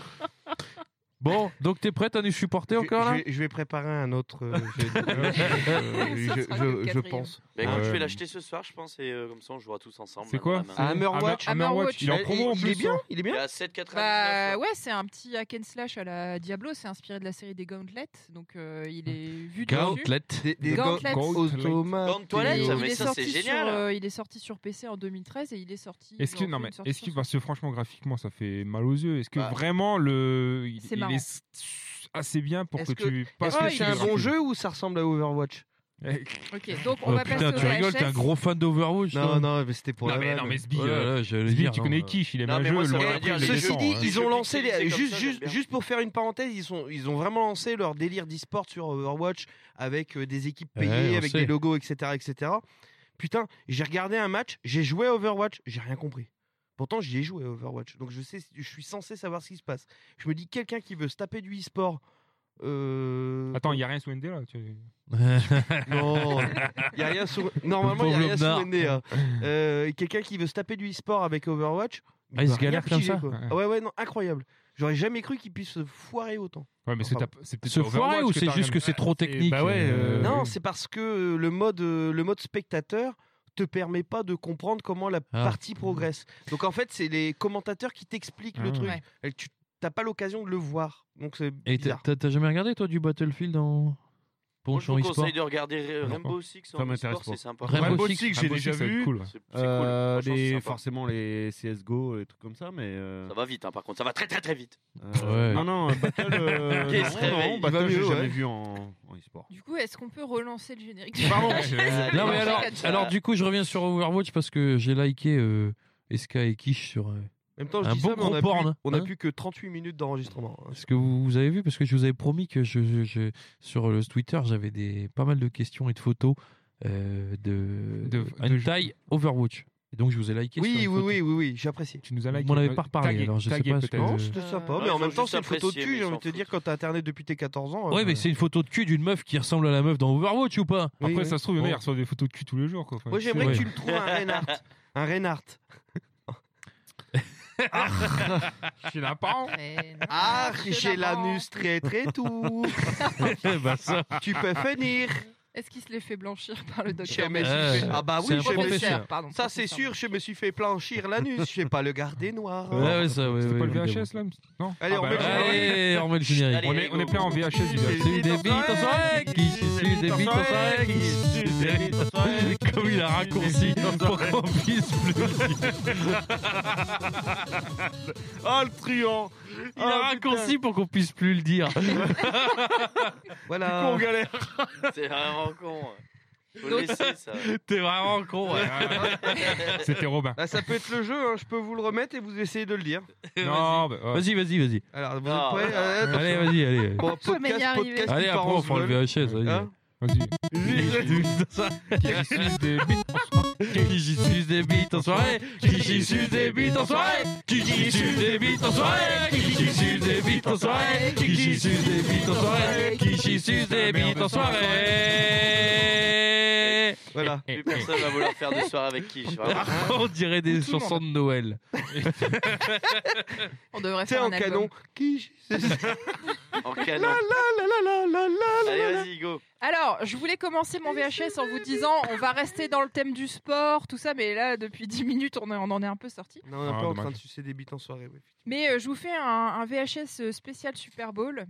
Bon, donc t'es prête à nous supporter Je- encore je, là vais, je vais préparer un autre. euh, jeu de- <laughs> euh, je, je- je pense. Bah, écoute, Ouais. je vais l'acheter ce soir, je pense, et euh, comme ça on jouera tous ensemble. C'est quoi. Ah, Hammerwatch Hammer- Hammerwatch, il est en Il- promo en il, plus. est bien, hein. il est Il est bien. à 7,99. Bah ouais, c'est un petit hack and slash à la Diablo, c'est inspiré de la série des Gauntlet, donc euh, il est vu dessus. Gauntlet. Des, des Gauntlet. Gauntlet, toilette, il, mais est ça, c'est sorti génial. Sur, euh, il est sorti sur PC en 2013 et il est sorti. Est-ce que non mais est-ce que parce que franchement graphiquement ça fait mal aux yeux. Est-ce que Bah. vraiment le il, C'est il marrant. est assez bien pour que, tu passes Est-ce que c'est un bon jeu ou ça ressemble à Overwatch? Ok, <laughs> donc on Oh va putain, passer tu au rigoles, t'es un gros fan d'Overwatch. Non, non, mais c'était pour Non la mais vanne. non mais Sbi, Ouais, euh, Sbi, dire, tu non, connais euh, Kish, il est Non, mais majeur, moi, ça loin veut après, dire, il les Ceci dit, hein. ils Je ont lancé les- juste, ça, juste, juste pour faire une parenthèse, ils sont, ils ont vraiment lancé leur délire d'e-sport sur Overwatch avec euh, des équipes payées, avec sait. des logos, etc., etc. Putain, j'ai regardé un match, j'ai joué à Overwatch, j'ai rien compris. Pourtant, j'y ai joué à Overwatch, donc je sais, je suis censé savoir ce qui se passe. Je me dis quelqu'un qui veut se taper du e-sport. Euh, Attends, il y a rien sous ND là. tu- <laughs> non, il y a rien sur. Normalement, il y a rien sur Lobnar. ND. hein. Euh, Quelqu'un qui veut se taper du e-sport avec Overwatch. Ah, il se galère comme piger, ça quoi. Ouais. Ah Ouais, ouais, non, incroyable. J'aurais jamais cru qu'il puisse se foirer autant. Ouais, mais c'est Enfin, c'est peut-être Se foirer ou c'est juste que c'est trop technique Bah ouais. euh, Non, c'est parce que le mode, le mode spectateur te permet pas de comprendre comment la Ah. partie progresse. Donc en fait, c'est les commentateurs qui t'expliquent le Ah. truc. Ouais. Et tu t'as pas l'occasion de le voir. Donc c'est Et t'as- bizarre. t'as t'as jamais regardé toi du Battlefield en Moi, je vous e-sport conseille de regarder Ra- Rainbow Six Ça en m'intéresse e-sport, pas. c'est sympa. Rainbow Rainbow Six, Six, j'ai Rainbow déjà vu. cool. C'est c'est Euh. Franchement, les- c'est sympa. forcément les CSGO, les trucs comme ça, mais. euh, Ça va vite, hein, par contre, ça va très très très vite. euh, Ouais. Non, non, Battle. euh, <laughs> se non, réveille. non, Battle, va j'ai mieux, jamais vu en, en e-sport. Du coup, est-ce qu'on peut relancer le générique <laughs> Pardon. <laughs> Non mais alors, alors du coup je reviens sur Overwatch parce que j'ai liké euh, SK et Kish sur. euh, En même temps, je Un dis bon ça, mais on a, porn, plus, on a hein. plus que 38 minutes d'enregistrement. Est-ce que vous, vous avez vu parce que je vous avais promis que je, je- je- sur le Twitter j'avais des pas mal de questions et de photos euh, de, De- de de- hentai Overwatch. Et donc je vous ai liké. Oui, une oui, oui, oui, oui, j'ai apprécié. Tu nous as Vous liké. m'en avez pas reparlé, Tagué, alors je sais pas ce que-. Non, Euh, c'était sympa. euh, mais en même temps, c'est une photo de cul. J'ai envie de te dire, quand t'as Internet depuis tes 14 ans. Ouais, euh, mais c'est une photo de cul d'une meuf qui ressemble à la meuf dans Overwatch ou pas? Oui, Après, oui. ça se trouve, il y en a, Bon. ils reçoivent des photos de cul tous les jours. Quoi. Enfin, Moi, j'aimerais que tu me trouves un Reinhardt. Un Reinhardt. Chez l'apparent. Ah, j'ai l'anus très très tout. <laughs> bah ça. tu peux finir. Est-ce qu'il se les fait blanchir par le Je docteur me suis Ouais. fait- Ah bah C'est oui, je me suis-. Pardon, ça c'est sûr, je me suis fait blanchir l'anus, je vais pas le garder noir. Ouais, ouais, ça, ouais, C'était ouais, pas le évidemment. VHS là Non Allez, Ah on bah, met le ouais. générique. Allez, on met le générique. Allez, On est, on est plein en VHS du VHS. Suce des bites en soirée, qui suce des bites en soirée, qui suce des bites en soirée. Comme il a raccourci pour qu'on puisse plus le dire. Oh le truand Il a raccourci pour qu'on puisse plus le dire. Voilà. On galère C'est vraiment con. Faut Donc- le laisser ça. T'es vraiment con. ouais. <laughs> C'était Robin. Là, ça peut être le jeu, hein, je peux vous le remettre et vous essayez de le dire. <laughs> Non, bah, ouais. Vas-y, vas-y, vas-y. Alors, vous Ah. êtes prêts? Euh. Allez, vas-y, allez. Bon, y podcast, arriver. podcast Allez, après, on en fera le. VHS. vas-y. Hein? Vas-y. Qui suce des bites Qui suce des bites en soirée Qui suce des bites en soirée Qui suce des bites en soirée Qui suce des bites en soirée Qui suce des bites en soirée Qui suce des bites en soirée Voilà. Plus personne va vouloir faire des soirées avec qui. On dirait des chansons de Noël. <laughs> On devrait faire en un album. canon. Qui En <laughs> canon. La la la la la Allez, vas-y, go. Alors, je voulais commencer mon VHS en vous disant on va rester dans le thème du sport, tout ça, mais là, depuis 10 minutes, on, est- on en est un peu sorti. Non, on n'est Ah, pas en dommage. train de sucer des bites en soirée. oui. Mais euh, je vous fais un, un VHS spécial Super Bowl.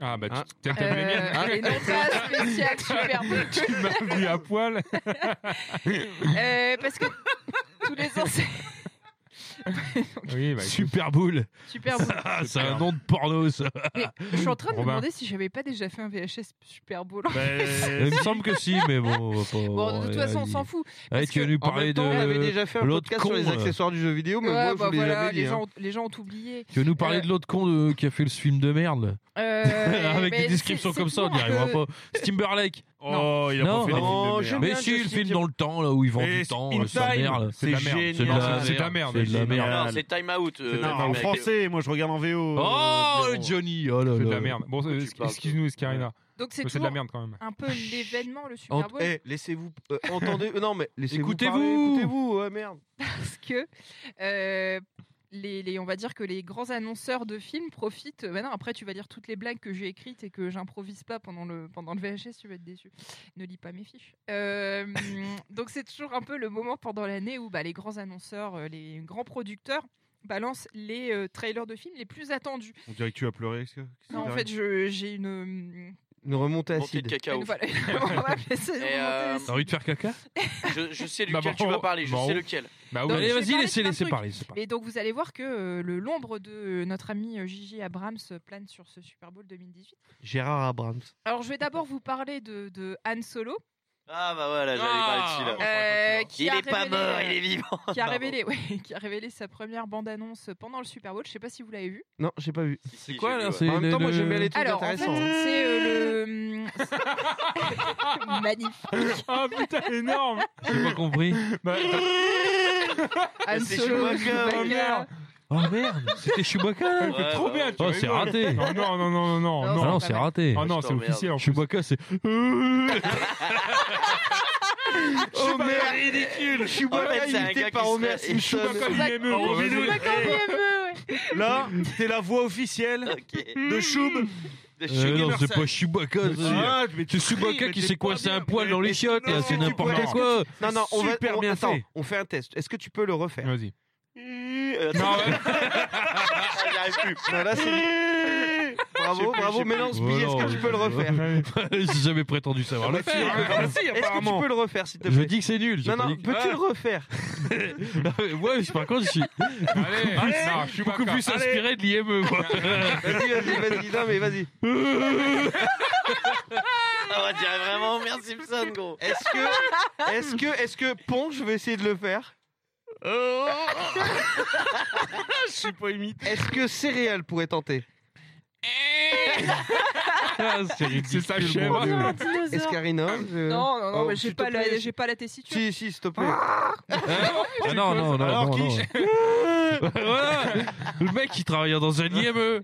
Ah bah, Ah. tu t'as t'as vu les miennes Euh, et non pas spécial <laughs> Super Bowl. Tu m'as vu à poil <laughs> Euh, parce que tous les ans, c'est <laughs> Oui, bah. Super Bowl. Super Bowl. Ah, c'est un nom de porno, ça. Mais je suis en train de me Robin. demander si j'avais pas déjà fait un VHS Super Bowl. <laughs> Il me semble que si, mais bon. on va pas- Bon, de toute façon, on s'en fout. Parce tu vas que, nous En parler même temps, on avait de. déjà fait un l'autre podcast sur les con, euh. accessoires du jeu vidéo, mais Ouais, moi, je bah vous l'ai voilà, jamais dit. les, hein. gens, les gens ont oublié. Tu veux nous parler Euh, de l'autre con de- qui a fait le film de merde Euh, <laughs> Avec mais des descriptions c'est- comme c'est ça, on n'y arrivera peu- pas. Timberlake. Oh, il a Non. pas fait des films de merde. Mais si, le film dans le temps, là où ils vendent Et du temps, In euh, c'est de la Time. merde. C'est de la merde. génial. C'est de la- C'est de la merde. C'est de la merde. Non, c'est Time Out. euh, en mec. français, moi je regarde en VO. Oh, euh, Johnny Oh là C'est de là. la merde. Bon, euh, excuse-nous, Escarina. Donc c'est de la merde quand même. un peu l'événement, le Super Bowl. eh, laissez-vous. euh, entendez. euh, <laughs> non, mais laissez-vous. Écoutez-vous. Écoutez-vous, ouais, merde. parce que euh, les, les- on va dire que les grands annonceurs de films profitent. euh, maintenant, après, tu vas lire toutes les blagues que j'ai écrites et que j'improvise pas pendant le, pendant le VHS, tu vas être déçu. Ne lis pas mes fiches. Euh, <laughs> donc, c'est toujours un peu le moment pendant l'année où bah, les grands annonceurs, euh, les grands producteurs balancent les euh, trailers de films les plus attendus. On dirait que tu as pleuré. Non, en fait, j'ai une. Euh, Une remontée Montée de acide. cacao. une- voilà, on va appeler ça une Et, remontée euh, acide. T'as envie de faire caca? Je, je sais Bah, duquel tu bon, vas parler, je bon. sais lequel. Bah Donc, oui. Allez, je vais vas-y, parler laissez, laissez parler. Et donc vous allez voir que euh, le l'ombre de notre ami euh, Gigi Abrams plane sur ce Super Bowl 2018. Gérard Abrams. Alors je vais d'abord vous parler de, de Han Solo, Ah bah voilà, j'allais parler de celui-là. euh, qui Il a est pas révélé, mort, euh, il est vivant. qui a <laughs> révélé, ouais, <laughs> qui a révélé sa première bande-annonce pendant le Super Bowl. Je sais pas si vous l'avez vu. Non, j'ai pas vu. C'est quoi, là, c'est- En même le- temps, moi le- j'aime bien les trucs Alors en fait, intéressants. hein. c'est euh, le <laughs> magnifique Ah putain, énorme J'ai pas compris. Bah, Han c'est. Chewbacca, oh, merde. Oh merde, c'était Chewbacca là Ouais, Trop bah bien, tu Oh, c'est raté. Non, non, non, non, non, Non, Ah non. non, pas c'est raté. Oh non, c'est officiel. Chewbacca, c'est. Oh merde, ridicule. En Chewbacca fait, c'est un imité gars par qui Homer Simpson. Chewbacca, il en IME, ouais. Là, t'es la voix officielle Ok. de Choub. De Euh, non, c'est pas Chewbacca. c'est- Ah, mais tu C'est Chewbacca qui mais s'est coincé un poil dans les chiottes, là, c'est n'importe quoi. Non, non, on va. Super on- bien attends, fait. on fait un test. Est-ce que tu peux le refaire? Vas-y. Euh, Non, attends, <laughs> ouais. J'arrive plus. Non, là c'est. <laughs> Bravo, bravo. Mélange billet, est-ce que tu peux le refaire <laughs> J'ai jamais prétendu savoir le bah, faire. Ah, si, Est-ce que tu peux le refaire, s'il te Je plaît dis que c'est nul. j'ai Non, non, peux-tu <laughs> Ah. le refaire Ouais, mais par contre, je suis Allez, <laughs> non, beaucoup plus inspiré de l'IME. moi. Vas-y, vas-y, vas-y. Non, mais vas-y. Ah, on dirait vraiment Homer Simpson, gros. Est-ce que. Est-ce que. Est-ce que. Ponge, je vais essayer de le faire. Je suis pas imité. Est-ce que Céréales pourrait tenter Ah, C'est ridicule. C'est sa chèvre. mon Dieu. Un dinosaure. Escarina je- Non, non, non, Oh, mais j'ai pas, la, j'ai pas la tessiture. Si, si, s'il te plaît. Ah non, non, non, Alors, non, qui non. Voilà. <laughs> Le mec qui travaillait dans un IME.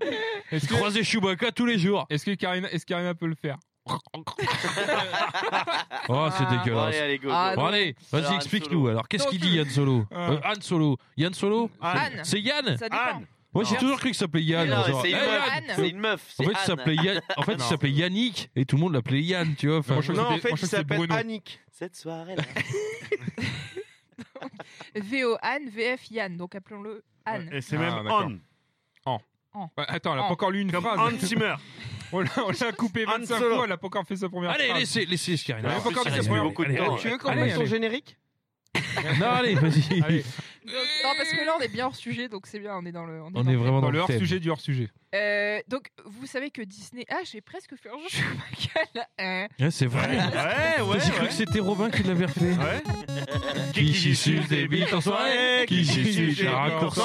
Est-ce Il que, croisait Chewbacca tous les jours. est-ce que Karina, est-ce que Karina peut le faire <laughs> Oh, c'est Ah. Dégueulasse. allez, allez, go. Ah, go. Bon, allez, vas-y, explique-nous. Alors, qu'est-ce qu'il dit Yann Solo Ah. Euh, Han Solo. Yann Solo Anne. C'est Yann Ça. Anne. Moi, j'ai toujours cru que ça s'appelait Yann. Non, genre, c'est une meuf. Yann Anne. C'est une meuf. En c'est fait, il Anne. s'appelait Yann. En fait, <laughs> il s'appelait Yannick et tout le monde l'appelait Yann, tu vois. Enfin, Moi, je Non, en C'était- fait, moi, il je crois que s'appelle Bruno. Annick. Cette soirée-là. <laughs> VO Anne, VF Yann. Donc appelons-le Anne. Et c'est Ah, même d'accord. on. Ouais, attends, elle a pas encore lu une Comme phrase. Zimmer. <laughs> On l'a on l'a coupé Han 25 Solo. fois, elle a pas encore fait sa première Allez, phrase. laissez, laissez Scarina. Elle a pas encore a sa première beaucoup de Allez, temps. allez, Tu veux qu'on mette son allez. générique Non, allez, vas-y. Allez, non, parce que là, on est bien hors sujet, donc c'est bien, on est dans le. On dans est vraiment dans dans le thème. hors-sujet du hors-sujet. Euh, donc, vous savez que Disney. Ah, j'ai presque fait un jeu là. Euh, Ouais, c'est vrai. Ouais, ouais, J'ai cru que c'était Robin qui l'avait refait. Ouais. Qui suce des bites en soirée Qui suce des raccourcis.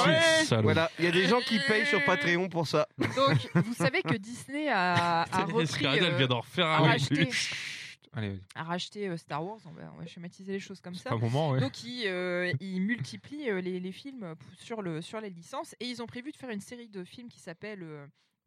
Voilà, il y a des gens qui payent sur Patreon pour ça. Donc, vous savez que Disney a, <laughs> a repris. Euh, vient d'en refaire un. Allez, a racheté euh, Star Wars, on va, on va schématiser les choses comme ça. moment, ouais. Donc ils, euh, ils multiplient euh, les, les films sur, le, sur les licences et ils ont prévu de faire une série de films qui s'appelle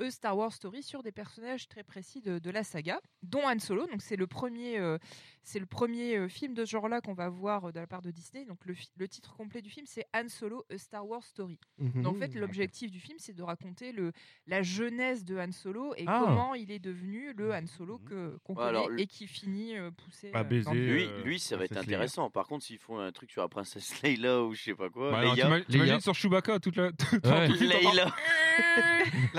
A Star Wars Story sur des personnages très précis de, de la saga, dont Han Solo. Donc c'est le premier, euh, c'est le premier euh, film de ce genre-là qu'on va voir euh, de la part de Disney. Donc le, titre complet du film c'est Han Solo A Star Wars Story. Donc, en fait l'objectif du film c'est de raconter le, la jeunesse de Han Solo et Ah. comment il est devenu le Han Solo que qu'on Ouais, connaît alors, et qui finit euh, poussé À euh, dans baiser. le- Lui, lui, ça va être intéressant. Par contre, s'ils font un truc sur la princesse <laughs> Leila ou je sais pas quoi, Bah, Leia. t'ima- Leia. T'imagines sur Chewbacca toute la. <laughs> toute- Ouais. toute- Leila. <laughs>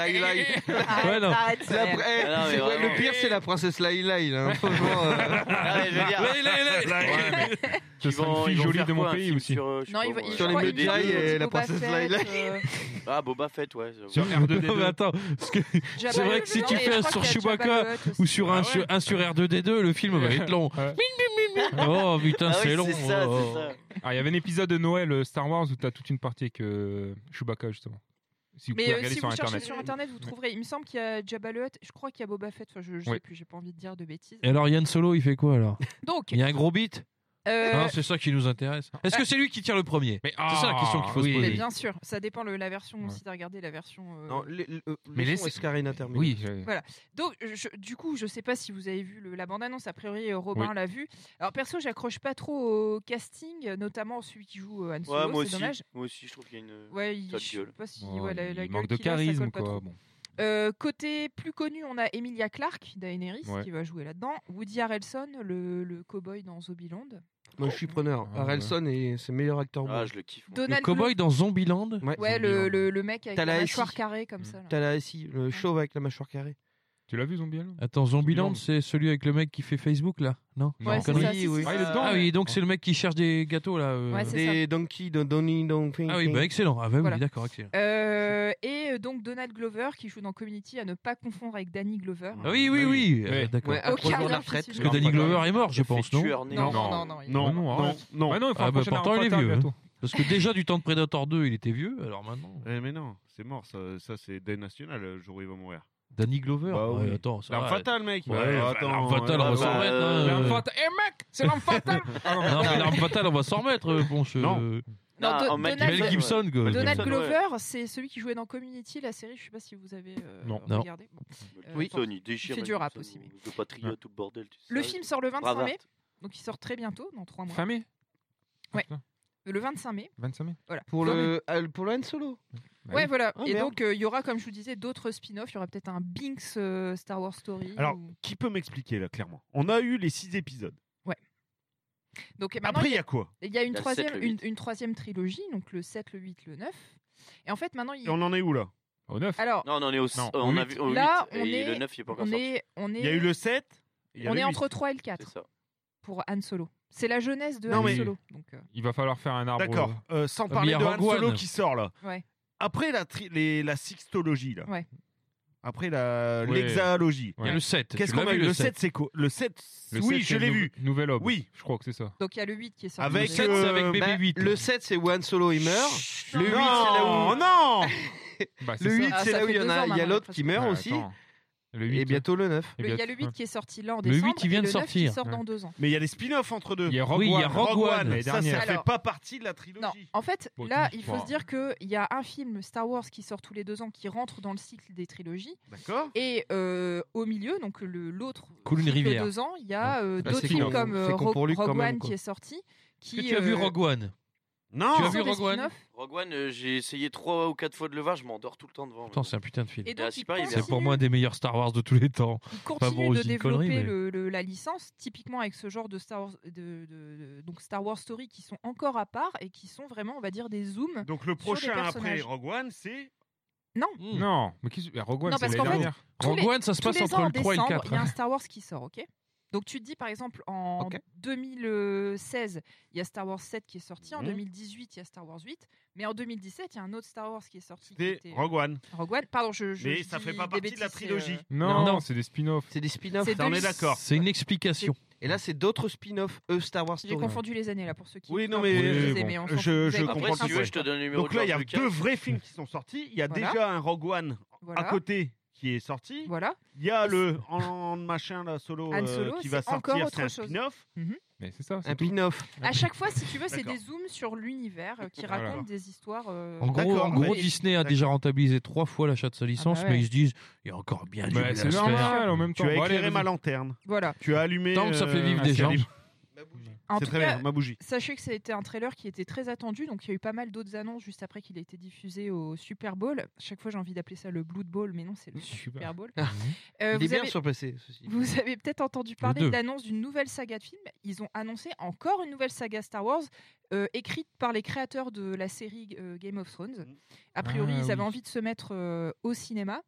Laïla. Ouais, non. Arrête, C'est la arrête. pr- eh, non, mais c'est- ouais, vraiment. le pire, c'est la princesse Laïla. Hein. Franchement, euh, <laughs> Ah, mais je veux dire, Là, là, là. Ouais, mais Ce ils serait vont- une ils fille vont jolie faire de mon quoi, un pays film aussi. Sur, euh, je sais Non, pas il va, moi, il- Sur je les crois- il de et la Boba princesse Fett, Laila. euh, Ah, Boba Fett, ouais. j'avoue. Sur <laughs> Non, mais R2D2. attends, parce que Jabba <laughs> C'est vrai que si tu mais fais je un crois sur qu'il y a Chewbacca Jabba le Hutt aussi. ou sur un, Ah ouais. sur, un sur R2D2, le film va être long. Ouais. Oh putain, Ah oui, c'est long. ça, oh. c'est ça. Ah, il y avait un épisode de Noël euh, Star Wars où t'as toute une partie avec euh, Chewbacca justement. Si vous Mais euh, si sur vous cherchez internet. sur internet, vous trouverez. Il me semble qu'il y a Jabba le Hutt. Je crois qu'il y a Boba Fett. Enfin, je, je Oui. sais plus. J'ai pas envie de dire de bêtises. Et alors Yann Solo, il fait quoi alors? Donc, Il y a un gros beat? Euh, Non, c'est ça qui nous intéresse. Est-ce que c'est lui qui tire le premier? Mais C'est ça la question qu'il faut se oui. mais poser. bien sûr, ça dépend le, la version Ouais. aussi. T'as regardé la version. euh, non, les- le- euh, Mais laisse- terminer. Oui, Voilà. Donc, je- du coup, je sais pas si vous avez vu le- la bande-annonce. A priori, euh, Robin Oui. l'a vu. Alors, perso, j'accroche pas trop au casting, euh, notamment celui qui joue euh, Han Solo. Ouais, moi c'est aussi. dommage. Moi aussi, je trouve qu'il y a une. Ouais, il, je sais pas si ouais, la, il la gueule manque de charisme colle pas quoi. trop. Bon. Euh, côté plus connu, on a Emilia Clarke, Daenerys, Ouais. qui va jouer là-dedans. Woody Harrelson, le, le cowboy dans Zombieland. Moi, je suis preneur. Ah, Harrelson est c'est le meilleur acteur. Ah, je le kiffe. moi. Le Donald cowboy dans Zombieland Ouais. Le, Zombieland. le, le mec avec T'as la la mâchoire SI. carrée comme ça. là. T'as la SI, le chauve avec la mâchoire carrée. Tu l'as vu Zombieland? Attends, Zombieland, c'est celui avec le mec qui fait Facebook là Non? Ouais, Non. c'est connerie. ça. oui. Ah, il est dedans Ah oui, donc c'est le mec qui cherche des gâteaux là. euh. Ouais, c'est Des donkeys, de Donny, Don Ah oui, bah excellent. Ah bah Voilà. oui, d'accord, excellent. Euh, et euh, donc Donald Glover qui joue dans Community à ne pas confondre avec Danny Glover. Ah oui, oui, oui. Ouais. euh, D'accord. Ouais, à Aucun trois jours de lien la retraite. physique. Parce que Danny Glover est mort, je pense, non? Non, Non. non, non. il- Non, Ah non, non, arrête. non. Ah non, il faut Ah bah, pourtant, il est vieux, bientôt. Parce que déjà du temps de Predator 2, il était vieux, alors maintenant. Eh, mais non, c'est mort, ça, ça c'est deuil national, le jour où il va mourir. Danny Glover Bah ouais, oui. Attends, ça L'arme va. fatale, mec. Ouais, Ouais, bah, attends, l'arme fatale, on va s'en remettre. hein. L'arme fatale. Eh mec, c'est l'arme fatale <laughs> non, mais l'arme fatale, on va s'en remettre, Ponche. Non. Non, Do- Donald- Mel Gibson, quoi. Donald Gibson, Glover, c'est celui qui jouait dans Community, la série. Je sais pas si vous avez euh, Non. Non. regardé. Bon. Euh, Oui. bon. il déchire. Il fait Mel du rap Gibson, aussi, mais- Le patriote, tout le bordel. tu sais Le film sort le 25 Bravart. mai, donc il sort très bientôt, dans trois mois. Fin mai Ouais. Putain, Le 25 mai, 25 mai voilà. Pour le, euh, pour le Han Solo. Bah Ouais, oui. voilà. Ah, et merde. donc, euh, il y aura, comme je vous disais, d'autres spin-offs. Il y aura peut-être un Binks euh, Star Wars Story. Alors, ou- qui peut m'expliquer là, clairement? On a eu les six épisodes. Donc, et maintenant, Après, il y y a quoi? Il y a une y a troisième, 7, le une, 8. une troisième trilogie, donc le 7, le 8, le 9. Et en fait, maintenant, il... Et on en est où là? Au 9 alors, Non, on en est au. Non, on au a huit. vu au Là, 8, on et est- le 9, il est pas encore on sorti. est, on est, Il y a eu le 7. il y a on le est 8. entre 3 et le C'est 4 ça. pour Han Solo. C'est la jeunesse de Non, Han mais- Solo. Donc, euh, Il va falloir faire un arbre. D'accord. Euh, sans mais parler de Han Rogue Solo One. qui sort là. Ouais. Après la, tri- les, la sixtologie là. Ouais. Après la Ouais. l'exalogie. Il y a le 7. Qu'est-ce qu'on a vu, eu Le 7 c'est quoi? Le 7 Le Oui, 7, je c'est l'ai le vu. nou- Nouvel Hope. Oui. Je crois que c'est ça. donc il y a le 8 qui est sorti. Avec, Le 7, c'est euh, avec Baby Bah, 8. le 7, c'est où Han Solo il meurt? Non, Le 8, c'est non, là où. non Bah, c'est Le ça. 8, Ah, c'est ça là où il y en deux a. Il y a maintenant, l'autre qui meurt Ouais, aussi. attends. Le 8. Et bientôt le 9. Et Le- Il y a le 8 qui est sorti là en Le décembre. 8, il vient et de le 9 sortir. qui sort Ouais. dans deux ans. Mais il y a des spin-offs entre deux. Il y a Rogue Oui, il y a One. Rogue One. Ça, ça dernière. fait Alors- pas partie de la trilogie. Non, en fait, Bon, là, il faut se dire qu'il y a un film Star Wars qui sort tous les deux ans qui rentre dans le cycle des trilogies. D'accord Et euh, au milieu, donc le- l'autre rivière. deux ans, il y a euh, Bah, d'autres films comme euh, Rogue, One quoi. qui est sorti. Qui, tu as vu Rogue One? Non Tu as vu Rogue One. Rogue One, euh, j'ai essayé trois ou quatre fois de le voir, je m'endors tout le temps devant. Pourtant, c'est un putain de film. Et Ah, donc, c'est ils pareil, continuent, C'est pour moi un des meilleurs Star Wars de tous les temps. continuent pour de une développer connerie, mais- le- le- la licence, typiquement avec ce genre de Star Wars, de, de- de- donc Star Wars Story qui sont encore à part et qui sont vraiment, on va dire, des zooms. Donc le prochain après personnages. Rogue One, c'est Non, Hmm. Non, mais qu'est-ce que Rogue One, Non, c'est parce l'année qu'en fait, dernière. tous Rogue les- One, ça se tous passe les entre en le 3 et le décembre, 4. Il y a un Star Wars qui sort, ok? Donc tu te dis par exemple en Ok. 2016, il y a Star Wars 7 qui est sorti, en Mhm. 2018, il y a Star Wars 8, mais en 2017, il y a un autre Star Wars qui est sorti. qui c'est était, Rogue One. Rogue One. Pardon, je, je Mais je ça fait pas partie de la trilogie. euh, Non, Non. c'est des spin-offs. C'est des spin-offs. On est d'accord. C'est une explication. Et là, c'est d'autres spin-offs, eux, Star Wars J'ai confondu les années là pour ceux qui. Oui, non, mais- Oui, bon. Je- comprends Après, le si tu veux, je te donne le numéro Donc là, il y a deux vrais films qui sont sortis. Il y a Voilà. déjà un Rogue One Voilà. à côté qui est sorti. Voilà. Il y a le en <laughs> machin là solo, Han euh, Solo, qui va sortir, autre c'est un spin-off. Mais c'est ça. c'est Un tout. pin-off. <laughs> À chaque fois, si tu veux, c'est D'accord. des zooms sur l'univers euh, qui Voilà. racontent des histoires. euh, En gros, D'accord, en gros ouais. Disney a D'accord. déjà rentabilisé trois fois l'achat de sa licence, Ah bah ouais. mais ils se disent il y a encore bien du Bah, à c'est normal en même temps. Tu as Bon, allez, éclairé ma lanterne. Voilà. Tu as allumé. Tant que ça fait vivre des gens. En tout très cas, bien, ma bougie. Sachez que ça a été un trailer qui était très attendu, donc il y a eu pas mal d'autres annonces juste après qu'il ait été diffusé au Super Bowl. Chaque fois, j'ai envie d'appeler ça le Blood Bowl, mais non, c'est le Super. Super Bowl. Euh, Il est vous, bien avez, surplacé, ceci. vous avez peut-être entendu parler de l'annonce d'une nouvelle saga de films. Ils ont annoncé encore une nouvelle saga Star Wars, euh, écrite par les créateurs de la série euh, Game of Thrones. A priori, Ah, ils avaient oui. envie de se mettre euh, au cinéma.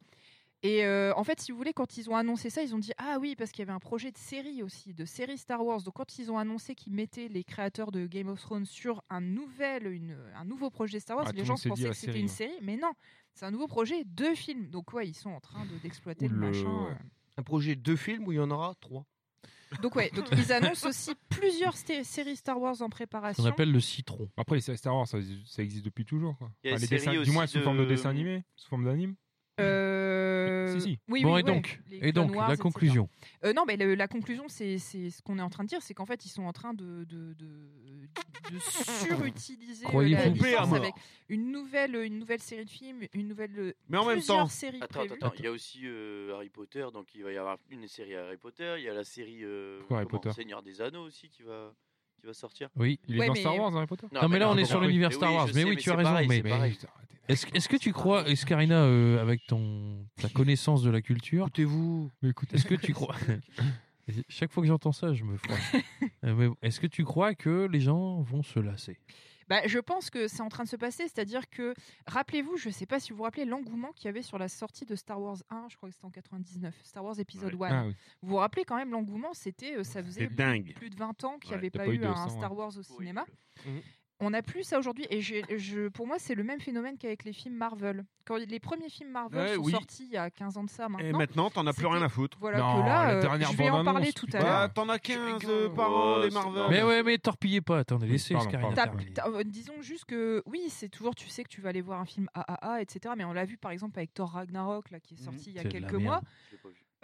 Et euh, en fait, si vous voulez, quand ils ont annoncé ça, ils ont dit ah oui parce qu'il y avait un projet de série aussi, de série Star Wars. Donc quand ils ont annoncé qu'ils mettaient les créateurs de Game of Thrones sur un nouvel, une, un nouveau projet Star Wars, Ah, les le gens dit pensaient la que c'était une série, mais non, c'est un nouveau projet de film. Donc ouais, ils sont en train de- d'exploiter le le- machin. ouais. euh. Un projet de films où il y en aura trois. Donc ouais, donc ils annoncent aussi plusieurs séries Star Wars en On préparation. appelle le citron. Après, les séries Star Wars, ça, ça existe depuis toujours. Quoi. Enfin, les dessins, du moins sous forme de de- dessin animé, sous forme d'anime. Euh, Si, si. Oui, bon, oui, et ouais, donc, et donc Wars, la etc. conclusion. Euh, non, mais le- la conclusion, c'est ce qu'on est en train de dire, c'est qu'en fait, ils sont en train de, de, de, de surutiliser euh, la licence avec une nouvelle, une nouvelle série de films, une nouvelle, euh, Mais en même temps, séries Attends, prévues. attends, attends, il y a aussi euh, Harry Potter, donc il va y avoir une série Harry Potter, il y a la série euh, Harry comment, Potter? Seigneur des Anneaux aussi qui va, qui va sortir. Oui. Il est Ouais, dans mais- Star Wars, Harry Potter Non, mais là, non, on est sur l'univers Star Wars. Mais oui, mais tu as raison. pareil, mais est-ce est-ce que tu crois, Escarina, euh, avec ton ta connaissance de la culture, Écoutez-vous. Mais écoutez, est-ce que tu crois <laughs> Chaque fois que j'entends ça, je me froisse. <laughs> Euh, mais Est-ce que tu crois que les gens vont se lasser? Bah, je pense que c'est en train de se passer, c'est-à-dire que, rappelez-vous, je ne sais pas si vous vous rappelez l'engouement qu'il y avait sur la sortie de Star Wars 1, je crois que c'était en 99, Star Wars épisode 1. Ah oui. Vous vous rappelez quand même l'engouement, c'était, euh, ça faisait dingue. plus de 20 ans qu'il n'y Ouais, avait pas, eu un sang, Star ouais. Wars au cinéma. Mhm. On n'a plus ça aujourd'hui et je, pour moi c'est le même phénomène qu'avec les films Marvel. Quand les premiers films Marvel Ouais, sont oui. sortis il y a 15 ans de ça Et maintenant, maintenant, t'en as plus rien à foutre. voilà Non, que là, la euh, je vais en parler tout à l'heure. Bah, t'en as 15 euh, par an, les Marvel. Mais ouais, mais torpillez pas. Attendez, laissez euh, disons juste que oui, c'est toujours, tu sais que tu vas aller voir un film AAA, etc. Mais on l'a vu par exemple avec Thor Ragnarok, là, qui est sorti il y a quelques mois.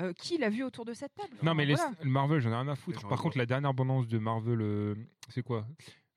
Euh, qui l'a vu autour de cette table? Non, mais les, Voilà. le Marvel, j'en ai rien à foutre. Les Par contre, la dernière bande de Marvel, euh, c'est quoi?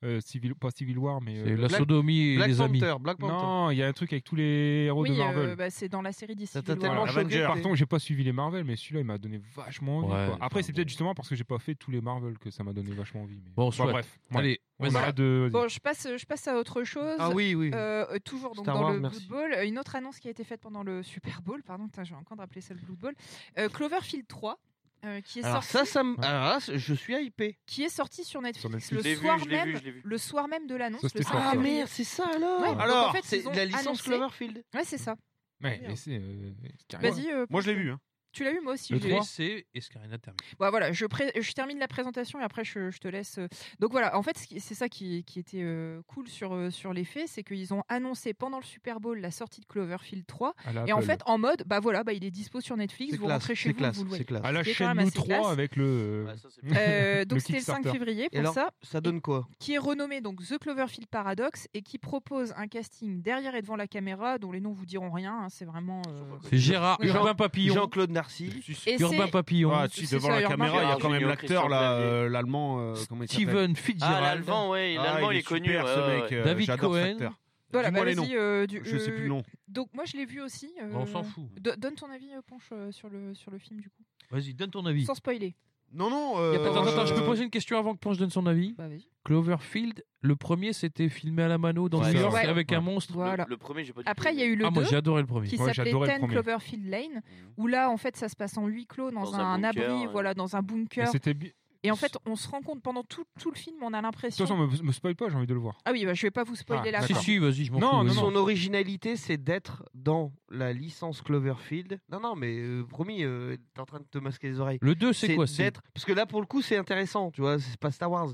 Euh, Civil, Pas Civil War, mais. C'est euh, la Black- sodomie et Black les amis. Panther, Black Panther. Non, il y a un truc avec tous les héros Oui, de euh, Marvel. bah, c'est dans la série d'ici. Tellement Voilà, choqué. Avengers. que Par t'es- contre, j'ai pas suivi les Marvel, mais celui-là, il m'a donné vachement envie. Ouais, quoi. Après, enfin, c'est bon. peut-être justement parce que j'ai pas fait tous les Marvel que ça m'a donné vachement envie. Mais... Bon, soit. bref. ouais. Allez, on arrête de. Bon, je passe, je passe à autre chose. Ah oui, oui. Euh, euh, toujours donc, Star dans Wars, le merci. Blood Bowl, euh, une autre annonce qui a été faite pendant le Super Bowl, pardon, j'ai encore rappeler ça le Blood Bowl, Euh, Cloverfield 3, euh, qui, est Alors sorti, ça, ça me... Alors là, je suis hypé. qui est sorti sur Netflix, Sur Netflix. le Je l'ai vu, soir je l'ai même, vu, je l'ai vu. le soir même de l'annonce. Ça, le c'était 5 fort, ça. Ah merde, c'est ça alors Ouais, donc, Alors, en fait, C'est ils ont la licence annoncé- Cloverfield. Ouais, c'est ça. Ouais, euh, carrément. Vas-y. euh, Moi, je l'ai vu. hein. Tu l'as eu, moi aussi. Le je l'ai eu. 3, c'est Escarina termine. Bah voilà, je, pré- je termine la présentation et après je, je te laisse. euh. Donc voilà, en fait, c'est ça qui, qui était euh, cool sur, euh, sur les faits, c'est qu'ils ont annoncé pendant le Super Bowl la sortie de Cloverfield 3. À la Et en fait, en mode, bah voilà, bah, il est dispo sur Netflix, C'est vous classe, rentrez chez c'est vous, classe, vous le voyez. c'est classe. à la ce qui est chaîne nous assez 3 classe. avec le. Ouais, ça. Euh, <laughs> donc Le c'était le 5 Kickstarter. février Et pour alors, ça, ça donne quoi? qui est renommé donc The Cloverfield Paradox et qui propose un casting derrière et devant la caméra, dont les noms vous diront rien, hein, c'est vraiment. euh, C'est Gérard Jean- Papillon. Jean-Claude Narcy. Et Urbain c'est Papillon. Ah, si, devant la caméra, il y a quand même l'acteur, là, euh, l'allemand. euh, comment il s'appelle Steven Ah, Fitzgerald. l'allemand, ouais, Ah, l'allemand, il est super, connu. ouais, ce ouais, mec. ouais. euh, David j'adore cet Cohen. acteur. voilà, Dis-moi bah, vas-y, euh, du- Je sais euh, plus le nom. Donc moi je l'ai vu aussi. On euh, s'en fout. do- Donne ton avis, euh, Ponche, euh, sur le, sur le film du coup. Vas-y, donne ton avis. Sans spoiler. Non, non. Euh, Attends, attends, je peux euh, poser une question avant que Ponche donne son avis Bah. Cloverfield, le premier c'était filmé à la mano dans Ouais, New York ouais. avec un monstre. Voilà. Le, le premier, j'ai pas du Après, il y a eu le Ah, moi 2 j'ai adoré le premier. qui Ouais, s'appelait j'adorais le 10 premier. Cloverfield Lane, où là, en fait, ça se passe en huis clos dans, Dans un, un bunker, abri, ouais. voilà, dans un bunker. c'était bi- Et en fait, on se rend compte pendant tout, tout le film, on a De l'impression. toute façon, me, me spoil pas, j'ai envie de le voir. Ah oui, bah, je vais pas vous spoiler Ah, là. Si, si, vas-y, je m'en Non, fous. non. Son originalité, c'est d'être dans la licence Cloverfield. Non, non, mais euh, promis, euh, t'es en train de te masquer les oreilles. Le 2, c'est quoi C'est d'être Parce que là, pour le coup, c'est intéressant, tu vois, c'est pas Star Wars.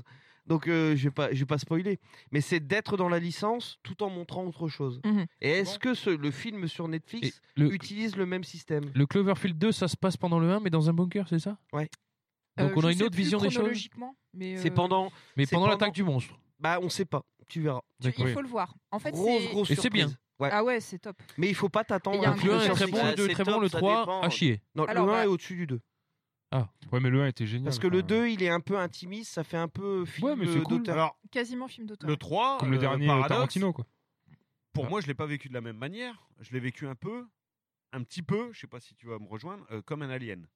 Donc, euh, je vais pas, je vais pas spoiler. Mais c'est d'être dans la licence tout en montrant autre chose. Mhm. Et est-ce que ce, le film sur Netflix le, utilise le même système? Le Cloverfield 2, ça se passe pendant le 1, mais dans un bunker, c'est ça? Ouais. Donc Euh, on je a une autre vision des choses chronologiquement, mais C'est euh, pendant. Mais c'est pendant pendant- l'attaque du monstre. Bah, on sait pas. Tu verras. il faut le voir. En fait, grosse, c'est. grosse Et c'est surprise. bien. Ouais. Ah ouais, c'est top. Mais il faut pas t'attendre. Et il y a à un Donc le 1 est très bon, le 2 est C'est très bon, le ça 3 dépend. à chier. Non, Alors, le 1 bah- est au-dessus du 2. Ouais, mais le 1 était génial. Parce que le enfin, 2, il est un peu intimiste, ça fait un peu film Ouais, mais c'est euh, cool. d'auteur. Alors, Quasiment film d'auteur. le 3, Comme le euh, dernier Tarantino, quoi. Pour Ah. moi, je l'ai pas vécu de la même manière. Je l'ai vécu un peu, un petit peu, je sais pas si tu vas me rejoindre, euh, comme un alien.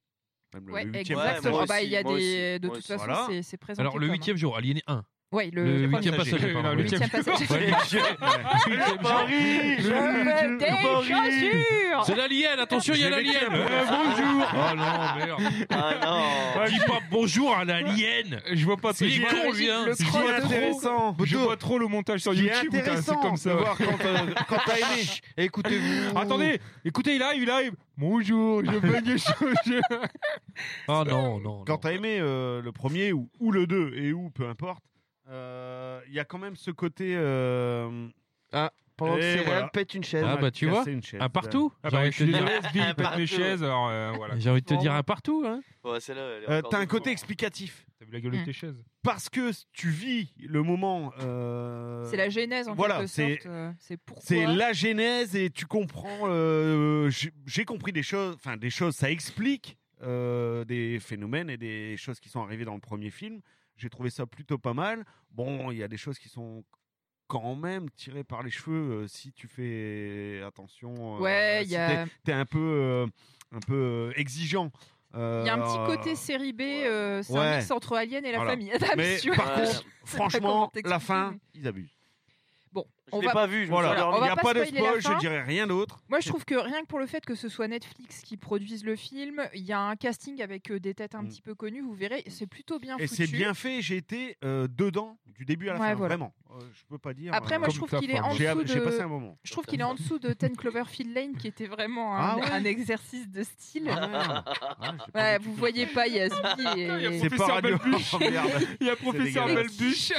Même le Ouais, huitième Ouais, exactement. moi Ah bah, il y a aussi, moi des. aussi, De moi toute aussi. façon, Voilà. c'est- c'est présenté. Alors le comme, 8 jour, Aliéné 1. Ouais, Le le. huitième passager. pardon. le Le huitième passager. Paris Je veux des chaussures C'est l'alien, attention, il y a Je l'alien. Euh, Bonjour Oh non, merde Ah non Dis pas bonjour à un alien Je vois pas Il est con, lui, hein est de intéressant, Je vois trop le montage sur YouTube, c'est intéressant comme ça. voir quand, euh, quand t'as aimé. Écoutez-vous. Attendez, écoutez, il arrive, il arrive. Bonjour, je veux des choses. Oh non, non, Quand t'as aimé euh, le premier ou, le 2 et ou peu importe, il y a quand même ce côté. euh, Pendant que Et voilà. pète une chaise. Ah bah tu vois, une chaise. un partout Ah J'ai bah, envie je suis de te dire- désolé, Sbi, il pète Partout. mes chaises, alors euh, voilà. J'ai envie de te dire un partout, hein Ouais, Euh, T'as un côté explicatif. T'as vu la gueule de Mm. tes chaises? Parce que tu vis le moment. euh, C'est la genèse en voilà, quelque c'est- sorte. euh, C'est pourquoi. C'est la genèse et tu comprends. euh, j'ai- J'ai compris des choses. Enfin, des choses. Ça explique euh, des phénomènes et des choses qui sont arrivées dans le premier film. J'ai trouvé ça plutôt pas mal. Bon, il y a des choses qui sont quand même tirées par les cheveux euh, si tu fais attention. euh, Ouais, il si y a. t'es- T'es un peu, euh, un peu exigeant. Il y a un petit côté série B, euh, c'est un ouais. mix entre Alien et la Voilà. famille. <laughs> Mais par contre, franchement, la fin, ils abusent. Bon, Je on l'ai va pas vu, je me suis Voilà, il n'y a pas pas de spoil, je dirais rien d'autre. Moi, je trouve que rien que pour le fait que ce soit Netflix qui produise le film, il y a un casting avec euh, des têtes un Mm. petit peu connues. Vous verrez, c'est plutôt bien Et foutu. c'est bien fait, j'ai été euh, dedans du début à la Ouais, fin, voilà. vraiment. Euh, je peux pas dire. Après, euh, moi, je trouve qu'il est en dessous j'ai passé un de. moment. Je trouve qu'il est en dessous de Ten Cloverfield Lane, qui était vraiment un, Ah ouais un exercice de style. Ah. Ah, vous voyez pas Yasmi et C'est pas Professeur radio. Belbuche. <laughs> Oh. Il y a professeur. Belbuche.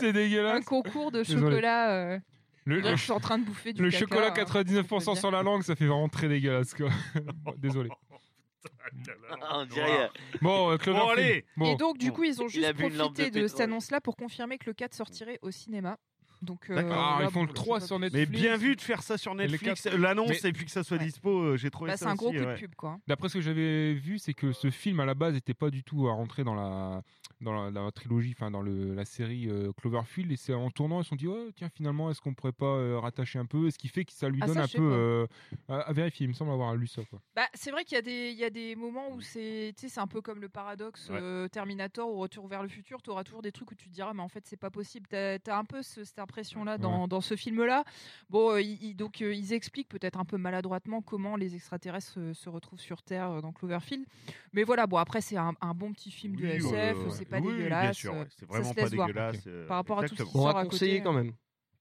C'est un dégueulasse. concours de chocolat. Euh, Le, là, le je suis en train de bouffer du le caca, chocolat hein, 99% sur la langue, ça fait vraiment très dégueulasse, quoi. <laughs> Désolé. On dirait. Bon, euh, Cloverfield. Bon, allez. Bon. Et donc, du coup, ils ont juste profité de, cette annonce-là pour confirmer que le 4 sortirait au cinéma. Donc, euh. Ah, là, ils font bon, le je 3 sais sur pas. Mais Netflix. bien vu de faire ça sur Netflix, l'annonce Mais- et puis que ça soit Ouais. dispo, euh, j'ai trouvé Bah, ça c'est un gros coup de pub, quoi. D'après ce que j'avais vu, c'est que ce film à la base n'était pas du tout à rentrer dans la dans la, dans la trilogie, enfin dans le, la série euh, Cloverfield. Et c'est en tournant, ils se sont dit tiens finalement, est-ce qu'on pourrait pas euh, rattacher un peu? Ce qui fait que ça lui Ah, donne ça, un peu euh, à, à vérifier. Il me semble avoir lu ça. Quoi. Bah, c'est vrai qu'il y a des, il y a des moments où c'est, tu sais, c'est un peu comme le paradoxe Ouais. euh, Terminator ou Retour vers le futur. Tu auras toujours des trucs où tu te diras, mais en fait, c'est pas possible. T'as as un peu ce- impression-là dans, dans ce film-là. Bon, euh, ils- ils- donc euh, ils expliquent peut-être un peu maladroitement comment les extraterrestres se, se retrouvent sur Terre euh, dans Cloverfield. Mais voilà, bon, après, c'est un, un bon petit film de SF. ouais, ouais, C'est pas Oui, dégueulasse. Bien sûr, ouais. c'est ça vraiment pas dégueulasse. euh, Par rapport à tout ce qui On sort va à conseiller côté. quand même.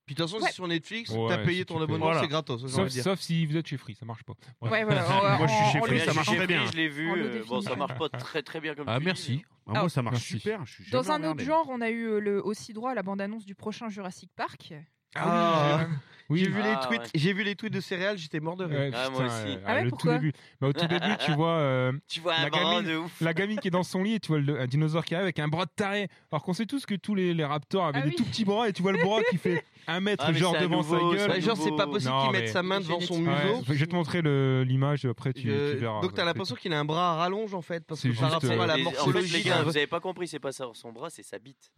Puis de toute façon, Ouais. c'est sur Netflix, Ouais, t'as payé si ton abonnement, c'est gratos. Sauf, dire. si vous êtes chez Free, ça marche pas. Ouais. Ouais, voilà. <laughs> Moi, je suis chez Free, ça marche très bien. Je l'ai vu. Bon, ça marche pas très très bien comme Ah merci. Ah, moi, ça marche Merci. super. Je suis Dans un autre genre, on a eu euh, le, aussi droit à la bande-annonce du prochain Jurassic Park. Ah, oui, j'ai vu les Ah, tweets, ouais. j'ai vu les tweets de céréales, j'étais mort de rire. Ouais, Ah, moi aussi. euh, Ah ouais, le tout début. Bah, au tout début, <laughs> tu vois euh, Tu vois un La gamine- de ouf. la gamine qui est dans son lit et tu vois le- un dinosaure qui arrive avec un bras de taré. Alors qu'on sait tous que tous les, les raptors avaient Ah des oui. tout petits bras et tu vois le bras qui fait <laughs> un mètre Ah, genre devant nouveau, sa gueule. genre, c'est pas possible qu'il mette sa main devant son museau. je vais te montrer l'image après tu, Euh, verras. donc t'as l'impression qu'il a un bras à rallonge en fait, parce que C'est par rapport à la morphologie. vous avez pas compris, c'est pas ça son bras, c'est sa bite. <laughs>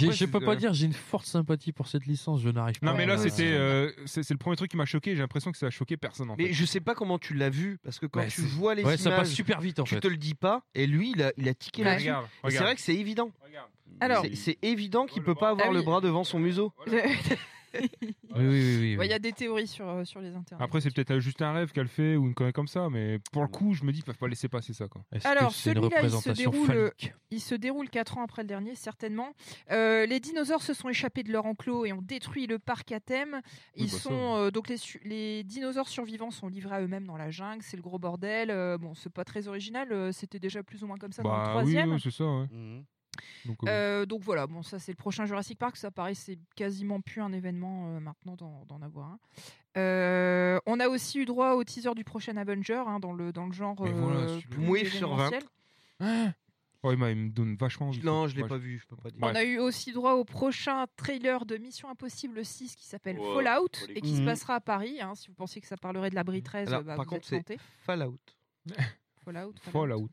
Je peux pas euh, dire, j'ai une forte sympathie pour cette licence, je n'arrive pas Non, mais là, c'était. euh, c'est c'est le premier truc qui m'a choqué. J'ai l'impression que ça a choqué personne en Mais fait. je sais pas comment tu l'as vu, parce que quand Ouais, tu c'est- vois les Ouais, ça passe images, super vite en tu fait. te le dis pas, et lui, il a, il a tiqué Ouais. là-dessus. Regarde, Et C'est regarde. vrai que c'est évident. regarde. Alors, C'est- C'est évident qu'il peut pas avoir Ah le bras devant son museau. <laughs> <laughs> Oui, oui, oui. oui, Ouais, Il y oui. a des théories sur, euh, sur les internets. Après, c'est peut-être juste un rêve qu'elle fait ou une connerie comme ça, mais pour le coup, je me dis, ils peuvent pas laisser passer ça. Quoi. Est-ce Alors, que c'est une celui-là, il se déroule, phallique Il se déroule 4 ans après le dernier, certainement. Euh, les dinosaures se sont échappés de leur enclos et ont détruit le parc à thème. Ils Oui, bah, sont euh, donc les, les dinosaures survivants sont livrés à eux-mêmes dans la jungle. C'est le gros bordel. Euh, bon, c'est pas très original. euh, C'était déjà plus ou moins comme ça dans le Bah oui, troisième. oui, c'est ça. Ouais. Mhm. Donc, euh, Euh, donc voilà, bon ça c'est le prochain Jurassic Park, ça paraît c'est quasiment plus un événement euh, maintenant d'en avoir un. Euh, on a aussi eu droit au teaser du prochain Avenger hein, dans le dans le genre Mais voilà, plus sur 20. événementiel. ouais, mais il me donne vachement envie. Non, je l'ai Ouais, pas vu, je peux pas dire. Ouais. On a eu aussi droit au prochain trailer de Mission Impossible 6 qui s'appelle Wow, Fallout et qui se Mhm. passera à Paris. hein. si vous pensiez que ça parlerait de la Brie 13, Alors, bah, par vous contre, êtes c'est plantés. <laughs> Fallout. Fallout. Fallout.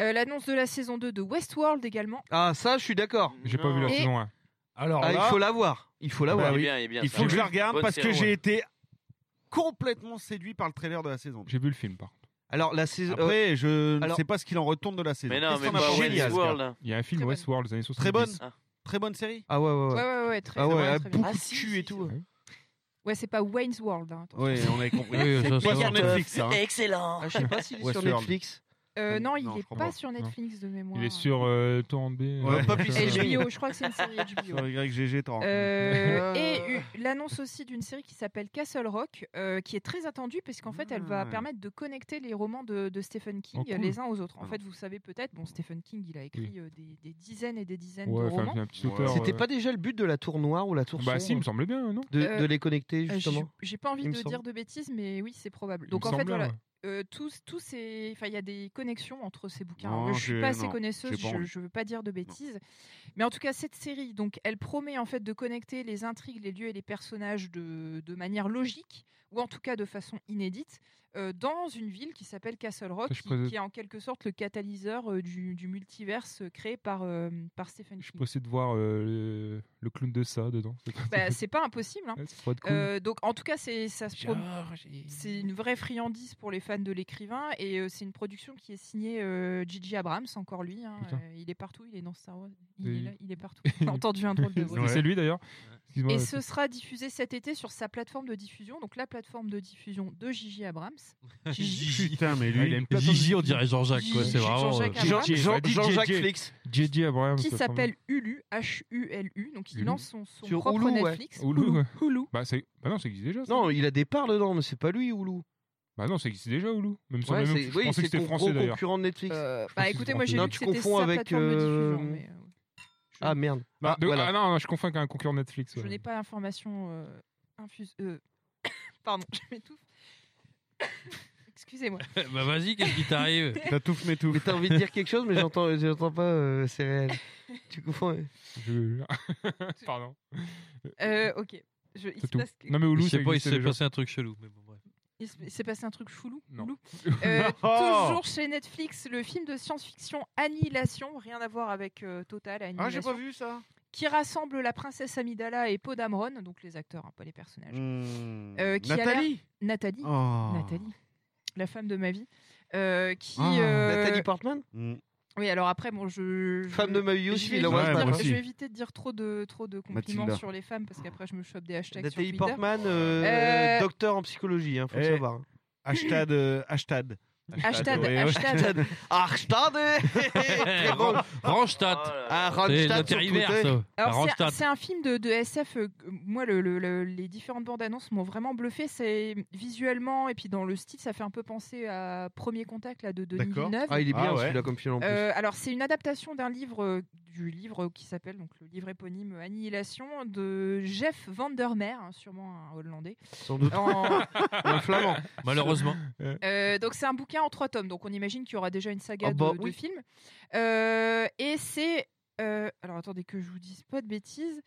Euh, L'annonce de la saison 2 de Westworld également. Ah, ça, je suis d'accord. J'ai pas vu la Et- saison 1. Alors Ah, là, il faut l'avoir. Il faut l'avoir. Bah oui. bien, il est bien. Il ça. faut que je la regarde Bonne parce que série, j'ai ouais. été complètement séduit par le trailer de la saison. J'ai vu le film, par contre. Alors, la saison. euh, Après, je ne alors- sais pas ce qu'il en retourne de la saison. Mais non, Qu'est-ce mais qu'on a pas pensé génial, Westworld. Il y a un film Très bonne. Westworld des années 70. Très bonne. Ah. Très bonne série. Ah ouais, ouais, Ouais, ouais. ouais, ouais, très, Ah ouais, ah, très bien. beaucoup Ah, de si, cul si, et tout. Ouais. Ouais, c'est pas Wayne's World. hein, attention. Oui, on avait compris. Oui, ça, Pas sur. Netflix, ça. hein. Excellent. Ah, je sais pas s'il est sur Westworld. Netflix. Euh, non, il Non, est pas pas. sur Netflix de mémoire. Il est sur euh, Torrent B. Ouais, pas plus HBO, <laughs> je crois que c'est une série HBO. Sur YGG, t'en Euh, <laughs> et l'annonce aussi d'une série qui s'appelle Castle Rock, euh, qui est très attendue parce qu'en fait, elle va Ah. permettre de connecter les romans de, de Stephen King Oh, cool. les uns aux autres. En Ah. fait, vous savez peut-être, bon, Stephen King, il a écrit euh, des, des dizaines et des dizaines Ouais, de enfin, romans. C'était euh, pas déjà le but de la tour noire ou la tour Bah, si, il me semblait bien, non de, Euh, de les connecter, Euh, justement. j'ai- pas envie de dire de bêtises, mais oui, c'est probable. Donc en fait, voilà. Euh, tous, tous ces, enfin, il y a des connexions entre ces bouquins. Non, je suis pas assez non, connaisseuse, je, je veux pas dire de bêtises, mais en tout cas cette série, donc, elle promet en fait de connecter les intrigues, les lieux et les personnages de, de manière logique ou en tout cas de façon inédite. Euh, dans une ville qui s'appelle Castle Rock, qui, est en quelque sorte le catalyseur euh, du, du multiverse euh, créé par, euh, par Stephen Je King. peux essayer de voir euh, le, le clown de ça dedans. Bah, c'est pas impossible. hein. Ouais, cool. Euh, donc en tout cas, c'est ça se pro- c'est une vraie friandise pour les fans de l'écrivain et euh, c'est une production qui est signée euh, Gigi Abrams, encore lui. hein, euh, il est partout, il est dans Star Wars, il Oui. est là, il est partout. <laughs> A entendu un drôle de voix. C'est- C'est lui d'ailleurs. Et ce sera diffusé cet été sur sa plateforme de diffusion, donc la plateforme de diffusion de Gigi Abrams. <laughs> Gigi. Putain, mais il a lui. une plateforme Gigi, on dirait Jean-Jacques, quoi. C'est Gigi, vraiment. Jean-Jacques euh, Bah. Flix. J.J. Abrams. qui s'appelle Hulu, H-U-L-U, donc il Hulu. lance son, son Sur propre Hulu, ouais. Netflix. Hulu, ouais. Hulu. Bah, c'est- bah non, ça existe déjà. Ça. Non, il a des parts dedans, mais c'est pas lui, Oulou. Bah non, ça existe déjà, Hulu. Même ça, Ouais, même, c'est je oui, pensais que c'est c'était français d'ailleurs. concurrent de Netflix. Euh, bah écoutez, moi j'ai lu que c'était sa avec, plateforme de euh, diffusion. Ah merde. Bah, Ah, de- voilà. ah non, non, je confonds avec un concurrent Netflix. Je n'ai pas l'information euh, infuse. euh, <coughs> Pardon, je m'étouffe. <coughs> Excusez-moi. <laughs> Bah vas-y, qu'est-ce qui t'arrive? T'as tout mais tout. Mais t'as envie de dire quelque chose, mais j'entends, j'entends pas. euh, c'est réel. <laughs> Tu confonds. Je- <laughs> Pardon. Euh, ok. Je, il se passe- Non mais Hulu, Je sais pas, il s'est passé un truc chelou. Mais bon. Il se- il s'est passé un truc. Non. Loulou. <laughs> Euh, Oh toujours chez Netflix, le film de science-fiction Annihilation, rien à voir avec euh, Total, Ah, j'ai Annihilation, pas vu ça. qui rassemble la princesse Amidala et Poe Dameron, donc les acteurs, hein, pas les personnages. Hmm. Euh, qui a Nathalie. Nathalie, Oh. Nathalie, la femme de ma vie, euh, qui. Euh, Nathalie Portman, Hmm. Oui, alors après, bon, je. je- femme de ma vie je aussi, vais, il Ouais, embrasse éviter, moi je vais éviter de dire trop de, trop de compliments Mathilda. sur les femmes parce qu'après je me chope des hashtags Nathalie sur Twitter. Portman, euh, Euh, docteur en psychologie, hein, faut le Eh. savoir. Hashtag. euh, hashtag. Hashtag, hashtag. Arstad Très bon. Oh. Ah, sur Twitter. Alors, c'est- un film de, de SF. euh, moi, le, le- le- les différentes bandes annonces m'ont vraiment bluffé. C'est visuellement et puis dans le style, ça fait un peu penser à Premier Contact là, de Denis D'accord. Villeneuve. Ah, il est bien Ah, ouais. celui-là comme film en plus. Euh, alors, c'est une adaptation d'un livre, euh, du livre qui s'appelle donc le livre éponyme Annihilation de Jeff Vandermeer, hein, sûrement un Hollandais. Sans doute. En- <laughs> Un flamand. Malheureusement. Euh, donc c'est un bouquin en trois tomes, donc on imagine qu'il y aura déjà une saga Ah bah de, de oui. films. Euh, et c'est... euh, alors attendez que je vous dise pas de bêtises.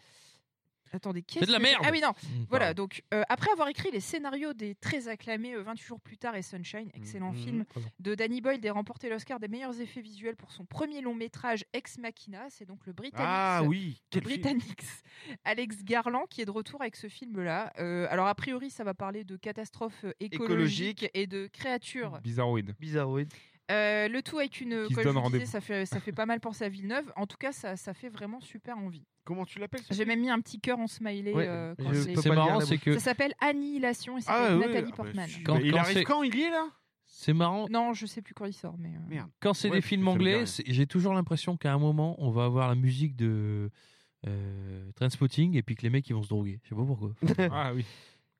Attendez, qu'est-ce de la que merde. Ah oui, non. Mmh, Voilà, donc euh, après avoir écrit les scénarios des très acclamés euh, 28 jours plus tard et Sunshine, excellent Mhm. film Pardon. de Danny Boyle et remporté l'Oscar des meilleurs effets visuels pour son premier long métrage Ex Machina, c'est donc le Britannique. Ah oui, le quel film. Britannique <laughs> Alex Garland qui est de retour avec ce film-là. Euh, alors a priori, ça va parler de catastrophes euh, écologiques Écologique. et de créatures. Bizarroïde. Bizarroïde. Euh, le tout avec une, Qui se comme je donne vous rendez-vous. disais, ça fait ça fait pas mal penser à Villeneuve. En tout cas, ça, ça fait vraiment super envie. Comment tu l'appelles ce J'ai film même mis un petit cœur en smiley. Ouais, euh, je quand peux c'est- pas le marrant, c'est que Ça s'appelle Annihilation et c'est Ah avec ouais, Nathalie ah bah, Portman. si. Quand- Bah, il quand arrive c'est- quand Il y est là c'est marrant. Non, je sais plus quand il sort, mais. euh, Merde. Quand c'est Ouais, des films ça me dit anglais, rien. c'est- j'ai toujours l'impression qu'à un moment, on va avoir la musique de euh, Trainspotting et puis que les mecs ils vont se droguer. Je sais pas pourquoi. <laughs> Ah oui.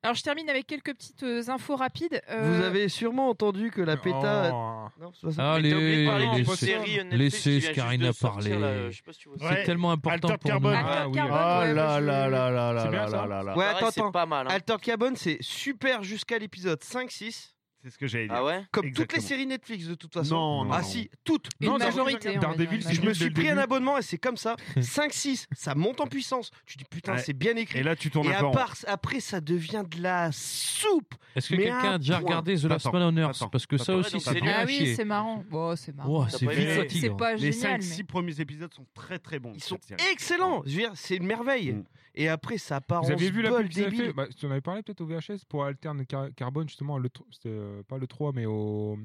Alors je termine avec quelques petites euh, infos rapides. Euh, Vous avez sûrement entendu que la PETA. Oh. Non, c'est pas ça. Ah, Mais t'as oublié de Allez, parler d'une laissez, série Netflix laissez qui vient juste Karina de sortir, parler. là, je sais pas si tu vois ça. Ouais. C'est tellement important Alter pour Carbone. nous. Alter Ah oui, Carbone, Oh ouais, là je- là là là là C'est bien, là ça là là là. Ouais, Pareil, attends, c'est attends. pas mal. hein. Alter Carbone, c'est super jusqu'à l'épisode 5-6. C'est ce que j'allais dire. Ah ouais Comme toutes les Exactement. séries Netflix de toute façon. Non, non, ah non. si, toutes. Une Non, majorité. on va Daredevil, dire, c'est Je me suis pris un abonnement et c'est comme ça. <laughs> 5-6, ça monte en puissance. Tu dis putain, Ouais. c'est bien écrit. Et là, tu tournes Et un peu à part, après, ça devient de la soupe. Est-ce que Mais quelqu'un un a déjà point. regardé The Last Man on Earth Parce que ça attends. aussi, c'est dur Ah à oui, chier. c'est marrant. Bon, c'est marrant. Oh, T'as c'est pas vite aimé C'est pas Les génial, 5-6 mais. premiers épisodes sont très très bons. de Ils sont cette série. excellents. Je veux dire, c'est une merveille. Mm. Et après, ça part Vous en aviez vu la bol pub qu'ils avaient débile. fait bah, Tu en avais parlé peut-être au VHS pour Alterne Car- Carbone, justement. Le, euh, pas le 3, mais au.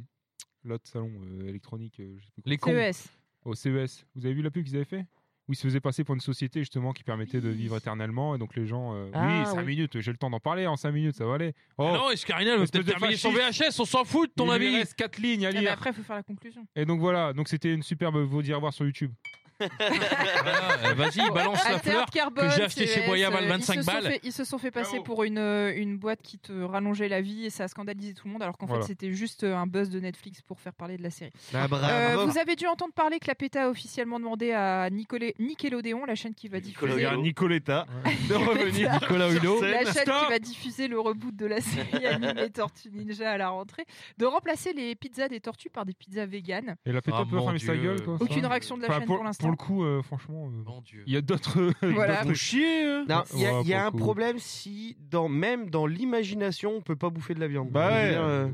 L'autre salon euh, électronique. euh, je sais plus. Les. CES. Au CES. Vous avez vu la pub qu'ils avaient fait? Où ils se faisaient passer pour une société justement qui permettait de vivre éternellement. Et donc les gens. euh, Ah, oui, 5 oui. minutes, j'ai le temps d'en parler en 5 minutes, ça va aller. Oh, Non, Escarina, Espèce peut-être terminer son VHS, on s'en fout de ton il avis. reste 4 lignes à Ah, mais lire. après, il faut faire la conclusion. Et donc voilà, donc c'était une superbe vous dire à voir sur YouTube. Voilà, euh, Vas-y, balance la Alter fleur. Carbone, que j'ai acheté chez CES, Boyab à euh, 25 ils se sont balles. fait- ils se sont fait passer Bravo. pour une, euh, une boîte qui te rallongeait la vie et ça a scandalisé tout le monde alors qu'en Voilà. fait c'était juste euh, un buzz de Netflix pour faire parler de la série. Ah, Euh, bravo. vous avez dû entendre parler que la PETA a officiellement demandé à Nicolé- Nickelodeon, la chaîne qui va diffuser, Nicoletta <laughs> de revenir. Nicolas Hulot. La chaîne Stop. qui va diffuser le reboot de la série <laughs> animée Tortue Ninja à la rentrée, de remplacer les pizzas des tortues par des pizzas véganes. Et la péta Ah, peut mon fermer sa Dieu. gueule quoi. Aucune réaction de la Enfin, chaîne pour, pour, l'instant. Pour le coup, euh, franchement, euh, Mon Dieu. il y a d'autres. <laughs> Voilà. d'autres- chier. Non, il y a, Ouais, il y a pour un le coup. problème si, dans, même dans l'imagination, on peut pas bouffer de la viande. Bah Je veux ouais. dire, euh,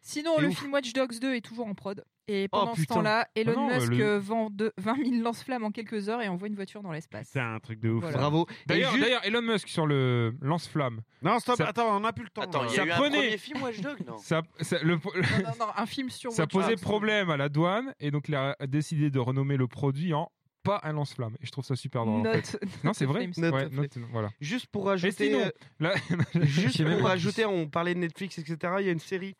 Sinon, C'est le ouf. film Watch Dogs 2 est toujours en prod. Et pendant ce putain. temps-là, Elon Ah non, Musk le- euh, vend de 20 000 lance-flammes en quelques heures et envoie une voiture dans l'espace. C'est un truc de ouf. Voilà. Bravo. Et D'ailleurs, juste- d'ailleurs, Elon Musk sur le lance-flamme. Non, stop, Ça- attends, on n'a plus le temps. Attends, il y a Ça eu un prenait- premier film Watch Dog Non. Ça, ça- le- Non, non, <laughs> non, un film sur ça posait problème à la douane et donc il a décidé de renommer le produit en pas un lance-flamme. Et je trouve ça super drôle. en fait. <laughs> Note. Non, c'est vrai. Note Ouais, of note- voilà. Juste pour Et rajouter, sinon, euh, là, <laughs> juste Je sais même pour pas rajouter, on parlait de Netflix, etc. Il y a une série.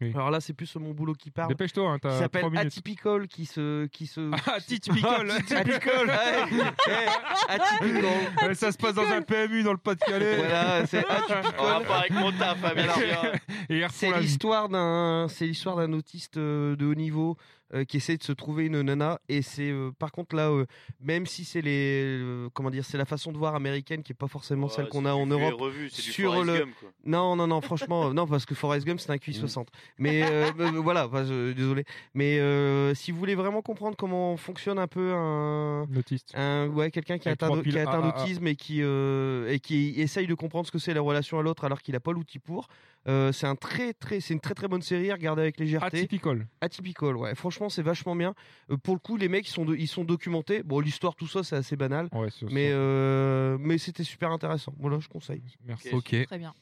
Oui. Alors là, c'est plus mon boulot qui parle. dépêche-toi, hein, Qui t'as s'appelle 3 minutes. Atypical, qui se, qui se. <laughs> Ah, typical. Atypical. <laughs> Atypical. <laughs> Ça se passe dans un PMU dans le Pas-de-Calais. Voilà, c'est Atypical. rapport avec mon taf, bien sûr. Et ils refont C'est l'histoire d'un, c'est l'histoire d'un autiste euh, de haut niveau euh, qui essaie de se trouver une nana. Et c'est, euh, par contre là, euh, même si c'est les, euh, comment dire, c'est la façon de voir américaine qui est pas forcément celle qu'on a en Europe. revu, c'est du sur le- Gump, quoi. Non, non, non, <laughs> franchement, non, parce que Forrest Gump c'est un QI 60. Mais euh, <laughs> euh, voilà, désolé. Mais euh, si vous voulez vraiment comprendre comment fonctionne un peu un, L'autiste. un ouais, quelqu'un qui a atteint, qui a atteint AAA. d'autisme et qui euh, et qui essaye de comprendre ce que c'est la relation à l'autre alors qu'il a pas l'outil pour. Euh, c'est un très très c'est une très très bonne série à regarder avec légèreté. Atypical. Atypical, ouais. Franchement, c'est vachement bien. Euh, pour le coup, les mecs ils sont de- ils sont documentés. Bon, l'histoire tout ça c'est assez banal, Ouais, mais euh, mais c'était super intéressant. Voilà, je conseille. Merci. Ok. Très bien.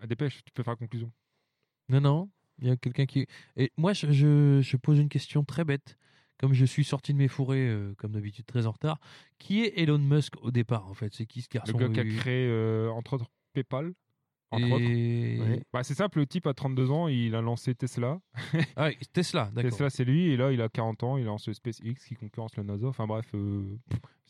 Ah, Dépêche, tu peux faire la conclusion. Non, non. Il y a quelqu'un qui. Et moi, je, je, je pose une question très bête. Comme je suis sorti de mes fourrés, euh, comme d'habitude, très en retard. Qui est Elon Musk au départ, en fait? C'est qui ce Le garçon gars qui a créé, euh, entre autres, PayPal. Entre autres. Et... Ouais. Bah, c'est simple, le type a 32 ans, il a lancé Tesla. <laughs> Ah, oui, Tesla, d'accord. Tesla, c'est lui, et là, il a 40 ans, il lance SpaceX qui concurrence le NASA. Enfin bref, euh,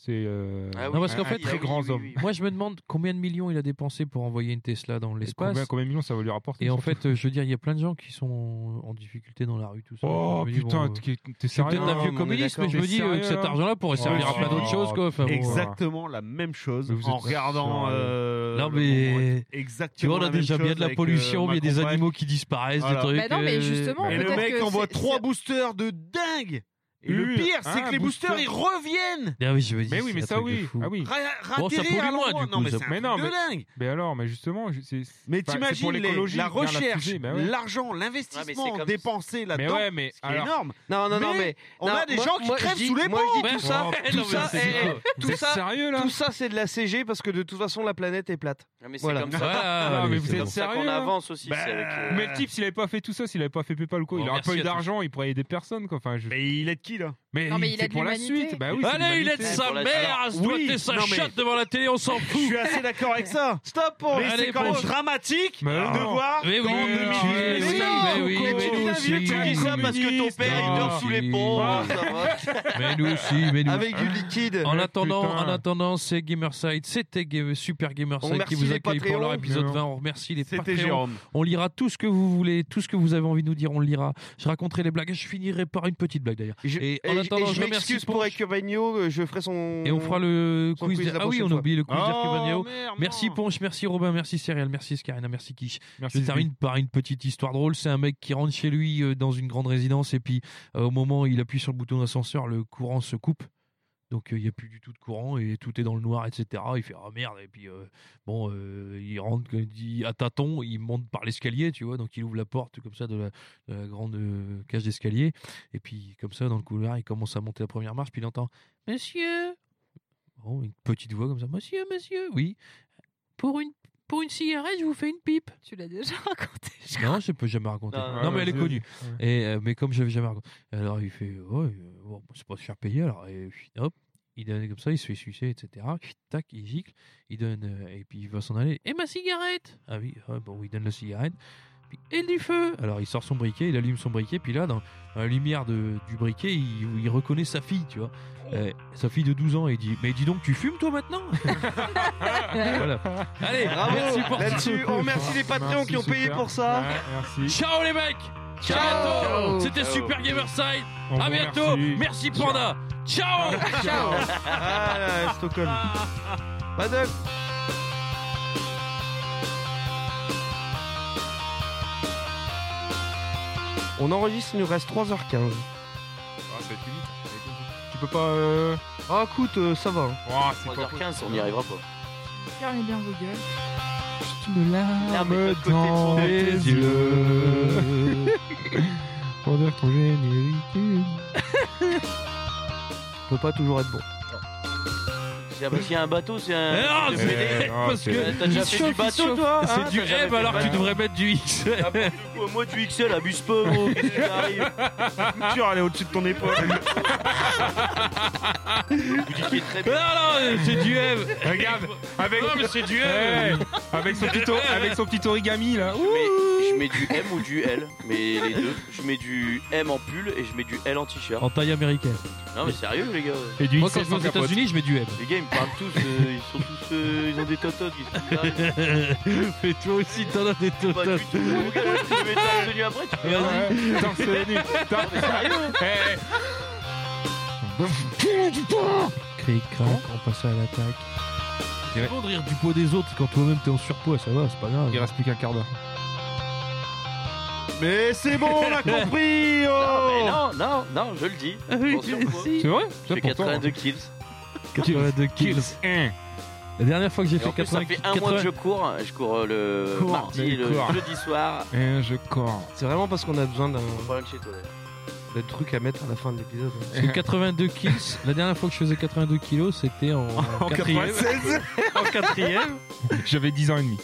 c'est euh, Ah Non, parce un, qu'en un fait, très ah oui. Moi, je me demande combien de millions il a dépensé pour envoyer une Tesla dans l'espace. Combien, combien de millions ça va lui rapporter Et en fait, euh, je veux dire, il y a plein de gens qui sont en difficulté dans la rue, tout ça. Oh dis, putain, bon, euh, t'es t'es c'est sérieux peut-être d'un Non, vieux mais est communiste, mais je me dis euh, que cet argent-là pourrait Oh, servir à plein d'autres oh, choses, quoi. Enfin, bon, Exactement la même chose Mais en regardant. euh, Non, mais- exactement. Tu vois, on a déjà bien de la pollution, euh, il y a des animaux qui disparaissent, des trucs. Bah non, mais euh, justement, Et le mec envoie trois boosters de dingue. Et le pire, c'est ah, que les boosters, booster. ils reviennent. Ah oui, je me dis, Mais oui, c'est mais ça, oui. Ah oui. Ra- Bon, ça à moins, l'endroit. du Non, coup, mais ça c'est un Mais truc non, de mais- dingue. Mais alors, mais justement, c'est. Mais c'est t'imagines la recherche, bah ouais. l'argent, Ouais, l'investissement c'est comme- dépensé là-dedans, ouais, mais ce qui est alors. énorme. Non, non, non, Mais. On non, a des moi- gens qui crèvent dis- sous les moi, je dis ponts. tout ça, tout ça, c'est tout ça, sérieux là tout ça, c'est de la CG parce que de toute façon, la planète est plate. Ah, mais c'est comme ça. Allez, mais c'est vous C'est êtes sérieux, là avance aussi. Bah, c'est euh, Mais le type, s'il avait pas fait tout ça, s'il avait pas fait PayPal ou quoi, il aurait pas eu d'argent, il pourrait aider personne quoi. Enfin, je... Mais il aide qui là? Mais, Non, mais il- il aide pour la l'humanité. suite. Bah oui, Allez, il aide sa mère à se oui, doiter sa chatte devant la télé, on s'en Je fout. suis assez d'accord avec ça. Stop, on- Mais c'est quand même dramatique Mais de non. voir Mais oui, mais oui, Mais mais non, oui, mais oui, Coco, mais tu dis ça parce que ton père il dort sous les ponts. Ah. <laughs> Mais nous aussi, mais nous Avec du liquide. En Mais attendant, en attendant, c'est Gamerside, c'était Super Gamerside qui vous accueille pour leur épisode Non. 20. On remercie les C'était Patreons. Jérôme. On lira tout ce que vous voulez, tout ce que vous avez envie de nous dire, on le lira. Je raconterai les blagues. Je finirai par une petite blague d'ailleurs. Et je, Et et en je- attendant, et je je remercie m'excuse pour. Ecurvagno, euh, je ferai son. Et on fera le quiz. quiz de- Ah oui, on a oublié le quiz Oh, merde, Merci. Ponche, merci Robin, merci Céréal, merci Scarina, merci Quiche. Merci, Je termine par une petite histoire drôle. C'est un mec qui rentre chez lui euh, dans une grande résidence et puis euh, au moment où il appuie sur le bouton d'ascenseur, le courant se coupe. Donc il n'y a plus du tout de courant et tout est dans le noir, etc. Il fait ah merde! Et puis bon, il rentre dit, à tâtons, il monte par l'escalier, tu vois? Donc il ouvre la porte comme ça de la, de la grande cage d'escalier. Et puis comme ça dans le couloir, il commence à monter la première marche puis il entend Monsieur, une petite voix comme ça, Monsieur, Monsieur, oui, pour une pour une cigarette, je vous fais une pipe. Tu l'as déjà <laughs> raconté. je Non, je peux jamais raconter. Non, Non, non, mais elle est connue. Et, euh, mais comme j'avais jamais raconté. Alors il fait, ouais, euh, bon, c'est pas se faire payer. Alors et, puis, hop, il donne comme ça, il se fait sucer, etc. Tac, il gicle, il donne, euh, et puis il va s'en aller. Et ma cigarette Ah oui, bon, il donne la cigarette. Puis, et du feu Alors il sort son briquet, il allume son briquet, puis là, dans la lumière de, du briquet, il, il reconnaît sa fille, tu vois. Euh, sa fille de 12 ans, et il dit, mais dis donc, tu fumes toi maintenant <laughs> Voilà. Allez, Bravo merci pour tout. là-dessus. On remercie les Patreons Merci, qui ont payé super. pour ça. Ouais, merci. Ciao les mecs Ciao. Bientôt C'était Ciao. Super Gamerside On À vous bientôt. Merci Panda Ciao Ciao. Ah, là, Stockholm. <laughs> Pas On enregistre, il nous reste 3h15. Ah, ça va être fini. Tu peux pas. Euh... Ah, écoute, euh, ça va. hein. Oh, c'est pas 3h15, on n'y arrivera pas. Fermez bien vos gueules. Une larme de côté de dans tes yeux. yeux. Pour dire que ton générique. <laughs> Faut pas toujours être bon. C'est- Parce qu'il y a un bateau, c'est un. Non, c'est- non, parce c'est- que T'as déjà fait du bateau, toi hein? c'est du T'as jamais M fait alors de tu devrais mettre du X Ah, coup, Moi, du XL, abuse pas, gros. Qu'est-ce qui t'arrive? <laughs> Tu vas aller au-dessus de ton épaule. <laughs> Vous dites qu'il est très Non, bien. non, c'est du M Regarde, avec, Non mais c'est du M avec, son petit, or- avec son petit origami là. Je mets, je mets du M ou du L, mais les deux. Je mets du M en pull et je mets du L en t-shirt. En taille américaine. Non, mais sérieux, les gars. Et du Moi quand XL je vais aux sans capote. États-Unis je mets du M. Les gars, ils me parlent tous. euh, ils sont tous. euh, ils ont des tototes. Qui t'arrive <laughs> Mais toi aussi t'en as des Pas du tototes. tout. mon gars, mettre la tenue après tu peux Ouais, Torse nu. Torse- Mais sérieux Eh, Cric, crac, on passe à l'attaque. C'est bon de rire du poids des autres quand toi-même t'es en surpoids, ça va, c'est pas grave. Il reste plus qu'un quart d'heure. Mais c'est bon, on a <laughs> compris. Non, Oh mais non, non, non, je le dis. Attention. C'est vrai Je fais 82 kills. 82 kills. Hein. La dernière fois que j'ai fait en plus, ça 80 fait un mois que je cours. Je cours euh, le Cours, mardi, le cours. jeudi soir. Et je cours. C'est vraiment parce qu'on a besoin d'un truc à mettre à la fin de l'épisode. J'ai 82 kills. <laughs> La dernière fois que je faisais 82 kilos, c'était en, En quatrième. 96 en quatrième. <laughs> J'avais 10 ans et demi.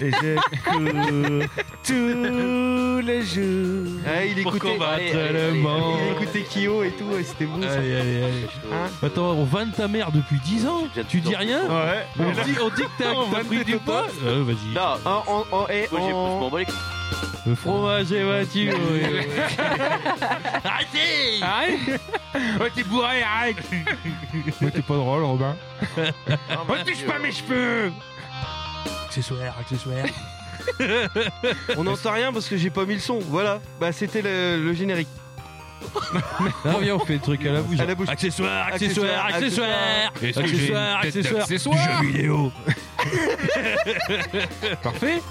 Et j'ai cours tous les jours. Ah, il Pour écoutait, combattre allez, le allez, allez, monde. il écoutait Kyo et tout, et c'était bon ça. Allez, allez, allez. Hein Attends, on vanne ta mère depuis 10 ans J'ai Tu tout dis en- rien Ouais. on dit, on dit que t'as On t'as vanne pris tes du poids Euh, Vas-y. Non, En, en, en, et moi j'ai je en- m'en bats les couilles. Le fromage et voiture. <laughs> Arrêtez Arrête <laughs> Oh, t'es bourré, arrête Ouais, t'es pas drôle, Robin. Non, Oh, touche Dieu. pas mes cheveux Accessoire, accessoire. <laughs> on n'entend rien parce que j'ai pas mis le son. Voilà, bah c'était le, le générique. Ah, viens, on fait le truc à la bouche. À la bouche. Accessoire, Accessoire, accessoire, accessoire. Est-ce que j'ai une Accessoire, tête accessoire. d'accessoire? Du jeu vidéo. <laughs> Parfait